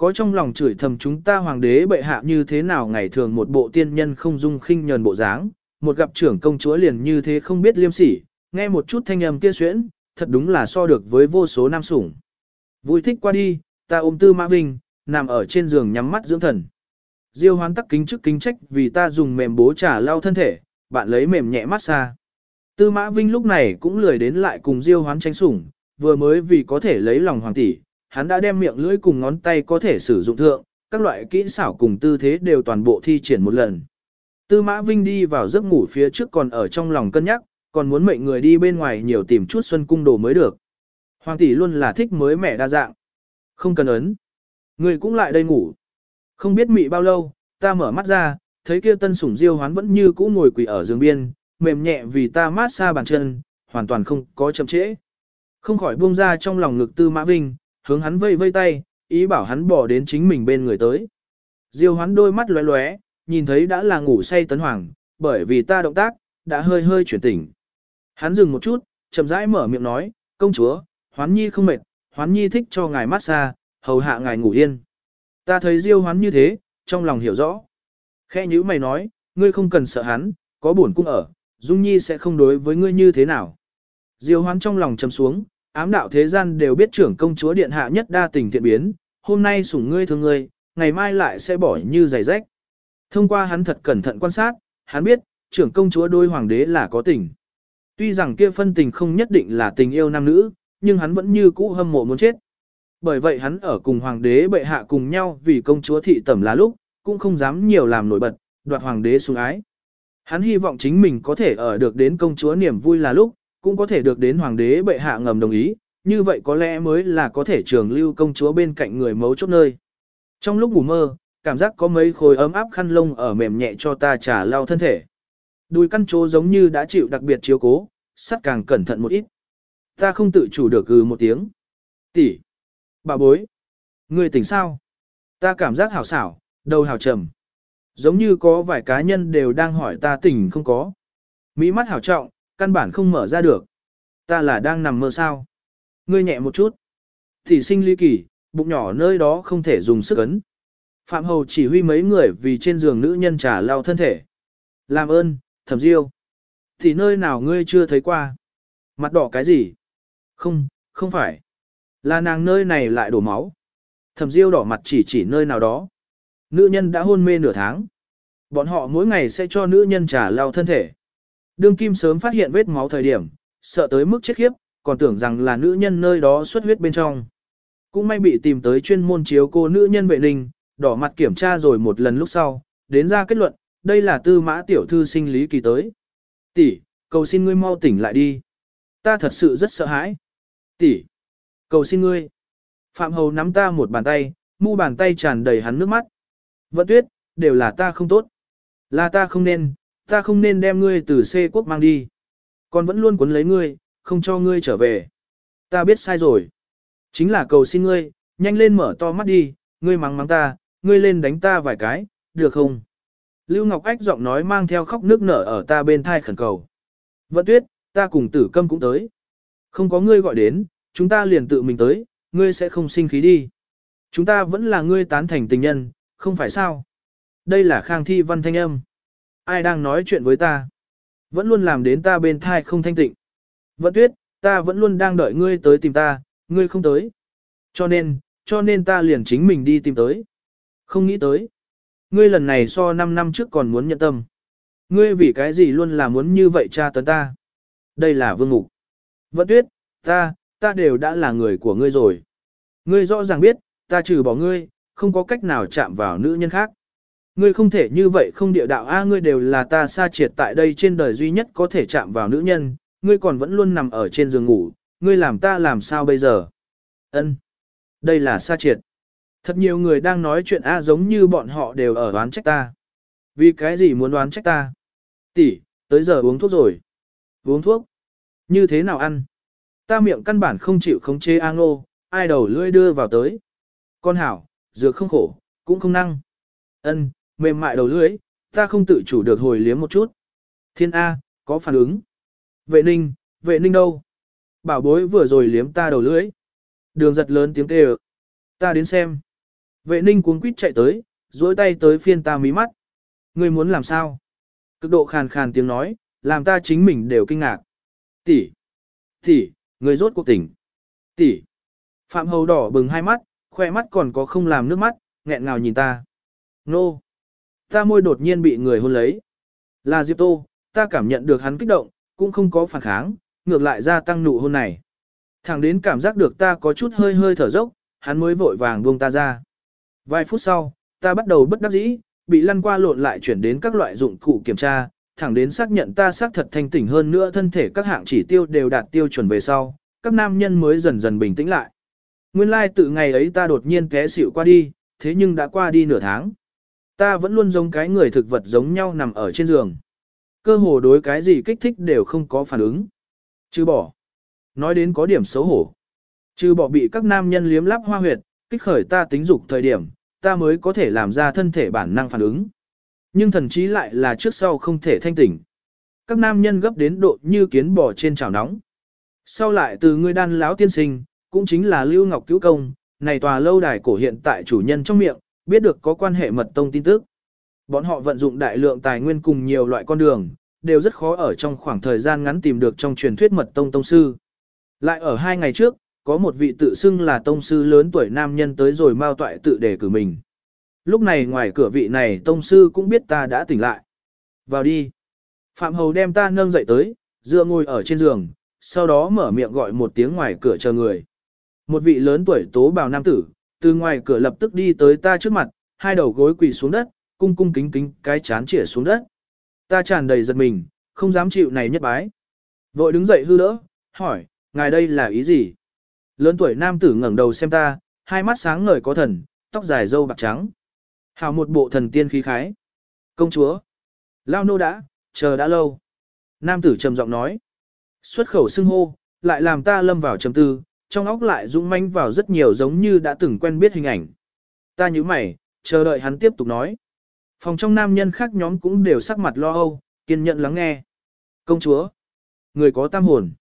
[SPEAKER 1] Có trong lòng chửi thầm chúng ta hoàng đế bệ hạ như thế nào ngày thường một bộ tiên nhân không dung khinh nhờn bộ dáng, một gặp trưởng công chúa liền như thế không biết liêm sỉ, nghe một chút thanh âm kia xuyễn, thật đúng là so được với vô số nam sủng. Vui thích qua đi, ta ôm tư mã vinh, nằm ở trên giường nhắm mắt dưỡng thần. Diêu hoán tắc kính trước kính trách vì ta dùng mềm bố trà lau thân thể, bạn lấy mềm nhẹ mát xa. Tư mã vinh lúc này cũng lười đến lại cùng diêu hoán tranh sủng, vừa mới vì có thể lấy lòng hoàng tỷ, hắn đã đem miệng lưỡi cùng ngón tay có thể sử dụng thượng, các loại kỹ xảo cùng tư thế đều toàn bộ thi triển một lần. Tư mã vinh đi vào giấc ngủ phía trước còn ở trong lòng cân nhắc, còn muốn mệnh người đi bên ngoài nhiều tìm chút xuân cung đồ mới được. Hoàng tỷ luôn là thích mới mẻ đa dạng. Không cần ấn. Người cũng lại đây ngủ. Không biết mị bao lâu, ta mở mắt ra, thấy kia tân sủng diêu hoán vẫn như cũ ngồi quỳ ở giường biên, mềm nhẹ vì ta mát xa bàn chân, hoàn toàn không có chậm trễ. Không khỏi buông ra trong lòng ngực tư mã vinh, hướng hắn vây vây tay, ý bảo hắn bỏ đến chính mình bên người tới. Diêu hoán đôi mắt lóe lóe, nhìn thấy đã là ngủ say tấn hoàng, bởi vì ta động tác, đã hơi hơi chuyển tỉnh. Hắn dừng một chút, chậm rãi mở miệng nói, công chúa, hoán nhi không mệt, hoán nhi thích cho ngài mát xa, hầu hạ ngài ngủ yên. Ta thấy diêu hoán như thế, trong lòng hiểu rõ. Khe như mày nói, ngươi không cần sợ hắn, có buồn cung ở, Dung Nhi sẽ không đối với ngươi như thế nào. Diêu hoán trong lòng trầm xuống, ám đạo thế gian đều biết trưởng công chúa điện hạ nhất đa tình thiện biến, hôm nay sủng ngươi thương ngươi, ngày mai lại sẽ bỏ như giày rách. Thông qua hắn thật cẩn thận quan sát, hắn biết, trưởng công chúa đôi hoàng đế là có tình. Tuy rằng kia phân tình không nhất định là tình yêu nam nữ, nhưng hắn vẫn như cũ hâm mộ muốn chết. Bởi vậy hắn ở cùng hoàng đế bệ hạ cùng nhau vì công chúa thị tẩm là lúc, cũng không dám nhiều làm nổi bật, đoạt hoàng đế xuống ái. Hắn hy vọng chính mình có thể ở được đến công chúa niềm vui là lúc, cũng có thể được đến hoàng đế bệ hạ ngầm đồng ý, như vậy có lẽ mới là có thể trường lưu công chúa bên cạnh người mấu chốt nơi. Trong lúc ngủ mơ, cảm giác có mấy khối ấm áp khăn lông ở mềm nhẹ cho ta trả lau thân thể. Đùi căn chỗ giống như đã chịu đặc biệt chiếu cố, sắt càng cẩn thận một ít. Ta không tự chủ được gừ một tiếng. Tỷ, bà bối, người tỉnh sao? Ta cảm giác hảo xảo, đầu hảo trầm. Giống như có vài cá nhân đều đang hỏi ta tỉnh không có. Mỹ mắt hảo trọng, căn bản không mở ra được. Ta là đang nằm mơ sao. Ngươi nhẹ một chút. Thì sinh ly kỳ, bụng nhỏ nơi đó không thể dùng sức ấn. Phạm Hầu chỉ huy mấy người vì trên giường nữ nhân trả lao thân thể. Làm ơn, thẩm diêu. Thì nơi nào ngươi chưa thấy qua? Mặt đỏ cái gì? Không, không phải. Là nàng nơi này lại đổ máu. Thẩm diêu đỏ mặt chỉ chỉ nơi nào đó. Nữ nhân đã hôn mê nửa tháng. Bọn họ mỗi ngày sẽ cho nữ nhân trả lao thân thể. Đương Kim sớm phát hiện vết máu thời điểm, sợ tới mức chết khiếp, còn tưởng rằng là nữ nhân nơi đó xuất huyết bên trong. Cũng may bị tìm tới chuyên môn chiếu cô nữ nhân vệ ninh, đỏ mặt kiểm tra rồi một lần lúc sau, đến ra kết luận, đây là tư mã tiểu thư sinh lý kỳ tới. Tỷ, cầu xin ngươi mau tỉnh lại đi. Ta thật sự rất sợ hãi. Tỷ, cầu xin ngươi. Phạm Hầu nắm ta một bàn tay, mu bàn tay tràn đầy hắn nước mắt. Vận tuyết, đều là ta không tốt. Là ta không nên, ta không nên đem ngươi từ C quốc mang đi. con vẫn luôn cuốn lấy ngươi, không cho ngươi trở về. Ta biết sai rồi. Chính là cầu xin ngươi, nhanh lên mở to mắt đi, ngươi mắng mắng ta, ngươi lên đánh ta vài cái, được không? Lưu Ngọc Ách giọng nói mang theo khóc nước nở ở ta bên thai khẩn cầu. Vận tuyết, ta cùng tử câm cũng tới. Không có ngươi gọi đến, chúng ta liền tự mình tới, ngươi sẽ không sinh khí đi. Chúng ta vẫn là ngươi tán thành tình nhân, không phải sao? Đây là khang thi văn thanh âm. Ai đang nói chuyện với ta? Vẫn luôn làm đến ta bên thai không thanh tịnh. Vận tuyết, ta vẫn luôn đang đợi ngươi tới tìm ta, ngươi không tới. Cho nên, cho nên ta liền chính mình đi tìm tới. Không nghĩ tới. Ngươi lần này so 5 năm trước còn muốn nhận tâm. Ngươi vì cái gì luôn là muốn như vậy cha tấn ta. Đây là vương mục. Vận tuyết, ta, ta đều đã là người của ngươi rồi. Ngươi rõ ràng biết, ta trừ bỏ ngươi, không có cách nào chạm vào nữ nhân khác. Ngươi không thể như vậy không địa đạo a ngươi đều là ta xa triệt tại đây trên đời duy nhất có thể chạm vào nữ nhân, ngươi còn vẫn luôn nằm ở trên giường ngủ, ngươi làm ta làm sao bây giờ? Ân, Đây là xa triệt. Thật nhiều người đang nói chuyện A giống như bọn họ đều ở đoán trách ta. Vì cái gì muốn đoán trách ta? Tỷ, tới giờ uống thuốc rồi. Uống thuốc? Như thế nào ăn? Ta miệng căn bản không chịu khống chế A ngô, ai đầu lưỡi đưa vào tới. Con hảo, dược không khổ, cũng không năng. Ân, mềm mại đầu lưỡi, ta không tự chủ được hồi liếm một chút. Thiên A, có phản ứng. Vệ ninh, vệ ninh đâu? Bảo bối vừa rồi liếm ta đầu lưỡi. Đường giật lớn tiếng kêu. Ta đến xem. Vệ ninh cuống quýt chạy tới, duỗi tay tới phiên ta mí mắt. Ngươi muốn làm sao? Cực độ khàn khàn tiếng nói, làm ta chính mình đều kinh ngạc. Tỷ, tỷ, người rốt cuộc tỉnh. Tỷ. Phạm Hầu đỏ bừng hai mắt, khoe mắt còn có không làm nước mắt, nghẹn ngào nhìn ta. Nô. Ta môi đột nhiên bị người hôn lấy. Là Diệp Tô, ta cảm nhận được hắn kích động, cũng không có phản kháng, ngược lại gia tăng nụ hôn này. Thẳng đến cảm giác được ta có chút hơi hơi thở dốc, hắn mới vội vàng buông ta ra. Vài phút sau, ta bắt đầu bất đắc dĩ, bị lăn qua lộn lại chuyển đến các loại dụng cụ kiểm tra, thẳng đến xác nhận ta xác thật thanh tỉnh hơn nữa thân thể các hạng chỉ tiêu đều đạt tiêu chuẩn về sau, các nam nhân mới dần dần bình tĩnh lại. Nguyên lai like từ ngày ấy ta đột nhiên té xỉu qua đi, thế nhưng đã qua đi nửa tháng. Ta vẫn luôn giống cái người thực vật giống nhau nằm ở trên giường. Cơ hồ đối cái gì kích thích đều không có phản ứng. Chứ bỏ. Nói đến có điểm xấu hổ. Chứ bỏ bị các nam nhân liếm lắp hoa huyệt, kích khởi ta tính dục thời điểm, ta mới có thể làm ra thân thể bản năng phản ứng. Nhưng thần trí lại là trước sau không thể thanh tỉnh. Các nam nhân gấp đến độ như kiến bò trên chảo nóng. Sau lại từ người đan lão tiên sinh, cũng chính là Lưu Ngọc Cứu Công, này tòa lâu đài cổ hiện tại chủ nhân trong miệng, biết được có quan hệ mật tông tin tức. Bọn họ vận dụng đại lượng tài nguyên cùng nhiều loại con đường, đều rất khó ở trong khoảng thời gian ngắn tìm được trong truyền thuyết mật tông tông sư. Lại ở hai ngày trước, có một vị tự xưng là tông sư lớn tuổi nam nhân tới rồi mao toại tự đề cử mình. Lúc này ngoài cửa vị này tông sư cũng biết ta đã tỉnh lại. Vào đi. Phạm Hầu đem ta nâng dậy tới, dựa ngồi ở trên giường, sau đó mở miệng gọi một tiếng ngoài cửa chờ người. Một vị lớn tuổi tố bào nam tử, từ ngoài cửa lập tức đi tới ta trước mặt, hai đầu gối quỳ xuống đất, cung cung kính kính cái chán chĩa xuống đất. Ta tràn đầy giật mình, không dám chịu này nhất bái. Vội đứng dậy hư đỡ, hỏi, ngài đây là ý gì? Lớn tuổi nam tử ngẩng đầu xem ta, hai mắt sáng ngời có thần, tóc dài râu bạc trắng. Hào một bộ thần tiên khí khái. Công chúa. Lao nô đã, chờ đã lâu. Nam tử trầm giọng nói. Xuất khẩu xưng hô, lại làm ta lâm vào trầm tư, trong óc lại rung manh vào rất nhiều giống như đã từng quen biết hình ảnh. Ta như mày, chờ đợi hắn tiếp tục nói. Phòng trong nam nhân khác nhóm cũng đều sắc mặt lo âu, kiên nhẫn lắng nghe. Công chúa. Người có tam hồn.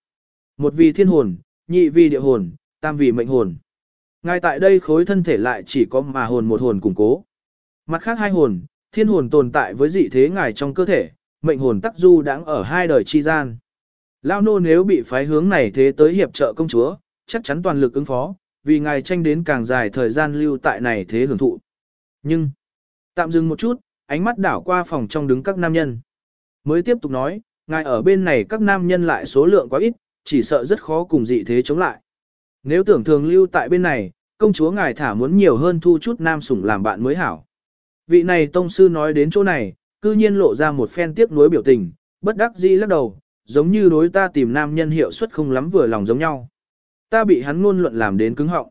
[SPEAKER 1] Một vì thiên hồn, nhị vì địa hồn, tam vì mệnh hồn. Ngay tại đây khối thân thể lại chỉ có mà hồn một hồn củng cố. Mặt khác hai hồn, thiên hồn tồn tại với dị thế ngài trong cơ thể, mệnh hồn tắc du đang ở hai đời chi gian. Lao nô nếu bị phái hướng này thế tới hiệp trợ công chúa, chắc chắn toàn lực ứng phó, vì ngài tranh đến càng dài thời gian lưu tại này thế hưởng thụ. Nhưng, tạm dừng một chút, ánh mắt đảo qua phòng trong đứng các nam nhân. Mới tiếp tục nói, ngài ở bên này các nam nhân lại số lượng quá ít, chỉ sợ rất khó cùng dị thế chống lại. Nếu tưởng thường lưu tại bên này, công chúa ngài thả muốn nhiều hơn thu chút nam sủng làm bạn mới hảo. Vị này tông sư nói đến chỗ này, cư nhiên lộ ra một phen tiếc nuối biểu tình, bất đắc dĩ lắc đầu, giống như đối ta tìm nam nhân hiệu suất không lắm vừa lòng giống nhau. Ta bị hắn ngôn luận làm đến cứng họng.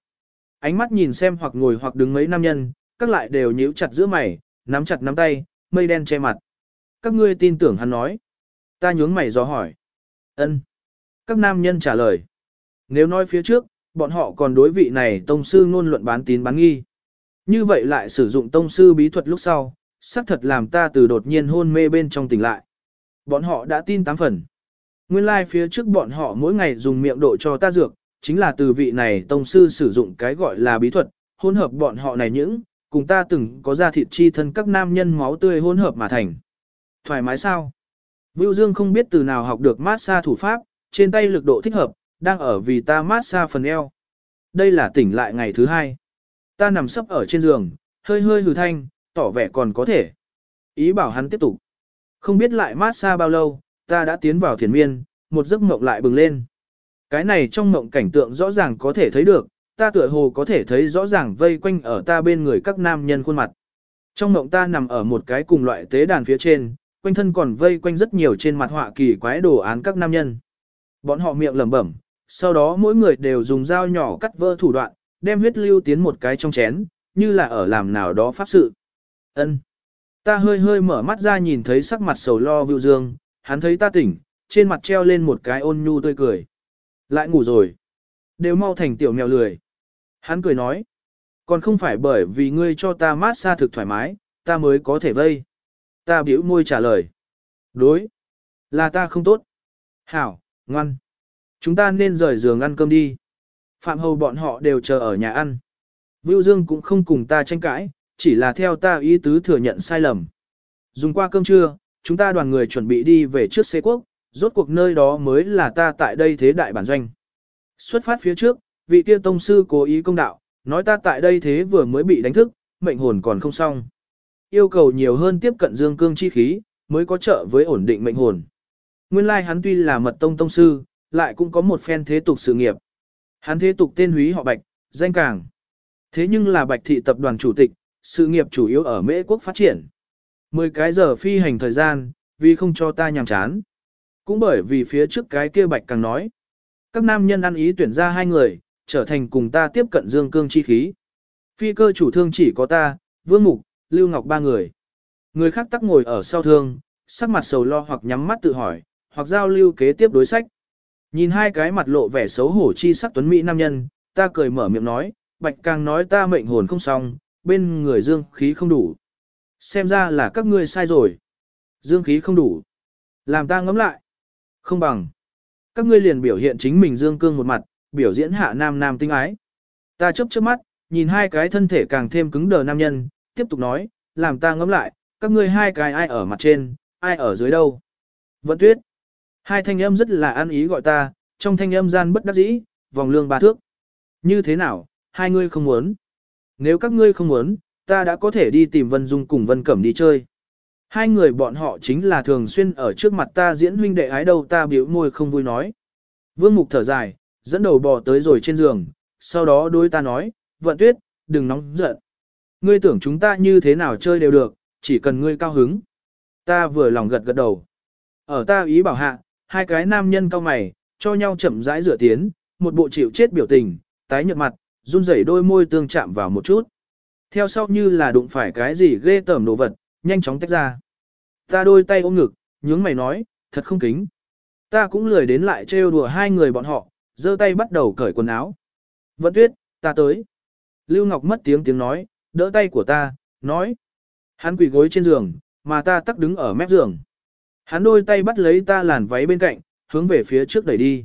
[SPEAKER 1] Ánh mắt nhìn xem hoặc ngồi hoặc đứng mấy nam nhân, các lại đều nhíu chặt giữa mày, nắm chặt nắm tay, mây đen che mặt. Các ngươi tin tưởng hắn nói. Ta nhướng mày do hỏi. ân. Các nam nhân trả lời. Nếu nói phía trước, bọn họ còn đối vị này tông sư ngôn luận bán tín bán nghi. Như vậy lại sử dụng tông sư bí thuật lúc sau, xác thật làm ta từ đột nhiên hôn mê bên trong tỉnh lại. Bọn họ đã tin tám phần. Nguyên lai like phía trước bọn họ mỗi ngày dùng miệng độ cho ta dược, chính là từ vị này tông sư sử dụng cái gọi là bí thuật, hỗn hợp bọn họ này những, cùng ta từng có ra thịt chi thân các nam nhân máu tươi hỗn hợp mà thành. Thoải mái sao? Vưu Dương không biết từ nào học được mát xa thủ pháp, trên tay lực độ thích hợp, đang ở vì ta mát xa phần eo. Đây là tỉnh lại ngày thứ hai. Ta nằm sấp ở trên giường, hơi hơi hừ thanh, tỏ vẻ còn có thể. Ý bảo hắn tiếp tục. Không biết lại mát xa bao lâu, ta đã tiến vào thiền miên, một giấc mộng lại bừng lên. Cái này trong mộng cảnh tượng rõ ràng có thể thấy được, ta tựa hồ có thể thấy rõ ràng vây quanh ở ta bên người các nam nhân khuôn mặt. Trong mộng ta nằm ở một cái cùng loại tế đàn phía trên, quanh thân còn vây quanh rất nhiều trên mặt họa kỳ quái đồ án các nam nhân. Bọn họ miệng lẩm bẩm, sau đó mỗi người đều dùng dao nhỏ cắt vỡ thủ đoạn, đem huyết lưu tiến một cái trong chén, như là ở làm nào đó pháp sự. Ân. Ta hơi hơi mở mắt ra nhìn thấy sắc mặt sầu lo Vưu Dương, hắn thấy ta tỉnh, trên mặt treo lên một cái ôn nhu tươi cười. Lại ngủ rồi. Đều mau thành tiểu mèo lười. Hắn cười nói. Còn không phải bởi vì ngươi cho ta mát xa thực thoải mái, ta mới có thể vây. Ta biểu môi trả lời. Đối. Là ta không tốt. Hảo, ngoan. Chúng ta nên rời giường ăn cơm đi. Phạm hầu bọn họ đều chờ ở nhà ăn. Vưu Dương cũng không cùng ta tranh cãi, chỉ là theo ta ý tứ thừa nhận sai lầm. Dùng qua cơm trưa, chúng ta đoàn người chuẩn bị đi về trước xế quốc, rốt cuộc nơi đó mới là ta tại đây thế đại bản doanh. Xuất phát phía trước, vị kia tông sư cố ý công đạo, nói ta tại đây thế vừa mới bị đánh thức, mệnh hồn còn không xong. Yêu cầu nhiều hơn tiếp cận dương cương chi khí, mới có trợ với ổn định mệnh hồn. Nguyên lai like hắn tuy là mật tông tông sư, lại cũng có một phen thế tục sự nghiệp. Hắn thế tục tên húy họ Bạch, danh càng. Thế nhưng là Bạch thị tập đoàn chủ tịch, sự nghiệp chủ yếu ở Mễ quốc phát triển. Mười cái giờ phi hành thời gian, vì không cho ta nhàm chán. Cũng bởi vì phía trước cái kia Bạch càng nói. Các nam nhân ăn ý tuyển ra hai người, trở thành cùng ta tiếp cận dương cương chi khí. Phi cơ chủ thương chỉ có ta, Vương Mục, Lưu Ngọc ba người. Người khác tắc ngồi ở sau thương, sắc mặt sầu lo hoặc nhắm mắt tự hỏi, hoặc giao lưu kế tiếp đối sách. Nhìn hai cái mặt lộ vẻ xấu hổ chi sắc tuấn mỹ nam nhân, ta cười mở miệng nói, Bạch Càng nói ta mệnh hồn không xong, bên người dương khí không đủ. Xem ra là các ngươi sai rồi. Dương khí không đủ. Làm ta ngẫm lại. Không bằng. Các ngươi liền biểu hiện chính mình dương cương một mặt, biểu diễn hạ nam nam tinh ái. Ta chớp chớp mắt, nhìn hai cái thân thể càng thêm cứng đờ nam nhân, tiếp tục nói, làm ta ngẫm lại, các ngươi hai cái ai ở mặt trên, ai ở dưới đâu. Vận tuyết. Hai thanh âm rất là ăn ý gọi ta, trong thanh âm gian bất đắc dĩ, vòng lương ba thước. Như thế nào, hai ngươi không muốn. Nếu các ngươi không muốn, ta đã có thể đi tìm Vân Dung cùng Vân Cẩm đi chơi. Hai người bọn họ chính là thường xuyên ở trước mặt ta diễn huynh đệ ái đâu ta biểu môi không vui nói. Vương Mục thở dài, dẫn đầu bò tới rồi trên giường, sau đó đối ta nói, vận tuyết, đừng nóng giận. Ngươi tưởng chúng ta như thế nào chơi đều được, chỉ cần ngươi cao hứng. Ta vừa lòng gật gật đầu. Ở ta ý bảo hạ, hai cái nam nhân cao mày, cho nhau chậm rãi rửa tiến, một bộ chịu chết biểu tình, tái nhợt mặt, run rẩy đôi môi tương chạm vào một chút. Theo sau như là đụng phải cái gì ghê tởm đồ vật, nhanh chóng tách ra. Ta đôi tay ôm ngực, nhướng mày nói, thật không kính. Ta cũng lười đến lại trêu đùa hai người bọn họ, giơ tay bắt đầu cởi quần áo. Vận tuyết, ta tới. Lưu Ngọc mất tiếng tiếng nói, đỡ tay của ta, nói. Hắn quỳ gối trên giường, mà ta tắc đứng ở mép giường. Hắn đôi tay bắt lấy ta làn váy bên cạnh, hướng về phía trước đẩy đi.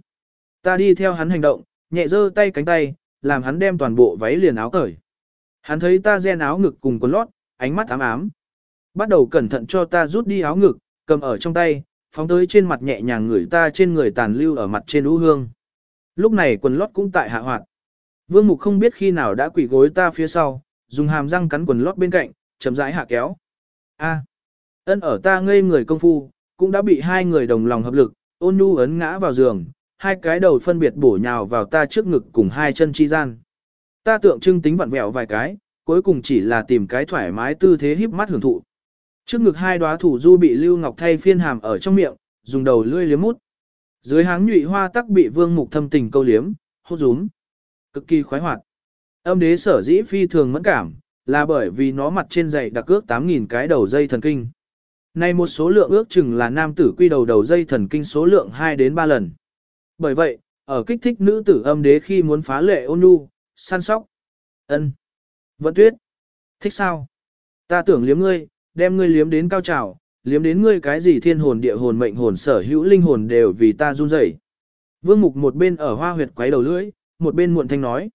[SPEAKER 1] Ta đi theo hắn hành động, nhẹ giơ tay cánh tay, làm hắn đem toàn bộ váy liền áo cởi. Hắn thấy ta gen áo ngực cùng quần lót, ánh mắt ám ám. Bắt đầu cẩn thận cho ta rút đi áo ngực, cầm ở trong tay, phóng tới trên mặt nhẹ nhàng người ta trên người tàn lưu ở mặt trên ú hương. Lúc này quần lót cũng tại hạ hoạt. Vương Mục không biết khi nào đã quỳ gối ta phía sau, dùng hàm răng cắn quần lót bên cạnh, chậm rãi hạ kéo. A. Ân ở ta ngây người công phu, cũng đã bị hai người đồng lòng hợp lực, ôn nhu ấn ngã vào giường, hai cái đầu phân biệt bổ nhào vào ta trước ngực cùng hai chân chi gian. Ta tượng trưng tính vặn vẹo vài cái, cuối cùng chỉ là tìm cái thoải mái tư thế híp mắt hưởng thụ. Trước ngực hai đóa thủ du bị Lưu Ngọc thay phiên hàm ở trong miệng, dùng đầu lưỡi liếm mút. Dưới háng nhụy hoa tắc bị Vương Mục thâm tình câu liếm, hốt rúm. Cực kỳ khoái hoạt. Âm đế sở dĩ phi thường mẫn cảm, là bởi vì nó mặt trên dày đặc ước 8.000 cái đầu dây thần kinh. Này một số lượng ước chừng là nam tử quy đầu đầu dây thần kinh số lượng 2 đến 3 lần. Bởi vậy, ở kích thích nữ tử âm đế khi muốn phá lệ ôn nhu, săn sóc. ân Vận tuyết. Thích sao? Ta tưởng liếm ngươi, đem ngươi liếm đến cao trào, liếm đến ngươi cái gì thiên hồn địa hồn mệnh hồn sở hữu linh hồn đều vì ta run rẩy. Vương Mục một bên ở hoa huyệt quấy đầu lưỡi, một bên muộn thanh nói.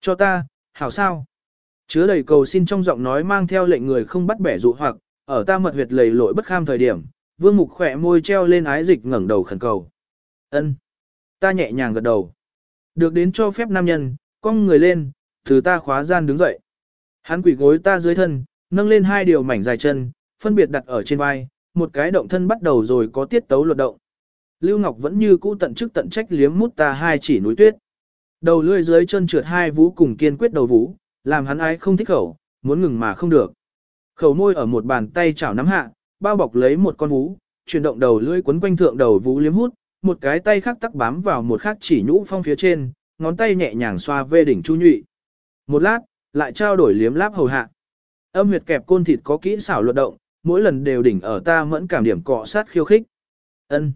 [SPEAKER 1] Cho ta, hảo sao? Chứa đầy cầu xin trong giọng nói mang theo lệnh người không bắt bẻ dụ hoặc, ở ta mật huyệt lầy lội bất kham thời điểm, Vương Mục khỏe môi treo lên ái dịch ngẩng đầu khẩn cầu. Ân. Ta nhẹ nhàng gật đầu. Được đến cho phép nam nhân, cong người lên, từ ta khóa gian đứng dậy. Hắn quỷ gối ta dưới thân, nâng lên hai điều mảnh dài chân, phân biệt đặt ở trên vai, một cái động thân bắt đầu rồi có tiết tấu luật động. Lưu Ngọc vẫn như cũ tận chức tận trách liếm mút ta hai chỉ núi tuyết. Đầu lưỡi dưới chân trượt hai vú cùng kiên quyết đầu vú, làm hắn ái không thích khẩu, muốn ngừng mà không được. Khẩu môi ở một bàn tay chảo nắm hạ, bao bọc lấy một con vú, chuyển động đầu lưỡi quấn quanh thượng đầu vú liếm hút, một cái tay khác tắc bám vào một khác chỉ nhũ phong phía trên, ngón tay nhẹ nhàng xoa về đỉnh chu nhụy. Một lát, lại trao đổi liếm láp hầu hạ. Âm huyệt kẹp côn thịt có kỹ xảo luật động, mỗi lần đều đỉnh ở ta mẫn cảm điểm cọ sát khiêu khích. Ân,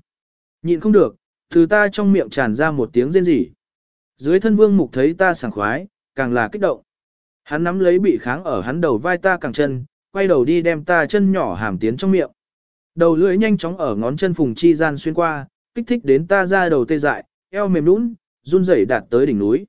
[SPEAKER 1] Nhịn không được, từ ta trong miệng tràn ra một tiếng rên rỉ. Dưới thân vương mục thấy ta sảng khoái, càng là kích động. Hắn nắm lấy bị kháng ở hắn đầu vai ta càng chân, quay đầu đi đem ta chân nhỏ hàm tiến trong miệng. Đầu lưỡi nhanh chóng ở ngón chân phùng chi gian xuyên qua, kích thích đến ta ra đầu tê dại, eo mềm nũng, run rẩy đạt tới đỉnh núi.